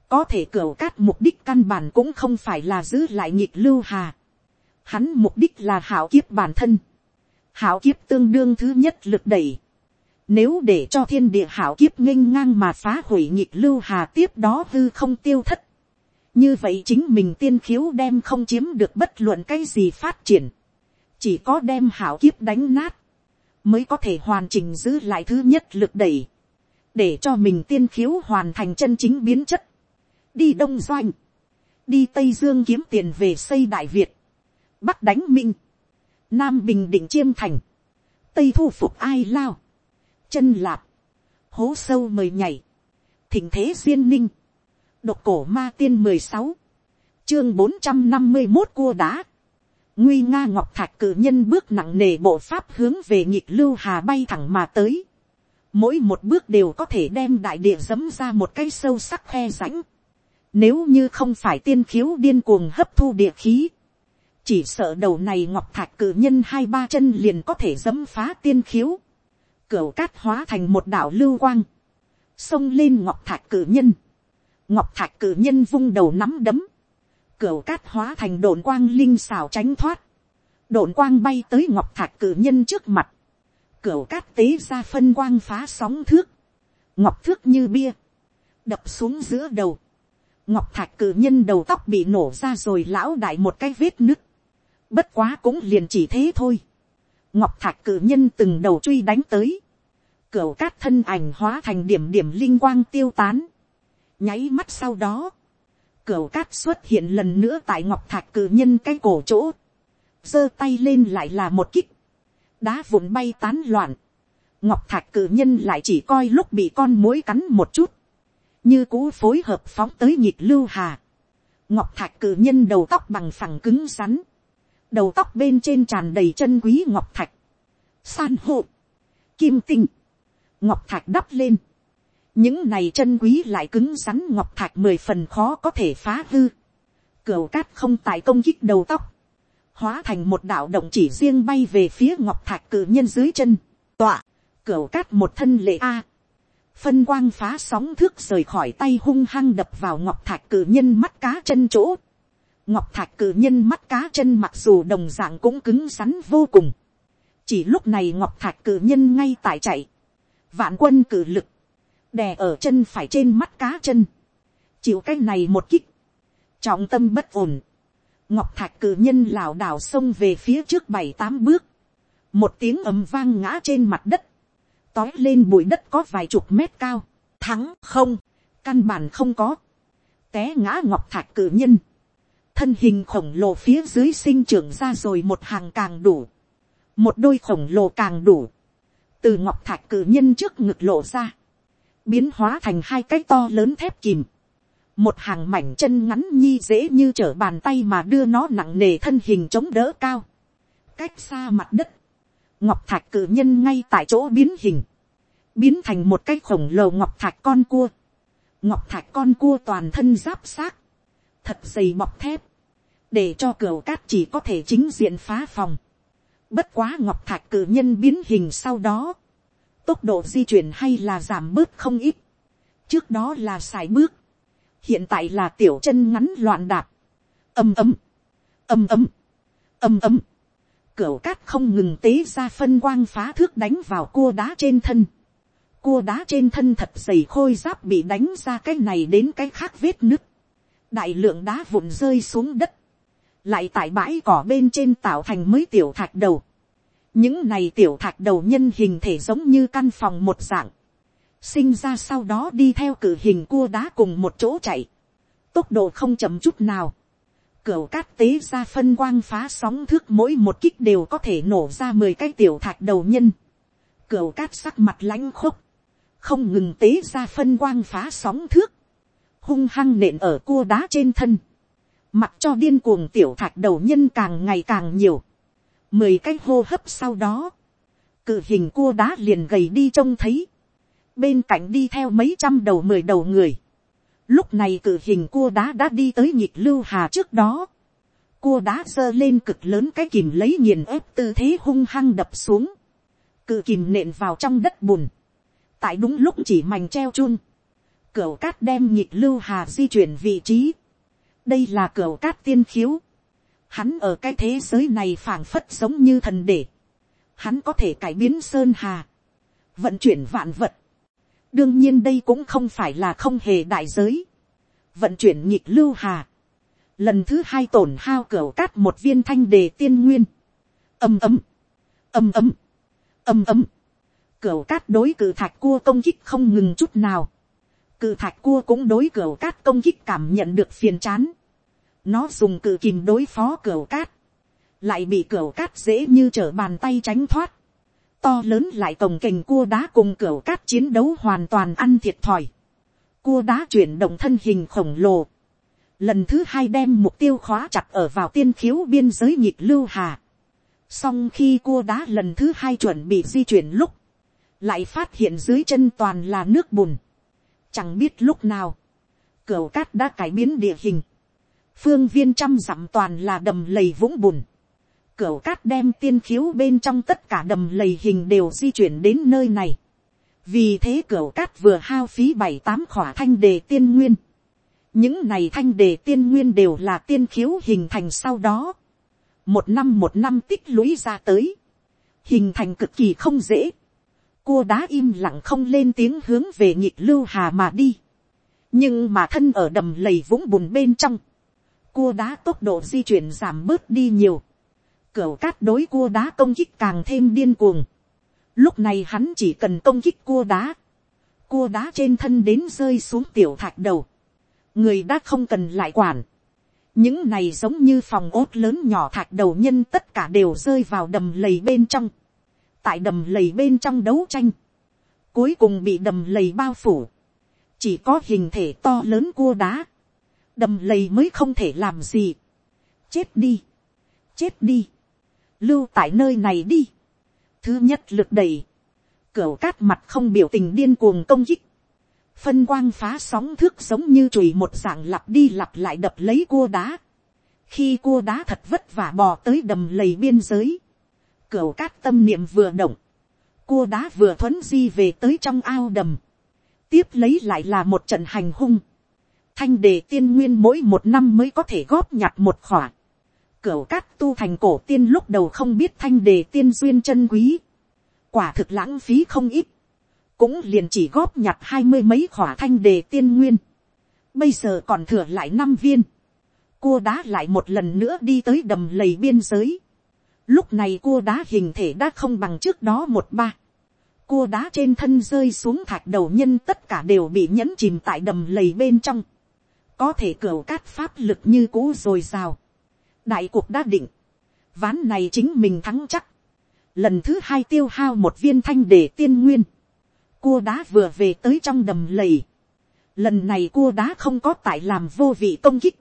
có thể cửa cát mục đích căn bản cũng không phải là giữ lại nhịp lưu hà. Hắn mục đích là hảo kiếp bản thân. Hảo kiếp tương đương thứ nhất lực đẩy. Nếu để cho thiên địa hảo kiếp nghênh ngang mà phá hủy nhịp lưu hà tiếp đó hư không tiêu thất. Như vậy chính mình tiên khiếu đem không chiếm được bất luận cái gì phát triển. Chỉ có đem hảo kiếp đánh nát. Mới có thể hoàn chỉnh giữ lại thứ nhất lực đẩy. Để cho mình tiên khiếu hoàn thành chân chính biến chất đi đông doanh, đi tây dương kiếm tiền về xây đại việt, bắc đánh minh, nam bình định chiêm thành, tây thu phục ai lao, chân lạp, hố sâu mời nhảy, thỉnh thế duyên ninh, độc cổ ma tiên mười sáu, chương bốn trăm năm mươi một cua đá, nguy nga ngọc thạch cử nhân bước nặng nề bộ pháp hướng về nhịp lưu hà bay thẳng mà tới, mỗi một bước đều có thể đem đại địa dấm ra một cái sâu sắc khe rãnh, nếu như không phải tiên khiếu điên cuồng hấp thu địa khí. Chỉ sợ đầu này ngọc thạch cử nhân hai ba chân liền có thể dấm phá tiên khiếu. Cửu cát hóa thành một đảo lưu quang. Xông lên ngọc thạch cử nhân. Ngọc thạch cử nhân vung đầu nắm đấm. Cửu cát hóa thành đồn quang linh xào tránh thoát. Đồn quang bay tới ngọc thạch cử nhân trước mặt. Cửu cát tế ra phân quang phá sóng thước. Ngọc thước như bia. Đập xuống giữa đầu ngọc thạch cử nhân đầu tóc bị nổ ra rồi lão đại một cái vết nứt. bất quá cũng liền chỉ thế thôi ngọc thạch cử nhân từng đầu truy đánh tới. cửa cát thân ảnh hóa thành điểm điểm linh quang tiêu tán. nháy mắt sau đó, cửa cát xuất hiện lần nữa tại ngọc thạch cử nhân cái cổ chỗ. giơ tay lên lại là một kích. đá vụn bay tán loạn. ngọc thạch cử nhân lại chỉ coi lúc bị con mối cắn một chút như cũ phối hợp phóng tới nhịp lưu hà. ngọc thạch cử nhân đầu tóc bằng phẳng cứng rắn, đầu tóc bên trên tràn đầy chân quý ngọc thạch, san hộ, kim tinh, ngọc thạch đắp lên, những này chân quý lại cứng rắn ngọc thạch mười phần khó có thể phá hư, cửa cát không tại công kích đầu tóc, hóa thành một đạo động chỉ riêng bay về phía ngọc thạch cử nhân dưới chân, tọa, cửa cát một thân lệ a, phân quang phá sóng thước rời khỏi tay hung hăng đập vào ngọc thạch cử nhân mắt cá chân chỗ ngọc thạch cử nhân mắt cá chân mặc dù đồng dạng cũng cứng rắn vô cùng. chỉ lúc này ngọc thạch cử nhân ngay tại chạy. vạn quân cử lực, đè ở chân phải trên mắt cá chân. chịu cái này một kích. trọng tâm bất ổn. ngọc thạch cử nhân lảo đảo xông về phía trước bảy tám bước. một tiếng ầm vang ngã trên mặt đất tói lên bụi đất có vài chục mét cao, thắng không, căn bản không có, té ngã ngọc thạch cử nhân, thân hình khổng lồ phía dưới sinh trưởng ra rồi một hàng càng đủ, một đôi khổng lồ càng đủ, từ ngọc thạch cử nhân trước ngực lộ ra, biến hóa thành hai cái to lớn thép kìm, một hàng mảnh chân ngắn nhi dễ như trở bàn tay mà đưa nó nặng nề thân hình chống đỡ cao, cách xa mặt đất, ngọc thạch cử nhân ngay tại chỗ biến hình, biến thành một cái khổng lồ ngọc thạch con cua, ngọc thạch con cua toàn thân giáp sát, thật dày bọc thép, để cho cửa cát chỉ có thể chính diện phá phòng. Bất quá ngọc thạch cử nhân biến hình sau đó, tốc độ di chuyển hay là giảm bớt không ít, trước đó là xài bước, hiện tại là tiểu chân ngắn loạn đạp, Âm ấm. Âm ấm. Âm ấm. Cửu cát không ngừng tế ra phân quang phá thước đánh vào cua đá trên thân. cua đá trên thân thật dày khôi giáp bị đánh ra cái này đến cái khác vết nứt, đại lượng đá vụn rơi xuống đất, lại tại bãi cỏ bên trên tạo thành mới tiểu thạch đầu, những này tiểu thạch đầu nhân hình thể giống như căn phòng một dạng, sinh ra sau đó đi theo cử hình cua đá cùng một chỗ chạy, tốc độ không chậm chút nào, cửa cát tế ra phân quang phá sóng thước mỗi một kích đều có thể nổ ra mười cái tiểu thạch đầu nhân, cửa cát sắc mặt lãnh khúc, không ngừng tế ra phân quang phá sóng thước, hung hăng nện ở cua đá trên thân, mặc cho điên cuồng tiểu thạch đầu nhân càng ngày càng nhiều, mười cái hô hấp sau đó, cự hình cua đá liền gầy đi trông thấy, bên cạnh đi theo mấy trăm đầu mười đầu người, lúc này cự hình cua đá đã đi tới nhịp lưu hà trước đó, cua đá giơ lên cực lớn cái kìm lấy nghiền ép tư thế hung hăng đập xuống, cự kìm nện vào trong đất bùn, tại đúng lúc chỉ mảnh treo chun, cửa cát đem nhịp lưu hà di chuyển vị trí, đây là cửa cát tiên khiếu, Hắn ở cái thế giới này phảng phất giống như thần để. Hắn có thể cải biến sơn hà. Vận chuyển vạn vật. Đương nhiên đây cũng không phải là không hề đại giới. Vận chuyển nhịp lưu hà. Lần thứ hai tổn hao cửa cát một viên thanh đề tiên nguyên. Âm ấm. Âm ấm. Âm ấm. Cửa cát đối cử thạch cua công kích không ngừng chút nào cự thạch cua cũng đối cửa cát công kích cảm nhận được phiền chán nó dùng cự kìm đối phó cửa cát. Lại bị cửa cát dễ như trở bàn tay tránh thoát. To lớn lại cồng kềnh cua đá cùng cửa cát chiến đấu hoàn toàn ăn thiệt thòi. Cua đá chuyển động thân hình khổng lồ. Lần thứ hai đem mục tiêu khóa chặt ở vào tiên khiếu biên giới nhịp lưu hà. Song khi cua đá lần thứ hai chuẩn bị di chuyển lúc. Lại phát hiện dưới chân toàn là nước bùn. Chẳng biết lúc nào. cửa cát đã cải biến địa hình phương viên trăm dặm toàn là đầm lầy vũng bùn. Cửa cát đem tiên khiếu bên trong tất cả đầm lầy hình đều di chuyển đến nơi này. Vì thế cửa cát vừa hao phí bảy tám khỏa thanh đề tiên nguyên. Những này thanh đề tiên nguyên đều là tiên khiếu hình thành sau đó. Một năm một năm tích lũy ra tới. Hình thành cực kỳ không dễ. Cua đá im lặng không lên tiếng hướng về nhịp lưu hà mà đi. Nhưng mà thân ở đầm lầy vũng bùn bên trong cua đá tốc độ di chuyển giảm bớt đi nhiều. Cửu cát đối cua đá công kích càng thêm điên cuồng. Lúc này hắn chỉ cần công kích cua đá. Cua đá trên thân đến rơi xuống tiểu thạch đầu. Người đã không cần lại quản. Những này giống như phòng ốt lớn nhỏ thạch đầu nhân tất cả đều rơi vào đầm lầy bên trong. Tại đầm lầy bên trong đấu tranh. Cuối cùng bị đầm lầy bao phủ. Chỉ có hình thể to lớn cua đá đầm lầy mới không thể làm gì. chết đi, chết đi, lưu tại nơi này đi. thứ nhất lực đầy, cửa cát mặt không biểu tình điên cuồng công kích, phân quang phá sóng thước giống như chùi một dạng lặp đi lặp lại đập lấy cua đá. khi cua đá thật vất vả bò tới đầm lầy biên giới, cửa cát tâm niệm vừa động, cua đá vừa thuấn di về tới trong ao đầm, tiếp lấy lại là một trận hành hung, thanh đề tiên nguyên mỗi một năm mới có thể góp nhặt một khỏa. Cửu cát tu thành cổ tiên lúc đầu không biết thanh đề tiên duyên chân quý. Quả thực lãng phí không ít. Cũng liền chỉ góp nhặt hai mươi mấy khỏa thanh đề tiên nguyên. Bây giờ còn thừa lại năm viên. Cua đá lại một lần nữa đi tới đầm lầy biên giới. Lúc này cua đá hình thể đã không bằng trước đó một ba. Cua đá trên thân rơi xuống thạch đầu nhân tất cả đều bị nhấn chìm tại đầm lầy bên trong có thể cửa cát pháp lực như cũ rồi rào. đại cuộc đã định, ván này chính mình thắng chắc. lần thứ hai tiêu hao một viên thanh để tiên nguyên, cua đá vừa về tới trong đầm lầy. lần này cua đá không có tại làm vô vị công kích,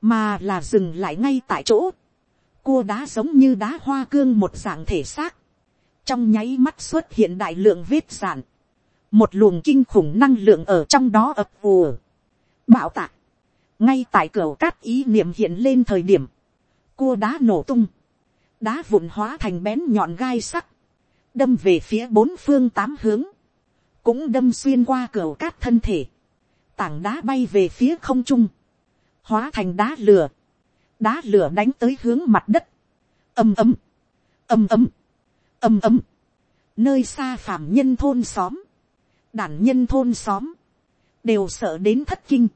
mà là dừng lại ngay tại chỗ cua đá giống như đá hoa cương một dạng thể xác, trong nháy mắt xuất hiện đại lượng vết sản, một luồng kinh khủng năng lượng ở trong đó ập ùa, bạo tạc, ngay tại cửa cát ý niệm hiện lên thời điểm, cua đá nổ tung, đá vụn hóa thành bén nhọn gai sắc, đâm về phía bốn phương tám hướng, cũng đâm xuyên qua cửa cát thân thể, tảng đá bay về phía không trung, hóa thành đá lửa, đá lửa đánh tới hướng mặt đất, ầm ầm, ầm ầm, ầm ầm, nơi xa phạm nhân thôn xóm, đản nhân thôn xóm, đều sợ đến thất kinh,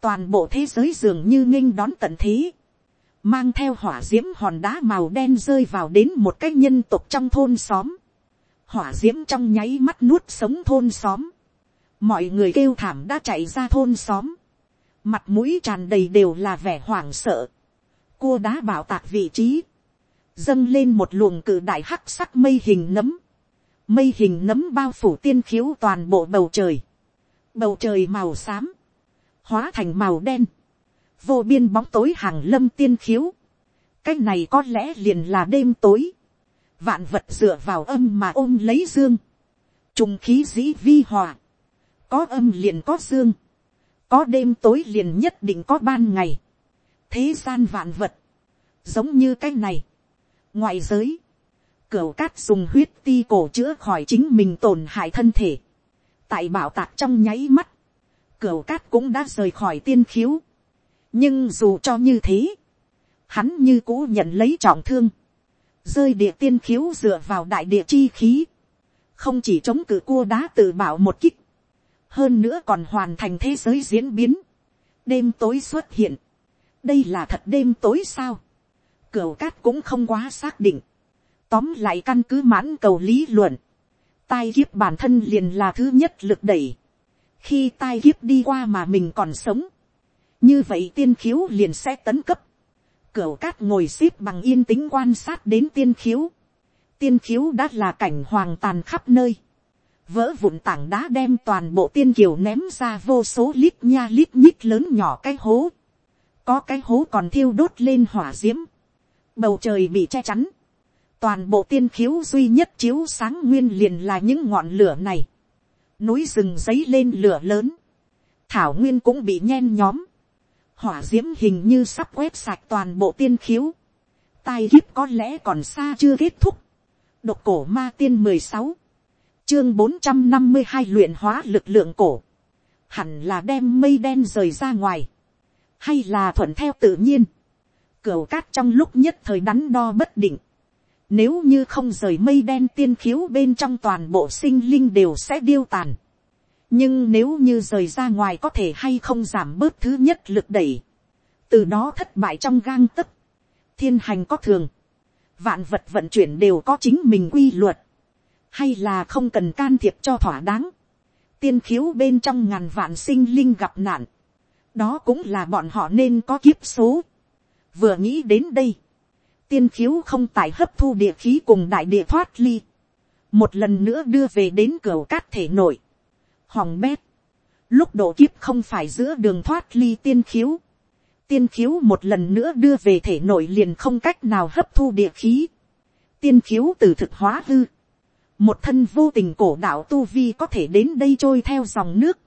toàn bộ thế giới dường như nghinh đón tận thế, mang theo hỏa d i ễ m hòn đá màu đen rơi vào đến một cái nhân tục trong thôn xóm, hỏa d i ễ m trong nháy mắt nuốt sống thôn xóm, mọi người kêu thảm đã chạy ra thôn xóm, mặt mũi tràn đầy đều là vẻ hoảng sợ, cua đá bảo tạc vị trí, dâng lên một luồng cự đại hắc sắc mây hình nấm, mây hình nấm bao phủ tiên khiếu toàn bộ bầu trời, bầu trời màu xám, hóa thành màu đen, vô biên bóng tối hàng lâm tiên khiếu, cái này có lẽ liền là đêm tối, vạn vật dựa vào âm mà ôm lấy dương, trùng khí dĩ vi hòa, có âm liền có dương, có đêm tối liền nhất định có ban ngày, thế gian vạn vật, giống như cái này, ngoại giới, cửu cát dùng huyết ti cổ chữa khỏi chính mình tổn hại thân thể, tại bảo tạc trong nháy mắt, cửu cát cũng đã rời khỏi tiên khiếu, nhưng dù cho như thế, hắn như cũ nhận lấy trọng thương, rơi địa tiên khiếu dựa vào đại địa chi khí, không chỉ chống cự cua đá tự bảo một kích, hơn nữa còn hoàn thành thế giới diễn biến, đêm tối xuất hiện, đây là thật đêm tối sao, cửu cát cũng không quá xác định, tóm lại căn cứ mãn cầu lý luận, tai kiếp bản thân liền là thứ nhất lực đẩy, khi tai kiếp đi qua mà mình còn sống, như vậy tiên khiếu liền sẽ tấn cấp. Cửu cát ngồi xếp bằng yên tĩnh quan sát đến tiên khiếu. Tiên khiếu đã là cảnh hoàng tàn khắp nơi. Vỡ vụn tảng đá đem toàn bộ tiên kiều ném ra vô số lít nha lít nhít lớn nhỏ cái hố. Có cái hố còn thiêu đốt lên hỏa diễm. Bầu trời bị che chắn. Toàn bộ tiên khiếu duy nhất chiếu sáng nguyên liền là những ngọn lửa này. Núi rừng dấy lên lửa lớn. Thảo nguyên cũng bị nhen nhóm hỏa d i ễ m hình như sắp quét sạch toàn bộ tiên khiếu, tai kiếp có lẽ còn xa chưa kết thúc, độc cổ ma tiên mười sáu, chương bốn trăm năm mươi hai luyện hóa lực lượng cổ, hẳn là đem mây đen rời ra ngoài, hay là thuận theo tự nhiên, cửa cát trong lúc nhất thời đắn đo bất định, nếu như không rời mây đen tiên khiếu bên trong toàn bộ sinh linh đều sẽ điêu tàn. Nhưng nếu như rời ra ngoài có thể hay không giảm bớt thứ nhất lực đẩy, từ đó thất bại trong gang tấc, thiên hành có thường, vạn vật vận chuyển đều có chính mình quy luật, hay là không cần can thiệp cho thỏa đáng, tiên khiếu bên trong ngàn vạn sinh linh gặp nạn, đó cũng là bọn họ nên có kiếp số. vừa nghĩ đến đây, tiên khiếu không tài hấp thu địa khí cùng đại địa thoát ly, một lần nữa đưa về đến cửa cát thể nội, hòng bét. Lúc độ kiếp không phải giữa đường thoát ly tiên khiếu. Tiên khiếu một lần nữa đưa về thể nội liền không cách nào hấp thu địa khí. Tiên khiếu từ thực hóa hư. Một thân vô tình cổ đạo Tu Vi có thể đến đây trôi theo dòng nước.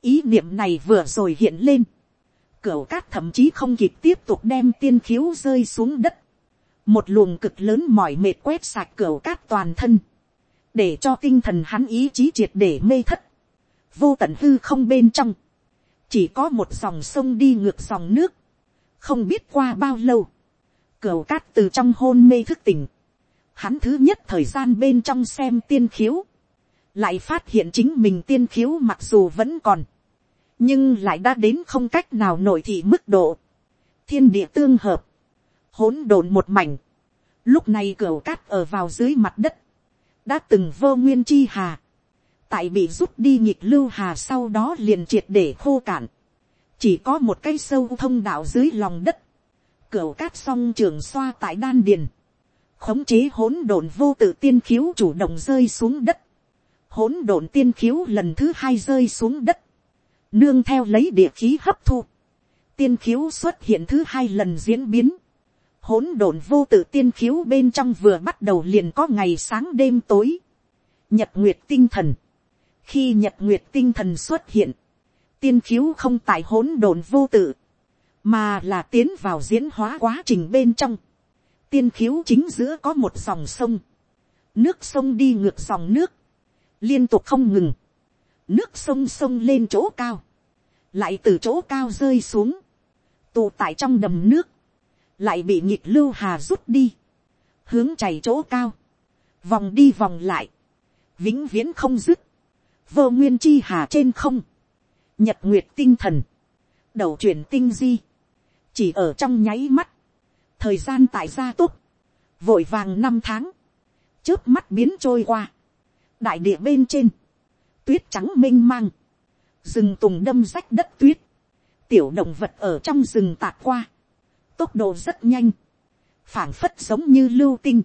Ý niệm này vừa rồi hiện lên. Cửu cát thậm chí không kịp tiếp tục đem tiên khiếu rơi xuống đất. Một luồng cực lớn mỏi mệt quét sạch cửu cát toàn thân. Để cho tinh thần hắn ý chí triệt để mê thất vô tận hư không bên trong, chỉ có một dòng sông đi ngược dòng nước, không biết qua bao lâu, cửu cát từ trong hôn mê thức tỉnh, hắn thứ nhất thời gian bên trong xem tiên khiếu, lại phát hiện chính mình tiên khiếu mặc dù vẫn còn, nhưng lại đã đến không cách nào nổi thị mức độ, thiên địa tương hợp, hỗn độn một mảnh, lúc này cửa cát ở vào dưới mặt đất, đã từng vô nguyên chi hà, tại bị rút đi nhịp lưu hà sau đó liền triệt để khô cạn, chỉ có một cây sâu thông đạo dưới lòng đất, cửa cát song trường xoa tại đan điền, khống chế hỗn độn vô tự tiên khiếu chủ động rơi xuống đất, hỗn độn tiên khiếu lần thứ hai rơi xuống đất, nương theo lấy địa khí hấp thu, tiên khiếu xuất hiện thứ hai lần diễn biến, hỗn độn vô tự tiên khiếu bên trong vừa bắt đầu liền có ngày sáng đêm tối, nhật nguyệt tinh thần, khi nhật nguyệt tinh thần xuất hiện, tiên khiếu không tại hỗn độn vô tự, mà là tiến vào diễn hóa quá trình bên trong. tiên khiếu chính giữa có một dòng sông, nước sông đi ngược dòng nước, liên tục không ngừng, nước sông sông lên chỗ cao, lại từ chỗ cao rơi xuống, tụ tại trong đầm nước, lại bị nhịp lưu hà rút đi, hướng chảy chỗ cao, vòng đi vòng lại, vĩnh viễn không dứt, vô nguyên chi hà trên không, nhật nguyệt tinh thần, đầu chuyển tinh di, chỉ ở trong nháy mắt, thời gian tại gia túc, vội vàng năm tháng, trước mắt biến trôi qua, đại địa bên trên, tuyết trắng m i n h mang, rừng tùng đâm rách đất tuyết, tiểu động vật ở trong rừng tạt qua, tốc độ rất nhanh, phảng phất giống như lưu tinh,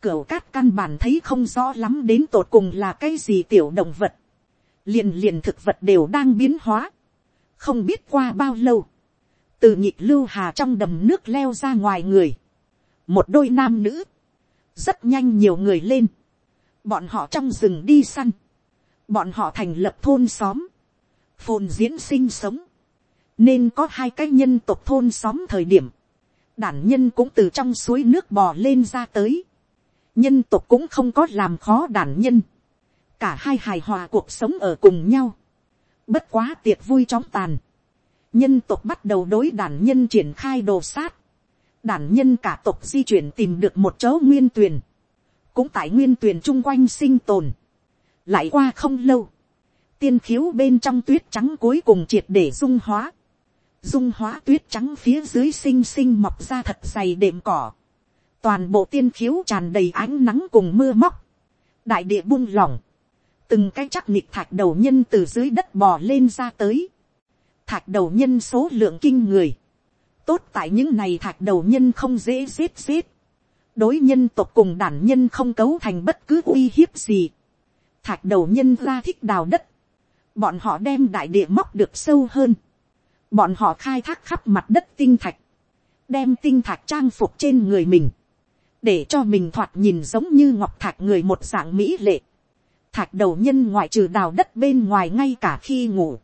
cửa cát căn bản thấy không rõ lắm đến tột cùng là cái gì tiểu động vật, liền liền thực vật đều đang biến hóa, không biết qua bao lâu, từ nhịp lưu hà trong đầm nước leo ra ngoài người, một đôi nam nữ, rất nhanh nhiều người lên, bọn họ trong rừng đi săn, bọn họ thành lập thôn xóm, phồn diễn sinh sống, nên có hai cái nhân tộc thôn xóm thời điểm, đản nhân cũng từ trong suối nước bò lên ra tới, nhân tộc cũng không có làm khó đản nhân, cả hai hài hòa cuộc sống ở cùng nhau, bất quá tiệc vui chóng tàn, nhân tộc bắt đầu đối đản nhân triển khai đồ sát, đản nhân cả tộc di chuyển tìm được một chỗ nguyên tuyền, cũng tại nguyên tuyền chung quanh sinh tồn, lại qua không lâu, tiên khiếu bên trong tuyết trắng cuối cùng triệt để dung hóa. Dung hóa tuyết trắng phía dưới xinh xinh mọc ra thật dày đệm cỏ. Toàn bộ tiên khiếu tràn đầy ánh nắng cùng mưa móc. Đại địa buông lỏng. Từng cái chắc nịch thạch đầu nhân từ dưới đất bò lên ra tới. Thạch đầu nhân số lượng kinh người. Tốt tại những này thạch đầu nhân không dễ xếp xếp Đối nhân tộc cùng đản nhân không cấu thành bất cứ uy hiếp gì. Thạch đầu nhân ra thích đào đất, bọn họ đem đại địa móc được sâu hơn, bọn họ khai thác khắp mặt đất tinh thạch, đem tinh thạch trang phục trên người mình, để cho mình thoạt nhìn giống như ngọc thạch người một dạng mỹ lệ. Thạch đầu nhân ngoại trừ đào đất bên ngoài ngay cả khi ngủ,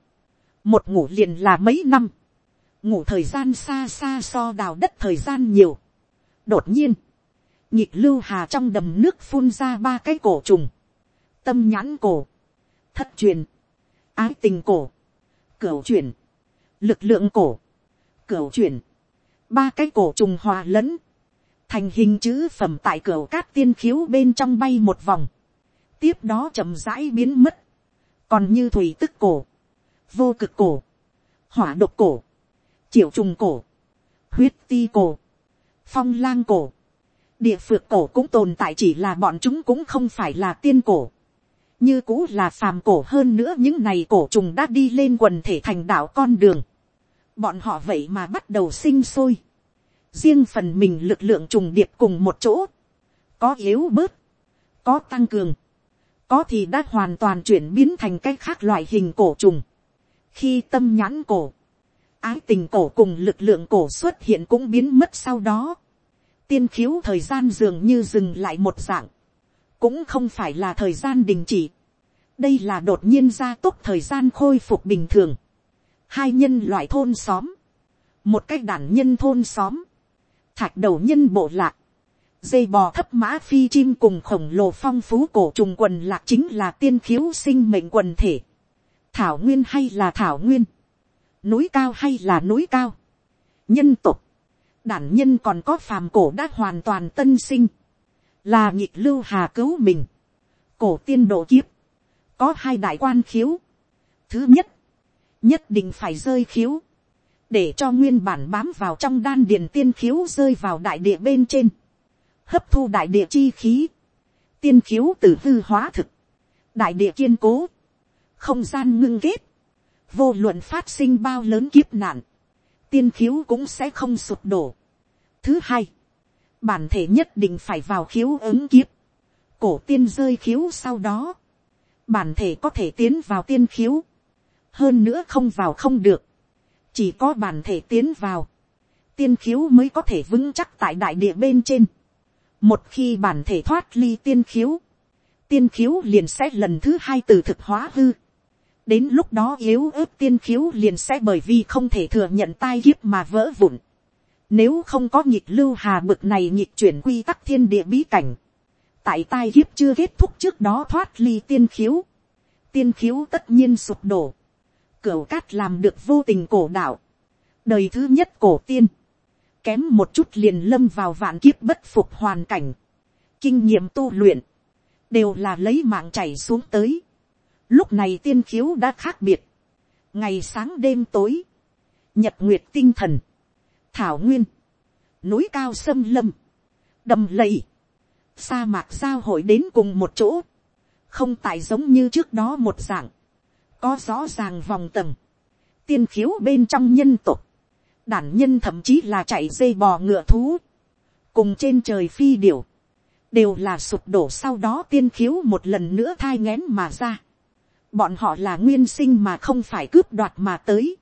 một ngủ liền là mấy năm, ngủ thời gian xa xa so đào đất thời gian nhiều. đột nhiên, nhịp lưu hà trong đầm nước phun ra ba cái cổ trùng, tâm nhãn cổ, thất truyền, ái tình cổ, cửu truyền, lực lượng cổ, cửu truyền, ba cái cổ trùng hòa lẫn, thành hình chữ phẩm tại cửa cát tiên khiếu bên trong bay một vòng, tiếp đó chậm rãi biến mất, còn như thủy tức cổ, vô cực cổ, hỏa độc cổ, triệu trùng cổ, huyết ti cổ, phong lang cổ, địa phược cổ cũng tồn tại chỉ là bọn chúng cũng không phải là tiên cổ, như cũ là phàm cổ hơn nữa những này cổ trùng đã đi lên quần thể thành đạo con đường. bọn họ vậy mà bắt đầu sinh sôi. riêng phần mình lực lượng trùng điệp cùng một chỗ. có yếu bớt, có tăng cường, có thì đã hoàn toàn chuyển biến thành cái khác loại hình cổ trùng. khi tâm nhãn cổ, ái tình cổ cùng lực lượng cổ xuất hiện cũng biến mất sau đó tiên khiếu thời gian dường như dừng lại một dạng. Cũng không phải là thời gian đình chỉ. đây là đột nhiên gia tốc thời gian khôi phục bình thường. hai nhân loại thôn xóm, một cách đản nhân thôn xóm, thạch đầu nhân bộ lạc, dây bò thấp mã phi chim cùng khổng lồ phong phú cổ trùng quần lạc chính là tiên khiếu sinh mệnh quần thể. thảo nguyên hay là thảo nguyên, núi cao hay là núi cao, nhân tục, đản nhân còn có phàm cổ đã hoàn toàn tân sinh, là nhịp lưu hà cứu mình, cổ tiên độ kiếp, có hai đại quan khiếu. Thứ nhất, nhất định phải rơi khiếu, để cho nguyên bản bám vào trong đan điền tiên khiếu rơi vào đại địa bên trên, hấp thu đại địa chi khí, tiên khiếu từ hư hóa thực, đại địa kiên cố, không gian ngưng kết, vô luận phát sinh bao lớn kiếp nạn, tiên khiếu cũng sẽ không sụp đổ. Thứ hai, bản thể nhất định phải vào khiếu ứng kiếp, cổ tiên rơi khiếu sau đó, bản thể có thể tiến vào tiên khiếu, hơn nữa không vào không được, chỉ có bản thể tiến vào, tiên khiếu mới có thể vững chắc tại đại địa bên trên. một khi bản thể thoát ly tiên khiếu, tiên khiếu liền sẽ lần thứ hai từ thực hóa hư. đến lúc đó yếu ớt tiên khiếu liền sẽ bởi vì không thể thừa nhận tai kiếp mà vỡ vụn. Nếu không có nhịp lưu hà bực này nhịp chuyển quy tắc thiên địa bí cảnh. Tại tai kiếp chưa kết thúc trước đó thoát ly tiên khiếu. Tiên khiếu tất nhiên sụp đổ. Cửu cát làm được vô tình cổ đạo. Đời thứ nhất cổ tiên. Kém một chút liền lâm vào vạn kiếp bất phục hoàn cảnh. Kinh nghiệm tu luyện. Đều là lấy mạng chảy xuống tới. Lúc này tiên khiếu đã khác biệt. Ngày sáng đêm tối. Nhật nguyệt tinh thần. Thảo nguyên. Núi cao sâm lâm. Đầm lầy. Sa mạc giao hội đến cùng một chỗ. Không tại giống như trước đó một dạng. Có rõ ràng vòng tầng. Tiên khiếu bên trong nhân tục. Đản nhân thậm chí là chạy dây bò ngựa thú. Cùng trên trời phi điểu, đều là sụp đổ sau đó tiên khiếu một lần nữa thai ngén mà ra. Bọn họ là nguyên sinh mà không phải cướp đoạt mà tới.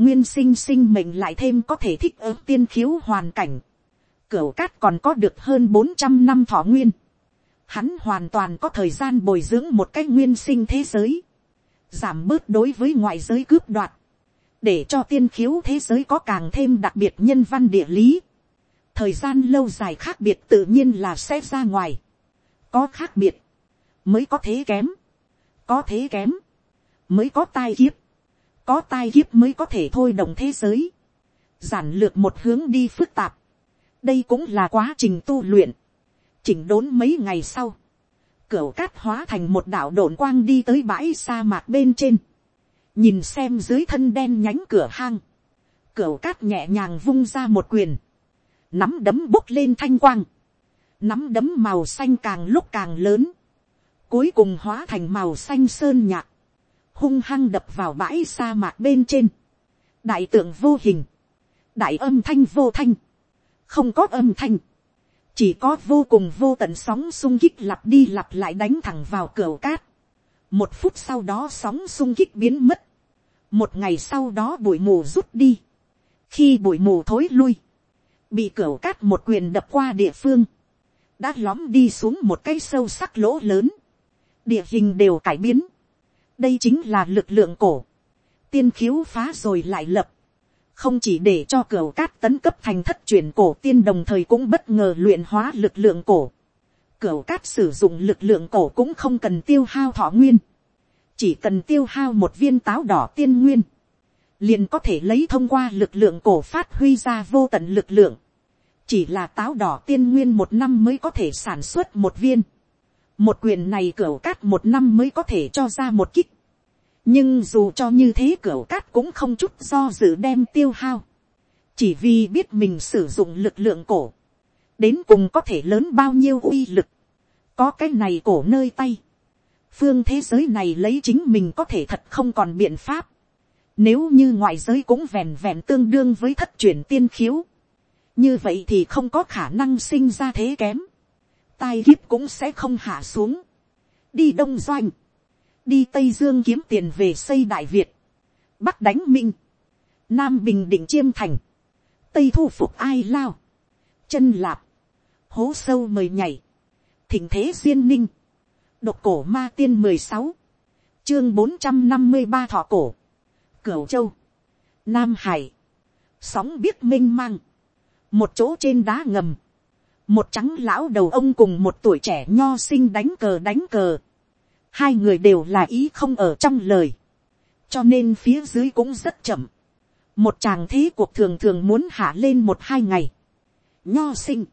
Nguyên sinh sinh mệnh lại thêm có thể thích ứng tiên khiếu hoàn cảnh. Cửu cát còn có được hơn bốn trăm năm thọ nguyên. Hắn hoàn toàn có thời gian bồi dưỡng một cách nguyên sinh thế giới. Giảm bớt đối với ngoại giới cướp đoạt. Để cho tiên khiếu thế giới có càng thêm đặc biệt nhân văn địa lý thời gian lâu dài khác biệt tự nhiên là sẽ ra ngoài. có khác biệt, mới có thế kém, có thế kém, mới có tai kiếp, có tai kiếp mới có thể thôi đồng thế giới, giản lược một hướng đi phức tạp, đây cũng là quá trình tu luyện, chỉnh đốn mấy ngày sau, cửa cát hóa thành một đạo đồn quang đi tới bãi sa mạc bên trên, nhìn xem dưới thân đen nhánh cửa hang, cửa cát nhẹ nhàng vung ra một quyền, nắm đấm bốc lên thanh quang, nắm đấm màu xanh càng lúc càng lớn, cuối cùng hóa thành màu xanh sơn nhạc, hung hăng đập vào bãi sa mạc bên trên, đại tượng vô hình, đại âm thanh vô thanh, không có âm thanh, chỉ có vô cùng vô tận sóng sung kích lặp đi lặp lại đánh thẳng vào cửa cát, một phút sau đó sóng sung kích biến mất, một ngày sau đó bụi mù rút đi, khi bụi mù thối lui, bị cửa cát một quyền đập qua địa phương, đã lóm đi xuống một cái sâu sắc lỗ lớn, địa hình đều cải biến, đây chính là lực lượng cổ, tiên khiếu phá rồi lại lập, không chỉ để cho cửa cát tấn cấp thành thất truyền cổ tiên đồng thời cũng bất ngờ luyện hóa lực lượng cổ, cửa cát sử dụng lực lượng cổ cũng không cần tiêu hao thọ nguyên, chỉ cần tiêu hao một viên táo đỏ tiên nguyên, liền có thể lấy thông qua lực lượng cổ phát huy ra vô tận lực lượng. Chỉ là táo đỏ tiên nguyên một năm mới có thể sản xuất một viên. Một quyền này cửa cát một năm mới có thể cho ra một kích. Nhưng dù cho như thế cửa cát cũng không chút do dự đem tiêu hao. Chỉ vì biết mình sử dụng lực lượng cổ. Đến cùng có thể lớn bao nhiêu uy lực. Có cái này cổ nơi tay. Phương thế giới này lấy chính mình có thể thật không còn biện pháp nếu như ngoại giới cũng vẹn vẹn tương đương với thất truyền tiên khiếu. Như vậy thì không có khả năng sinh ra thế kém. Tai kiếp cũng sẽ không hạ xuống. Đi Đông Doanh. Đi Tây Dương kiếm tiền về xây Đại Việt. Bắc đánh Minh. Nam Bình Định Chiêm Thành. Tây thu phục ai lao. Chân lạp. Hố sâu mời nhảy. Thỉnh thế duyên ninh. Độc cổ ma tiên mười sáu Chương bốn trăm năm mươi ba thọ cổ Cửu Châu, Nam Hải, sóng biết minh mang, một chỗ trên đá ngầm, một trắng lão đầu ông cùng một tuổi trẻ nho sinh đánh cờ đánh cờ, hai người đều là ý không ở trong lời, cho nên phía dưới cũng rất chậm, một chàng thế cuộc thường thường muốn hạ lên một hai ngày, nho sinh,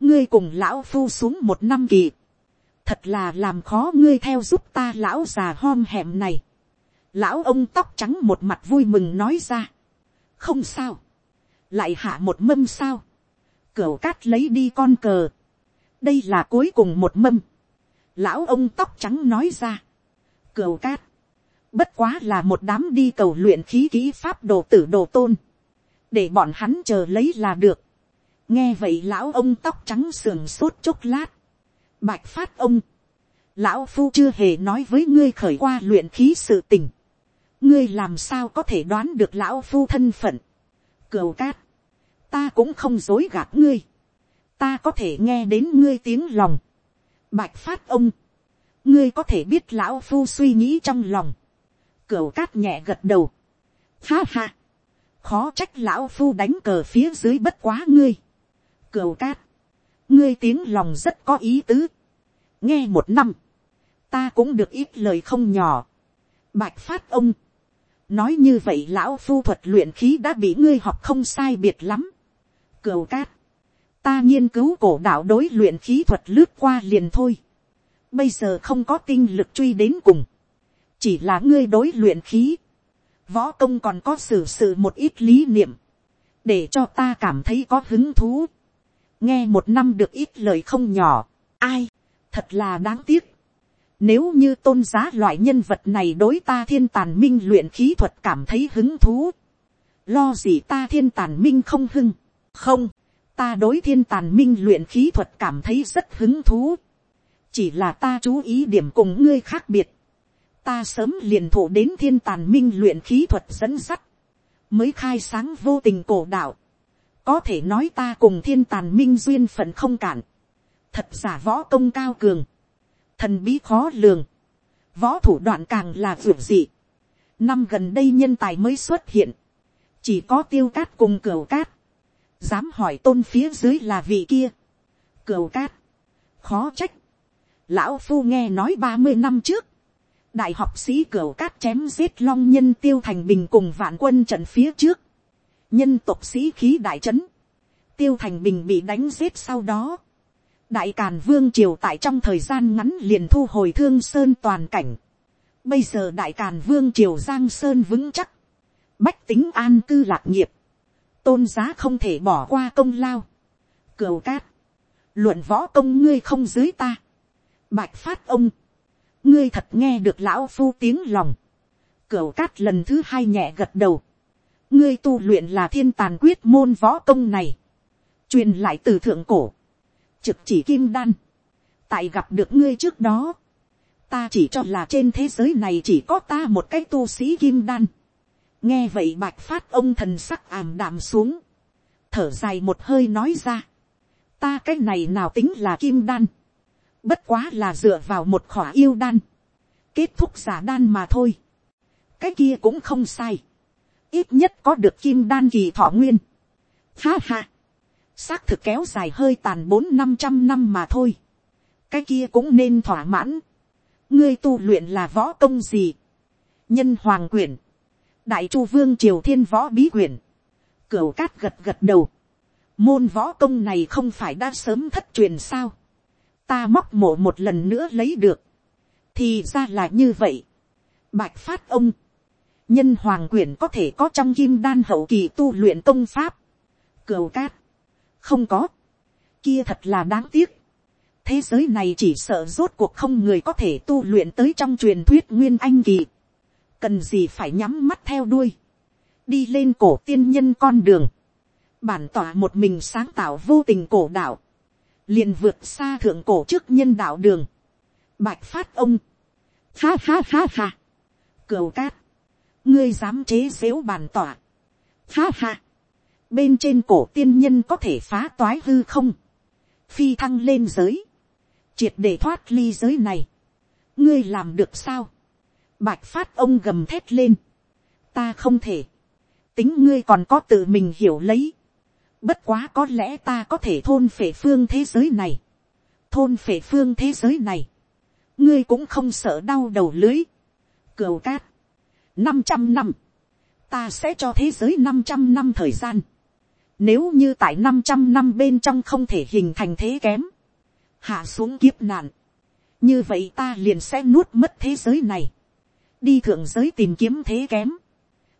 ngươi cùng lão phu xuống một năm kỳ, thật là làm khó ngươi theo giúp ta lão già hom hẹm này, Lão ông tóc trắng một mặt vui mừng nói ra. Không sao. Lại hạ một mâm sao. Cửu cát lấy đi con cờ. Đây là cuối cùng một mâm. Lão ông tóc trắng nói ra. Cửu cát. Bất quá là một đám đi cầu luyện khí kỹ pháp đồ tử đồ tôn. Để bọn hắn chờ lấy là được. Nghe vậy lão ông tóc trắng sườn sốt chốc lát. Bạch phát ông. Lão phu chưa hề nói với ngươi khởi qua luyện khí sự tình ngươi làm sao có thể đoán được lão phu thân phận. cửu cát, ta cũng không dối gạt ngươi, ta có thể nghe đến ngươi tiếng lòng. bạch phát ông, ngươi có thể biết lão phu suy nghĩ trong lòng. cửa cát nhẹ gật đầu. ha ha, khó trách lão phu đánh cờ phía dưới bất quá ngươi. cửa cát, ngươi tiếng lòng rất có ý tứ. nghe một năm, ta cũng được ít lời không nhỏ. bạch phát ông, nói như vậy lão phu thuật luyện khí đã bị ngươi học không sai biệt lắm cừu cát, ta nghiên cứu cổ đạo đối luyện khí thuật lướt qua liền thôi. bây giờ không có tinh lực truy đến cùng. chỉ là ngươi đối luyện khí, võ công còn có xử sự một ít lý niệm, để cho ta cảm thấy có hứng thú, nghe một năm được ít lời không nhỏ, ai, thật là đáng tiếc, nếu như tôn giá loại nhân vật này đối ta thiên tàn minh luyện khí thuật cảm thấy hứng thú, lo gì ta thiên tàn minh không hưng, không, ta đối thiên tàn minh luyện khí thuật cảm thấy rất hứng thú, chỉ là ta chú ý điểm cùng ngươi khác biệt, ta sớm liền thụ đến thiên tàn minh luyện khí thuật dẫn sắt, mới khai sáng vô tình cổ đạo, có thể nói ta cùng thiên tàn minh duyên phận không cản, thật giả võ công cao cường, thần bí khó lường, võ thủ đoạn càng là vượt dị. Năm gần đây nhân tài mới xuất hiện, chỉ có tiêu cát cùng cửu cát, dám hỏi tôn phía dưới là vị kia, cửu cát, khó trách, lão phu nghe nói ba mươi năm trước, đại học sĩ cửu cát chém giết long nhân tiêu thành bình cùng vạn quân trận phía trước, nhân tộc sĩ khí đại trấn, tiêu thành bình bị đánh giết sau đó, đại càn vương triều tại trong thời gian ngắn liền thu hồi thương sơn toàn cảnh. bây giờ đại càn vương triều giang sơn vững chắc, bách tính an cư lạc nghiệp, tôn giá không thể bỏ qua công lao. cửu cát, luận võ công ngươi không dưới ta. bạch phát ông, ngươi thật nghe được lão phu tiếng lòng. cửu cát lần thứ hai nhẹ gật đầu. ngươi tu luyện là thiên tàn quyết môn võ công này. truyền lại từ thượng cổ trực chỉ kim đan, tại gặp được ngươi trước đó, ta chỉ cho là trên thế giới này chỉ có ta một cái tu sĩ kim đan nghe vậy bạch phát ông thần sắc ảm đạm xuống, thở dài một hơi nói ra, ta cái này nào tính là kim đan, bất quá là dựa vào một khỏa yêu đan, kết thúc giả đan mà thôi, cái kia cũng không sai, ít nhất có được kim đan kỳ thọ nguyên. Ha ha, xác thực kéo dài hơi tàn bốn năm trăm năm mà thôi. cái kia cũng nên thỏa mãn. ngươi tu luyện là võ công gì. nhân hoàng quyển đại chu vương triều thiên võ bí quyển. cửu cát gật gật đầu. môn võ công này không phải đã sớm thất truyền sao. ta móc mổ một lần nữa lấy được. thì ra là như vậy. bạch phát ông. nhân hoàng quyển có thể có trong kim đan hậu kỳ tu luyện công pháp. cửu cát không có, kia thật là đáng tiếc. thế giới này chỉ sợ rốt cuộc không người có thể tu luyện tới trong truyền thuyết nguyên anh kỳ cần gì phải nhắm mắt theo đuôi, đi lên cổ tiên nhân con đường, bản tỏa một mình sáng tạo vô tình cổ đạo, liền vượt xa thượng cổ trước nhân đạo đường, bạch phát ông, ha ha ha ha, cửu cát, ngươi dám chế xếu bản tỏa, ha ha, bên trên cổ tiên nhân có thể phá toái hư không, phi thăng lên giới, triệt để thoát ly giới này, ngươi làm được sao, bạch phát ông gầm thét lên, ta không thể, tính ngươi còn có tự mình hiểu lấy, bất quá có lẽ ta có thể thôn phệ phương thế giới này, thôn phệ phương thế giới này, ngươi cũng không sợ đau đầu lưới, cửu cát, năm trăm năm, ta sẽ cho thế giới năm trăm năm thời gian, nếu như tại 500 năm bên trong không thể hình thành thế kém. Hạ xuống kiếp nạn. Như vậy ta liền sẽ nuốt mất thế giới này. Đi thượng giới tìm kiếm thế kém.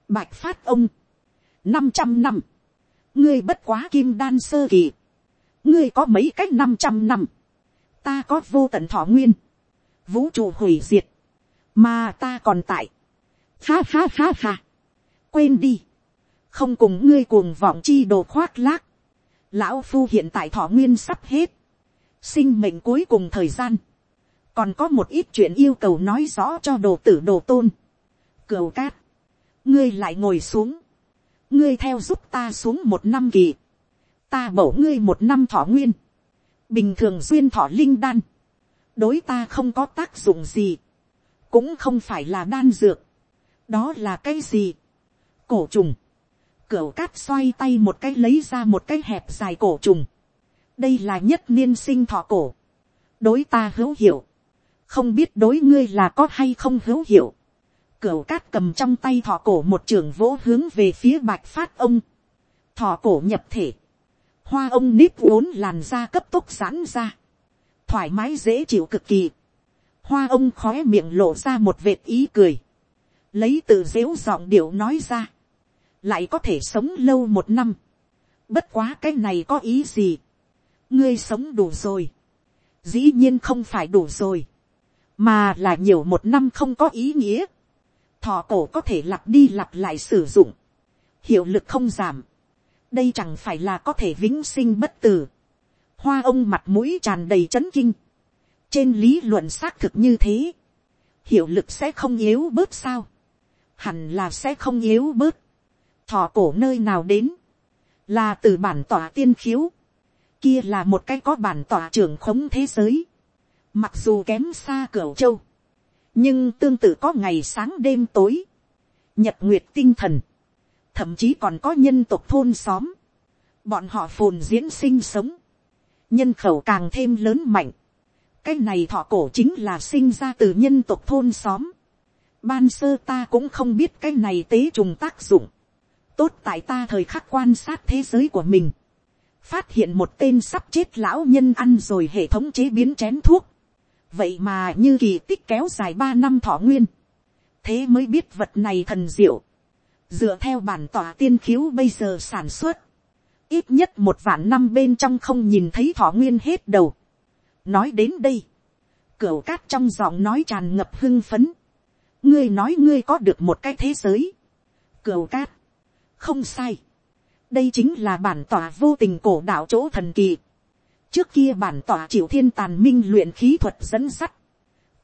Bạch phát ông. 500 năm. Ngươi bất quá kim đan sơ kỳ. Ngươi có mấy cách 500 năm. Ta có vô tận thọ nguyên. Vũ trụ hủy diệt. Mà ta còn tại. Ha ha ha ha. Quên đi không cùng ngươi cuồng vọng chi đồ khoác lác, lão phu hiện tại thọ nguyên sắp hết, sinh mệnh cuối cùng thời gian, còn có một ít chuyện yêu cầu nói rõ cho đồ tử đồ tôn, cửu cát, ngươi lại ngồi xuống, ngươi theo giúp ta xuống một năm kỳ, ta bổ ngươi một năm thọ nguyên, bình thường duyên thọ linh đan, đối ta không có tác dụng gì, cũng không phải là đan dược, đó là cái gì, cổ trùng, Cửu cát xoay tay một cái lấy ra một cái hẹp dài cổ trùng. Đây là nhất niên sinh thọ cổ. Đối ta hữu hiệu. Không biết đối ngươi là có hay không hữu hiệu. Cửu cát cầm trong tay thọ cổ một trường vỗ hướng về phía bạch phát ông. Thọ cổ nhập thể. Hoa ông nếp vốn làn da cấp tốc giãn ra. Thoải mái dễ chịu cực kỳ. hoa ông khói miệng lộ ra một vệt ý cười, lấy từ dếu giọng điệu nói ra, lại có thể sống lâu một năm, bất quá cái này có ý gì, ngươi sống đủ rồi, dĩ nhiên không phải đủ rồi, mà là nhiều một năm không có ý nghĩa, thọ cổ có thể lặp đi lặp lại sử dụng, hiệu lực không giảm, đây chẳng phải là có thể vĩnh sinh bất tử, hoa ông mặt mũi tràn đầy c h ấ n kinh, trên lý luận xác thực như thế, hiệu lực sẽ không yếu bớt sao, hẳn là sẽ không yếu bớt, thọ cổ nơi nào đến, là từ bản tỏa tiên khiếu, kia là một cái có bản tỏa trưởng khống thế giới, mặc dù kém xa cửa châu, nhưng tương tự có ngày sáng đêm tối, nhật nguyệt tinh thần, thậm chí còn có nhân tộc thôn xóm, bọn họ phồn diễn sinh sống, nhân khẩu càng thêm lớn mạnh. cái này thọ cổ chính là sinh ra từ nhân tộc thôn xóm. ban sơ ta cũng không biết cái này tế trùng tác dụng. tốt tại ta thời khắc quan sát thế giới của mình. phát hiện một tên sắp chết lão nhân ăn rồi hệ thống chế biến chén thuốc vậy mà như kỳ tích kéo dài ba năm thọ nguyên. thế mới biết vật này thần diệu. dựa theo bản tòa tiên khiếu bây giờ sản xuất ít nhất một vạn năm bên trong không nhìn thấy thọ nguyên hết đầu. nói đến đây, cửa cát trong giọng nói tràn ngập hưng phấn. ngươi nói ngươi có được một cái thế giới. cửa cát, không sai. đây chính là bản tòa vô tình cổ đạo chỗ thần kỳ trước kia bản tỏa chịu thiên tàn minh luyện khí thuật dẫn sắt,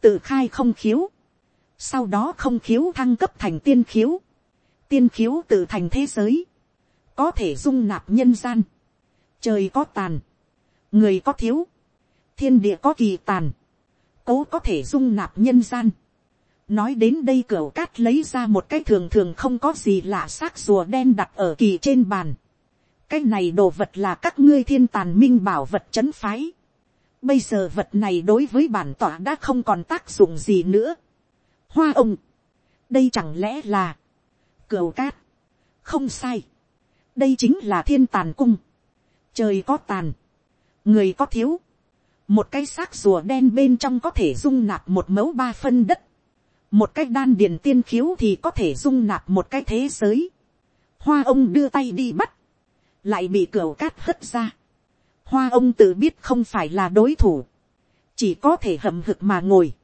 tự khai không khiếu. sau đó không khiếu thăng cấp thành tiên khiếu. tiên khiếu tự thành thế giới có thể dung nạp nhân gian, trời có tàn, người có thiếu, thiên địa có kỳ tàn, cố có thể dung nạp nhân gian. nói đến đây cửa cát lấy ra một cái thường thường không có gì lạ xác rùa đen đặt ở kỳ trên bàn cái này đồ vật là các ngươi thiên tàn minh bảo vật c h ấ n phái. bây giờ vật này đối với bản tỏa đã không còn tác dụng gì nữa. hoa ông, đây chẳng lẽ là, cửu cát, không sai đây chính là thiên tàn cung. trời có tàn, người có thiếu, một cái xác rùa đen bên trong có thể dung nạp một mẫu ba phân đất, một cái đan điền tiên khiếu thì có thể dung nạp một cái thế giới. hoa ông đưa tay đi bắt, lại bị cửa cát hất ra. hoa ông tự biết không phải là đối thủ, chỉ có thể hậm hực mà ngồi.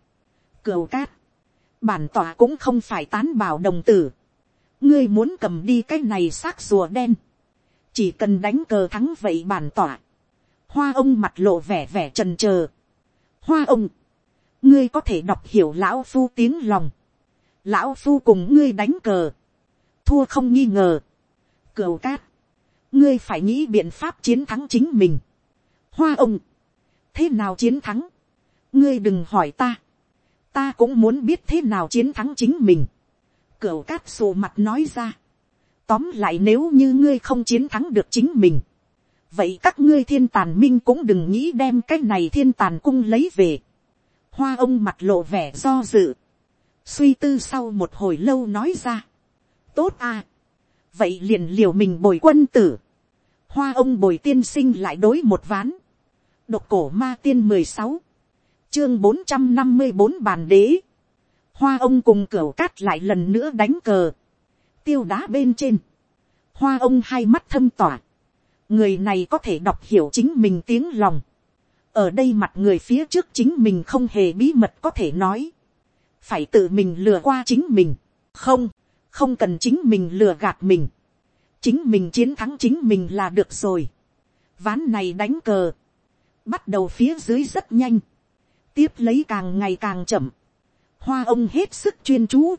cửa cát, bản tỏa cũng không phải tán bảo đồng tử. Ngươi muốn cầm đi cái này xác rùa đen, chỉ cần đánh cờ thắng vậy bản tỏa, hoa ông mặt lộ vẻ vẻ trần trờ, hoa ông, ngươi có thể đọc hiểu lão phu tiếng lòng, lão phu cùng ngươi đánh cờ, thua không nghi ngờ, Cửu cát, ngươi phải nghĩ biện pháp chiến thắng chính mình, hoa ông, thế nào chiến thắng, ngươi đừng hỏi ta, ta cũng muốn biết thế nào chiến thắng chính mình, Cửu cát sổ mặt nói ra. Tóm lại nếu như ngươi không chiến thắng được chính mình. Vậy các ngươi thiên tàn minh cũng đừng nghĩ đem cái này thiên tàn cung lấy về. Hoa ông mặt lộ vẻ do dự. Suy tư sau một hồi lâu nói ra. Tốt à. Vậy liền liều mình bồi quân tử. Hoa ông bồi tiên sinh lại đối một ván. Độc cổ ma tiên mười sáu. Chương bốn trăm năm mươi bốn bàn đế. Hoa ông cùng cửa cát lại lần nữa đánh cờ, tiêu đá bên trên, hoa ông hai mắt thâm tỏa, người này có thể đọc hiểu chính mình tiếng lòng, ở đây mặt người phía trước chính mình không hề bí mật có thể nói, phải tự mình lừa qua chính mình, không, không cần chính mình lừa gạt mình, chính mình chiến thắng chính mình là được rồi, ván này đánh cờ, bắt đầu phía dưới rất nhanh, tiếp lấy càng ngày càng chậm, hoa ông hết sức chuyên chú,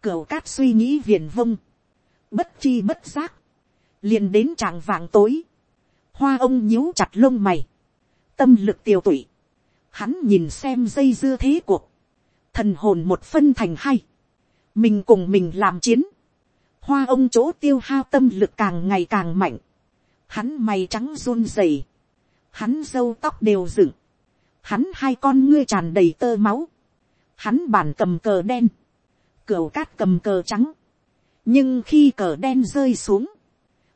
cửa cát suy nghĩ viền vông, bất chi bất giác, liền đến tràng vàng tối, hoa ông nhíu chặt lông mày, tâm lực tiều tụy, hắn nhìn xem dây dưa thế cuộc, thần hồn một phân thành hai, mình cùng mình làm chiến, hoa ông chỗ tiêu hao tâm lực càng ngày càng mạnh, hắn mày trắng run rẩy, hắn dâu tóc đều dựng, hắn hai con ngươi tràn đầy tơ máu, hắn bản cầm cờ đen, cửu cát cầm cờ trắng, nhưng khi cờ đen rơi xuống,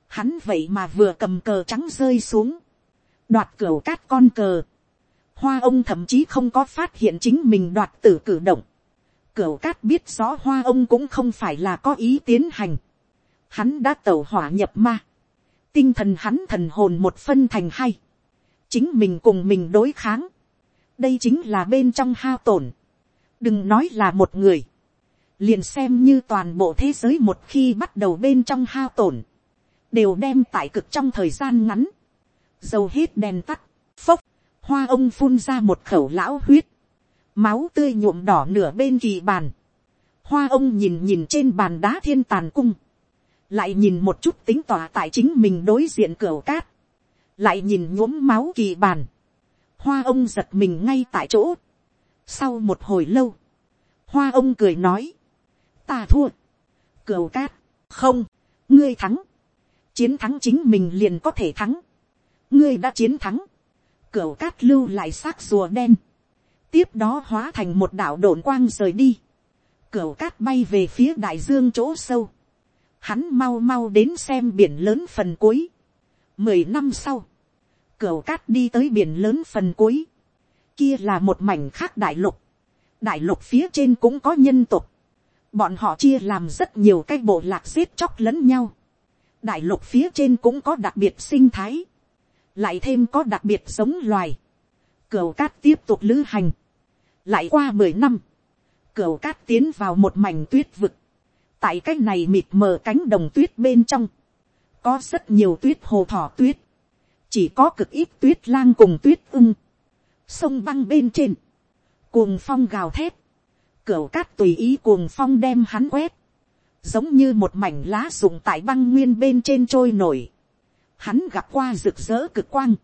hắn vậy mà vừa cầm cờ trắng rơi xuống, đoạt cửu cát con cờ, hoa ông thậm chí không có phát hiện chính mình đoạt tử cử động. Cửu cát biết rõ hoa ông cũng không phải là có ý tiến hành. Hắn đã tẩu hỏa nhập ma. Tinh thần hắn thần hồn một phân thành hai. Chính mình cùng mình đối kháng. Đây chính là bên trong hao tổn. Đừng nói là một người. Liền xem như toàn bộ thế giới một khi bắt đầu bên trong hao tổn. Đều đem tại cực trong thời gian ngắn. Dầu hết đèn tắt. Phốc. Hoa ông phun ra một khẩu lão huyết máu tươi nhuộm đỏ nửa bên kỳ bàn. Hoa ông nhìn nhìn trên bàn đá thiên tàn cung, lại nhìn một chút tính tỏa tại chính mình đối diện cửa cát, lại nhìn nhuốm máu kỳ bàn. Hoa ông giật mình ngay tại chỗ. Sau một hồi lâu, hoa ông cười nói, ta thua, cửa cát, không, ngươi thắng, chiến thắng chính mình liền có thể thắng, ngươi đã chiến thắng, cửa cát lưu lại xác rùa đen, tiếp đó hóa thành một đạo đồn quang rời đi, cửu cát bay về phía đại dương chỗ sâu, hắn mau mau đến xem biển lớn phần cuối. mười năm sau, cửu cát đi tới biển lớn phần cuối, kia là một mảnh khác đại lục, đại lục phía trên cũng có nhân tục, bọn họ chia làm rất nhiều cái bộ lạc giết chóc lẫn nhau, đại lục phía trên cũng có đặc biệt sinh thái, lại thêm có đặc biệt giống loài, cửu cát tiếp tục lữ hành, lại qua mười năm, cửa cát tiến vào một mảnh tuyết vực, tại cái này mịt mờ cánh đồng tuyết bên trong, có rất nhiều tuyết hồ thỏ tuyết, chỉ có cực ít tuyết lang cùng tuyết ưng, sông băng bên trên, cuồng phong gào thét, cửa cát tùy ý cuồng phong đem hắn quét, giống như một mảnh lá rụng tại băng nguyên bên trên trôi nổi, hắn gặp qua rực rỡ cực quang,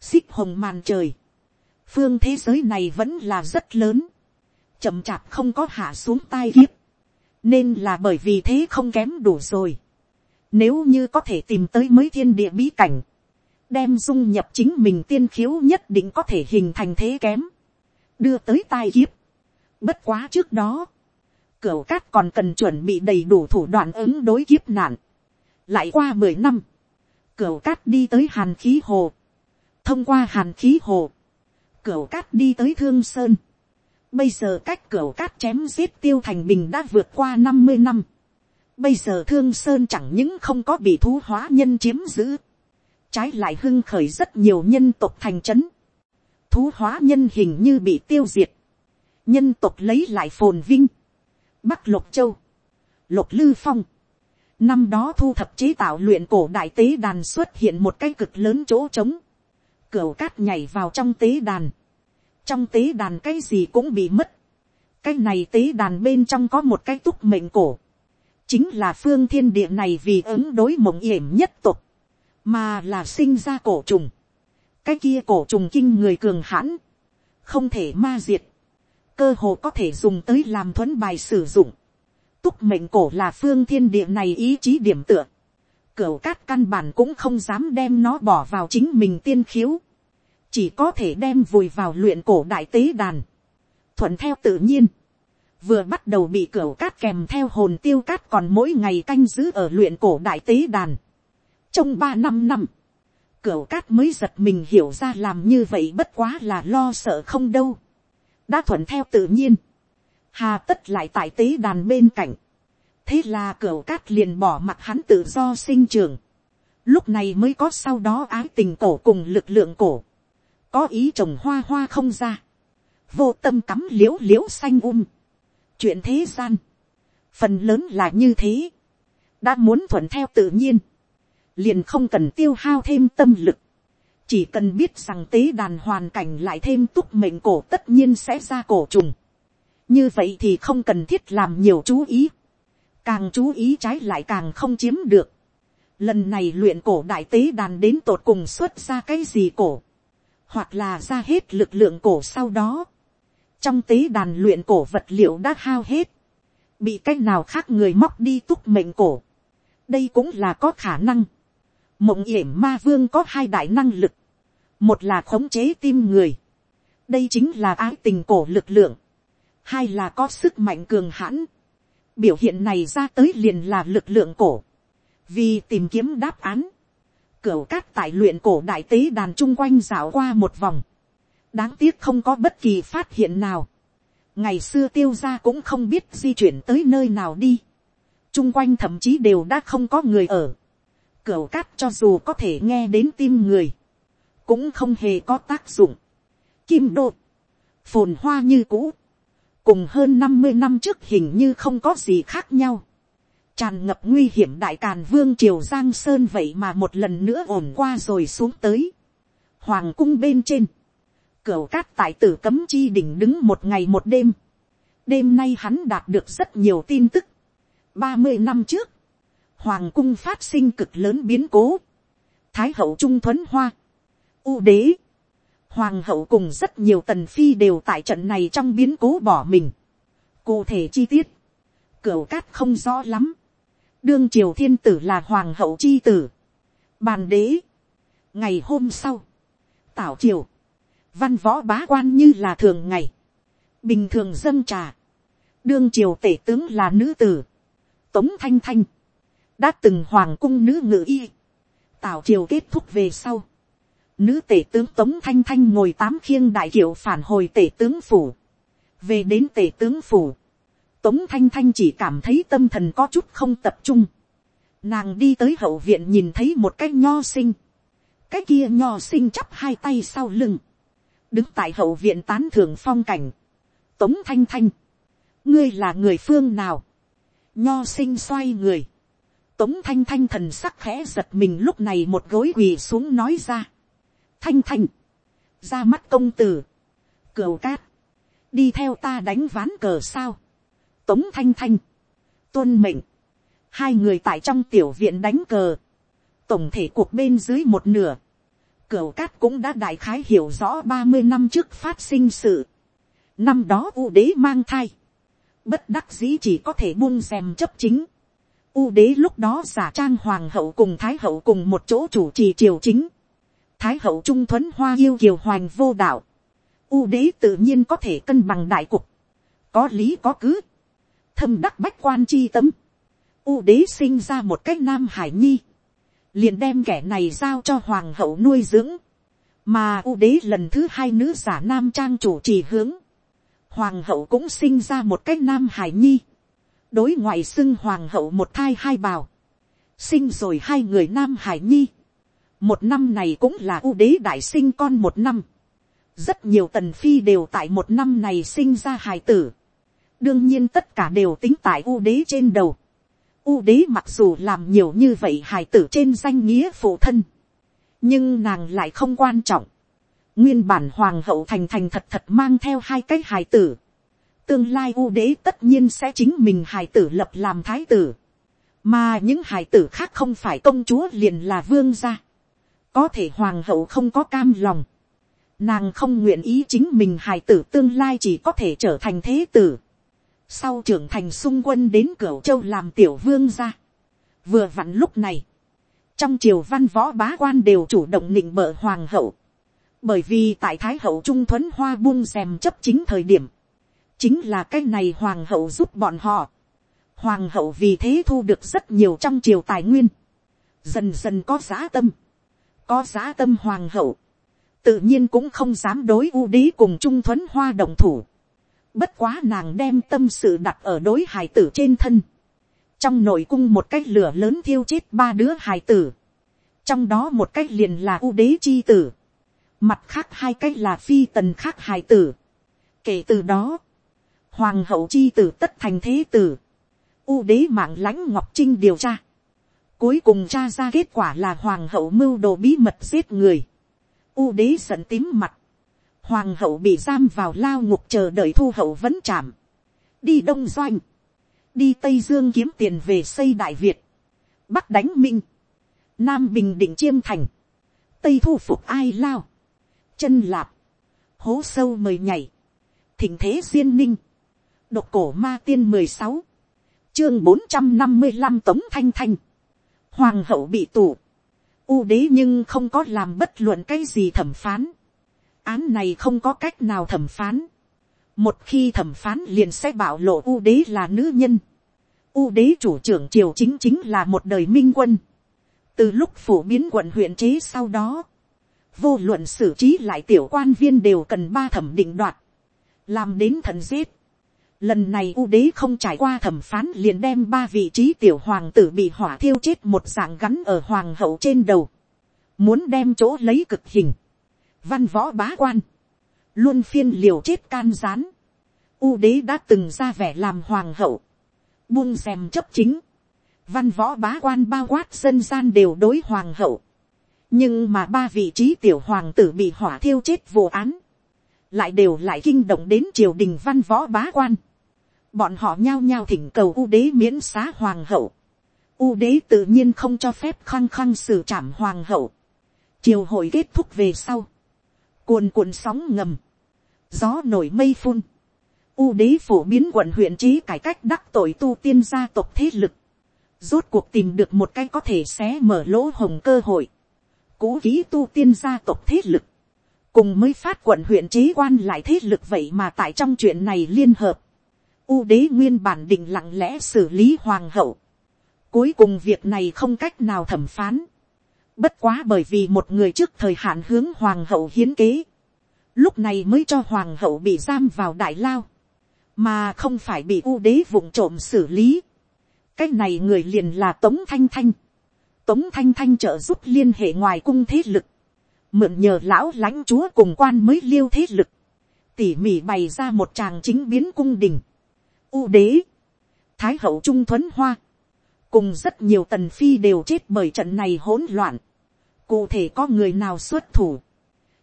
xích hồng màn trời, phương thế giới này vẫn là rất lớn, chậm chạp không có hạ xuống tai kiếp, nên là bởi vì thế không kém đủ rồi. Nếu như có thể tìm tới mới thiên địa bí cảnh, đem dung nhập chính mình tiên khiếu nhất định có thể hình thành thế kém, đưa tới tai kiếp. Bất quá trước đó, cửu cát còn cần chuẩn bị đầy đủ thủ đoạn ứng đối kiếp nạn. Lại qua mười năm, cửu cát đi tới hàn khí hồ. Thông qua hàn khí hồ, cửa cát đi tới thương sơn. Bây giờ cách cửa cát chém giết tiêu thành bình đã vượt qua năm mươi năm. Bây giờ thương sơn chẳng những không có bị thú hóa nhân chiếm giữ. Trái lại hưng khởi rất nhiều nhân tộc thành trấn. Thú hóa nhân hình như bị tiêu diệt. Nhân tộc lấy lại phồn vinh. Bắc Lục Châu. Lục Lư Phong. Năm đó thu thập chế tạo luyện cổ đại tế đàn xuất hiện một cái cực lớn chỗ trống Cửu cát nhảy vào trong tế đàn. Trong tế đàn cái gì cũng bị mất. Cái này tế đàn bên trong có một cái túc mệnh cổ. Chính là phương thiên địa này vì ứng đối mộng yểm nhất tục. Mà là sinh ra cổ trùng. Cái kia cổ trùng kinh người cường hãn. Không thể ma diệt. Cơ hồ có thể dùng tới làm thuấn bài sử dụng. Túc mệnh cổ là phương thiên địa này ý chí điểm tựa Cửu cát căn bản cũng không dám đem nó bỏ vào chính mình tiên khiếu. Chỉ có thể đem vùi vào luyện cổ đại tế đàn. Thuận theo tự nhiên. Vừa bắt đầu bị cửa cát kèm theo hồn tiêu cát còn mỗi ngày canh giữ ở luyện cổ đại tế đàn. Trong ba năm năm. cửa cát mới giật mình hiểu ra làm như vậy bất quá là lo sợ không đâu. Đã thuận theo tự nhiên. Hà tất lại tại tế đàn bên cạnh thế là cửa cát liền bỏ mặt hắn tự do sinh trường. lúc này mới có sau đó ái tình cổ cùng lực lượng cổ có ý trồng hoa hoa không ra. vô tâm cắm l i ễ u l i ễ u xanh um. chuyện thế gian. phần lớn là như thế. đã muốn thuận theo tự nhiên. liền không cần tiêu hao thêm tâm lực. chỉ cần biết rằng tế đàn hoàn cảnh lại thêm túc mệnh cổ tất nhiên sẽ ra cổ trùng. như vậy thì không cần thiết làm nhiều chú ý càng chú ý trái lại càng không chiếm được. Lần này luyện cổ đại tế đàn đến tột cùng xuất ra cái gì cổ, hoặc là ra hết lực lượng cổ sau đó. Trong tế đàn luyện cổ vật liệu đã hao hết, bị cách nào khác người móc đi túc mệnh cổ. đây cũng là có khả năng. mộng yểm ma vương có hai đại năng lực, một là khống chế tim người, đây chính là ái tình cổ lực lượng, hai là có sức mạnh cường hãn, biểu hiện này ra tới liền là lực lượng cổ, vì tìm kiếm đáp án, cửu cát tại luyện cổ đại tế đàn chung quanh dạo qua một vòng, đáng tiếc không có bất kỳ phát hiện nào. ngày xưa tiêu gia cũng không biết di chuyển tới nơi nào đi. chung quanh thậm chí đều đã không có người ở. cửu cát cho dù có thể nghe đến tim người, cũng không hề có tác dụng. kim đột, phồn hoa như cũ, cùng hơn năm mươi năm trước hình như không có gì khác nhau tràn ngập nguy hiểm đại càn vương triều giang sơn vậy mà một lần nữa ổn qua rồi xuống tới. hoàng cung bên trên, cửa cát tại tử cấm chi đỉnh đứng một ngày một đêm. đêm nay hắn đạt được rất nhiều tin tức. ba mươi năm trước, hoàng cung phát sinh cực lớn biến cố. thái hậu trung thuấn hoa, u đế, hoàng hậu cùng rất nhiều tần phi đều tại trận này trong biến cố bỏ mình. cụ thể chi tiết, cửa cát không rõ lắm đương triều thiên tử là hoàng hậu chi tử. bàn đế, ngày hôm sau, tảo triều, văn võ bá quan như là thường ngày, bình thường dân trà, đương triều tể tướng là nữ tử, tống thanh thanh, đã từng hoàng cung nữ ngự y, tảo triều kết thúc về sau, nữ tể tướng tống thanh thanh ngồi tám khiêng đại kiệu phản hồi tể tướng phủ, về đến tể tướng phủ, tống thanh thanh chỉ cảm thấy tâm thần có chút không tập trung, nàng đi tới hậu viện nhìn thấy một cái nho sinh, cái kia nho sinh chắp hai tay sau lưng, đứng tại hậu viện tán thưởng phong cảnh, tống thanh thanh, ngươi là người phương nào, nho sinh xoay người, tống thanh thanh thần sắc khẽ giật mình lúc này một gối quỳ xuống nói ra, thanh thanh, ra mắt công tử, cửu cát, đi theo ta đánh ván cờ sao, tống thanh thanh, tuân mệnh, hai người tại trong tiểu viện đánh cờ, tổng thể cuộc bên dưới một nửa, Cửu cát cũng đã đại khái hiểu rõ ba mươi năm trước phát sinh sự. Năm đó U đế mang thai. Bất đắc dĩ chỉ có thể buông xem chấp chính. U đế lúc đó giả trang hoàng hậu cùng thái hậu cùng một chỗ chủ trì triều chính. Thái hậu trung thuấn hoa yêu kiều hoành vô đạo. U đế tự nhiên có thể cân bằng đại cục. Có lý có cứ. Thâm đắc bách quan chi tâm. U đế sinh ra một cách nam hải nhi. Liền đem kẻ này giao cho hoàng hậu nuôi dưỡng, mà u đế lần thứ hai nữ giả nam trang chủ trì hướng, hoàng hậu cũng sinh ra một cái nam hải nhi, đối ngoại xưng hoàng hậu một thai hai bào, sinh rồi hai người nam hải nhi, một năm này cũng là u đế đại sinh con một năm, rất nhiều tần phi đều tại một năm này sinh ra hài tử, đương nhiên tất cả đều tính tại u đế trên đầu, U đế mặc dù làm nhiều như vậy hài tử trên danh nghĩa phụ thân. Nhưng nàng lại không quan trọng. Nguyên bản hoàng hậu thành thành thật thật mang theo hai cái hài tử. Tương lai u đế tất nhiên sẽ chính mình hài tử lập làm thái tử. Mà những hài tử khác không phải công chúa liền là vương gia. Có thể hoàng hậu không có cam lòng. Nàng không nguyện ý chính mình hài tử tương lai chỉ có thể trở thành thế tử sau trưởng thành xung quân đến cửa châu làm tiểu vương ra. vừa vặn lúc này, trong triều văn võ bá quan đều chủ động nịnh bợ hoàng hậu. bởi vì tại thái hậu trung thuấn hoa buông rèm chấp chính thời điểm, chính là cái này hoàng hậu giúp bọn họ. hoàng hậu vì thế thu được rất nhiều trong triều tài nguyên, dần dần có giá tâm, có giá tâm hoàng hậu, tự nhiên cũng không dám đối u đế cùng trung thuấn hoa đồng thủ Bất quá nàng đem tâm sự đặt ở đối hài tử trên thân. Trong nội cung một cái lửa lớn thiêu chết ba đứa hài tử. Trong đó một cái liền là u đế chi tử. Mặt khác hai cái là phi tần khác hài tử. Kể từ đó, hoàng hậu chi tử tất thành thế tử. U đế mạng lãnh ngọc trinh điều tra. Cuối cùng tra ra kết quả là hoàng hậu mưu đồ bí mật giết người. U đế giận tím mặt hoàng hậu bị giam vào lao ngục chờ đợi thu hậu vẫn chạm, đi đông doanh, đi tây dương kiếm tiền về xây đại việt, bắc đánh minh, nam bình định chiêm thành, tây thu phục ai lao, chân lạp, hố sâu mời nhảy, thỉnh thế duyên ninh, độc cổ ma tiên mười sáu, chương bốn trăm năm mươi năm tống thanh thanh, hoàng hậu bị tù, u đế nhưng không có làm bất luận cái gì thẩm phán, án này không có cách nào thẩm phán. Một khi thẩm phán liền sẽ bảo lộ U đế là nữ nhân. U đế chủ trưởng triều chính chính là một đời minh quân. Từ lúc phổ biến quận huyện chế sau đó, vô luận xử trí lại tiểu quan viên đều cần ba thẩm định đoạt, làm đến thần giết. Lần này u đế không trải qua thẩm phán liền đem ba vị trí tiểu hoàng tử bị hỏa thiêu chết một dạng gắn ở hoàng hậu trên đầu. Muốn đem chỗ lấy cực hình. Văn võ bá quan. Luôn phiên liều chết can gián. U đế đã từng ra vẻ làm hoàng hậu. Buông xem chấp chính. Văn võ bá quan bao quát dân gian đều đối hoàng hậu. Nhưng mà ba vị trí tiểu hoàng tử bị hỏa thiêu chết vô án. Lại đều lại kinh động đến triều đình văn võ bá quan bọn họ nhao nhao thỉnh cầu u đế miễn xá hoàng hậu. U đế tự nhiên không cho phép khăng khăng xử trảm hoàng hậu. Triều hội kết thúc về sau. Cuồn cuộn sóng ngầm. Gió nổi mây phun. U đế phổ biến quận huyện trí cải cách đắc tội tu tiên gia tộc thế lực. Rốt cuộc tìm được một cái có thể xé mở lỗ hồng cơ hội. Cũ ký tu tiên gia tộc thế lực. Cùng mới phát quận huyện trí quan lại thế lực vậy mà tại trong chuyện này liên hợp, U đế nguyên bản định lặng lẽ xử lý hoàng hậu. Cuối cùng việc này không cách nào thẩm phán. Bất quá bởi vì một người trước thời hạn hướng hoàng hậu hiến kế. Lúc này mới cho hoàng hậu bị giam vào đại lao. Mà không phải bị u đế vụng trộm xử lý. Cái này người liền là Tống Thanh Thanh. Tống Thanh Thanh trợ giúp liên hệ ngoài cung thế lực. Mượn nhờ lão lãnh chúa cùng quan mới liêu thế lực. Tỉ mỉ bày ra một tràng chính biến cung đình U đế, thái hậu trung thuấn hoa, cùng rất nhiều tần phi đều chết bởi trận này hỗn loạn. Cụ thể có người nào xuất thủ,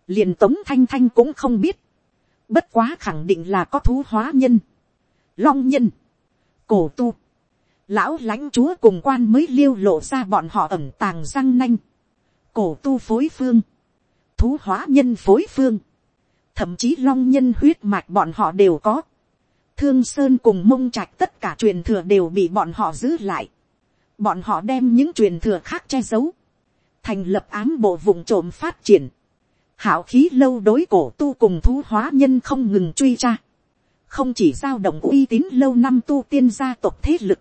liền tống thanh thanh cũng không biết. Bất quá khẳng định là có thú hóa nhân, long nhân, cổ tu, lão lãnh chúa cùng quan mới liêu lộ ra bọn họ ẩm tàng răng nanh, cổ tu phối phương, thú hóa nhân phối phương, thậm chí long nhân huyết mạch bọn họ đều có. Thương Sơn cùng mông trạch tất cả truyền thừa đều bị bọn họ giữ lại. Bọn họ đem những truyền thừa khác che giấu. Thành lập ám bộ vùng trộm phát triển. Hảo khí lâu đối cổ tu cùng thú hóa nhân không ngừng truy tra. Không chỉ giao động uy tín lâu năm tu tiên gia tộc thế lực.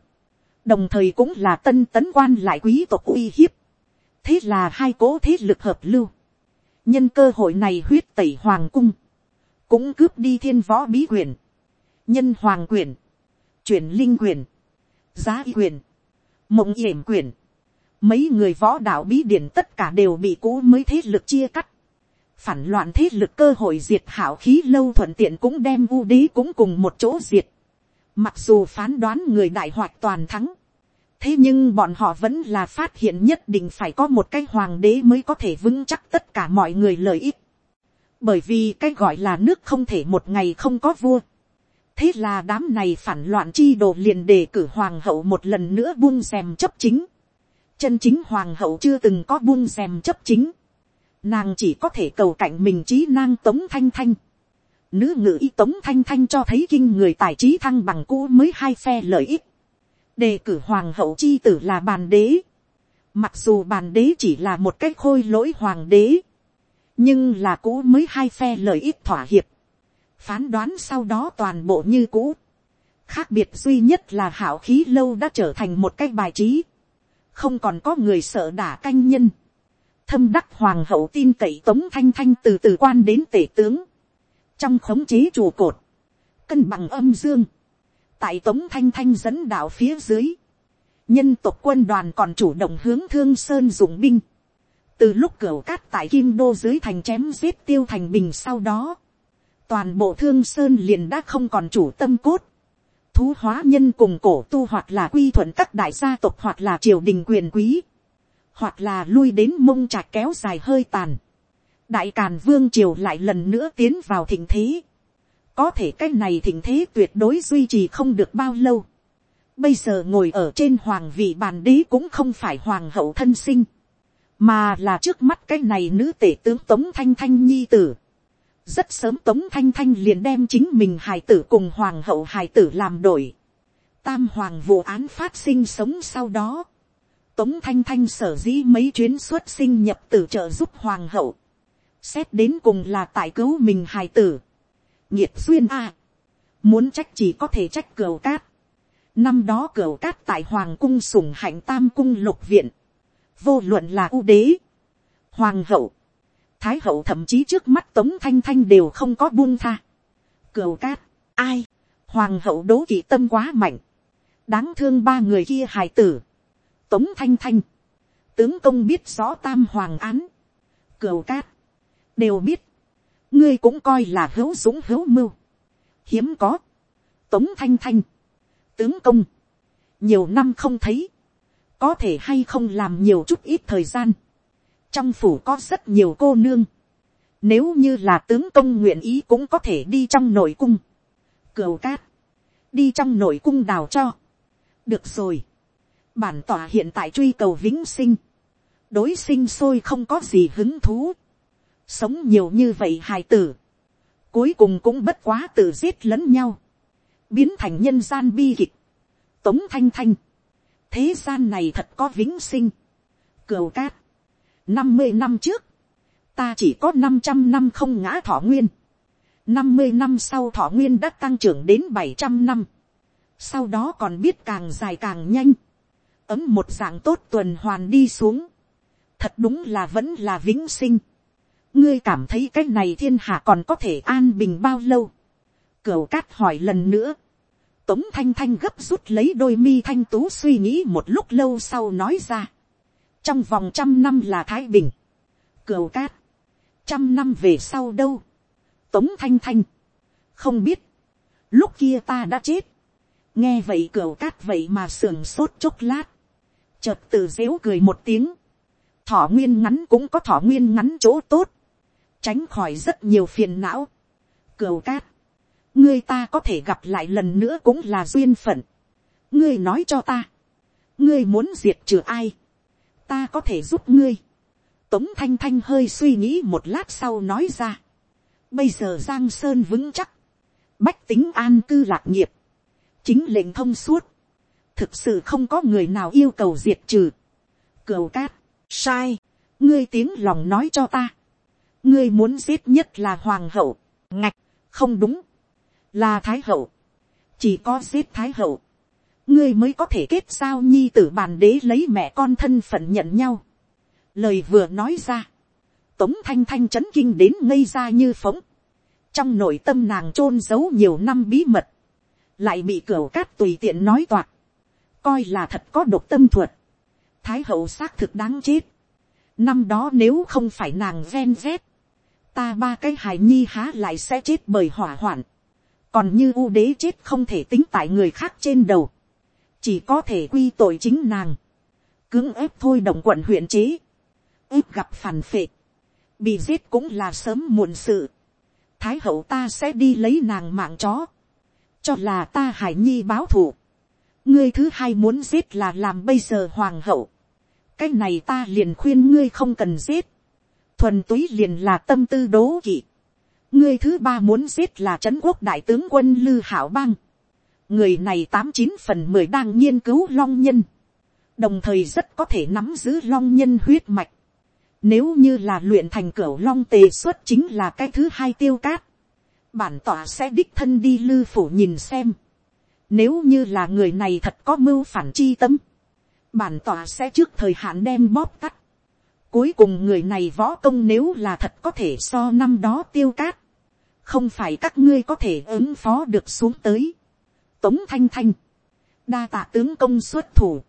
Đồng thời cũng là tân tấn quan lại quý tộc uy hiếp. Thế là hai cố thế lực hợp lưu. Nhân cơ hội này huyết tẩy hoàng cung. Cũng cướp đi thiên võ bí quyền nhân hoàng quyền, chuyển linh quyền, giá y quyền, mộng yểm quyền, mấy người võ đạo bí điển tất cả đều bị cũ mới thế lực chia cắt, phản loạn thế lực cơ hội diệt hảo khí lâu thuận tiện cũng đem u đế cũng cùng một chỗ diệt, mặc dù phán đoán người đại hoạt toàn thắng, thế nhưng bọn họ vẫn là phát hiện nhất định phải có một cái hoàng đế mới có thể vững chắc tất cả mọi người lợi ích, bởi vì cái gọi là nước không thể một ngày không có vua, thế là đám này phản loạn chi đồ liền đề cử hoàng hậu một lần nữa buông xem chấp chính chân chính hoàng hậu chưa từng có buông rèm chấp chính. nàng chỉ có thể cầu cạnh mình trí nang tống thanh thanh. nữ ngữ y tống thanh thanh cho thấy kinh người tài trí thăng bằng cũ mới hai phe lợi ích. đề cử hoàng hậu chi tử là bàn đế. mặc dù bàn đế chỉ là một cái khôi lỗi hoàng đế. nhưng là cũ mới hai phe lợi ích thỏa hiệp phán đoán sau đó toàn bộ như cũ. khác biệt duy nhất là hảo khí lâu đã trở thành một cái bài trí không còn có người sợ đả canh nhân. thâm đắc hoàng hậu tin cậy tống thanh thanh từ từ quan đến tể tướng. trong khống chế trụ cột, cân bằng âm dương. tại tống thanh thanh dẫn đạo phía dưới. nhân tộc quân đoàn còn chủ động hướng thương sơn dùng binh. từ lúc cửa cát tại kim đô dưới thành chém giết tiêu thành bình sau đó toàn bộ thương sơn liền đã không còn chủ tâm cốt. Thú hóa nhân cùng cổ tu hoặc là quy thuận các đại gia tộc hoặc là triều đình quyền quý. Hoặc là lui đến mông trạc kéo dài hơi tàn. Đại Càn Vương Triều lại lần nữa tiến vào thịnh thế. Có thể cái này thịnh thế tuyệt đối duy trì không được bao lâu. Bây giờ ngồi ở trên hoàng vị bàn đế cũng không phải hoàng hậu thân sinh. Mà là trước mắt cái này nữ tể tướng Tống Thanh Thanh Nhi Tử rất sớm tống thanh thanh liền đem chính mình hài tử cùng hoàng hậu hài tử làm đổi. tam hoàng vụ án phát sinh sống sau đó. tống thanh thanh sở dĩ mấy chuyến xuất sinh nhập tử trợ giúp hoàng hậu. xét đến cùng là tại cứu mình hài tử. nhiệt duyên a. muốn trách chỉ có thể trách cửu cát. năm đó cửu cát tại hoàng cung sủng hạnh tam cung lục viện. vô luận là ưu đế, hoàng hậu, thái hậu thậm chí trước mắt tống thanh thanh đều không có buông tha. cửu cát, ai, hoàng hậu đố kỵ tâm quá mạnh, đáng thương ba người kia hài tử, tống thanh thanh, tướng công biết rõ tam hoàng án, cửu cát, đều biết, ngươi cũng coi là hữu dũng hữu mưu, hiếm có, tống thanh thanh, tướng công, nhiều năm không thấy, có thể hay không làm nhiều chút ít thời gian, trong phủ có rất nhiều cô nương, nếu như là tướng công nguyện ý cũng có thể đi trong nội cung, cửu cát, đi trong nội cung đào cho, được rồi, bản tỏa hiện tại truy cầu vĩnh sinh, đối sinh sôi không có gì hứng thú, sống nhiều như vậy hài tử, cuối cùng cũng bất quá tự giết lẫn nhau, biến thành nhân gian bi kịch, tống thanh thanh, thế gian này thật có vĩnh sinh, cửu cát, năm mươi năm trước, ta chỉ có năm trăm năm không ngã thọ nguyên, năm mươi năm sau thọ nguyên đã tăng trưởng đến bảy trăm năm, sau đó còn biết càng dài càng nhanh, ấm một dạng tốt tuần hoàn đi xuống, thật đúng là vẫn là vĩnh sinh, ngươi cảm thấy cái này thiên hạ còn có thể an bình bao lâu, cửu cát hỏi lần nữa, tống thanh thanh gấp rút lấy đôi mi thanh tú suy nghĩ một lúc lâu sau nói ra, trong vòng trăm năm là thái bình, cửu cát, trăm năm về sau đâu, tống thanh thanh, không biết, lúc kia ta đã chết, nghe vậy cửu cát vậy mà sườn sốt chốc lát, chợt từ dếu cười một tiếng, thọ nguyên ngắn cũng có thọ nguyên ngắn chỗ tốt, tránh khỏi rất nhiều phiền não, cửu cát, ngươi ta có thể gặp lại lần nữa cũng là duyên phận, ngươi nói cho ta, ngươi muốn diệt trừ ai, ta có thể giúp ngươi, tống thanh thanh hơi suy nghĩ một lát sau nói ra, bây giờ giang sơn vững chắc, bách tính an cư lạc nghiệp, chính lệnh thông suốt, thực sự không có người nào yêu cầu diệt trừ. Cửu cát, sai, ngươi tiếng lòng nói cho ta. ngươi muốn giết nhất là hoàng hậu, ngạch, không đúng, là thái hậu, chỉ có giết thái hậu, ngươi mới có thể kết giao nhi tử bàn đế lấy mẹ con thân phận nhận nhau. lời vừa nói ra, tống thanh thanh c h ấ n kinh đến ngây ra như phóng, trong nội tâm nàng t r ô n giấu nhiều năm bí mật, lại bị cửa cát tùy tiện nói toạc, coi là thật có độc tâm thuật, thái hậu xác thực đáng chết, năm đó nếu không phải nàng ven vét, ta ba cái hài nhi há lại sẽ chết bởi hỏa hoạn, còn như u đế chết không thể tính tại người khác trên đầu, chỉ có thể quy tội chính nàng, cưỡng ép thôi động quận huyện chế, ép gặp phản phệ, bị giết cũng là sớm muộn sự, thái hậu ta sẽ đi lấy nàng mạng chó, cho là ta hải nhi báo thù, ngươi thứ hai muốn giết là làm bây giờ hoàng hậu, cái này ta liền khuyên ngươi không cần giết, thuần túy liền là tâm tư đố kỵ, ngươi thứ ba muốn giết là trấn quốc đại tướng quân lư hảo bang, người này tám chín phần mười đang nghiên cứu long nhân, đồng thời rất có thể nắm giữ long nhân huyết mạch. Nếu như là luyện thành cửa long tề xuất chính là cái thứ hai tiêu cát, bản tỏa sẽ đích thân đi lư phủ nhìn xem. Nếu như là người này thật có mưu phản chi tâm, bản tỏa sẽ trước thời hạn đem bóp tắt. Cuối cùng người này võ công nếu là thật có thể so năm đó tiêu cát, không phải các ngươi có thể ứng phó được xuống tới tống thanh thanh, đa tạ tướng công xuất thủ,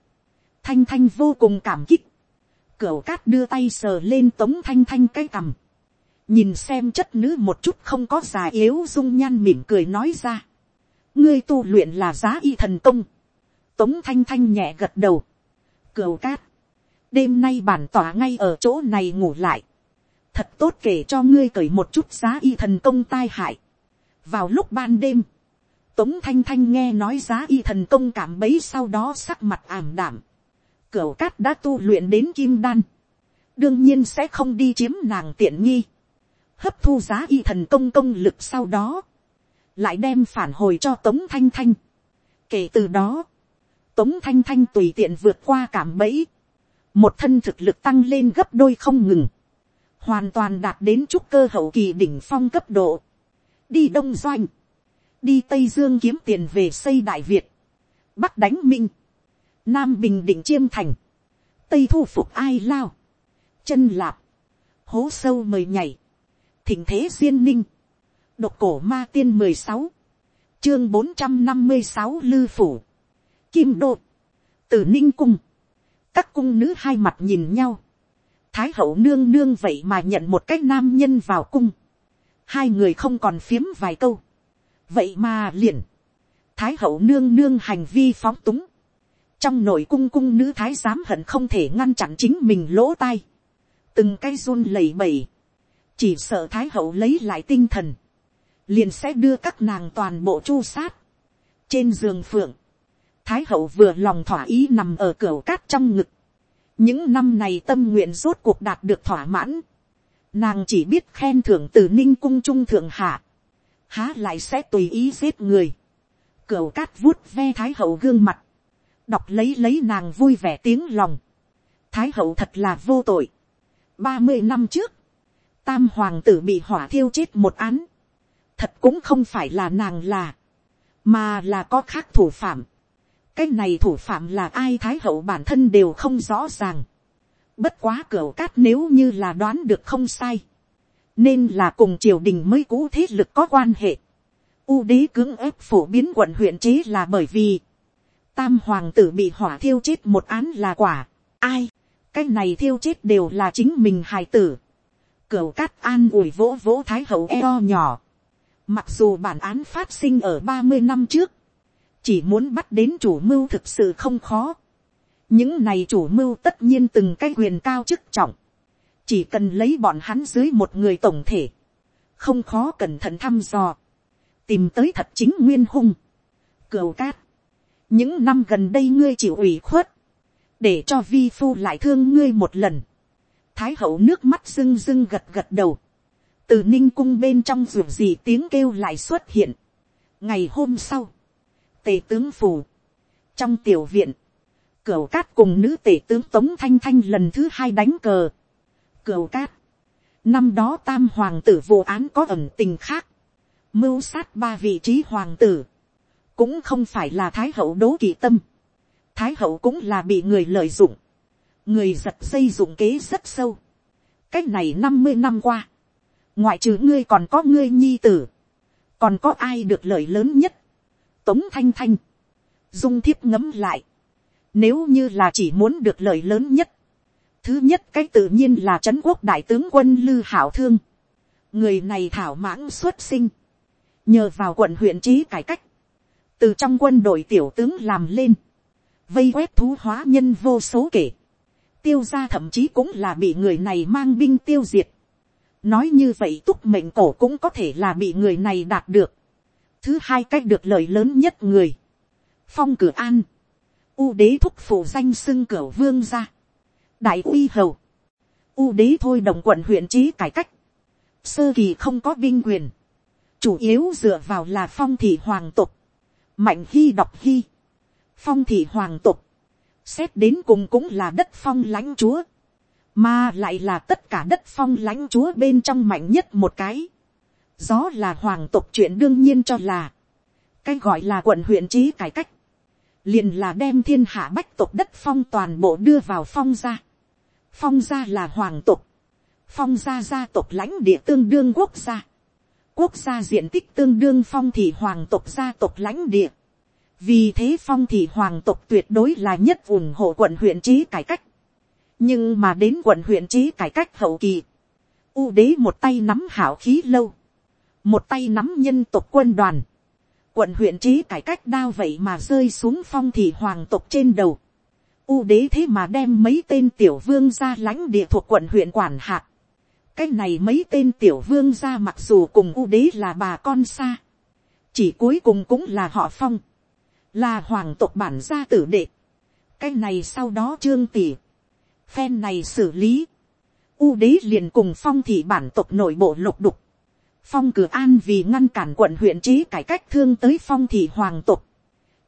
thanh thanh vô cùng cảm kích, cửa cát đưa tay sờ lên tống thanh thanh cái cằm, nhìn xem chất nữ một chút không có già yếu dung nhan mỉm cười nói ra, ngươi tu luyện là giá y thần công, tống thanh thanh nhẹ gật đầu, cửa cát, đêm nay bản tỏa ngay ở chỗ này ngủ lại, thật tốt kể cho ngươi cởi một chút giá y thần công tai hại, vào lúc ban đêm, Tống thanh thanh nghe nói giá y thần công cảm bấy sau đó sắc mặt ảm đảm. Cửu cát đã tu luyện đến kim đan. Đương nhiên sẽ không đi chiếm nàng tiện nghi. Hấp thu giá y thần công công lực sau đó. Lại đem phản hồi cho Tống thanh thanh. Kể từ đó. Tống thanh thanh tùy tiện vượt qua cảm bẫy. Một thân thực lực tăng lên gấp đôi không ngừng. Hoàn toàn đạt đến trúc cơ hậu kỳ đỉnh phong cấp độ. Đi đông doanh đi tây dương kiếm tiền về xây đại việt, bắc đánh minh, nam bình định chiêm thành, tây thu phục ai lao, chân lạp, hố sâu mời nhảy, thỉnh thế duyên ninh, độc cổ ma tiên mười sáu, chương bốn trăm năm mươi sáu lư phủ, kim đô, từ ninh cung, các cung nữ hai mặt nhìn nhau, thái hậu nương nương vậy mà nhận một cái nam nhân vào cung, hai người không còn phiếm vài câu, vậy mà liền, thái hậu nương nương hành vi phóng túng, trong nội cung cung nữ thái giám hận không thể ngăn chặn chính mình lỗ tai, từng cái run lẩy bẩy, chỉ sợ thái hậu lấy lại tinh thần, liền sẽ đưa các nàng toàn bộ chu sát. trên giường phượng, thái hậu vừa lòng thỏa ý nằm ở cửa cát trong ngực, những năm này tâm nguyện rốt cuộc đạt được thỏa mãn, nàng chỉ biết khen thưởng từ ninh cung trung thượng hạ, há lại sẽ tùy ý giết người, Cửu cát vuốt ve thái hậu gương mặt, đọc lấy lấy nàng vui vẻ tiếng lòng, thái hậu thật là vô tội, ba mươi năm trước, tam hoàng tử bị hỏa thiêu chết một án, thật cũng không phải là nàng là, mà là có khác thủ phạm. cái này thủ phạm là ai thái hậu bản thân đều không rõ ràng. bất quá cửa cát nếu như là đoán được không sai, nên là cùng triều đình mới cũ thế lực có quan hệ. U đế cưỡng ép phổ biến quận huyện chế là bởi vì, tam hoàng tử bị hỏa thiêu chết một án là quả. ai, cái này thiêu chết đều là chính mình hài tử. Cửu cát an ủi vỗ vỗ thái hậu eo nhỏ. Mặc dù bản án phát sinh ở ba mươi năm trước. Chỉ muốn bắt đến chủ mưu thực sự không khó. Những này chủ mưu tất nhiên từng cái quyền cao chức trọng. Chỉ cần lấy bọn hắn dưới một người tổng thể. Không khó cẩn thận thăm dò. Tìm tới thật chính nguyên hung. Cửu cát. Những năm gần đây ngươi chịu ủy khuất để cho vi phu lại thương ngươi một lần. thái hậu nước mắt rưng rưng gật gật đầu. từ ninh cung bên trong ruột gì tiếng kêu lại xuất hiện. ngày hôm sau, tề tướng phù, trong tiểu viện, cửa cát cùng nữ tể tướng tống thanh thanh lần thứ hai đánh cờ cừu cát, năm đó tam hoàng tử vô án có ẩn tình khác, mưu sát ba vị trí hoàng tử, cũng không phải là thái hậu đố kỵ tâm. Thái hậu cũng là bị người lợi dụng, người giật dây dụng kế rất sâu. cách này năm mươi năm qua, ngoại trừ ngươi còn có ngươi nhi tử, còn có ai được lợi lớn nhất, tống thanh thanh, dung thiếp ngấm lại, nếu như là chỉ muốn được lợi lớn nhất, thứ nhất cách tự nhiên là trấn quốc đại tướng quân lư hảo thương, người này thảo mãng xuất sinh, nhờ vào quận huyện trí cải cách, từ trong quân đội tiểu tướng làm lên, vây quét thú hóa nhân vô số kể, tiêu gia thậm chí cũng là bị người này mang binh tiêu diệt. nói như vậy túc mệnh cổ cũng có thể là bị người này đạt được. thứ hai cách được lợi lớn nhất người, phong cửa an, u đế thúc phủ danh xưng cửa vương gia, đại uy hầu, u đế thôi đồng quận huyện trí cải cách, sơ kỳ không có binh quyền, chủ yếu dựa vào là phong thị hoàng tục, mạnh hy đọc hy, phong thị hoàng tục, xét đến cùng cũng là đất phong lãnh chúa, mà lại là tất cả đất phong lãnh chúa bên trong mạnh nhất một cái. Gió là hoàng tục chuyện đương nhiên cho là, cái gọi là quận huyện trí cải cách, liền là đem thiên hạ bách tục đất phong toàn bộ đưa vào phong ra. Phong gia là hoàng tộc, phong gia gia tộc lãnh địa tương đương quốc gia. Quốc gia diện tích tương đương phong thị hoàng tộc gia tộc lãnh địa vì thế phong thị hoàng tộc tuyệt đối là nhất ủng hộ quận huyện trí cải cách. nhưng mà đến quận huyện trí cải cách hậu kỳ, u đế một tay nắm hảo khí lâu, một tay nắm nhân tộc quân đoàn, quận huyện trí cải cách đao vậy mà rơi xuống phong thị hoàng tộc trên đầu. U đế thế mà đem mấy tên tiểu vương ra lãnh địa thuộc quận huyện quản hạt. cái này mấy tên tiểu vương ra mặc dù cùng u đế là bà con xa, chỉ cuối cùng cũng là họ phong là hoàng tộc bản gia tử đệ. cái này sau đó trương tỷ, phen này xử lý, u đế liền cùng phong thị bản tộc nội bộ lục đục, phong cửa an vì ngăn cản quận huyện trí cải cách thương tới phong thị hoàng tộc,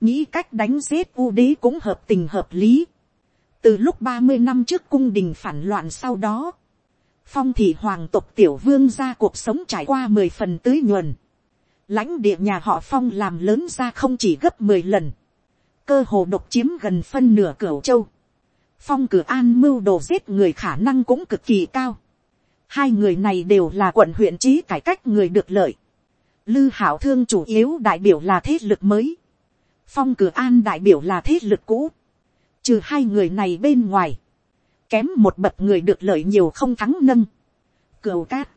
nghĩ cách đánh giết u đế cũng hợp tình hợp lý. từ lúc ba mươi năm trước cung đình phản loạn sau đó, phong thị hoàng tộc tiểu vương ra cuộc sống trải qua mười phần tưới nhuần lãnh địa nhà họ phong làm lớn ra không chỉ gấp mười lần, cơ hồ độc chiếm gần phân nửa cửa châu, phong cửa an mưu đồ giết người khả năng cũng cực kỳ cao, Hai người này đều là quận huyện trí cải cách người được lợi. Lư Hảo Thương chủ yếu đại biểu là thế lực mới. Phong Cửa An đại biểu là thế lực cũ. Trừ hai người này bên ngoài. Kém một bậc người được lợi nhiều không thắng nâng. Cửu cát.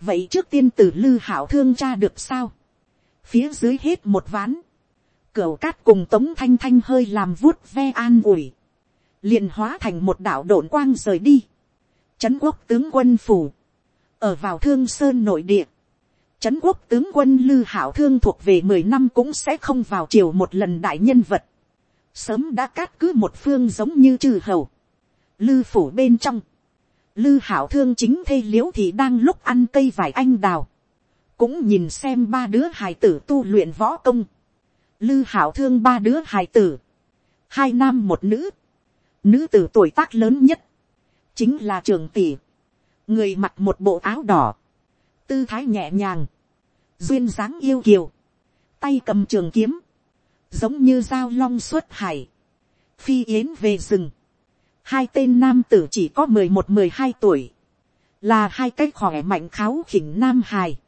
Vậy trước tiên từ Lư Hảo Thương tra được sao? Phía dưới hết một ván. Cửu cát cùng Tống Thanh Thanh hơi làm vuốt ve an ủi. liền hóa thành một đạo độn quang rời đi. Trấn quốc tướng quân phủ. Ở vào Thương Sơn nội địa Trấn quốc tướng quân Lư Hảo Thương thuộc về mười năm cũng sẽ không vào triều một lần đại nhân vật. Sớm đã cát cứ một phương giống như trừ hầu. Lư phủ bên trong. Lư Hảo Thương chính thê liễu thì đang lúc ăn cây vải anh đào. Cũng nhìn xem ba đứa hài tử tu luyện võ công. Lư Hảo Thương ba đứa hài tử. Hai nam một nữ. Nữ tử tuổi tác lớn nhất. Chính là trường tỷ. Người mặc một bộ áo đỏ tư thái nhẹ nhàng, duyên dáng yêu kiều, tay cầm trường kiếm, giống như dao long xuất hải, phi yến về rừng, hai tên nam tử chỉ có mười một mười hai tuổi, là hai cái khỏe mạnh kháo khỉnh nam hài,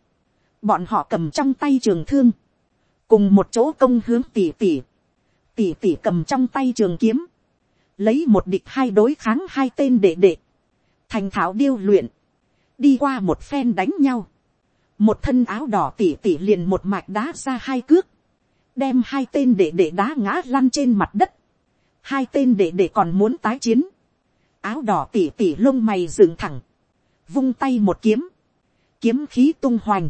bọn họ cầm trong tay trường thương, cùng một chỗ công hướng tỉ tỉ, tỉ tỉ cầm trong tay trường kiếm, lấy một địch hai đối kháng hai tên đệ đệ, thành thảo điêu luyện, đi qua một phen đánh nhau, một thân áo đỏ tỉ tỉ liền một mạch đá ra hai cước, đem hai tên để để đá ngã lăn trên mặt đất, hai tên để để còn muốn tái chiến, áo đỏ tỉ tỉ lông mày dựng thẳng, vung tay một kiếm, kiếm khí tung hoành,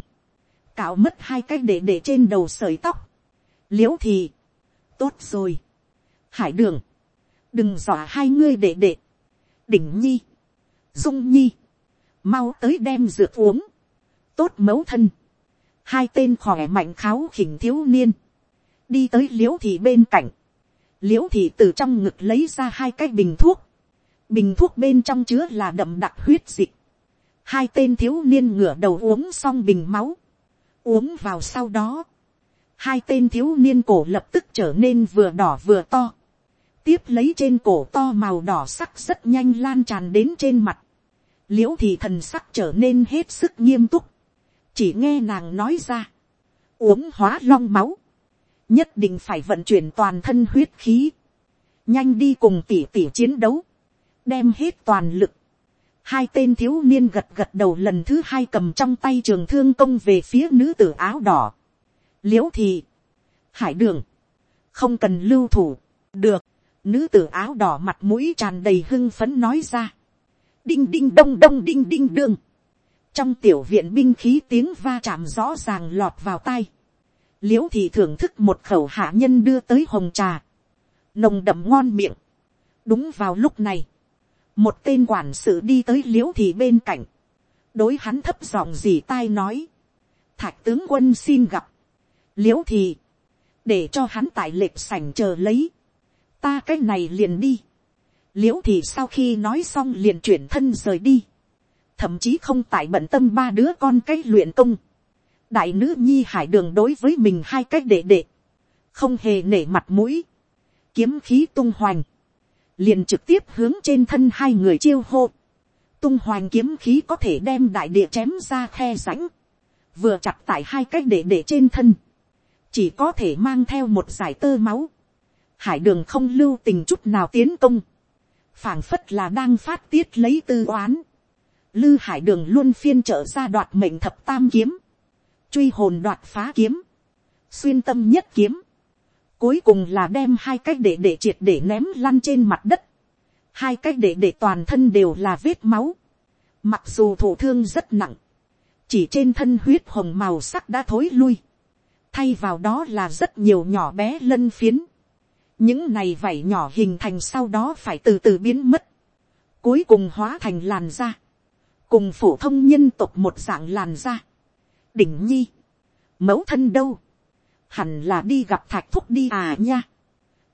cạo mất hai cái để để trên đầu sợi tóc, Liễu thì, tốt rồi, hải đường, đừng dọa hai ngươi để để, đỉnh nhi, dung nhi, mau tới đem dược uống, tốt mẫu thân, hai tên khỏe mạnh kháo khỉnh thiếu niên, đi tới l i ễ u thị bên cạnh, l i ễ u thị từ trong ngực lấy ra hai cái bình thuốc, bình thuốc bên trong chứa là đậm đặc huyết dịch, hai tên thiếu niên ngửa đầu uống xong bình máu, uống vào sau đó, hai tên thiếu niên cổ lập tức trở nên vừa đỏ vừa to, tiếp lấy trên cổ to màu đỏ sắc rất nhanh lan tràn đến trên mặt, l i ễ u thì thần sắc trở nên hết sức nghiêm túc, chỉ nghe nàng nói ra, uống hóa long máu, nhất định phải vận chuyển toàn thân huyết khí, nhanh đi cùng tỉ tỉ chiến đấu, đem hết toàn lực, hai tên thiếu niên gật gật đầu lần thứ hai cầm trong tay trường thương công về phía nữ tử áo đỏ, l i ễ u thì, hải đường, không cần lưu thủ, được, nữ tử áo đỏ mặt mũi tràn đầy hưng phấn nói ra, đinh đinh đông đông đinh đinh đương, trong tiểu viện binh khí tiếng va chạm rõ ràng lọt vào tai, l i ễ u thì thưởng thức một khẩu hạ nhân đưa tới hồng trà, nồng đậm ngon miệng. đúng vào lúc này, một tên quản sự đi tới l i ễ u thì bên cạnh, đối hắn thấp giọng gì tai nói, thạch tướng quân xin gặp, l i ễ u thì, để cho hắn tại lệp sảnh chờ lấy, ta cái này liền đi, l i ễ u thì sau khi nói xong liền chuyển thân rời đi, thậm chí không tại bận tâm ba đứa con cái luyện công. đại nữ nhi hải đường đối với mình hai cách đệ đệ, không hề nể mặt mũi, kiếm khí tung hoành, liền trực tiếp hướng trên thân hai người chiêu hô. tung hoành kiếm khí có thể đem đại địa chém ra khe rãnh, vừa chặt tại hai cách đệ đệ trên thân, chỉ có thể mang theo một giải tơ máu. hải đường không lưu tình chút nào tiến công, phảng phất là đang phát tiết lấy tư oán Lư hải đường luôn phiên trợ ra đoạt mệnh thập tam kiếm. Truy hồn đoạt phá kiếm. Xuyên tâm nhất kiếm. Cuối cùng là đem hai cách để để triệt để ném lăn trên mặt đất. Hai cách để để toàn thân đều là vết máu. Mặc dù thổ thương rất nặng. Chỉ trên thân huyết hồng màu sắc đã thối lui. Thay vào đó là rất nhiều nhỏ bé lân phiến. Những này vảy nhỏ hình thành sau đó phải từ từ biến mất. Cuối cùng hóa thành làn da cùng phổ thông nhân tộc một dạng làn da. đỉnh nhi, mẫu thân đâu, hẳn là đi gặp thạch thúc đi à nha.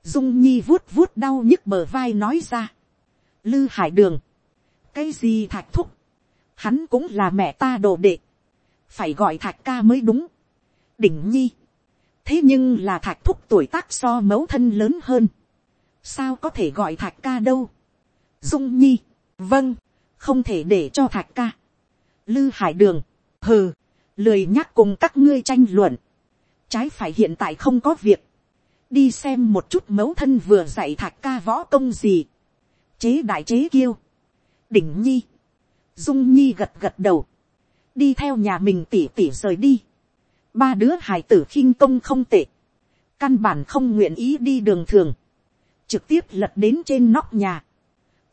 dung nhi vuốt vuốt đau nhức bờ vai nói ra. lư hải đường, cái gì thạch thúc, hắn cũng là mẹ ta đồ đệ, phải gọi thạch ca mới đúng. đỉnh nhi, thế nhưng là thạch thúc tuổi tác so mẫu thân lớn hơn, sao có thể gọi thạch ca đâu. dung nhi, vâng, không thể để cho thạch ca. lư hải đường, hừ, lười nhắc cùng các ngươi tranh luận, trái phải hiện tại không có việc, đi xem một chút mẫu thân vừa dạy thạch ca võ công gì, chế đại chế kiêu, đỉnh nhi, dung nhi gật gật đầu, đi theo nhà mình tỉ tỉ rời đi, ba đứa hải tử khinh công không tệ, căn bản không nguyện ý đi đường thường, trực tiếp lật đến trên nóc nhà,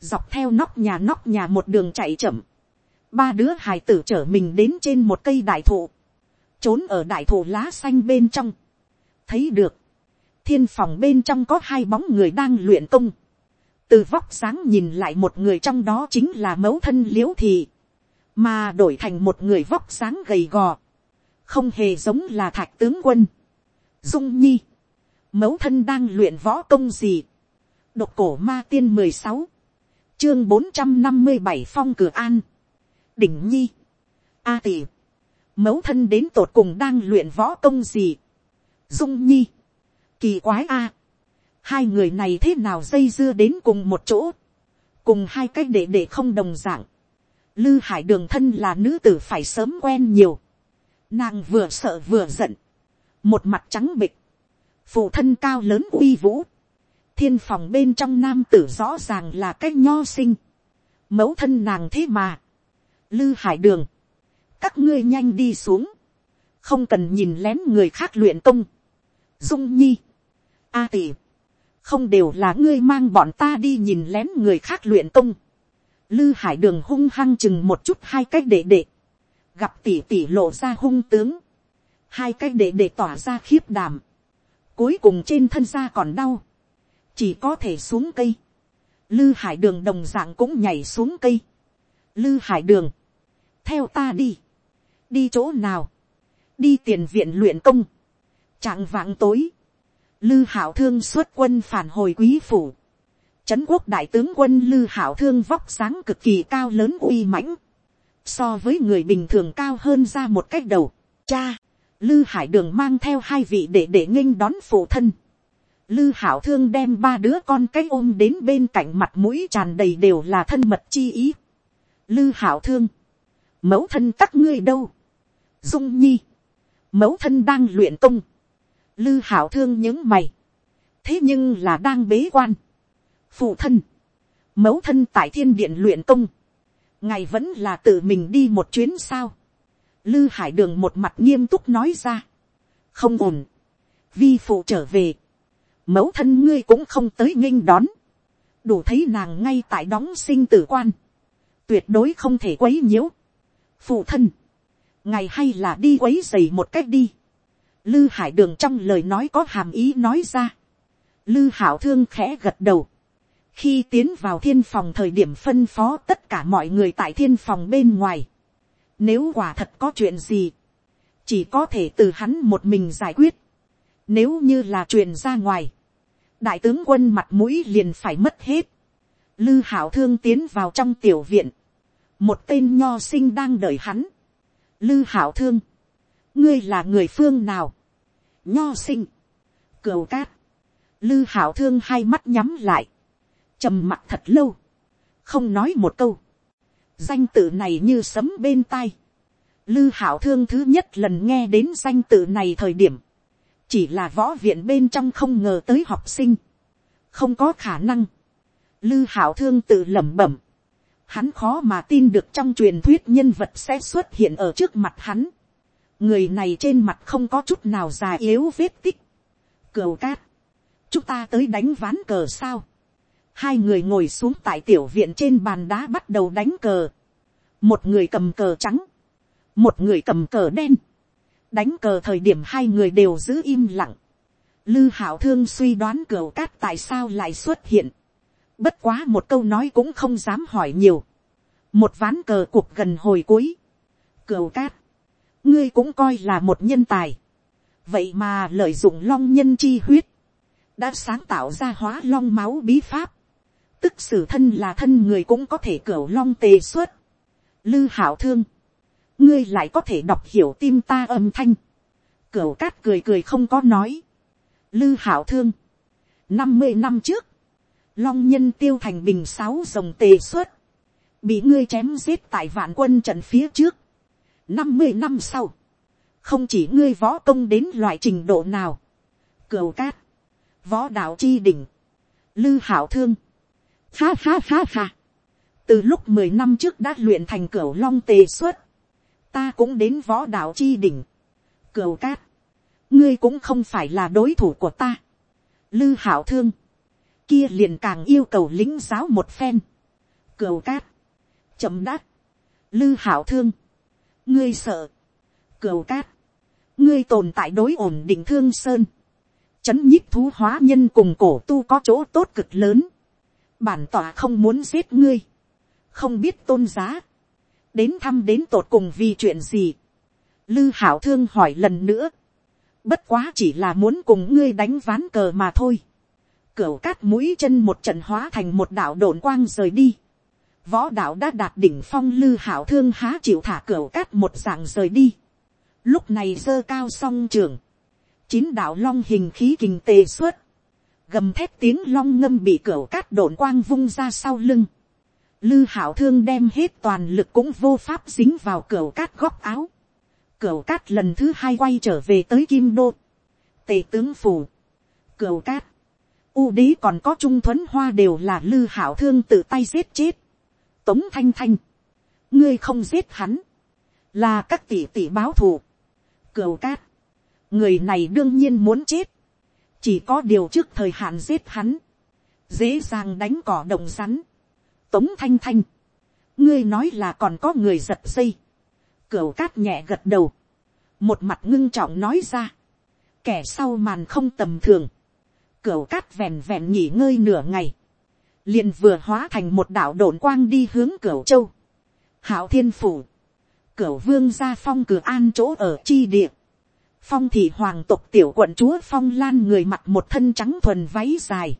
dọc theo nóc nhà nóc nhà một đường chạy chậm, ba đứa hải tử chở mình đến trên một cây đại thụ, trốn ở đại thụ lá xanh bên trong, thấy được, thiên phòng bên trong có hai bóng người đang luyện công, từ vóc sáng nhìn lại một người trong đó chính là mẫu thân l i ễ u thị, mà đổi thành một người vóc sáng gầy gò, không hề giống là thạch tướng quân. dung nhi, mẫu thân đang luyện võ công gì, độc cổ ma tiên mười sáu, chương bốn trăm năm mươi bảy phong cửa an, đỉnh nhi, a tỷ, mẫu thân đến tột cùng đang luyện võ công gì, dung nhi, kỳ quái a, hai người này thế nào dây dưa đến cùng một chỗ, cùng hai cách để để không đồng dạng. Lư hải đường thân là nữ tử phải sớm quen nhiều, nàng vừa sợ vừa giận, một mặt trắng bịch, phụ thân cao lớn uy vũ, thiên phòng bên trong nam tử rõ ràng là cái nho sinh, mẫu thân nàng thế mà, lư hải đường, các ngươi nhanh đi xuống, không cần nhìn lén người khác luyện công, dung nhi, a tỷ, không đều là ngươi mang bọn ta đi nhìn lén người khác luyện công. Lư hải đường hung hăng chừng một chút hai cách đệ đệ. Gặp tỷ tỷ lộ ra hung tướng. Hai cách đệ đệ tỏa ra khiếp đảm. Cuối cùng trên thân da còn đau. Chỉ có thể xuống cây. Lư hải đường đồng dạng cũng nhảy xuống cây. Lư hải đường. Theo ta đi. Đi chỗ nào. Đi tiền viện luyện công. Trạng vạng tối lư hảo thương xuất quân phản hồi quý phủ. Trấn quốc đại tướng quân lư hảo thương vóc sáng cực kỳ cao lớn uy mãnh. So với người bình thường cao hơn ra một cách đầu. Cha, lư hải đường mang theo hai vị để để nghênh đón phụ thân. Lư hảo thương đem ba đứa con cái ôm đến bên cạnh mặt mũi tràn đầy đều là thân mật chi ý. Lư hảo thương. Mẫu thân các ngươi đâu? Dung nhi. Mẫu thân đang luyện công lư hảo thương những mày, thế nhưng là đang bế quan, phụ thân, mẫu thân tại thiên điện luyện công, ngài vẫn là tự mình đi một chuyến sao, lư hải đường một mặt nghiêm túc nói ra, không ổn, vi phụ trở về, mẫu thân ngươi cũng không tới nghênh đón, đủ thấy nàng ngay tại đóng sinh tử quan, tuyệt đối không thể quấy nhiễu, phụ thân, ngài hay là đi quấy dày một cách đi, lư hải đường trong lời nói có hàm ý nói ra. lư hảo thương khẽ gật đầu khi tiến vào thiên phòng thời điểm phân phó tất cả mọi người tại thiên phòng bên ngoài. nếu quả thật có chuyện gì, chỉ có thể từ hắn một mình giải quyết. nếu như là chuyện ra ngoài, đại tướng quân mặt mũi liền phải mất hết. lư hảo thương tiến vào trong tiểu viện. một tên nho sinh đang đợi hắn. lư hảo thương ngươi là người phương nào, nho sinh, cửu cát, lư hảo thương hai mắt nhắm lại, trầm mặt thật lâu, không nói một câu, danh tự này như sấm bên tai, lư hảo thương thứ nhất lần nghe đến danh tự này thời điểm, chỉ là võ viện bên trong không ngờ tới học sinh, không có khả năng, lư hảo thương tự lẩm bẩm, hắn khó mà tin được trong truyền thuyết nhân vật sẽ xuất hiện ở trước mặt hắn. Người này trên mặt không có chút nào già yếu vết tích. cừu cát, chúng ta tới đánh ván cờ sao hai người ngồi xuống tại tiểu viện trên bàn đá bắt đầu đánh cờ. một người cầm cờ trắng, một người cầm cờ đen. đánh cờ thời điểm hai người đều giữ im lặng. lư hảo thương suy đoán cửu cát tại sao lại xuất hiện. bất quá một câu nói cũng không dám hỏi nhiều. một ván cờ cuộc gần hồi cuối. cửu cát, ngươi cũng coi là một nhân tài. vậy mà lợi dụng long nhân chi huyết, đã sáng tạo ra hóa long máu bí pháp, tức sử thân là thân người cũng có thể cửa long tề xuất. lư hảo thương, ngươi lại có thể đọc hiểu tim ta âm thanh. cửu cát cười cười không có nói. lư hảo thương, năm mươi năm trước, long nhân tiêu thành bình sáu dòng tề xuất, bị ngươi chém giết tại vạn quân trận phía trước, năm mươi năm sau, không chỉ ngươi võ công đến loại trình độ nào, cửu cát, võ đạo chi đỉnh, lư hảo thương, ha ha ha ha, từ lúc mười năm trước đã luyện thành cửu long tề xuất, ta cũng đến võ đạo chi đỉnh, cửu cát, ngươi cũng không phải là đối thủ của ta, lư hảo thương, kia liền càng yêu cầu lính giáo một phen, cửu cát, chậm đát, lư hảo thương, ngươi sợ, cửu cát, ngươi tồn tại đối ổn định thương sơn, chấn nhích thú hóa nhân cùng cổ tu có chỗ tốt cực lớn, bản tỏa không muốn giết ngươi, không biết tôn giá, đến thăm đến tột cùng vì chuyện gì, lư hảo thương hỏi lần nữa, bất quá chỉ là muốn cùng ngươi đánh ván cờ mà thôi, cửu cát mũi chân một trận hóa thành một đạo đồn quang rời đi, võ đạo đã đạt đỉnh phong lư hảo thương há chịu thả cửu cát một dạng rời đi, lúc này dơ cao song trường, chín đạo long hình khí kình tề suốt, gầm thép tiếng long ngâm bị cửa cát đồn quang vung ra sau lưng, lư hảo thương đem hết toàn lực cũng vô pháp dính vào cửa cát góc áo, cửa cát lần thứ hai quay trở về tới kim đô, tề tướng phủ, cửa cát, u đế còn có trung thuấn hoa đều là lư hảo thương tự tay giết chết, tống thanh thanh, ngươi không giết hắn, là các tỷ tỷ báo thù, Cửa cát, người này đương nhiên muốn chết, chỉ có điều trước thời hạn giết hắn, dễ dàng đánh cỏ đồng rắn, tống thanh thanh, ngươi nói là còn có người giật dây, cửa cát nhẹ gật đầu, một mặt ngưng trọng nói ra, kẻ sau màn không tầm thường, cửa cát vèn vèn nghỉ ngơi nửa ngày, liền vừa hóa thành một đạo đồn quang đi hướng cửa châu, hảo thiên phủ, cửa vương gia phong cửa an chỗ ở chi địa, phong thị hoàng tộc tiểu quận chúa phong lan người mặc một thân trắng thuần váy dài,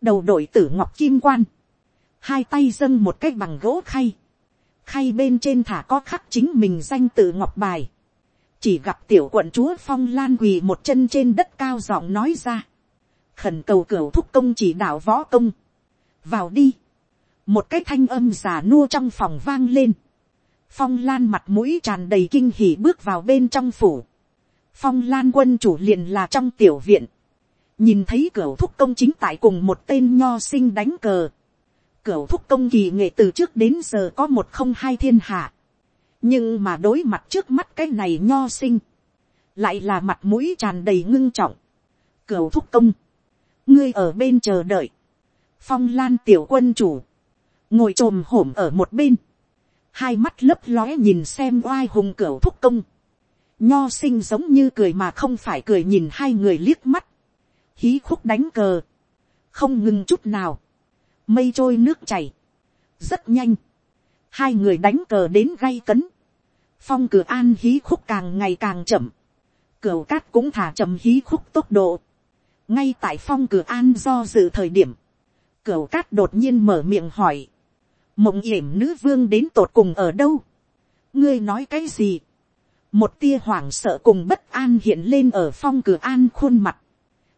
đầu đội tử ngọc kim quan, hai tay dâng một cái bằng gỗ khay, khay bên trên thả có khắc chính mình danh tự ngọc bài, chỉ gặp tiểu quận chúa phong lan quỳ một chân trên đất cao giọng nói ra, khẩn cầu cửa thúc công chỉ đạo võ công, vào đi, một cái thanh âm già nua trong phòng vang lên, phong lan mặt mũi tràn đầy kinh hỉ bước vào bên trong phủ, phong lan quân chủ liền là trong tiểu viện, nhìn thấy cửa thúc công chính tại cùng một tên nho sinh đánh cờ, cửa thúc công kỳ nghệ từ trước đến giờ có một không hai thiên hạ, nhưng mà đối mặt trước mắt cái này nho sinh, lại là mặt mũi tràn đầy ngưng trọng, cửa thúc công, ngươi ở bên chờ đợi, phong lan tiểu quân chủ, ngồi t r ồ m hổm ở một bên, hai mắt lấp lóe nhìn xem oai hùng cửa thúc công, nho sinh giống như cười mà không phải cười nhìn hai người liếc mắt, hí khúc đánh cờ, không ngừng chút nào, mây trôi nước chảy, rất nhanh, hai người đánh cờ đến gay cấn, phong cửa an hí khúc càng ngày càng chậm, cửa cát cũng thả chậm hí khúc tốc độ, ngay tại phong cửa an do dự thời điểm, cửa cát đột nhiên mở miệng hỏi, mộng yểm nữ vương đến tột cùng ở đâu, ngươi nói cái gì, một tia hoảng sợ cùng bất an hiện lên ở phong cửa an khuôn mặt.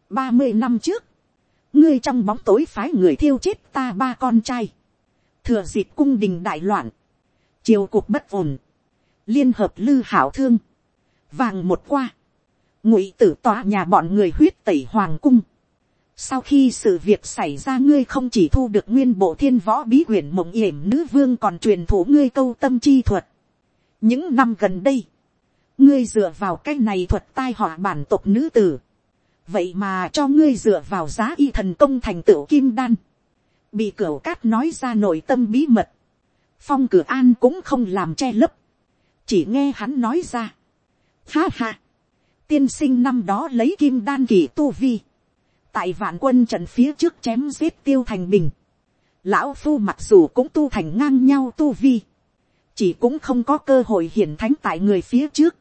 ba mươi năm trước, ngươi trong bóng tối phái người thiêu chết ta ba con trai, thừa dịp cung đình đại loạn, chiều cuộc bất ổn, liên hợp lư hảo thương, vàng một qua, ngụy tử tòa nhà bọn người huyết tẩy hoàng cung. Sau khi sự việc xảy ra ngươi không chỉ thu được nguyên bộ thiên võ bí quyển mộng yểm nữ vương còn truyền thủ ngươi câu tâm chi thuật. Những năm gần đây, ngươi dựa vào cái này thuật tai họa bản tộc nữ tử, vậy mà cho ngươi dựa vào giá y thần công thành tựu kim đan, bị cửa cát nói ra nội tâm bí mật, phong cửa an cũng không làm che lấp, chỉ nghe hắn nói ra, ha ha, tiên sinh năm đó lấy kim đan kỳ tu vi, tại vạn quân trận phía trước chém giết tiêu thành bình, lão phu mặc dù cũng tu thành ngang nhau tu vi, chỉ cũng không có cơ hội hiển thánh tại người phía trước,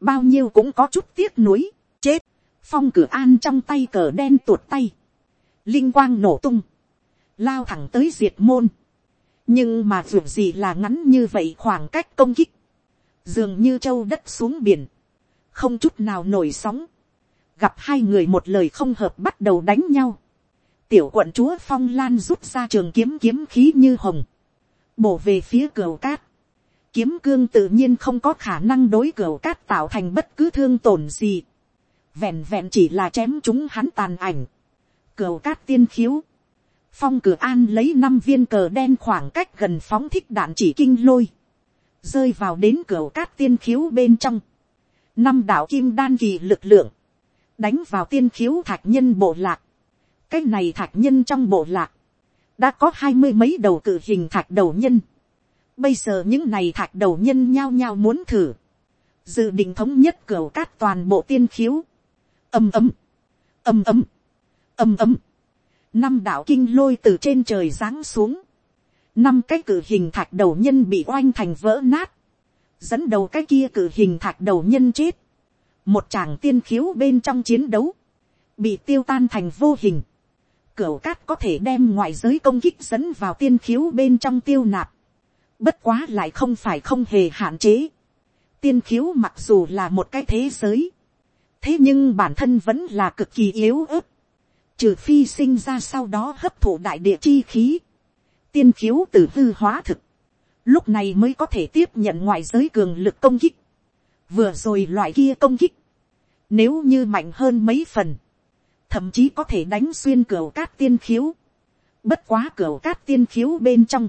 bao nhiêu cũng có chút tiếc nuối, chết, phong cửa an trong tay cờ đen tuột tay, linh quang nổ tung, lao thẳng tới diệt môn, nhưng mà dù gì là ngắn như vậy khoảng cách công kích, dường như châu đất xuống biển, không chút nào nổi sóng, gặp hai người một lời không hợp bắt đầu đánh nhau, tiểu quận chúa phong lan rút ra trường kiếm kiếm khí như hồng, bổ về phía cửa cát, kiếm cương tự nhiên không có khả năng đối cửa cát tạo thành bất cứ thương tổn gì. Vẹn vẹn chỉ là chém chúng hắn tàn ảnh. Cửa cát tiên khiếu. Phong cửa an lấy năm viên cờ đen khoảng cách gần phóng thích đạn chỉ kinh lôi. Rơi vào đến cửa cát tiên khiếu bên trong. Năm đạo kim đan kỳ lực lượng. Đánh vào tiên khiếu thạch nhân bộ lạc. Cái này thạch nhân trong bộ lạc. Đã có hai mươi mấy đầu cử hình thạch đầu nhân Bây giờ những này thạch đầu nhân nhao nhao muốn thử. Dự định thống nhất cửa cát toàn bộ tiên khiếu. Âm ấm. Âm ấm. Âm ấm. Năm đạo kinh lôi từ trên trời giáng xuống. Năm cái cử hình thạch đầu nhân bị oanh thành vỡ nát. Dẫn đầu cái kia cử hình thạch đầu nhân chết. Một chàng tiên khiếu bên trong chiến đấu. Bị tiêu tan thành vô hình. cửa cát có thể đem ngoại giới công kích dẫn vào tiên khiếu bên trong tiêu nạp Bất quá lại không phải không hề hạn chế. Tiên khiếu mặc dù là một cái thế giới. Thế nhưng bản thân vẫn là cực kỳ yếu ớt. Trừ phi sinh ra sau đó hấp thụ đại địa chi khí. Tiên khiếu từ hư hóa thực. Lúc này mới có thể tiếp nhận ngoại giới cường lực công kích. Vừa rồi loại kia công kích. Nếu như mạnh hơn mấy phần. Thậm chí có thể đánh xuyên cửa cát tiên khiếu. Bất quá cửa cát tiên khiếu bên trong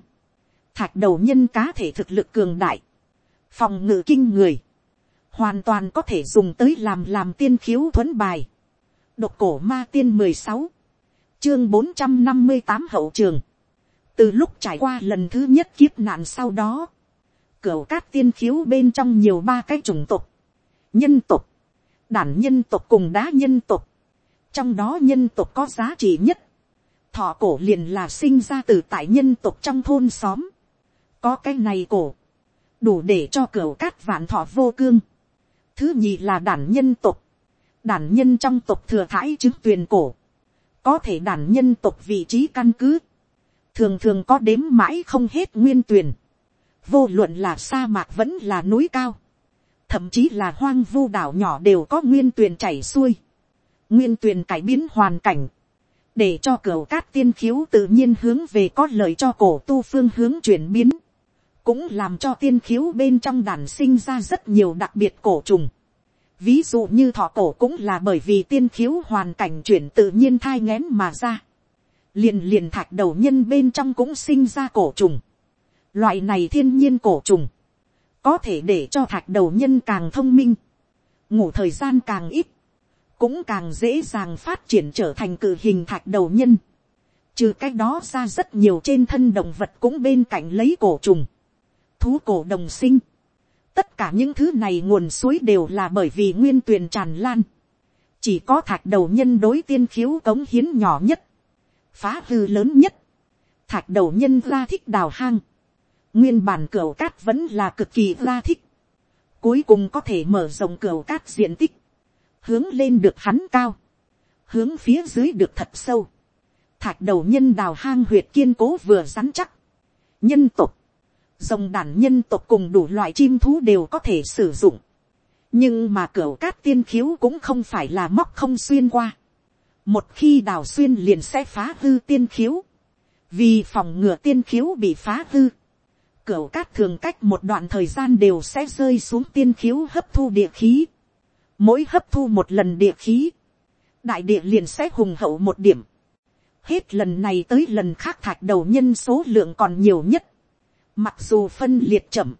thạch đầu nhân cá thể thực lực cường đại, phòng ngự kinh người, hoàn toàn có thể dùng tới làm làm tiên khiếu thuấn bài, độc cổ ma tiên mười sáu, chương bốn trăm năm mươi tám hậu trường, từ lúc trải qua lần thứ nhất kiếp nạn sau đó, cửa cát tiên khiếu bên trong nhiều ba cái chủng tộc, nhân tộc, đản nhân tộc cùng đá nhân tộc, trong đó nhân tộc có giá trị nhất, thọ cổ liền là sinh ra từ tại nhân tộc trong thôn xóm, có cái này cổ, đủ để cho cửa cát vạn thọ vô cương. thứ nhì là đản nhân tộc, đản nhân trong tộc thừa thãi chứng tuyền cổ, có thể đản nhân tộc vị trí căn cứ, thường thường có đếm mãi không hết nguyên tuyền, vô luận là sa mạc vẫn là núi cao, thậm chí là hoang vu đảo nhỏ đều có nguyên tuyền chảy xuôi, nguyên tuyền cải biến hoàn cảnh, để cho cửa cát tiên khiếu tự nhiên hướng về có lợi cho cổ tu phương hướng chuyển biến cũng làm cho tiên khiếu bên trong đàn sinh ra rất nhiều đặc biệt cổ trùng. Ví dụ như thọ cổ cũng là bởi vì tiên khiếu hoàn cảnh chuyển tự nhiên thai ngén mà ra. Liền liền thạch đầu nhân bên trong cũng sinh ra cổ trùng. Loại này thiên nhiên cổ trùng. Có thể để cho thạch đầu nhân càng thông minh. Ngủ thời gian càng ít. Cũng càng dễ dàng phát triển trở thành cử hình thạch đầu nhân. Trừ cách đó ra rất nhiều trên thân động vật cũng bên cạnh lấy cổ trùng thú cổ đồng sinh. Tất cả những thứ này nguồn suối đều là bởi vì nguyên tuyền tràn lan. Chỉ có thạch đầu nhân đối tiên khiếu cống hiến nhỏ nhất. Phá hư lớn nhất. Thạch đầu nhân ra thích đào hang. Nguyên bản cửa cát vẫn là cực kỳ ra thích. Cuối cùng có thể mở rộng cửa cát diện tích. Hướng lên được hắn cao. Hướng phía dưới được thật sâu. Thạch đầu nhân đào hang huyệt kiên cố vừa rắn chắc. Nhân tục Rồng đàn nhân tộc cùng đủ loại chim thú đều có thể sử dụng. Nhưng mà cửa cát tiên khiếu cũng không phải là móc không xuyên qua. Một khi đào xuyên liền sẽ phá hư tiên khiếu. Vì phòng ngừa tiên khiếu bị phá hư. Cửa cát thường cách một đoạn thời gian đều sẽ rơi xuống tiên khiếu hấp thu địa khí. Mỗi hấp thu một lần địa khí. Đại địa liền sẽ hùng hậu một điểm. Hết lần này tới lần khác thạch đầu nhân số lượng còn nhiều nhất Mặc dù phân liệt chậm.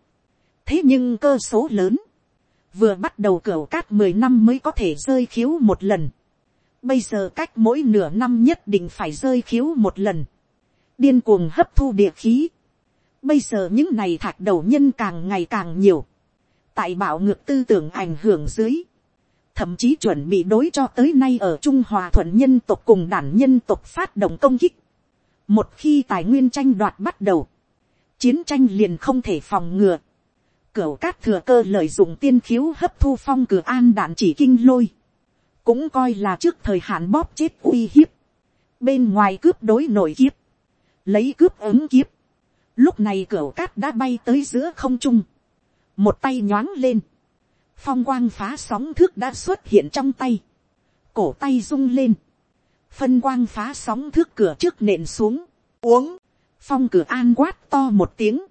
Thế nhưng cơ số lớn. Vừa bắt đầu cửa cát mười năm mới có thể rơi khiếu một lần. Bây giờ cách mỗi nửa năm nhất định phải rơi khiếu một lần. Điên cuồng hấp thu địa khí. Bây giờ những này thạch đầu nhân càng ngày càng nhiều. Tại bảo ngược tư tưởng ảnh hưởng dưới. Thậm chí chuẩn bị đối cho tới nay ở Trung Hòa thuận nhân tộc cùng đản nhân tộc phát động công kích. Một khi tài nguyên tranh đoạt bắt đầu chiến tranh liền không thể phòng ngừa. Cửu cát thừa cơ lợi dụng tiên khiếu hấp thu phong cửa an đạn chỉ kinh lôi. Cũng coi là trước thời hạn bóp chết uy hiếp. Bên ngoài cướp đối nội kiếp. Lấy cướp ứng kiếp. Lúc này cửu cát đã bay tới giữa không trung. Một tay nhoáng lên. Phong quang phá sóng thước đã xuất hiện trong tay. Cổ tay rung lên. Phân quang phá sóng thước cửa trước nện xuống. Uống phong cửa an quát to một tiếng,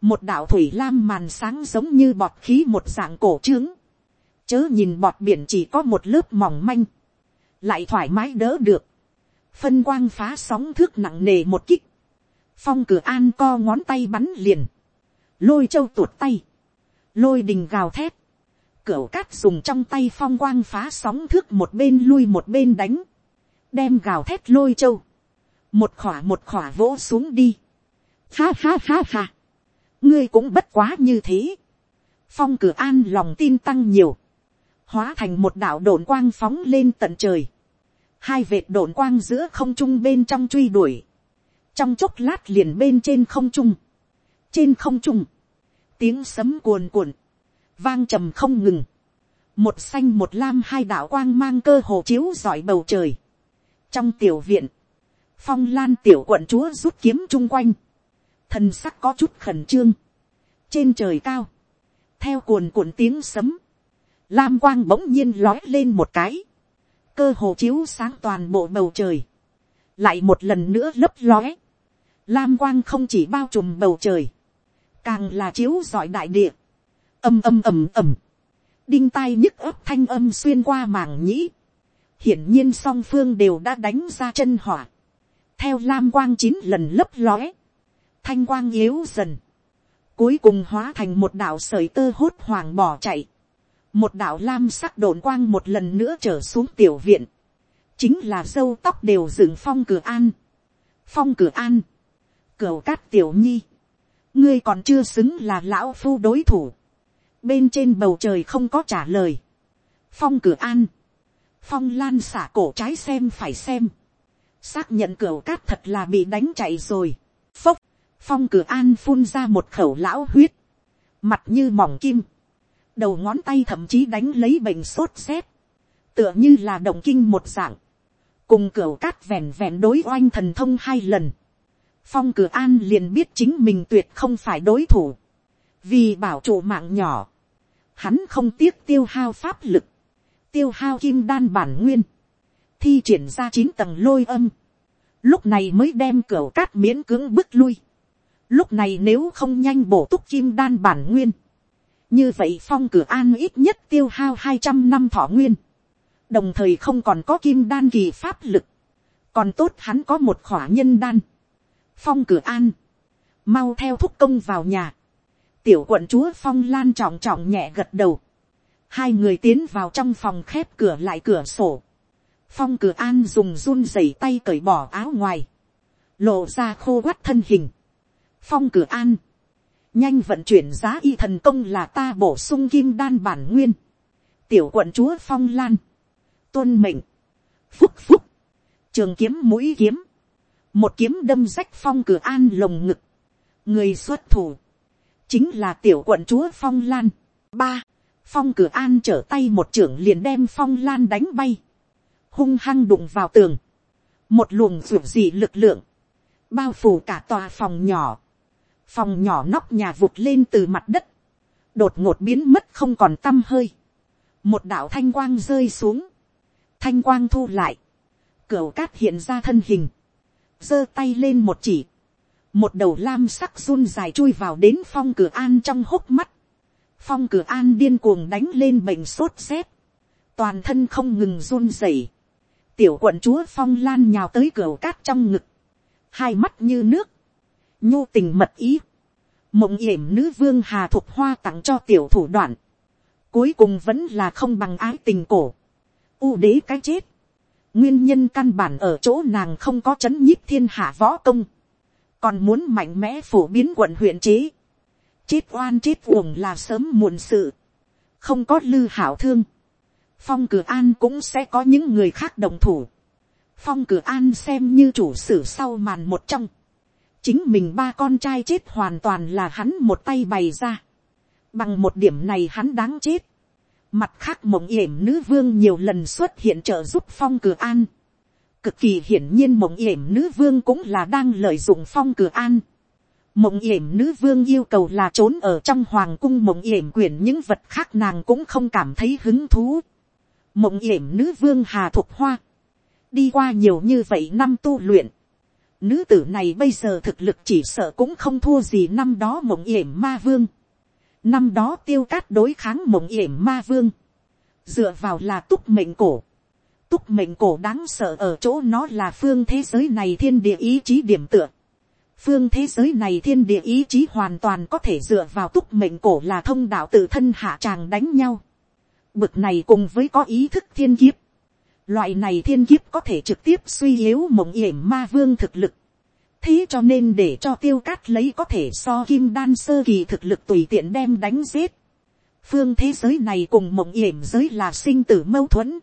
một đạo thủy lam màn sáng giống như bọt khí một dạng cổ trướng, chớ nhìn bọt biển chỉ có một lớp mỏng manh, lại thoải mái đỡ được, phân quang phá sóng thước nặng nề một kích, phong cửa an co ngón tay bắn liền, lôi châu tuột tay, lôi đình gào thét, cửa cát dùng trong tay phong quang phá sóng thước một bên lui một bên đánh, đem gào thét lôi châu, một khỏa một khỏa vỗ xuống đi, ha ha ha ha, ngươi cũng bất quá như thế, phong cửa an lòng tin tăng nhiều, hóa thành một đạo đồn quang phóng lên tận trời, hai vệt đồn quang giữa không trung bên trong truy đuổi, trong chốc lát liền bên trên không trung, trên không trung, tiếng sấm cuồn cuộn, vang trầm không ngừng, một xanh một lam hai đạo quang mang cơ hồ chiếu giỏi bầu trời. trong tiểu viện, phong lan tiểu quận chúa rút kiếm chung quanh, thần sắc có chút khẩn trương, trên trời cao, theo cuồn cuộn tiếng sấm, lam quang bỗng nhiên lói lên một cái, cơ hồ chiếu sáng toàn bộ bầu trời, lại một lần nữa lấp lói, lam quang không chỉ bao trùm bầu trời, càng là chiếu giỏi đại địa, âm âm ầm ầm, đinh tai nhức ấp thanh âm xuyên qua màng nhĩ, hiển nhiên song phương đều đã đánh ra chân hỏa, theo lam quang chín lần lấp lóe, thanh quang yếu dần, cuối cùng hóa thành một đạo sởi tơ hốt hoàng bỏ chạy, một đạo lam sắc đồn quang một lần nữa trở xuống tiểu viện, chính là dâu tóc đều dựng phong cửa an, phong cửa an, cửa cát tiểu nhi, ngươi còn chưa xứng là lão phu đối thủ, bên trên bầu trời không có trả lời, phong cửa an, phong lan xả cổ trái xem phải xem, xác nhận cửa cát thật là bị đánh chạy rồi, phốc, phong cửa an phun ra một khẩu lão huyết, mặt như mỏng kim, đầu ngón tay thậm chí đánh lấy bệnh sốt rét, tựa như là động kinh một dạng, cùng cửa cát vẹn vẹn đối oanh thần thông hai lần, phong cửa an liền biết chính mình tuyệt không phải đối thủ, vì bảo trụ mạng nhỏ, hắn không tiếc tiêu hao pháp lực, tiêu hao kim đan bản nguyên, thi triển ra chín tầng lôi âm, lúc này mới đem cửa cát miễn cưỡng bước lui, lúc này nếu không nhanh bổ túc kim đan bản nguyên, như vậy phong cửa an ít nhất tiêu hao hai trăm năm thọ nguyên, đồng thời không còn có kim đan kỳ pháp lực, còn tốt hắn có một khỏa nhân đan, phong cửa an, mau theo thúc công vào nhà, tiểu quận chúa phong lan trọng trọng nhẹ gật đầu, hai người tiến vào trong phòng khép cửa lại cửa sổ, phong cửa an dùng run rẩy tay cởi bỏ áo ngoài, lộ ra khô quắt thân hình, phong cửa an, nhanh vận chuyển giá y thần công là ta bổ sung kim đan bản nguyên, tiểu quận chúa phong lan, tuân mệnh, phúc phúc, trường kiếm mũi kiếm, một kiếm đâm rách phong cửa an lồng ngực, người xuất thủ, chính là tiểu quận chúa phong lan. ba, phong cửa an trở tay một trưởng liền đem phong lan đánh bay, hung hăng đụng vào tường, một luồng ruột dị lực lượng, bao phủ cả tòa phòng nhỏ, phòng nhỏ nóc nhà vụt lên từ mặt đất, đột ngột biến mất không còn t â m hơi, một đạo thanh quang rơi xuống, thanh quang thu lại, cửa cát hiện ra thân hình, giơ tay lên một chỉ, một đầu lam sắc run dài chui vào đến phong cửa an trong hốc mắt, phong cửa an điên cuồng đánh lên bệnh sốt rét, toàn thân không ngừng run rẩy, tiểu quận chúa phong lan nhào tới cửa cát trong ngực, hai mắt như nước, nhu tình mật ý, mộng yểm nữ vương hà thục hoa tặng cho tiểu thủ đoạn, cuối cùng vẫn là không bằng ái tình cổ, u đế cái chết, nguyên nhân căn bản ở chỗ nàng không có c h ấ n nhíp thiên hạ võ công, còn muốn mạnh mẽ phổ biến quận huyện chế, chết oan chết uổng là sớm muộn sự, không có lư hảo thương, phong cửa an cũng sẽ có những người khác đồng thủ, phong cửa an xem như chủ sử sau màn một trong, chính mình ba con trai chết hoàn toàn là hắn một tay bày ra, bằng một điểm này hắn đáng chết, mặt khác mộng yểm nữ vương nhiều lần xuất hiện trợ giúp phong cửa an, Cực kỳ hiển nhiên mộng yểm nữ vương cũng là đang lợi dụng phong cửa an. Mộng yểm nữ vương yêu cầu là trốn ở trong hoàng cung mộng yểm quyển những vật khác nàng cũng không cảm thấy hứng thú. Mộng yểm nữ vương hà thục hoa. Đi qua nhiều như vậy năm tu luyện. Nữ tử này bây giờ thực lực chỉ sợ cũng không thua gì năm đó mộng yểm ma vương. Năm đó tiêu cát đối kháng mộng yểm ma vương. Dựa vào là túc mệnh cổ. Túc mệnh cổ đáng sợ ở chỗ nó là phương thế giới này thiên địa ý chí điểm tựa. Phương thế giới này thiên địa ý chí hoàn toàn có thể dựa vào túc mệnh cổ là thông đạo tự thân hạ tràng đánh nhau. Bực này cùng với có ý thức thiên kiếp Loại này thiên kiếp có thể trực tiếp suy yếu mộng yểm ma vương thực lực. Thế cho nên để cho tiêu cát lấy có thể so kim đan sơ kỳ thực lực tùy tiện đem đánh giết. Phương thế giới này cùng mộng yểm giới là sinh tử mâu thuẫn.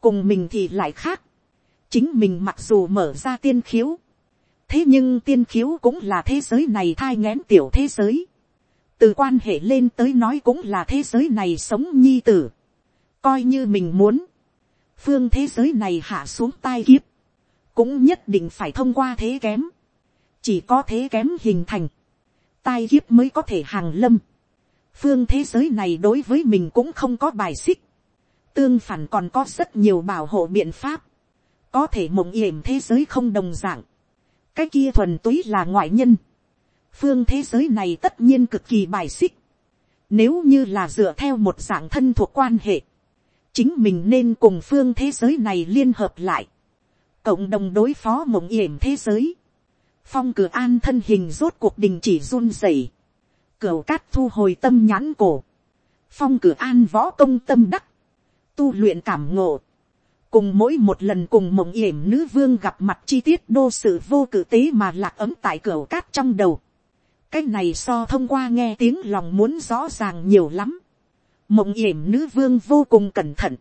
Cùng mình thì lại khác. Chính mình mặc dù mở ra tiên khiếu. Thế nhưng tiên khiếu cũng là thế giới này thai ngén tiểu thế giới. Từ quan hệ lên tới nói cũng là thế giới này sống nhi tử. Coi như mình muốn phương thế giới này hạ xuống tai kiếp, cũng nhất định phải thông qua thế kém, chỉ có thế kém hình thành, tai kiếp mới có thể hàng lâm, phương thế giới này đối với mình cũng không có bài xích, tương phản còn có rất nhiều bảo hộ biện pháp, có thể mộng yểm thế giới không đồng d ạ n g cái kia thuần túy là ngoại nhân, phương thế giới này tất nhiên cực kỳ bài xích, nếu như là dựa theo một dạng thân thuộc quan hệ, chính mình nên cùng phương thế giới này liên hợp lại, cộng đồng đối phó mộng yểm thế giới, phong cửa an thân hình rốt cuộc đình chỉ run rẩy, Cửu cát thu hồi tâm nhãn cổ, phong cửa an võ công tâm đắc, tu luyện cảm ngộ, cùng mỗi một lần cùng mộng yểm nữ vương gặp mặt chi tiết đô sự vô cử tế mà lạc ấm tại cửu cát trong đầu cái này so thông qua nghe tiếng lòng muốn rõ ràng nhiều lắm mộng yểm nữ vương vô cùng cẩn thận.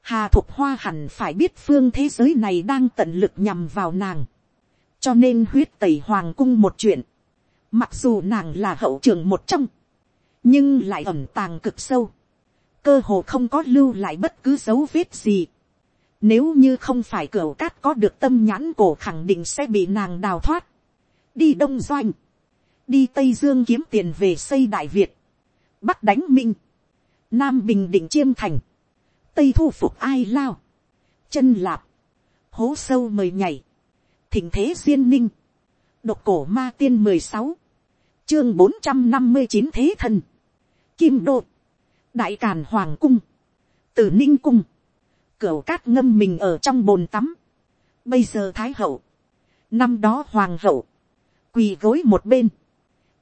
Hà Thục Hoa hẳn phải biết phương thế giới này đang tận lực nhằm vào nàng. Cho nên huyết tẩy hoàng cung một chuyện. Mặc dù nàng là hậu trường một trong. Nhưng lại ẩm tàng cực sâu. Cơ hồ không có lưu lại bất cứ dấu vết gì. Nếu như không phải cửa cát có được tâm nhãn cổ khẳng định sẽ bị nàng đào thoát. Đi Đông Doanh. Đi Tây Dương kiếm tiền về xây Đại Việt. Bắc đánh Minh. Nam bình định chiêm thành, tây thu phục ai lao, chân lạp, hố sâu mời nhảy, thỉnh thế duyên ninh, độc cổ ma tiên mười sáu, chương bốn trăm năm mươi chín thế thân, kim đô, đại càn hoàng cung, tử ninh cung, cửa cát ngâm mình ở trong bồn tắm, bây giờ thái hậu, năm đó hoàng hậu, quỳ gối một bên,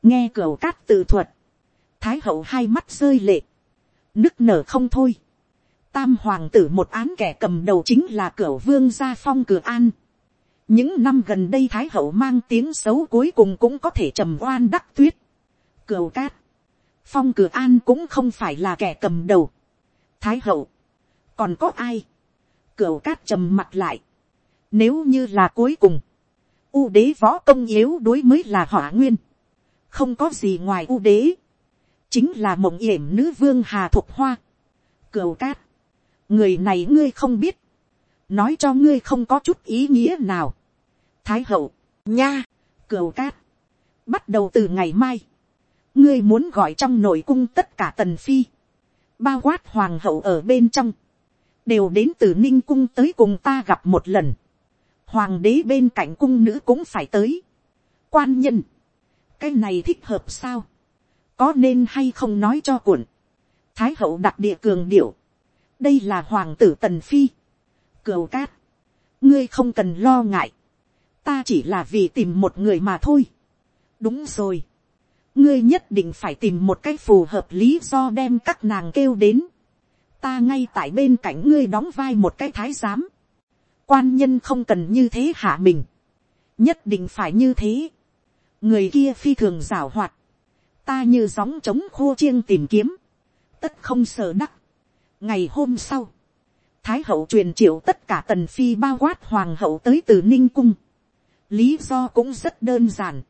nghe cửa cát tự thuật, thái hậu hai mắt rơi lệ, nức nở không thôi. Tam hoàng tử một án kẻ cầm đầu chính là cửa vương gia phong cửa an. Những năm gần đây Thái hậu mang tiếng xấu cuối cùng cũng có thể trầm oan đắc tuyết. Cửa cát. Phong cửa an cũng không phải là kẻ cầm đầu. Thái hậu. Còn có ai? Cửa cát trầm mặt lại. Nếu như là cuối cùng. U đế võ công yếu đối mới là hỏa nguyên. Không có gì ngoài u đế. Chính là mộng yểm nữ vương hà thục hoa, cửu cát, người này ngươi không biết, nói cho ngươi không có chút ý nghĩa nào. thái hậu, nha, cửu cát, bắt đầu từ ngày mai, ngươi muốn gọi trong nội cung tất cả tần phi, bao quát hoàng hậu ở bên trong, đều đến từ ninh cung tới cùng ta gặp một lần, hoàng đế bên cạnh cung nữ cũng phải tới, quan nhân, cái này thích hợp sao, có nên hay không nói cho cuộn, thái hậu đặc địa cường điệu, đây là hoàng tử tần phi, cửu cát, ngươi không cần lo ngại, ta chỉ là vì tìm một người mà thôi. đúng rồi, ngươi nhất định phải tìm một cái phù hợp lý do đem các nàng kêu đến, ta ngay tại bên cạnh ngươi đóng vai một cái thái giám, quan nhân không cần như thế hạ mình, nhất định phải như thế, người kia phi thường giảo hoạt, ta như gióng trống khô chiêng tìm kiếm, tất không sợ đắc. ngày hôm sau, thái hậu truyền triệu tất cả tần phi bao quát hoàng hậu tới từ ninh cung. lý do cũng rất đơn giản.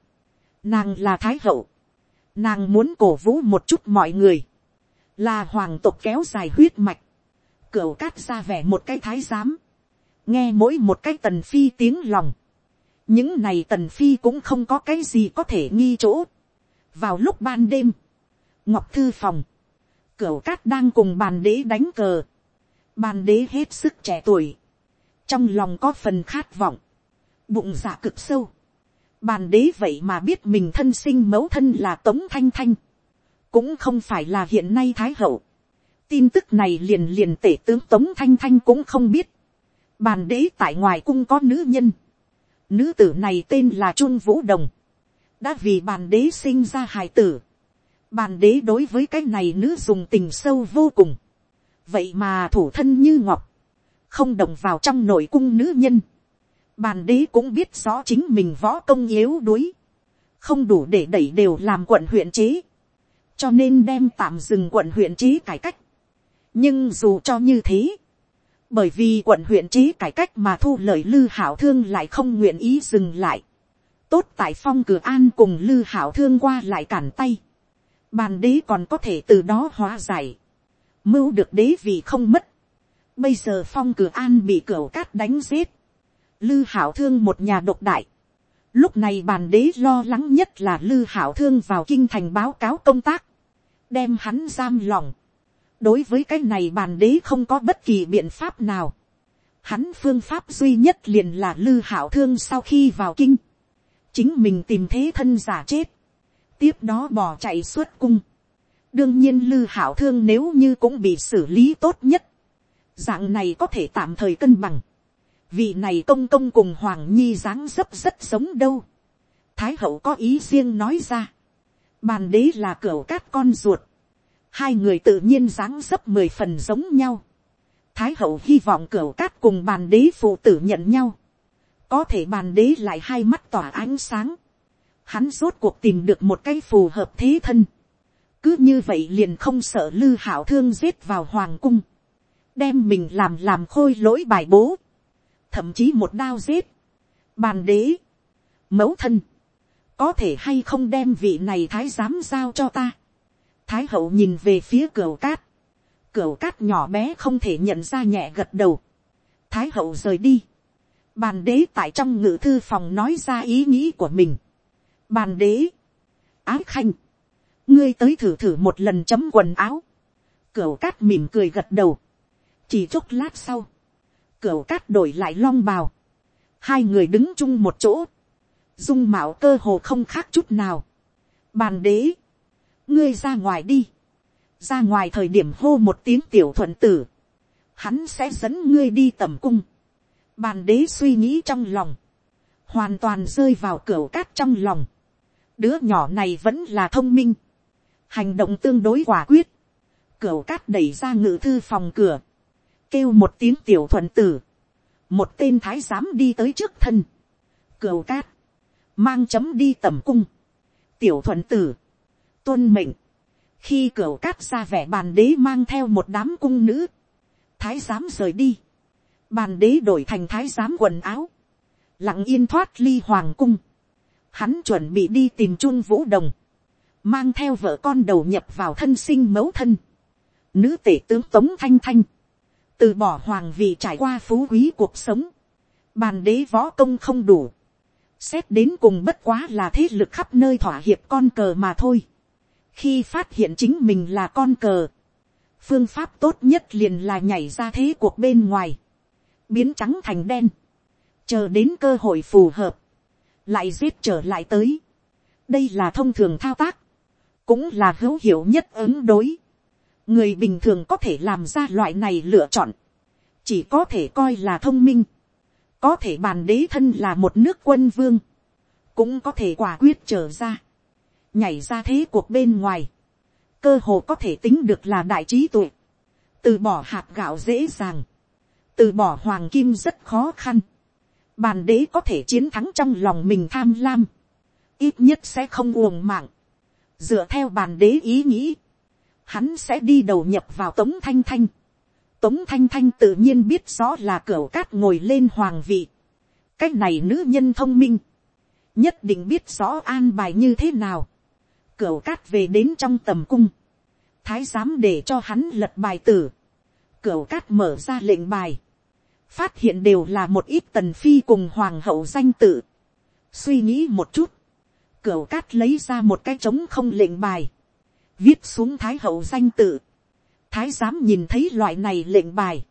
nàng là thái hậu. nàng muốn cổ vũ một chút mọi người. là hoàng tộc kéo dài huyết mạch. cửa cát ra vẻ một cái thái giám. nghe mỗi một cái tần phi tiếng lòng những này tần phi cũng không có cái gì có thể nghi chỗ. Vào lúc ban đêm, ngọc thư phòng, cửu cát đang cùng bàn đế đánh cờ, bàn đế hết sức trẻ tuổi, trong lòng có phần khát vọng, bụng dạ cực sâu, bàn đế vậy mà biết mình thân sinh mẫu thân là tống thanh thanh, cũng không phải là hiện nay thái hậu, tin tức này liền liền tể tướng tống thanh thanh cũng không biết, bàn đế tại ngoài cung có nữ nhân, nữ tử này tên là trung vũ đồng, đã vì bàn đế sinh ra hài tử, bàn đế đối với cái này nữ dùng tình sâu vô cùng, vậy mà thủ thân như ngọc, không đồng vào trong nội cung nữ nhân, bàn đế cũng biết rõ chính mình võ công yếu đuối, không đủ để đẩy đều làm quận huyện chế, cho nên đem tạm dừng quận huyện chế cải cách. nhưng dù cho như thế, bởi vì quận huyện chế cải cách mà thu lời lư hảo thương lại không nguyện ý dừng lại, tốt tại phong cửa an cùng lư hảo thương qua lại cản tay, bàn đế còn có thể từ đó hóa giải, mưu được đế vì không mất, bây giờ phong cửa an bị cửa cát đánh giết, lư hảo thương một nhà độc đại, lúc này bàn đế lo lắng nhất là lư hảo thương vào kinh thành báo cáo công tác, đem hắn giam lòng, đối với cái này bàn đế không có bất kỳ biện pháp nào, hắn phương pháp duy nhất liền là lư hảo thương sau khi vào kinh, chính mình tìm thế thân giả chết, tiếp đó bỏ chạy suốt cung. đương nhiên lư hảo thương nếu như cũng bị xử lý tốt nhất, dạng này có thể tạm thời cân bằng. vị này công công cùng hoàng nhi dáng dấp rất giống đâu. thái hậu có ý riêng nói ra. bàn đế là cửa cát con ruột hai người tự nhiên dáng dấp mười phần giống nhau. thái hậu hy vọng cửa cát cùng bàn đế phụ tử nhận nhau. Có thể bàn đế lại hai mắt tỏa ánh sáng, hắn rốt cuộc tìm được một cái phù hợp thế thân, cứ như vậy liền không sợ lư hảo thương giết vào hoàng cung, đem mình làm làm khôi lỗi bài bố, thậm chí một đao giết, bàn đế, mẫu thân, có thể hay không đem vị này thái giám giao cho ta, thái hậu nhìn về phía cửa cát, cửa cát nhỏ bé không thể nhận ra nhẹ gật đầu, thái hậu rời đi, Bàn đế tại trong ngự thư phòng nói ra ý nghĩ của mình. Bàn đế. Ái khanh. Ngươi tới thử thử một lần chấm quần áo. Cửu cát mỉm cười gật đầu. Chỉ chốc lát sau. Cửu cát đổi lại long bào. Hai người đứng chung một chỗ. Dung mạo cơ hồ không khác chút nào. Bàn đế. Ngươi ra ngoài đi. Ra ngoài thời điểm hô một tiếng tiểu thuận tử. Hắn sẽ dẫn ngươi đi tầm cung Bàn đế suy nghĩ trong lòng. Hoàn toàn rơi vào cửa cát trong lòng. Đứa nhỏ này vẫn là thông minh. Hành động tương đối quả quyết. Cửa cát đẩy ra ngự thư phòng cửa. Kêu một tiếng tiểu thuận tử. Một tên thái giám đi tới trước thân. Cửa cát. Mang chấm đi tầm cung. Tiểu thuận tử. Tuân mệnh. Khi cửa cát ra vẻ bàn đế mang theo một đám cung nữ. Thái giám rời đi Bàn đế đổi thành thái giám quần áo. Lặng yên thoát ly hoàng cung. Hắn chuẩn bị đi tìm chun vũ đồng. Mang theo vợ con đầu nhập vào thân sinh mẫu thân. Nữ tể tướng Tống Thanh Thanh. Từ bỏ hoàng vị trải qua phú quý cuộc sống. Bàn đế võ công không đủ. Xét đến cùng bất quá là thế lực khắp nơi thỏa hiệp con cờ mà thôi. Khi phát hiện chính mình là con cờ phương pháp tốt nhất liền là nhảy ra thế cuộc bên ngoài biến trắng thành đen, chờ đến cơ hội phù hợp, lại giết trở lại tới. đây là thông thường thao tác, cũng là hữu hiệu nhất ứng đối. người bình thường có thể làm ra loại này lựa chọn, chỉ có thể coi là thông minh, có thể bàn đế thân là một nước quân vương, cũng có thể quả quyết trở ra, nhảy ra thế cuộc bên ngoài, cơ hồ có thể tính được là đại trí tuệ, từ bỏ hạt gạo dễ dàng, từ bỏ hoàng kim rất khó khăn. Bàn đế có thể chiến thắng trong lòng mình tham lam. Ít nhất sẽ không uổng mạng. Dựa theo bàn đế ý nghĩ. Hắn sẽ đi đầu nhập vào Tống Thanh Thanh. Tống Thanh Thanh tự nhiên biết rõ là cửa cát ngồi lên hoàng vị. Cách này nữ nhân thông minh. Nhất định biết rõ an bài như thế nào. Cửa cát về đến trong tầm cung. Thái giám để cho hắn lật bài tử. Cửa cát mở ra lệnh bài phát hiện đều là một ít tần phi cùng hoàng hậu danh tự. suy nghĩ một chút, cửu cát lấy ra một cái trống không lệnh bài, viết xuống thái hậu danh tự. thái giám nhìn thấy loại này lệnh bài,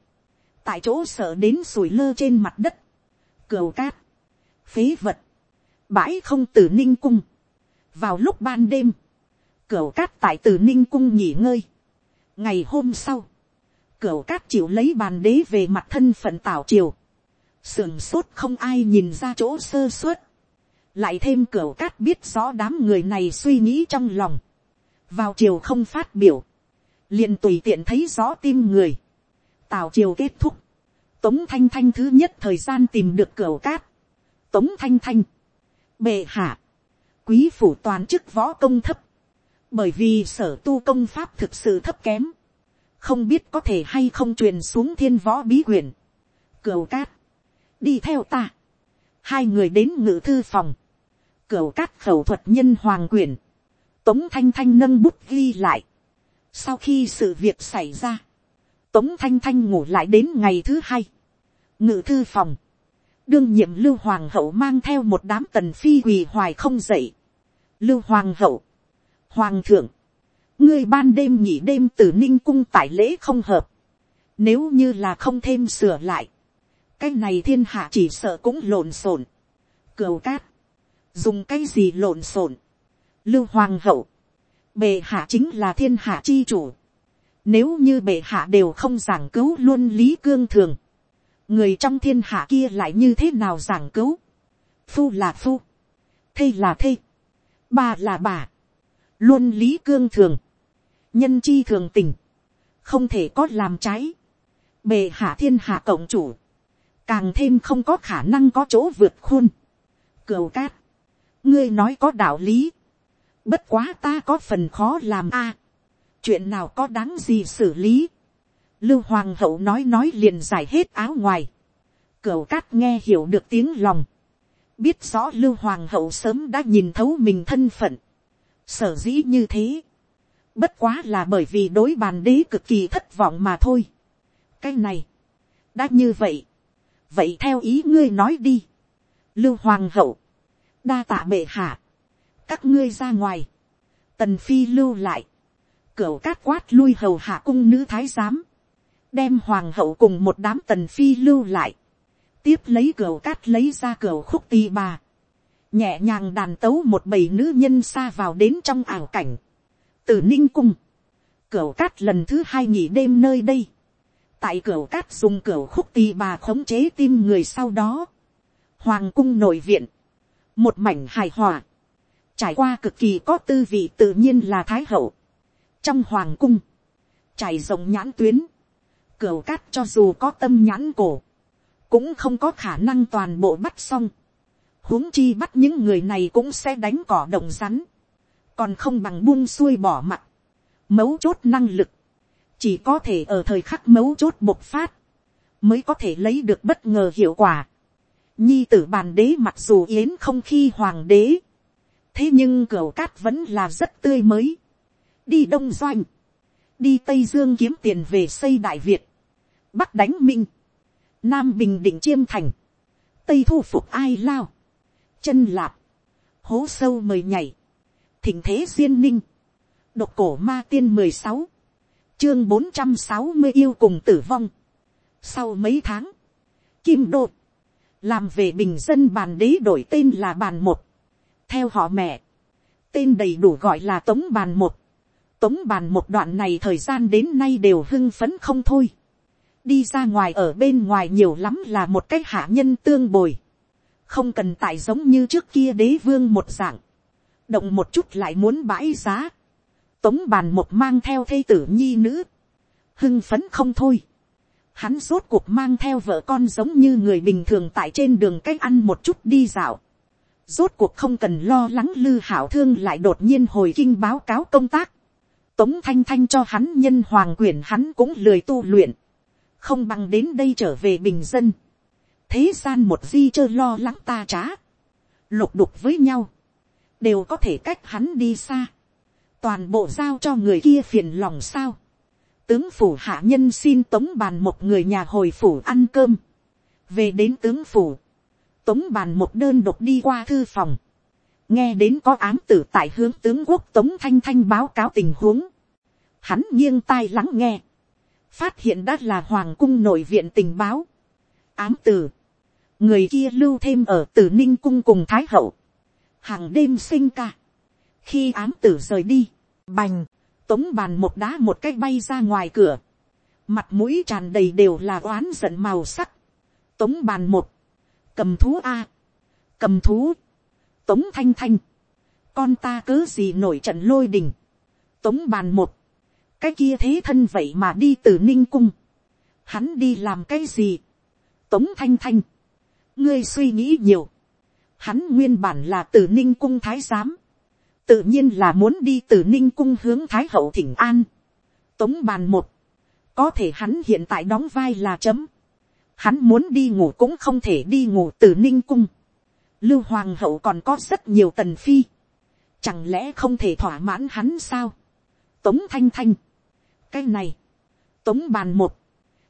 tại chỗ sợ đến sủi lơ trên mặt đất. cửu cát, phế vật, bãi không tử ninh cung, vào lúc ban đêm, cửa cát tại từ ninh cung nghỉ ngơi, ngày hôm sau, cửa cát chịu lấy bàn đế về mặt thân phận tảo triều, sườn sốt không ai nhìn ra chỗ sơ suất, lại thêm cửa cát biết rõ đám người này suy nghĩ trong lòng, vào chiều không phát biểu, liền tùy tiện thấy rõ tim người, tào triều kết thúc, tống thanh thanh thứ nhất thời gian tìm được cửa cát, tống thanh thanh, bệ hạ, quý phủ toàn chức võ công thấp, bởi vì sở tu công pháp thực sự thấp kém, không biết có thể hay không truyền xuống thiên võ bí quyển, cửu cát, đi theo ta, hai người đến ngự thư phòng, cửu cát khẩu thuật nhân hoàng quyển, tống thanh thanh nâng bút ghi lại, sau khi sự việc xảy ra, tống thanh thanh ngủ lại đến ngày thứ hai, ngự thư phòng, đương nhiệm lưu hoàng hậu mang theo một đám tần phi quỳ hoài không dậy. lưu hoàng hậu, hoàng thượng, ngươi ban đêm nghỉ đêm từ ninh cung tại lễ không hợp, nếu như là không thêm sửa lại, cái này thiên hạ chỉ sợ cũng lộn xộn, cừu cát, dùng cái gì lộn xộn, lưu hoàng hậu, bệ hạ chính là thiên hạ chi chủ, nếu như bệ hạ đều không giảng cứu luôn lý cương thường, người trong thiên hạ kia lại như thế nào giảng cứu, phu là phu, thây là thây, bà là bà, luôn lý cương thường, nhân chi thường tình, không thể có làm trái, bề hạ thiên hạ cộng chủ, càng thêm không có khả năng có chỗ vượt khuôn, cửu cát, ngươi nói có đạo lý, bất quá ta có phần khó làm a, chuyện nào có đáng gì xử lý, lưu hoàng hậu nói nói liền giải hết áo ngoài, cửu cát nghe hiểu được tiếng lòng, biết rõ lưu hoàng hậu sớm đã nhìn thấu mình thân phận, sở dĩ như thế, bất quá là bởi vì đối bàn đế cực kỳ thất vọng mà thôi. cái này, đã như vậy, vậy theo ý ngươi nói đi, lưu hoàng hậu, đa tạ bệ hạ, các ngươi ra ngoài, tần phi lưu lại, cửa cát quát lui hầu hạ cung nữ thái giám, đem hoàng hậu cùng một đám tần phi lưu lại, tiếp lấy cửa cát lấy ra cửa khúc tì bà, nhẹ nhàng đàn tấu một bầy nữ nhân xa vào đến trong ảo cảnh, từ ninh cung, cửa cát lần thứ hai nghỉ đêm nơi đây, tại cửa cát dùng cửa khúc tì bà khống chế tim người sau đó, hoàng cung nội viện, một mảnh hài hòa, trải qua cực kỳ có tư vị tự nhiên là thái hậu, trong hoàng cung, trải rộng nhãn tuyến, Cửu cát cho dù có tâm nhãn cổ, cũng không có khả năng toàn bộ bắt xong, huống chi bắt những người này cũng sẽ đánh cỏ động rắn, còn không bằng buông xuôi bỏ mặt, mấu chốt năng lực, chỉ có thể ở thời khắc mấu chốt bộc phát, mới có thể lấy được bất ngờ hiệu quả. Nhi tử bàn đế mặc dù yến không khi hoàng đế, thế nhưng cửa cát vẫn là rất tươi mới. đi đông doanh, đi tây dương kiếm tiền về xây đại việt, bắc đánh minh, nam bình định chiêm thành, tây thu phục ai lao, chân lạp, hố sâu mời nhảy, thỉnh thế duyên ninh, độc cổ ma tiên mười sáu, chương bốn trăm sáu mươi yêu cùng tử vong. Sau mấy tháng, kim đô, làm về bình dân bàn đế đổi tên là bàn một, theo họ mẹ, tên đầy đủ gọi là tống bàn một, tống bàn một đoạn này thời gian đến nay đều hưng phấn không thôi, đi ra ngoài ở bên ngoài nhiều lắm là một cái hạ nhân tương bồi, không cần tại giống như trước kia đế vương một dạng, động một chút lại muốn bãi giá, tống bàn một mang theo thây tử nhi nữ, hưng phấn không thôi, hắn rốt cuộc mang theo vợ con giống như người bình thường tại trên đường cách ăn một chút đi dạo, rốt cuộc không cần lo lắng lư hảo thương lại đột nhiên hồi kinh báo cáo công tác, tống thanh thanh cho hắn nhân hoàng quyền hắn cũng lười tu luyện, không bằng đến đây trở về bình dân, thế gian một di chơ lo lắng ta trá, lục đục với nhau, đều có thể cách hắn đi xa, toàn bộ giao cho người kia phiền lòng sao, tướng phủ hạ nhân xin tống bàn một người nhà hồi phủ ăn cơm, về đến tướng phủ, tống bàn một đơn độc đi qua thư phòng, nghe đến có ám tử tại hướng tướng quốc tống thanh thanh báo cáo tình huống, hắn nghiêng tai lắng nghe, phát hiện đã là hoàng cung nội viện tình báo, ám tử, người kia lưu thêm ở tử ninh cung cùng thái hậu, hàng đêm sinh ca, khi ám tử rời đi, bành, tống bàn một đá một cái bay ra ngoài cửa, mặt mũi tràn đầy đều là oán giận màu sắc, tống bàn một, cầm thú a, cầm thú, tống thanh thanh, con ta cứ gì nổi trận lôi đình, tống bàn một, cái kia thế thân vậy mà đi từ ninh cung, hắn đi làm cái gì, tống thanh thanh, ngươi suy nghĩ nhiều, hắn nguyên bản là từ ninh cung thái giám, tự nhiên là muốn đi từ ninh cung hướng thái hậu thỉnh an, tống bàn một, có thể hắn hiện tại đóng vai là chấm, hắn muốn đi ngủ cũng không thể đi ngủ từ ninh cung, lưu hoàng hậu còn có rất nhiều tần phi, chẳng lẽ không thể thỏa mãn hắn sao, tống thanh thanh, cái này, tống bàn một,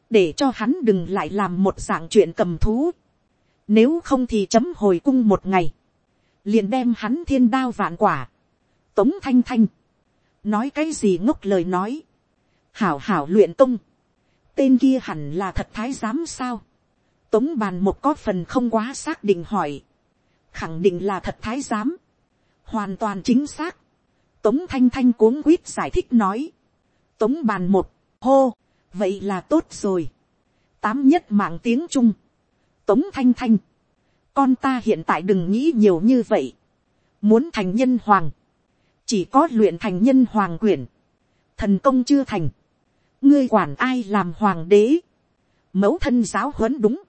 để cho hắn đừng lại làm một dạng chuyện cầm thú, nếu không thì chấm hồi cung một ngày, liền đem hắn thiên đao vạn quả, tống thanh thanh, nói cái gì ngốc lời nói, hảo hảo luyện công, tên kia hẳn là thật thái giám sao, tống bàn một có phần không quá xác định hỏi, khẳng định là thật thái giám, hoàn toàn chính xác, tống thanh thanh cuống quýt giải thích nói, tống bàn một, hô, vậy là tốt rồi, tám nhất mạng tiếng trung, tống thanh thanh, con ta hiện tại đừng nghĩ nhiều như vậy, muốn thành nhân hoàng, chỉ có luyện thành nhân hoàng quyển, thần công chưa thành, ngươi quản ai làm hoàng đế, mẫu thân giáo huấn đúng,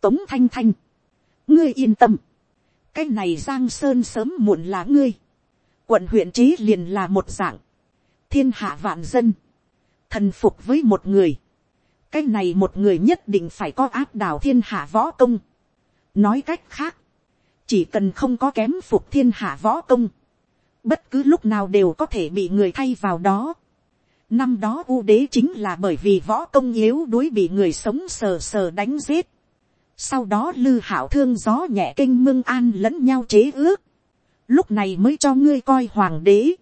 tống thanh thanh, ngươi yên tâm, cái này giang sơn sớm muộn là ngươi, quận huyện trí liền là một dạng, thiên hạ vạn dân, thần phục với một người, cái này một người nhất định phải có áp đảo thiên hạ võ công. nói cách khác, chỉ cần không có kém phục thiên hạ võ công, bất cứ lúc nào đều có thể bị người thay vào đó. năm đó u đế chính là bởi vì võ công yếu đuối bị người sống sờ sờ đánh giết sau đó lư hảo thương gió nhẹ kinh mương an lẫn nhau chế ước. lúc này mới cho ngươi coi hoàng đế.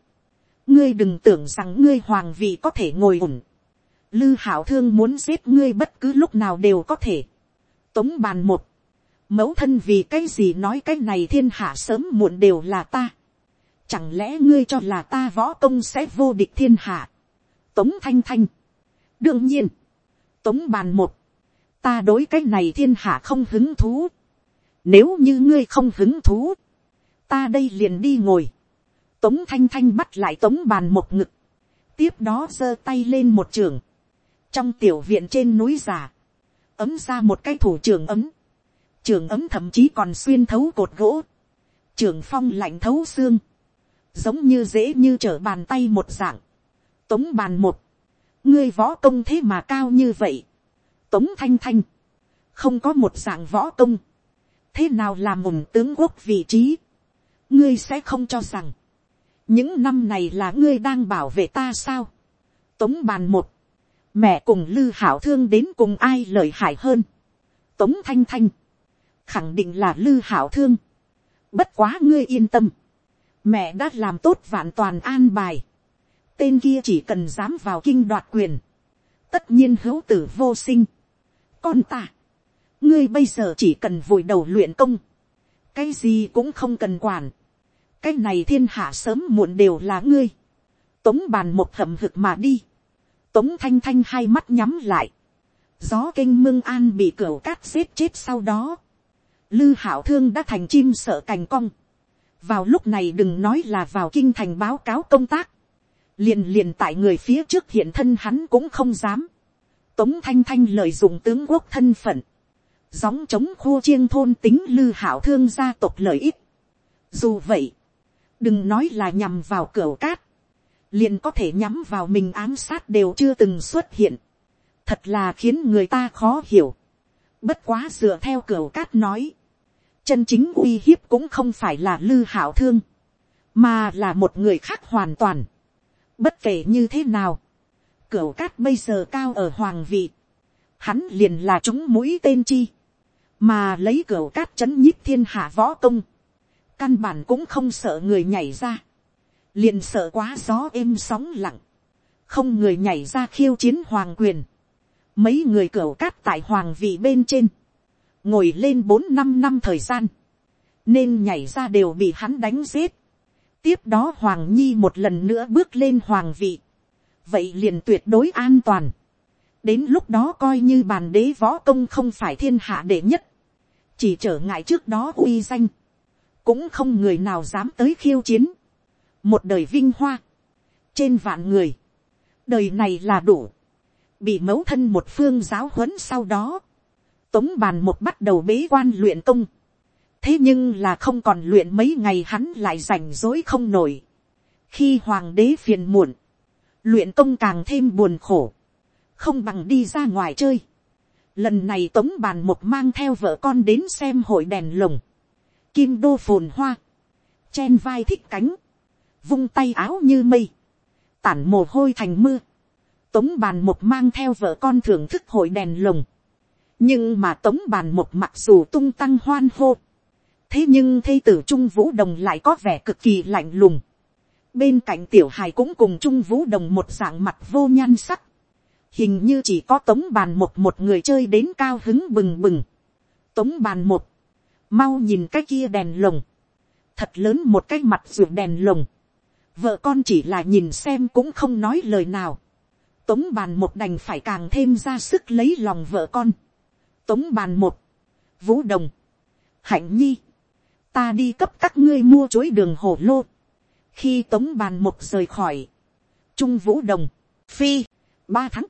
ngươi đừng tưởng rằng ngươi hoàng vị có thể ngồi ổn lư hảo thương muốn giết ngươi bất cứ lúc nào đều có thể. tống bàn một, mẫu thân vì cái gì nói cái này thiên hạ sớm muộn đều là ta. chẳng lẽ ngươi cho là ta võ công sẽ vô địch thiên hạ. tống thanh thanh. đương nhiên, tống bàn một, ta đối cái này thiên hạ không hứng thú. nếu như ngươi không hứng thú, ta đây liền đi ngồi. tống thanh thanh bắt lại tống bàn một ngực. tiếp đó giơ tay lên một trường trong tiểu viện trên núi già, ấm ra một cái thủ trường ấm, trường ấm thậm chí còn xuyên thấu cột gỗ, trường phong lạnh thấu xương, giống như dễ như trở bàn tay một dạng, tống bàn một, ngươi võ công thế mà cao như vậy, tống thanh thanh, không có một dạng võ công, thế nào làm mùng tướng quốc vị trí, ngươi sẽ không cho rằng, những năm này là ngươi đang bảo vệ ta sao, tống bàn một, mẹ cùng lư hảo thương đến cùng ai lợi hại hơn. tống thanh thanh, khẳng định là lư hảo thương. bất quá ngươi yên tâm. mẹ đã làm tốt vạn toàn an bài. tên kia chỉ cần dám vào kinh đoạt quyền. tất nhiên hữu tử vô sinh con ta, ngươi bây giờ chỉ cần vùi đầu luyện công. cái gì cũng không cần quản. cái này thiên hạ sớm muộn đều là ngươi. tống bàn một thầm hực mà đi Tống thanh thanh hai mắt nhắm lại. Gió kinh mương an bị cửa cát giết chết sau đó. Lư hảo thương đã thành chim sợ cành cong. Vào lúc này đừng nói là vào kinh thành báo cáo công tác. Liền liền tại người phía trước hiện thân hắn cũng không dám. Tống thanh thanh lợi dụng tướng quốc thân phận. Gióng chống khô chiêng thôn tính lư hảo thương gia tộc lợi ích. Dù vậy, đừng nói là nhằm vào cửa cát liền có thể nhắm vào mình ám sát đều chưa từng xuất hiện, thật là khiến người ta khó hiểu. Bất quá dựa theo cửa cát nói, chân chính uy hiếp cũng không phải là lư hảo thương, mà là một người khác hoàn toàn. Bất kể như thế nào, Cửu cát bây giờ cao ở hoàng vị, hắn liền là chúng mũi tên chi, mà lấy cửu cát chấn nhích thiên hạ võ công, căn bản cũng không sợ người nhảy ra. Liền sợ quá gió êm sóng lặng, không người nhảy ra khiêu chiến hoàng quyền, mấy người cửu cát tại hoàng vị bên trên, ngồi lên bốn năm năm thời gian, nên nhảy ra đều bị hắn đánh giết. tiếp đó hoàng nhi một lần nữa bước lên hoàng vị, vậy liền tuyệt đối an toàn. đến lúc đó coi như bàn đế võ công không phải thiên hạ đệ nhất, chỉ trở ngại trước đó uy danh, cũng không người nào dám tới khiêu chiến. một đời vinh hoa, trên vạn người, đời này là đủ, bị mẫu thân một phương giáo huấn sau đó, tống bàn một bắt đầu bế quan luyện công, thế nhưng là không còn luyện mấy ngày hắn lại rảnh rối không nổi, khi hoàng đế phiền muộn, luyện công càng thêm buồn khổ, không bằng đi ra ngoài chơi. Lần này tống bàn một mang theo vợ con đến xem hội đèn lồng, kim đô phồn hoa, chen vai thích cánh, vung tay áo như mây, tản mồ hôi thành mưa, tống bàn một mang theo vợ con thưởng thức hội đèn lồng, nhưng mà tống bàn một mặc dù tung tăng hoan hô, thế nhưng thây tử trung vũ đồng lại có vẻ cực kỳ lạnh lùng, bên cạnh tiểu hài cũng cùng trung vũ đồng một dạng mặt vô nhan sắc, hình như chỉ có tống bàn một một người chơi đến cao hứng bừng bừng, tống bàn một, mau nhìn cái kia đèn lồng, thật lớn một cái mặt ruột đèn lồng, vợ con chỉ là nhìn xem cũng không nói lời nào, tống bàn một đành phải càng thêm ra sức lấy lòng vợ con, tống bàn một, vũ đồng, hạnh nhi, ta đi cấp các ngươi mua chuối đường hồ lô, khi tống bàn một rời khỏi, trung vũ đồng, phi, ba tháng,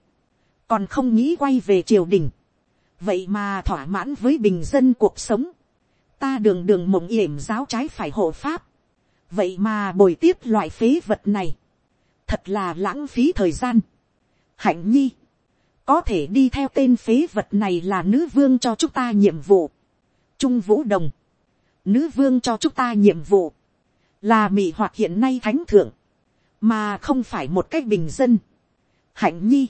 còn không nghĩ quay về triều đình, vậy mà thỏa mãn với bình dân cuộc sống, ta đường đường mộng yểm giáo trái phải hộ pháp, vậy mà bồi tiếp loại phế vật này, thật là lãng phí thời gian. hạnh nhi, có thể đi theo tên phế vật này là nữ vương cho chúng ta nhiệm vụ. trung vũ đồng, nữ vương cho chúng ta nhiệm vụ, là mị hoạt hiện nay thánh thượng, mà không phải một cách bình dân. hạnh nhi,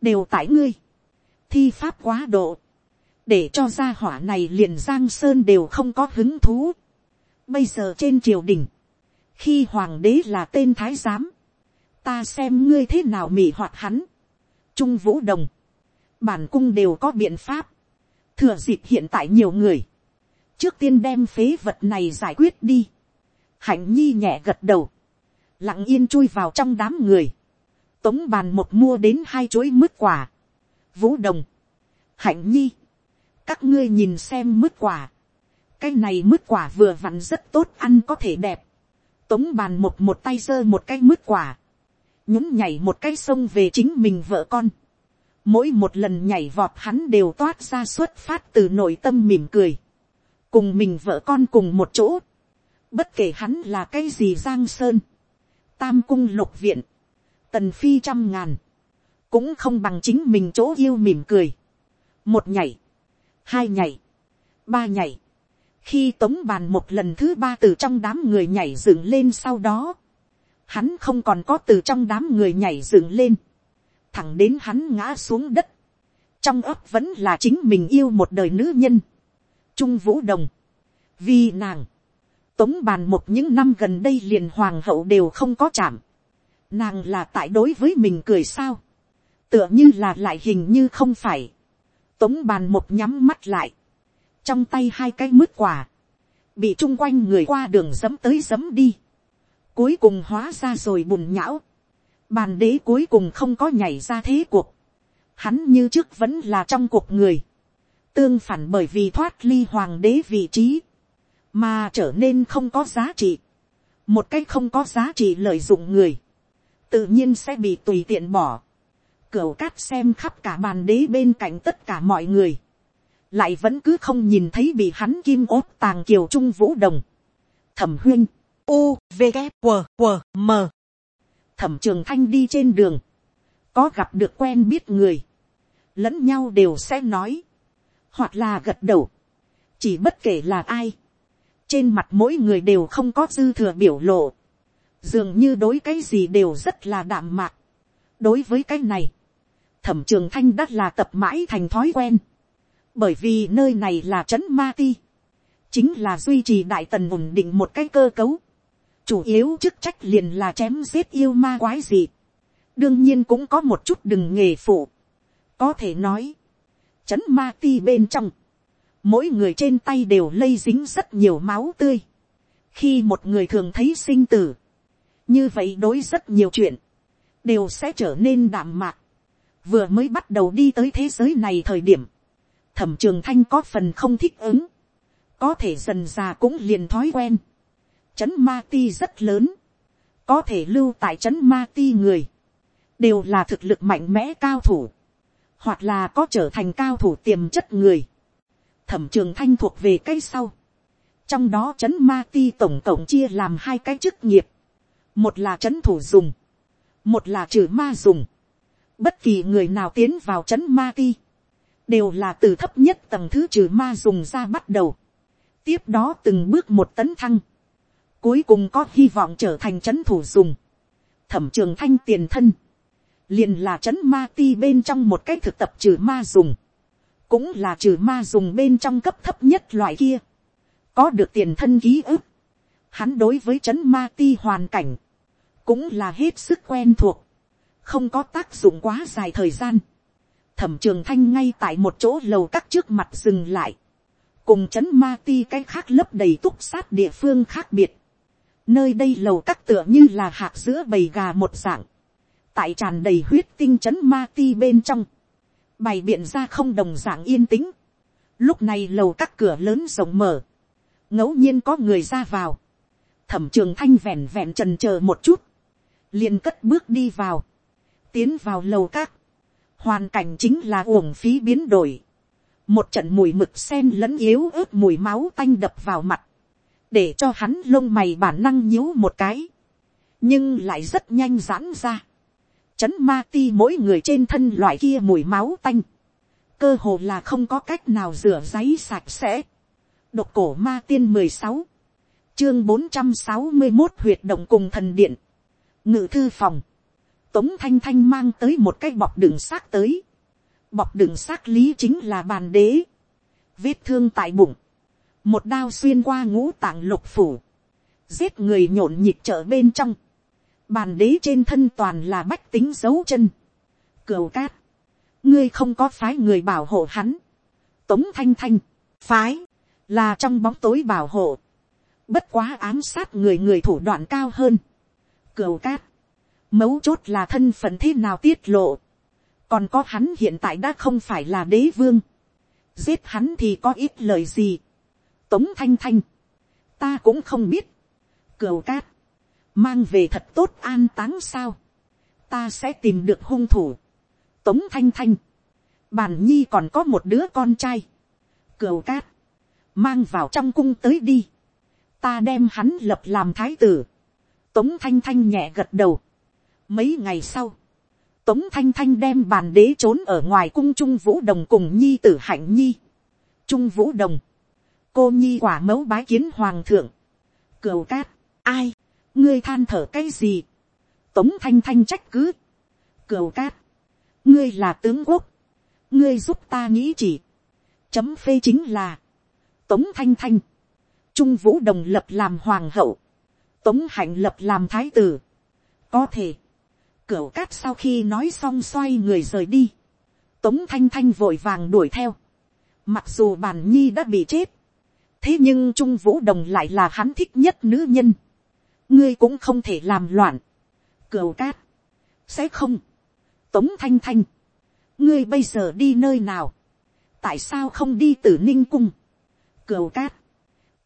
đều tại ngươi, thi pháp quá độ, để cho gia hỏa này liền giang sơn đều không có hứng thú. Bây giờ trên triều đình, khi hoàng đế là tên thái giám, ta xem ngươi thế nào mỉ hoạt hắn. Trung vũ đồng, bản cung đều có biện pháp, thừa dịp hiện tại nhiều người, trước tiên đem phế vật này giải quyết đi hạnh nhi nhẹ gật đầu, lặng yên chui vào trong đám người, tống bàn một mua đến hai chuỗi mứt quả, vũ đồng, hạnh nhi, các ngươi nhìn xem mứt quả, cái này mứt quả vừa vặn rất tốt ăn có thể đẹp, tống bàn một một tay giơ một cái mứt quả, nhún nhảy một cái sông về chính mình vợ con, mỗi một lần nhảy vọt hắn đều toát ra xuất phát từ nội tâm mỉm cười, cùng mình vợ con cùng một chỗ, bất kể hắn là cái gì giang sơn, tam cung lục viện, tần phi trăm ngàn, cũng không bằng chính mình chỗ yêu mỉm cười, một nhảy, hai nhảy, ba nhảy, khi tống bàn một lần thứ ba từ trong đám người nhảy dựng lên sau đó, hắn không còn có từ trong đám người nhảy dựng lên, thẳng đến hắn ngã xuống đất, trong ấp vẫn là chính mình yêu một đời nữ nhân, trung vũ đồng, vì nàng, tống bàn một những năm gần đây liền hoàng hậu đều không có chạm, nàng là tại đối với mình cười sao, tựa như là lại hình như không phải, tống bàn một nhắm mắt lại, trong tay hai cái mứt quả, bị chung quanh người qua đường dẫm tới dẫm đi, cuối cùng hóa ra rồi bùn nhão, bàn đế cuối cùng không có nhảy ra thế cuộc, hắn như trước vẫn là trong cuộc người, tương phản bởi vì thoát ly hoàng đế vị trí, mà trở nên không có giá trị, một cách không có giá trị lợi dụng người, tự nhiên sẽ bị tùy tiện bỏ, Cửu cát xem khắp cả bàn đế bên cạnh tất cả mọi người. Lại vẫn cứ không nhìn thấy bị hắn kim ốt tàng kiều trung vũ đồng. Thẩm huyên. U, V, g W, W, M. Thẩm trường thanh đi trên đường. Có gặp được quen biết người. Lẫn nhau đều sẽ nói. Hoặc là gật đầu. Chỉ bất kể là ai. Trên mặt mỗi người đều không có dư thừa biểu lộ. Dường như đối cái gì đều rất là đạm mạc. Đối với cái này thẩm trường thanh đã là tập mãi thành thói quen, bởi vì nơi này là trấn ma ti, chính là duy trì đại tần ổn định một cái cơ cấu, chủ yếu chức trách liền là chém giết yêu ma quái gì, đương nhiên cũng có một chút đừng nghề phụ, có thể nói, trấn ma ti bên trong, mỗi người trên tay đều lây dính rất nhiều máu tươi, khi một người thường thấy sinh tử, như vậy đối rất nhiều chuyện, đều sẽ trở nên đạm mạc, vừa mới bắt đầu đi tới thế giới này thời điểm, thẩm trường thanh có phần không thích ứng, có thể dần già cũng liền thói quen, trấn ma ti rất lớn, có thể lưu tại trấn ma ti người, đều là thực lực mạnh mẽ cao thủ, hoặc là có trở thành cao thủ tiềm chất người, thẩm trường thanh thuộc về cái sau, trong đó trấn ma ti tổng cộng chia làm hai cái chức nghiệp, một là trấn thủ dùng, một là trừ ma dùng, bất kỳ người nào tiến vào trấn ma ti, đều là từ thấp nhất tầng thứ trừ ma dùng ra bắt đầu, tiếp đó từng bước một tấn thăng, cuối cùng có hy vọng trở thành c h ấ n thủ dùng, thẩm trường thanh tiền thân, liền là c h ấ n ma ti bên trong một cái thực tập trừ ma dùng, cũng là trừ ma dùng bên trong cấp thấp nhất loại kia, có được tiền thân ký ức, hắn đối với c h ấ n ma ti hoàn cảnh, cũng là hết sức quen thuộc, không có tác dụng quá dài thời gian, thẩm trường thanh ngay tại một chỗ lầu các trước mặt dừng lại, cùng c h ấ n ma ti cái khác lấp đầy túc sát địa phương khác biệt, Nơi đây lầu các tựa như là hạt giữa bầy gà một dạng. Tại tràn đầy huyết tinh chấn ma ti bên trong. Bày biện ra không đồng dạng yên tĩnh. Lúc này lầu các cửa lớn rộng mở. ngẫu nhiên có người ra vào. Thẩm trường thanh vẹn vẹn trần chờ một chút. liền cất bước đi vào. Tiến vào lầu các. Hoàn cảnh chính là uổng phí biến đổi. Một trận mùi mực sen lẫn yếu ớt mùi máu tanh đập vào mặt để cho hắn lông mày bản năng nhíu một cái, nhưng lại rất nhanh giãn ra. Chấn ma ti mỗi người trên thân loại kia mùi máu tanh, cơ hồ là không có cách nào rửa giấy sạch sẽ. Độc cổ ma tiên mười sáu, chương bốn trăm sáu mươi một huyệt động cùng thần điện, ngự thư phòng, tống thanh thanh mang tới một cái bọc đựng xác tới. Bọc đựng xác lý chính là bàn đế, vết thương tại bụng, một đao xuyên qua ngũ tạng lục phủ, giết người nhộn nhịp trở bên trong, bàn đế trên thân toàn là bách tính dấu chân, cửu cát, ngươi không có phái người bảo hộ hắn, tống thanh thanh, phái, là trong bóng tối bảo hộ, bất quá ám sát người người thủ đoạn cao hơn, cửu cát, mấu chốt là thân phận thế nào tiết lộ, còn có hắn hiện tại đã không phải là đế vương, giết hắn thì có ít lời gì, tống thanh thanh, ta cũng không biết, cửu cát, mang về thật tốt an táng sao, ta sẽ tìm được hung thủ, tống thanh thanh, bàn nhi còn có một đứa con trai, cửu cát, mang vào trong cung tới đi, ta đem hắn lập làm thái tử, tống thanh thanh nhẹ gật đầu, mấy ngày sau, tống thanh thanh đem bàn đế trốn ở ngoài cung trung vũ đồng cùng nhi tử hạnh nhi, trung vũ đồng, cô nhi quả mẫu bái kiến hoàng thượng, cửu cát, ai, ngươi than thở cái gì, tống thanh thanh trách cứ, cửu cát, ngươi là tướng quốc, ngươi giúp ta nghĩ chỉ, chấm phê chính là, tống thanh thanh, trung vũ đồng lập làm hoàng hậu, tống hạnh lập làm thái tử, có thể, cửu cát sau khi nói xong xoay người rời đi, tống thanh thanh vội vàng đuổi theo, mặc dù bàn nhi đã bị chết, thế nhưng trung vũ đồng lại là hắn thích nhất nữ nhân, ngươi cũng không thể làm loạn, cửu cát, sẽ không, tống thanh thanh, ngươi bây giờ đi nơi nào, tại sao không đi từ ninh cung, cửu cát,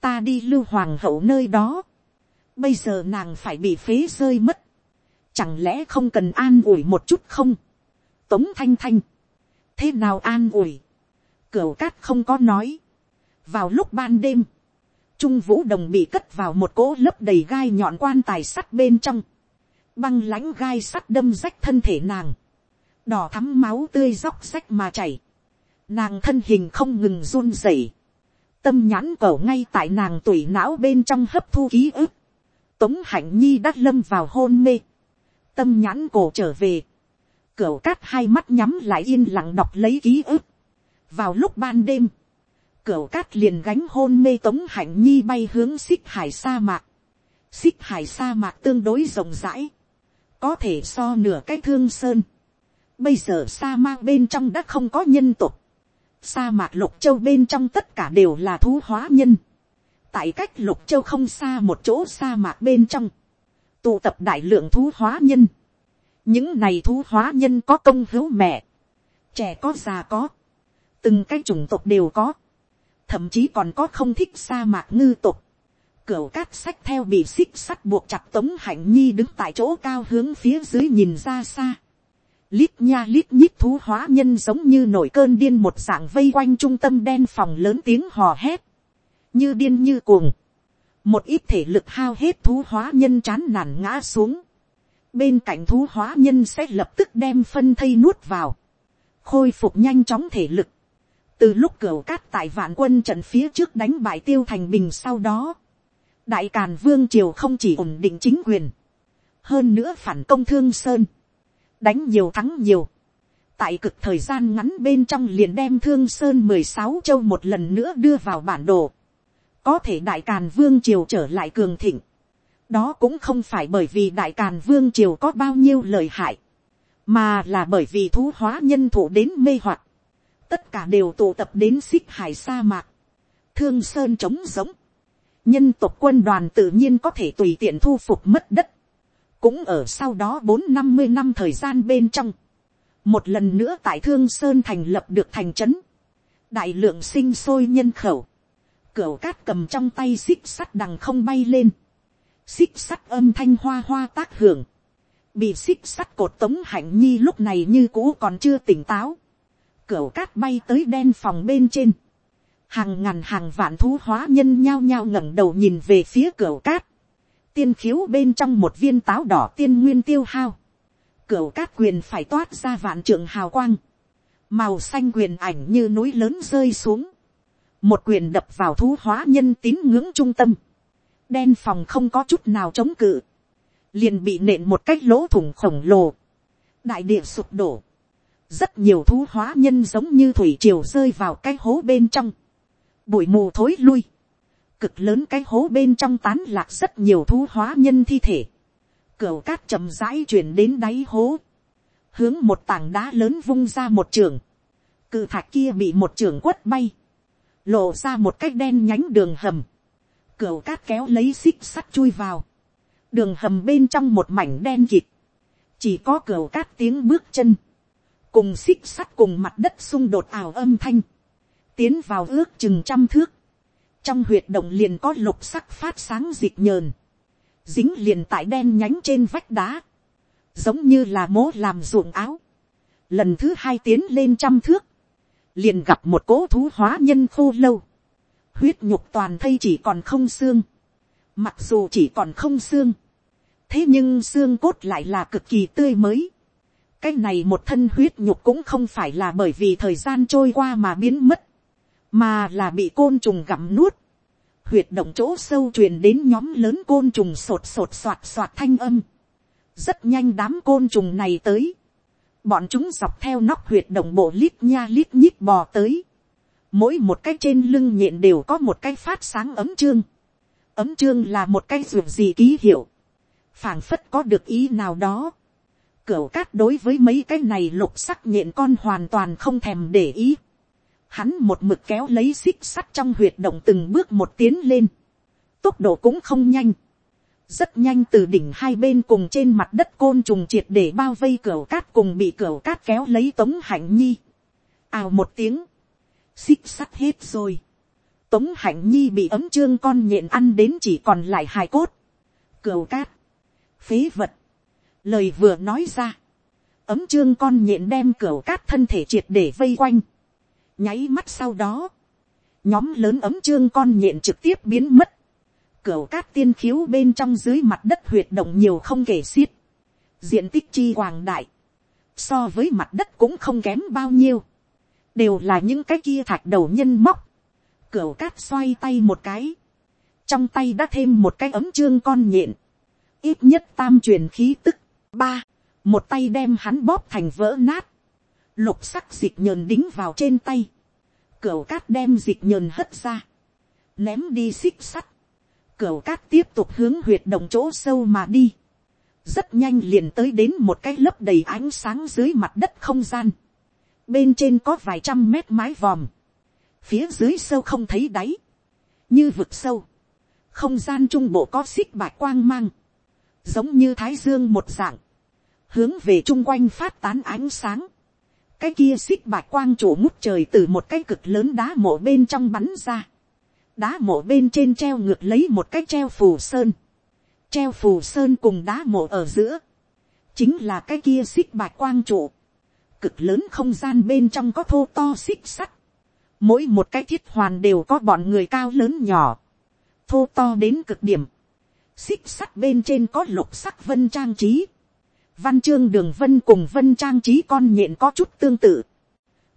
ta đi lưu hoàng hậu nơi đó, bây giờ nàng phải bị phế rơi mất, chẳng lẽ không cần an ủi một chút không, tống thanh thanh, thế nào an ủi, cửu cát không có nói, vào lúc ban đêm, trung vũ đồng bị cất vào một cỗ lớp đầy gai nhọn quan tài sắt bên trong, băng lãnh gai sắt đâm rách thân thể nàng, đỏ thắm máu tươi róc rách mà chảy, nàng thân hình không ngừng run rẩy, tâm nhãn cầu ngay tại nàng tủy não bên trong hấp thu ký ức, tống hạnh nhi đã lâm vào hôn mê, tâm nhãn cổ trở về, cửa cát hai mắt nhắm lại yên lặng đọc lấy ký ức, vào lúc ban đêm, Cửu cát liền gánh hôn mê tống hạnh nhi bay hướng xích hải sa mạc. Xích hải sa mạc tương đối rộng rãi. Có thể so nửa cái thương sơn. Bây giờ sa mạc bên trong đã không có nhân tục. sa mạc lục châu bên trong tất cả đều là thú hóa nhân. tại cách lục châu không xa một chỗ sa mạc bên trong, tụ tập đại lượng thú hóa nhân. những này thú hóa nhân có công hữu mẹ, trẻ có già có, từng cái chủng tộc đều có, thậm chí còn có không thích sa mạc ngư tộc. Cửu cát sách theo bị xích sắt buộc chặt tống hạnh nhi đứng tại chỗ cao hướng phía dưới nhìn ra xa. Lít nha lít nhít thú hóa nhân giống như nổi cơn điên một dạng vây quanh trung tâm đen phòng lớn tiếng hò hét, như điên như cuồng, một ít thể lực hao hết thú hóa nhân chán nản ngã xuống, bên cạnh thú hóa nhân sẽ lập tức đem phân thây nuốt vào, khôi phục nhanh chóng thể lực, từ lúc cửa cát tại vạn quân trận phía trước đánh bại tiêu thành bình sau đó, đại càn vương triều không chỉ ổn định chính quyền, hơn nữa phản công thương sơn, đánh nhiều thắng nhiều, tại cực thời gian ngắn bên trong liền đem thương sơn mười sáu châu một lần nữa đưa vào bản đồ, có thể đại càn vương triều trở lại cường thịnh, đó cũng không phải bởi vì đại càn vương triều có bao nhiêu lời hại, mà là bởi vì thú hóa nhân thủ đến mê hoặc, tất cả đều tụ tập đến xích hải sa mạc, thương sơn trống giống, nhân tộc quân đoàn tự nhiên có thể tùy tiện thu phục mất đất, cũng ở sau đó bốn năm mươi năm thời gian bên trong, một lần nữa tại thương sơn thành lập được thành trấn, đại lượng sinh sôi nhân khẩu, cửa cát cầm trong tay xích sắt đằng không bay lên, xích sắt âm thanh hoa hoa tác hưởng, bị xích sắt cột tống hạnh nhi lúc này như cũ còn chưa tỉnh táo, cửa cát bay tới đen phòng bên trên, hàng ngàn hàng vạn thú hóa nhân nhao nhao ngẩng đầu nhìn về phía cửa cát, tiên khiếu bên trong một viên táo đỏ tiên nguyên tiêu hao. cửa cát quyền phải toát ra vạn trượng hào quang. Màu xanh quyền ảnh như núi lớn rơi xuống. Một quyền đập vào thú hóa nhân tín ngưỡng trung tâm. Đen phòng không có chút nào chống cự. Liền bị nện một cách lỗ thủng khổng lồ. Đại địa sụp đổ. Rất nhiều thú hóa nhân giống như thủy triều rơi vào cái hố bên trong. Bụi mù thối lui cực lớn cái hố bên trong tán lạc rất nhiều thú hóa nhân thi thể. cửa cát chậm rãi chuyển đến đáy hố. Hướng một tảng đá lớn vung ra một trường. Cự thạch kia bị một trường quất bay. Lộ ra một cái đen nhánh đường hầm. cửa cát kéo lấy xích sắt chui vào. Đường hầm bên trong một mảnh đen kịt. Chỉ có cửa cát tiếng bước chân. Cùng xích sắt cùng mặt đất xung đột ảo âm thanh. Tiến vào ước chừng trăm thước trong huyệt động liền có lục sắc phát sáng dịch nhờn, dính liền tại đen nhánh trên vách đá, giống như là mố làm ruộng áo. Lần thứ hai tiến lên trăm thước, liền gặp một cố thú hóa nhân khô lâu, huyết nhục toàn thây chỉ còn không xương, mặc dù chỉ còn không xương, thế nhưng xương cốt lại là cực kỳ tươi mới cái này một thân huyết nhục cũng không phải là bởi vì thời gian trôi qua mà biến mất, mà là bị côn trùng gặm nuốt, huyệt động chỗ sâu truyền đến nhóm lớn côn trùng sột sột soạt soạt thanh âm, rất nhanh đám côn trùng này tới, bọn chúng dọc theo nóc huyệt động bộ lít nha lít nhít bò tới, mỗi một cái trên lưng nhện đều có một cái phát sáng ấm trương, ấm trương là một cái ruột gì ký hiệu, phảng phất có được ý nào đó, Cửu cát đối với mấy cái này lục sắc nhện con hoàn toàn không thèm để ý. Hắn một mực kéo lấy xích sắt trong huyệt động từng bước một tiến lên. Tốc độ cũng không nhanh. Rất nhanh từ đỉnh hai bên cùng trên mặt đất côn trùng triệt để bao vây cửa cát cùng bị cửa cát kéo lấy tống hạnh nhi. ào một tiếng. Xích sắt hết rồi. Tống hạnh nhi bị ấm trương con nhện ăn đến chỉ còn lại hài cốt. Cửu cát. Phế vật. Lời vừa nói ra. Ấm trương con nhện đem cửa cát thân thể triệt để vây quanh. Nháy mắt sau đó, nhóm lớn ấm trương con nhện trực tiếp biến mất, cửa cát tiên khiếu bên trong dưới mặt đất huyệt động nhiều không kể xiết, diện tích chi hoàng đại, so với mặt đất cũng không kém bao nhiêu, đều là những cái kia thạch đầu nhân móc, cửa cát xoay tay một cái, trong tay đã thêm một cái ấm trương con nhện, ít nhất tam truyền khí tức, ba, một tay đem hắn bóp thành vỡ nát, lục sắc dịch nhờn đính vào trên tay, cửu cát đem dịch nhờn hất ra, ném đi xích sắt, cửu cát tiếp tục hướng huyệt động chỗ sâu mà đi, rất nhanh liền tới đến một cái lớp đầy ánh sáng dưới mặt đất không gian, bên trên có vài trăm mét mái vòm, phía dưới sâu không thấy đáy, như vực sâu, không gian trung bộ có xích bạc quang mang, giống như thái dương một dạng, hướng về chung quanh phát tán ánh sáng, cái kia xích bạc quang chủ ngút trời từ một cái cực lớn đá mộ bên trong bắn ra, đá mộ bên trên treo ngược lấy một cái treo phù sơn, treo phù sơn cùng đá mộ ở giữa, chính là cái kia xích bạc quang trụ, cực lớn không gian bên trong có thô to xích sắt, mỗi một cái thiết hoàn đều có bọn người cao lớn nhỏ, thô to đến cực điểm, xích sắt bên trên có lục sắc vân trang trí, văn chương đường vân cùng vân trang trí con nhện có chút tương tự,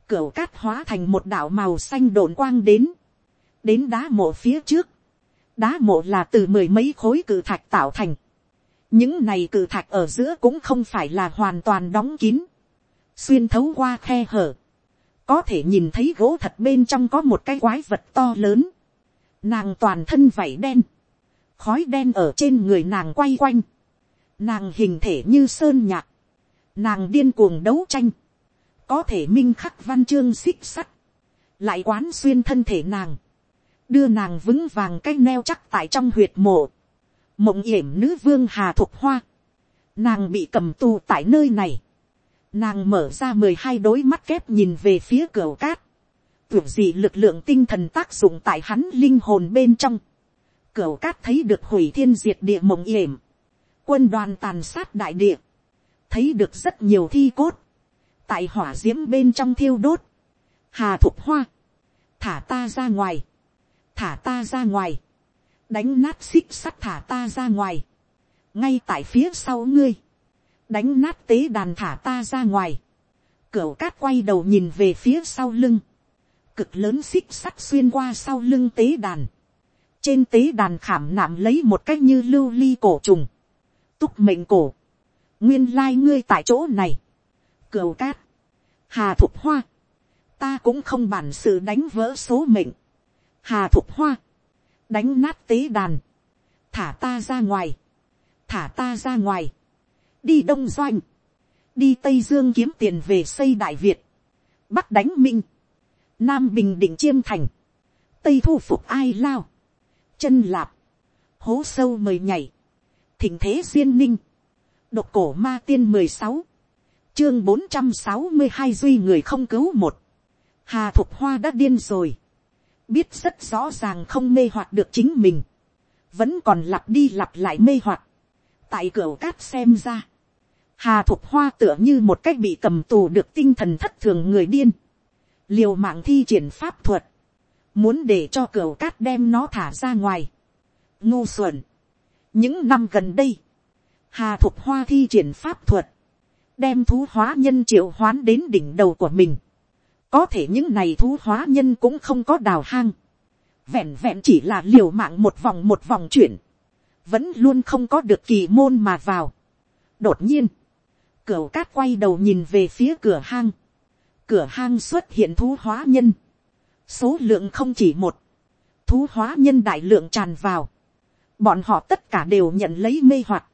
Cửu cát hóa thành một đảo màu xanh đồn quang đến, đến đá mộ phía trước, đá mộ là từ mười mấy khối cự thạch tạo thành, những này cự thạch ở giữa cũng không phải là hoàn toàn đóng kín, xuyên thấu qua khe hở, có thể nhìn thấy gỗ thật bên trong có một cái quái vật to lớn, nàng toàn thân vảy đen, khói đen ở trên người nàng quay quanh, nàng hình thể như sơn nhạc, nàng điên cuồng đấu tranh, có thể minh khắc văn chương xích sắt, lại quán xuyên thân thể nàng, đưa nàng vững vàng cái neo chắc tại trong huyệt mộ, mộng yểm nữ vương hà thục hoa, nàng bị cầm tù tại nơi này, nàng mở ra mười hai đôi mắt kép nhìn về phía cửa cát, tưởng gì lực lượng tinh thần tác dụng tại hắn linh hồn bên trong, cửa cát thấy được hủy thiên diệt địa mộng yểm, quân đoàn tàn sát đại địa, thấy được rất nhiều thi cốt, tại hỏa d i ễ m bên trong thiêu đốt, hà thục hoa, thả ta ra ngoài, thả ta ra ngoài, đánh nát xích sắt thả ta ra ngoài, ngay tại phía sau ngươi, đánh nát tế đàn thả ta ra ngoài, cửa cát quay đầu nhìn về phía sau lưng, cực lớn xích sắt xuyên qua sau lưng tế đàn, trên tế đàn khảm nạm lấy một cách như lưu ly cổ trùng, túc mệnh cổ, nguyên lai ngươi tại chỗ này, cửu cát, hà thục hoa, ta cũng không bản sự đánh vỡ số mệnh, hà thục hoa, đánh nát tế đàn, thả ta ra ngoài, thả ta ra ngoài, đi đông doanh, đi tây dương kiếm tiền về xây đại việt, bắc đánh minh, nam bình định chiêm thành, tây thu phục ai lao, chân lạp, hố sâu mời nhảy, thỉnh thế duyên ninh, độc cổ ma tiên mười sáu, chương bốn trăm sáu mươi hai duy người không cứu một, hà thục hoa đã điên rồi, biết rất rõ ràng không mê hoặc được chính mình, vẫn còn lặp đi lặp lại mê hoặc, tại cửa cát xem ra, hà thục hoa tựa như một cách bị cầm tù được tinh thần thất thường người điên, liều mạng thi triển pháp thuật, muốn để cho cửa cát đem nó thả ra ngoài, ngu xuẩn, những năm gần đây, hà thục hoa thi triển pháp thuật, đem thú hóa nhân triệu hoán đến đỉnh đầu của mình. có thể những này thú hóa nhân cũng không có đào hang, vẹn vẹn chỉ là liều mạng một vòng một vòng chuyển, vẫn luôn không có được kỳ môn mà vào. đột nhiên, cửa cát quay đầu nhìn về phía cửa hang, cửa hang xuất hiện thú hóa nhân, số lượng không chỉ một, thú hóa nhân đại lượng tràn vào, bọn họ tất cả đều nhận lấy mê hoặc,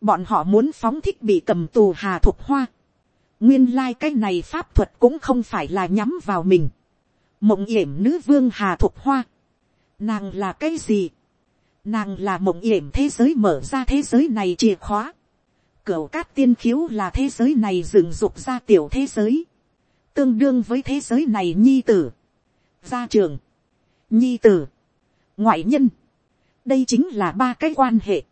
bọn họ muốn phóng thích bị cầm tù hà thục hoa, nguyên lai、like、cái này pháp thuật cũng không phải là nhắm vào mình, mộng yểm nữ vương hà thục hoa, nàng là cái gì, nàng là mộng yểm thế giới mở ra thế giới này chìa khóa, cửa cát tiên khiếu là thế giới này dừng dục ra tiểu thế giới, tương đương với thế giới này nhi tử, gia trường, nhi tử, ngoại nhân, đây chính là ba cái quan hệ.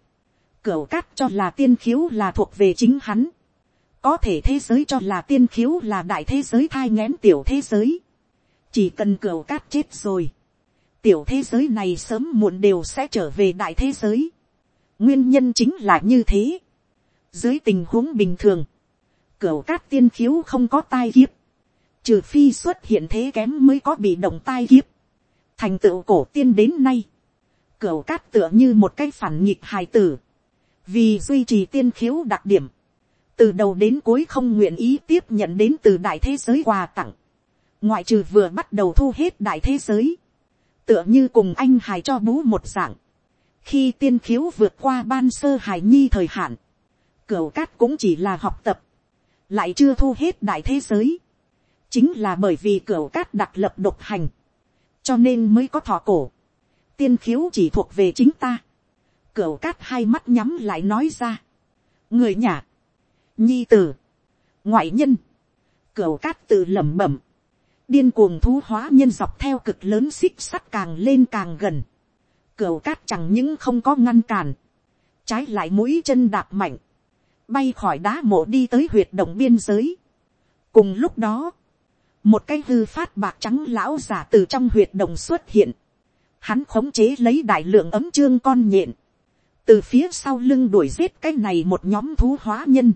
Cửu cát cho là tiên khiếu là thuộc về chính hắn. Có thể thế giới cho là tiên khiếu là đại thế giới thai ngén tiểu thế giới. Chỉ cần cửu cát chết rồi. Tiểu thế giới này sớm muộn đều sẽ trở về đại thế giới. Nguyên nhân chính là như thế. Dưới tình huống bình thường. Cửu cát tiên khiếu không có tai kiếp. Trừ phi xuất hiện thế kém mới có bị động tai kiếp. Thành tựu cổ tiên đến nay Cửu cát tựa như một cái phản nghịch hài tử. Vì duy trì tiên khiếu đặc điểm. Từ đầu đến cuối không nguyện ý tiếp nhận đến từ đại thế giới quà tặng. Ngoại trừ vừa bắt đầu thu hết đại thế giới. Tựa như cùng anh hài cho bú một dạng. Khi tiên khiếu vượt qua ban sơ hài nhi thời hạn. Cửu cát cũng chỉ là học tập. Lại chưa thu hết đại thế giới chính là bởi vì cửa cát đặc lập độc hành, cho nên mới có thọ cổ, tiên khiếu chỉ thuộc về chính ta, cửa cát hai mắt nhắm lại nói ra, người nhà, nhi tử, ngoại nhân, cửa cát tự lẩm bẩm, điên cuồng thú hóa nhân dọc theo cực lớn xích sắt càng lên càng gần, cửa cát chẳng những không có ngăn cản, trái lại mũi chân đạp mạnh, bay khỏi đá mộ đi tới huyệt động biên giới. cùng lúc đó, một cái hư phát bạc trắng lão giả từ trong huyệt động xuất hiện, hắn khống chế lấy đại lượng ấm trương con nhện, từ phía sau lưng đuổi giết cái này một nhóm thú hóa nhân,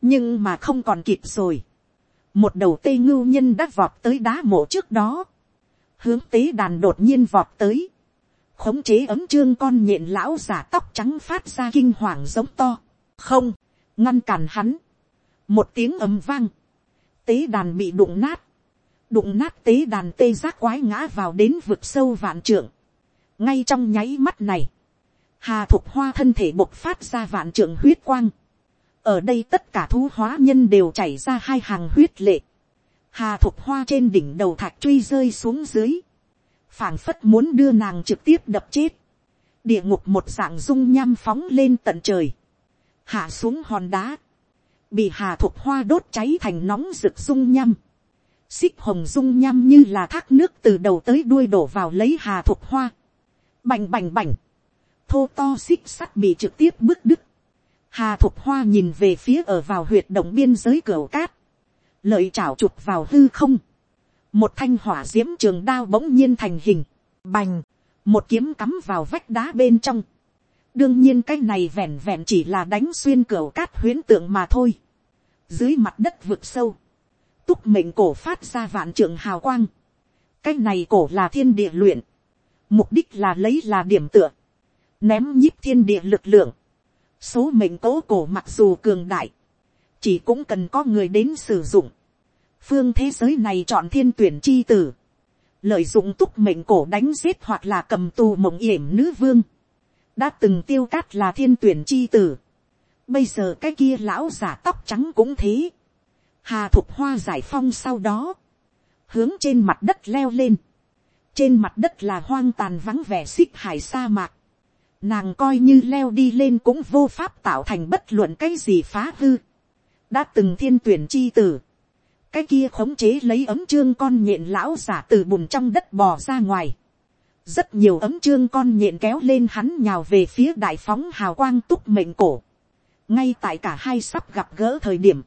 nhưng mà không còn kịp rồi, một đầu tây ngưu nhân đã vọt tới đá mộ trước đó, hướng tế đàn đột nhiên vọt tới, khống chế ấm trương con nhện lão giả tóc trắng phát ra kinh hoàng giống to, không, ngăn cản hắn, một tiếng ầm vang, tế đàn bị đụng nát, đụng nát tế đàn tê giác quái ngã vào đến vực sâu vạn trượng, ngay trong nháy mắt này, hà thục hoa thân thể bộc phát ra vạn trượng huyết quang, ở đây tất cả thú hóa nhân đều chảy ra hai hàng huyết lệ, hà thục hoa trên đỉnh đầu thạch truy rơi xuống dưới, phảng phất muốn đưa nàng trực tiếp đập chết, địa ngục một dạng dung nham phóng lên tận trời, hạ xuống hòn đá, bị hà thục hoa đốt cháy thành nóng rực dung nham, xích hồng dung nham như là thác nước từ đầu tới đuôi đổ vào lấy hà thục hoa, bành bành bành, thô to xích sắt bị trực tiếp bước đứt, hà thục hoa nhìn về phía ở vào huyệt động biên giới cửa cát, lợi chảo chụp vào hư không, một thanh hỏa diễm trường đao bỗng nhiên thành hình, bành, một kiếm cắm vào vách đá bên trong, đương nhiên cái này vẹn vẹn chỉ là đánh xuyên cửa cát huyến tượng mà thôi. dưới mặt đất vực sâu, túc mệnh cổ phát ra vạn trưởng hào quang. cái này cổ là thiên địa luyện, mục đích là lấy là điểm tựa, ném nhíp thiên địa lực lượng. số mệnh cố cổ mặc dù cường đại, chỉ cũng cần có người đến sử dụng. phương thế giới này chọn thiên tuyển chi tử, lợi dụng túc mệnh cổ đánh giết hoặc là cầm tù mộng yểm nữ vương. Đã từng tiêu cát là thiên tuyển chi tử, bây giờ cái kia lão giả tóc trắng cũng thế, hà thục hoa giải phong sau đó, hướng trên mặt đất leo lên, trên mặt đất là hoang tàn vắng vẻ xích hải sa mạc, nàng coi như leo đi lên cũng vô pháp tạo thành bất luận cái gì phá hư, đã từng thiên tuyển chi tử, cái kia khống chế lấy ấm trương con nhện lão giả từ bùn trong đất bò ra ngoài, rất nhiều ấm trương con nhện kéo lên hắn nhào về phía đại phóng hào quang túc mệnh cổ. ngay tại cả hai sắp gặp gỡ thời điểm,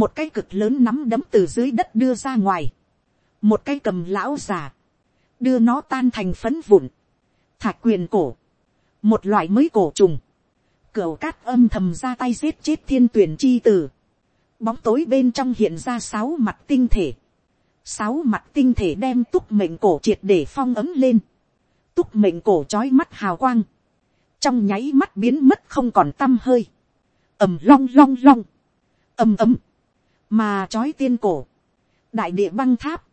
một cái cực lớn nắm đấm từ dưới đất đưa ra ngoài, một cái cầm lão già, đưa nó tan thành phấn vụn, thạc quyền cổ, một loại mới cổ trùng, cửa cát âm thầm ra tay giết chết thiên tuyển chi tử, bóng tối bên trong hiện ra sáu mặt tinh thể, sáu mặt tinh thể đem túc mệnh cổ triệt để phong ấm lên, túc mệnh cổ trói mắt hào quang, trong nháy mắt biến mất không còn t â m hơi, ầm long long long, ầm ầm, mà trói tiên cổ, đại địa băng tháp,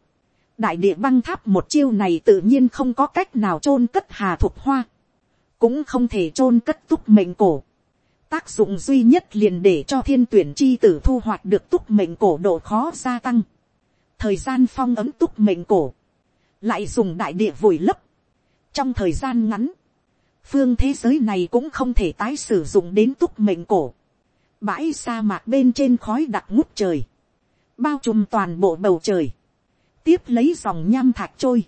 đại địa băng tháp một chiêu này tự nhiên không có cách nào chôn cất hà thục hoa, cũng không thể chôn cất túc mệnh cổ, tác dụng duy nhất liền để cho thiên tuyển chi tử thu hoạch được túc mệnh cổ độ khó gia tăng, thời gian phong ấm túc mệnh cổ, lại dùng đại địa vùi lấp, trong thời gian ngắn, phương thế giới này cũng không thể tái sử dụng đến túc mệnh cổ. Bãi sa mạc bên trên khói đặc ngút trời, bao trùm toàn bộ bầu trời, tiếp lấy dòng nham thạch trôi,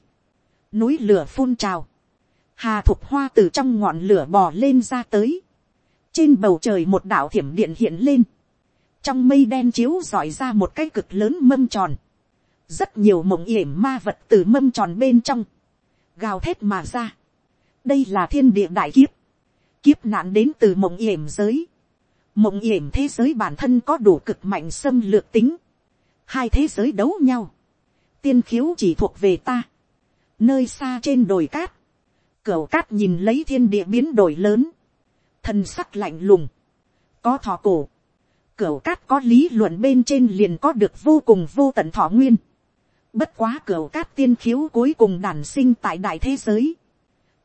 núi lửa phun trào, hà thục hoa từ trong ngọn lửa bò lên ra tới, trên bầu trời một đảo thiểm điện hiện lên, trong mây đen chiếu dọi ra một cái cực lớn mâm tròn, rất nhiều mộng yểm ma vật từ mâm tròn bên trong, gào thét mà ra. đây là thiên địa đại kiếp, kiếp nạn đến từ mộng yểm giới mộng yểm thế giới bản thân có đủ cực mạnh xâm lược tính. hai thế giới đấu nhau. tiên khiếu chỉ thuộc về ta. nơi xa trên đồi cát, cửa cát nhìn lấy thiên địa biến đổi lớn, thân sắc lạnh lùng, có thọ cổ, cửa cát có lý luận bên trên liền có được vô cùng vô tận thọ nguyên Bất quá cửa cát tiên khiếu cuối cùng đàn sinh tại đại thế giới.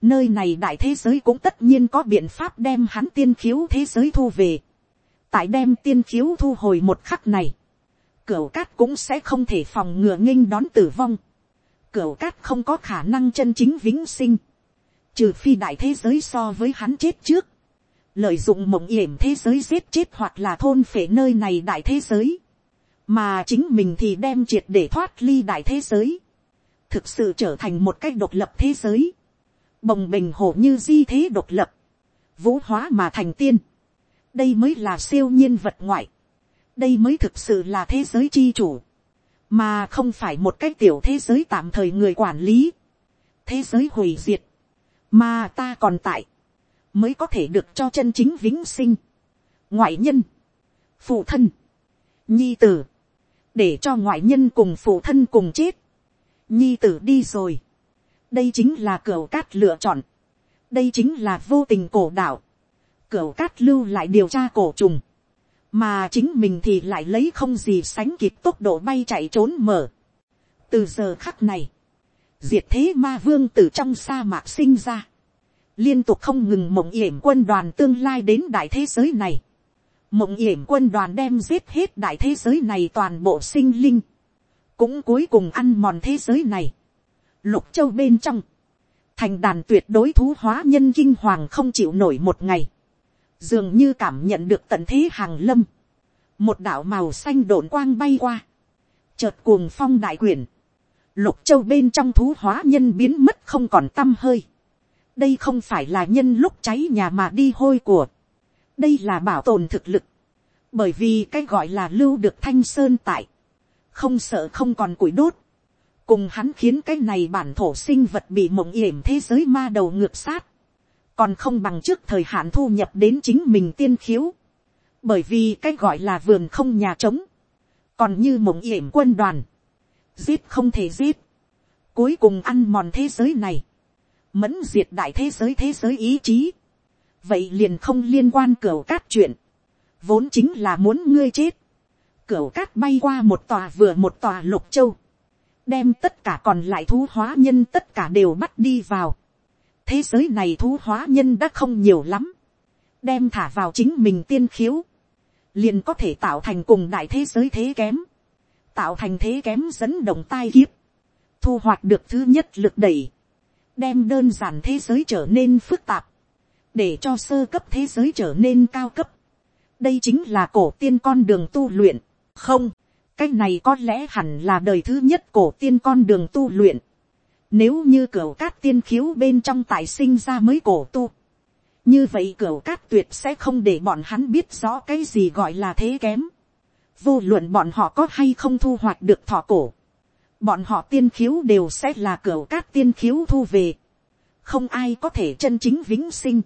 Nơi này đại thế giới cũng tất nhiên có biện pháp đem hắn tiên khiếu thế giới thu về. Tại đem tiên khiếu thu hồi một khắc này. cửu cát cũng sẽ không thể phòng ngừa nghênh đón tử vong. cửu cát không có khả năng chân chính vĩnh sinh. trừ phi đại thế giới so với hắn chết trước. lợi dụng mộng yểm thế giới giết chết hoặc là thôn phệ nơi này đại thế giới. mà chính mình thì đem triệt để thoát ly đại thế giới. thực sự trở thành một cách độc lập thế giới. bồng bình hồ như di thế độc lập. vũ hóa mà thành tiên đây mới là siêu nhiên vật ngoại. Đây mới thực sự là thế giới chi chủ, mà không phải một cái tiểu thế giới tạm thời người quản lý, thế giới hủy diệt, mà ta còn tại, mới có thể được cho chân chính vĩnh sinh, ngoại nhân, phụ thân, nhi tử, để cho ngoại nhân cùng phụ thân cùng chết, nhi tử đi rồi, đây chính là cửa cát lựa chọn, đây chính là vô tình cổ đạo, cửa cát lưu lại điều tra cổ trùng, mà chính mình thì lại lấy không gì sánh kịp tốc độ bay chạy trốn mở. từ giờ khắc này, diệt thế ma vương từ trong sa mạc sinh ra, liên tục không ngừng mộng yểm quân đoàn tương lai đến đại thế giới này. mộng yểm quân đoàn đem giết hết đại thế giới này toàn bộ sinh linh, cũng cuối cùng ăn mòn thế giới này. lục châu bên trong, thành đàn tuyệt đối thú hóa nhân kinh hoàng không chịu nổi một ngày dường như cảm nhận được tận thế hàng lâm, một đạo màu xanh đồn quang bay qua, chợt cuồng phong đại quyển, lục châu bên trong thú hóa nhân biến mất không còn t â m hơi, đây không phải là nhân lúc cháy nhà mà đi hôi của, đây là bảo tồn thực lực, bởi vì cái gọi là lưu được thanh sơn tại, không sợ không còn củi đốt, cùng hắn khiến cái này bản thổ sinh vật bị mộng yểm thế giới ma đầu ngược sát, còn không bằng trước thời hạn thu nhập đến chính mình tiên khiếu, bởi vì cái gọi là vườn không nhà trống, còn như mộng yểm quân đoàn, giết không thể giết, cuối cùng ăn mòn thế giới này, mẫn diệt đại thế giới thế giới ý chí, vậy liền không liên quan cửa cát chuyện, vốn chính là muốn ngươi chết, cửa cát bay qua một tòa vừa một tòa lục châu, đem tất cả còn lại thú hóa nhân tất cả đều bắt đi vào, thế giới này thú hóa nhân đã không nhiều lắm, đem thả vào chính mình tiên khiếu, liền có thể tạo thành cùng đại thế giới thế kém, tạo thành thế kém dẫn động tai kiếp, thu hoạch được thứ nhất lực đẩy, đem đơn giản thế giới trở nên phức tạp, để cho sơ cấp thế giới trở nên cao cấp. đây chính là cổ tiên con đường tu luyện, không, cái này có lẽ hẳn là đời thứ nhất cổ tiên con đường tu luyện. Nếu như cửa cát tiên khiếu bên trong tài sinh ra mới cổ tu. Như vậy cửa cát tuyệt sẽ không để bọn hắn biết rõ cái gì gọi là thế kém. Vô luận bọn họ có hay không thu hoạch được thọ cổ. Bọn họ tiên khiếu đều sẽ là cửa cát tiên khiếu thu về. Không ai có thể chân chính vĩnh sinh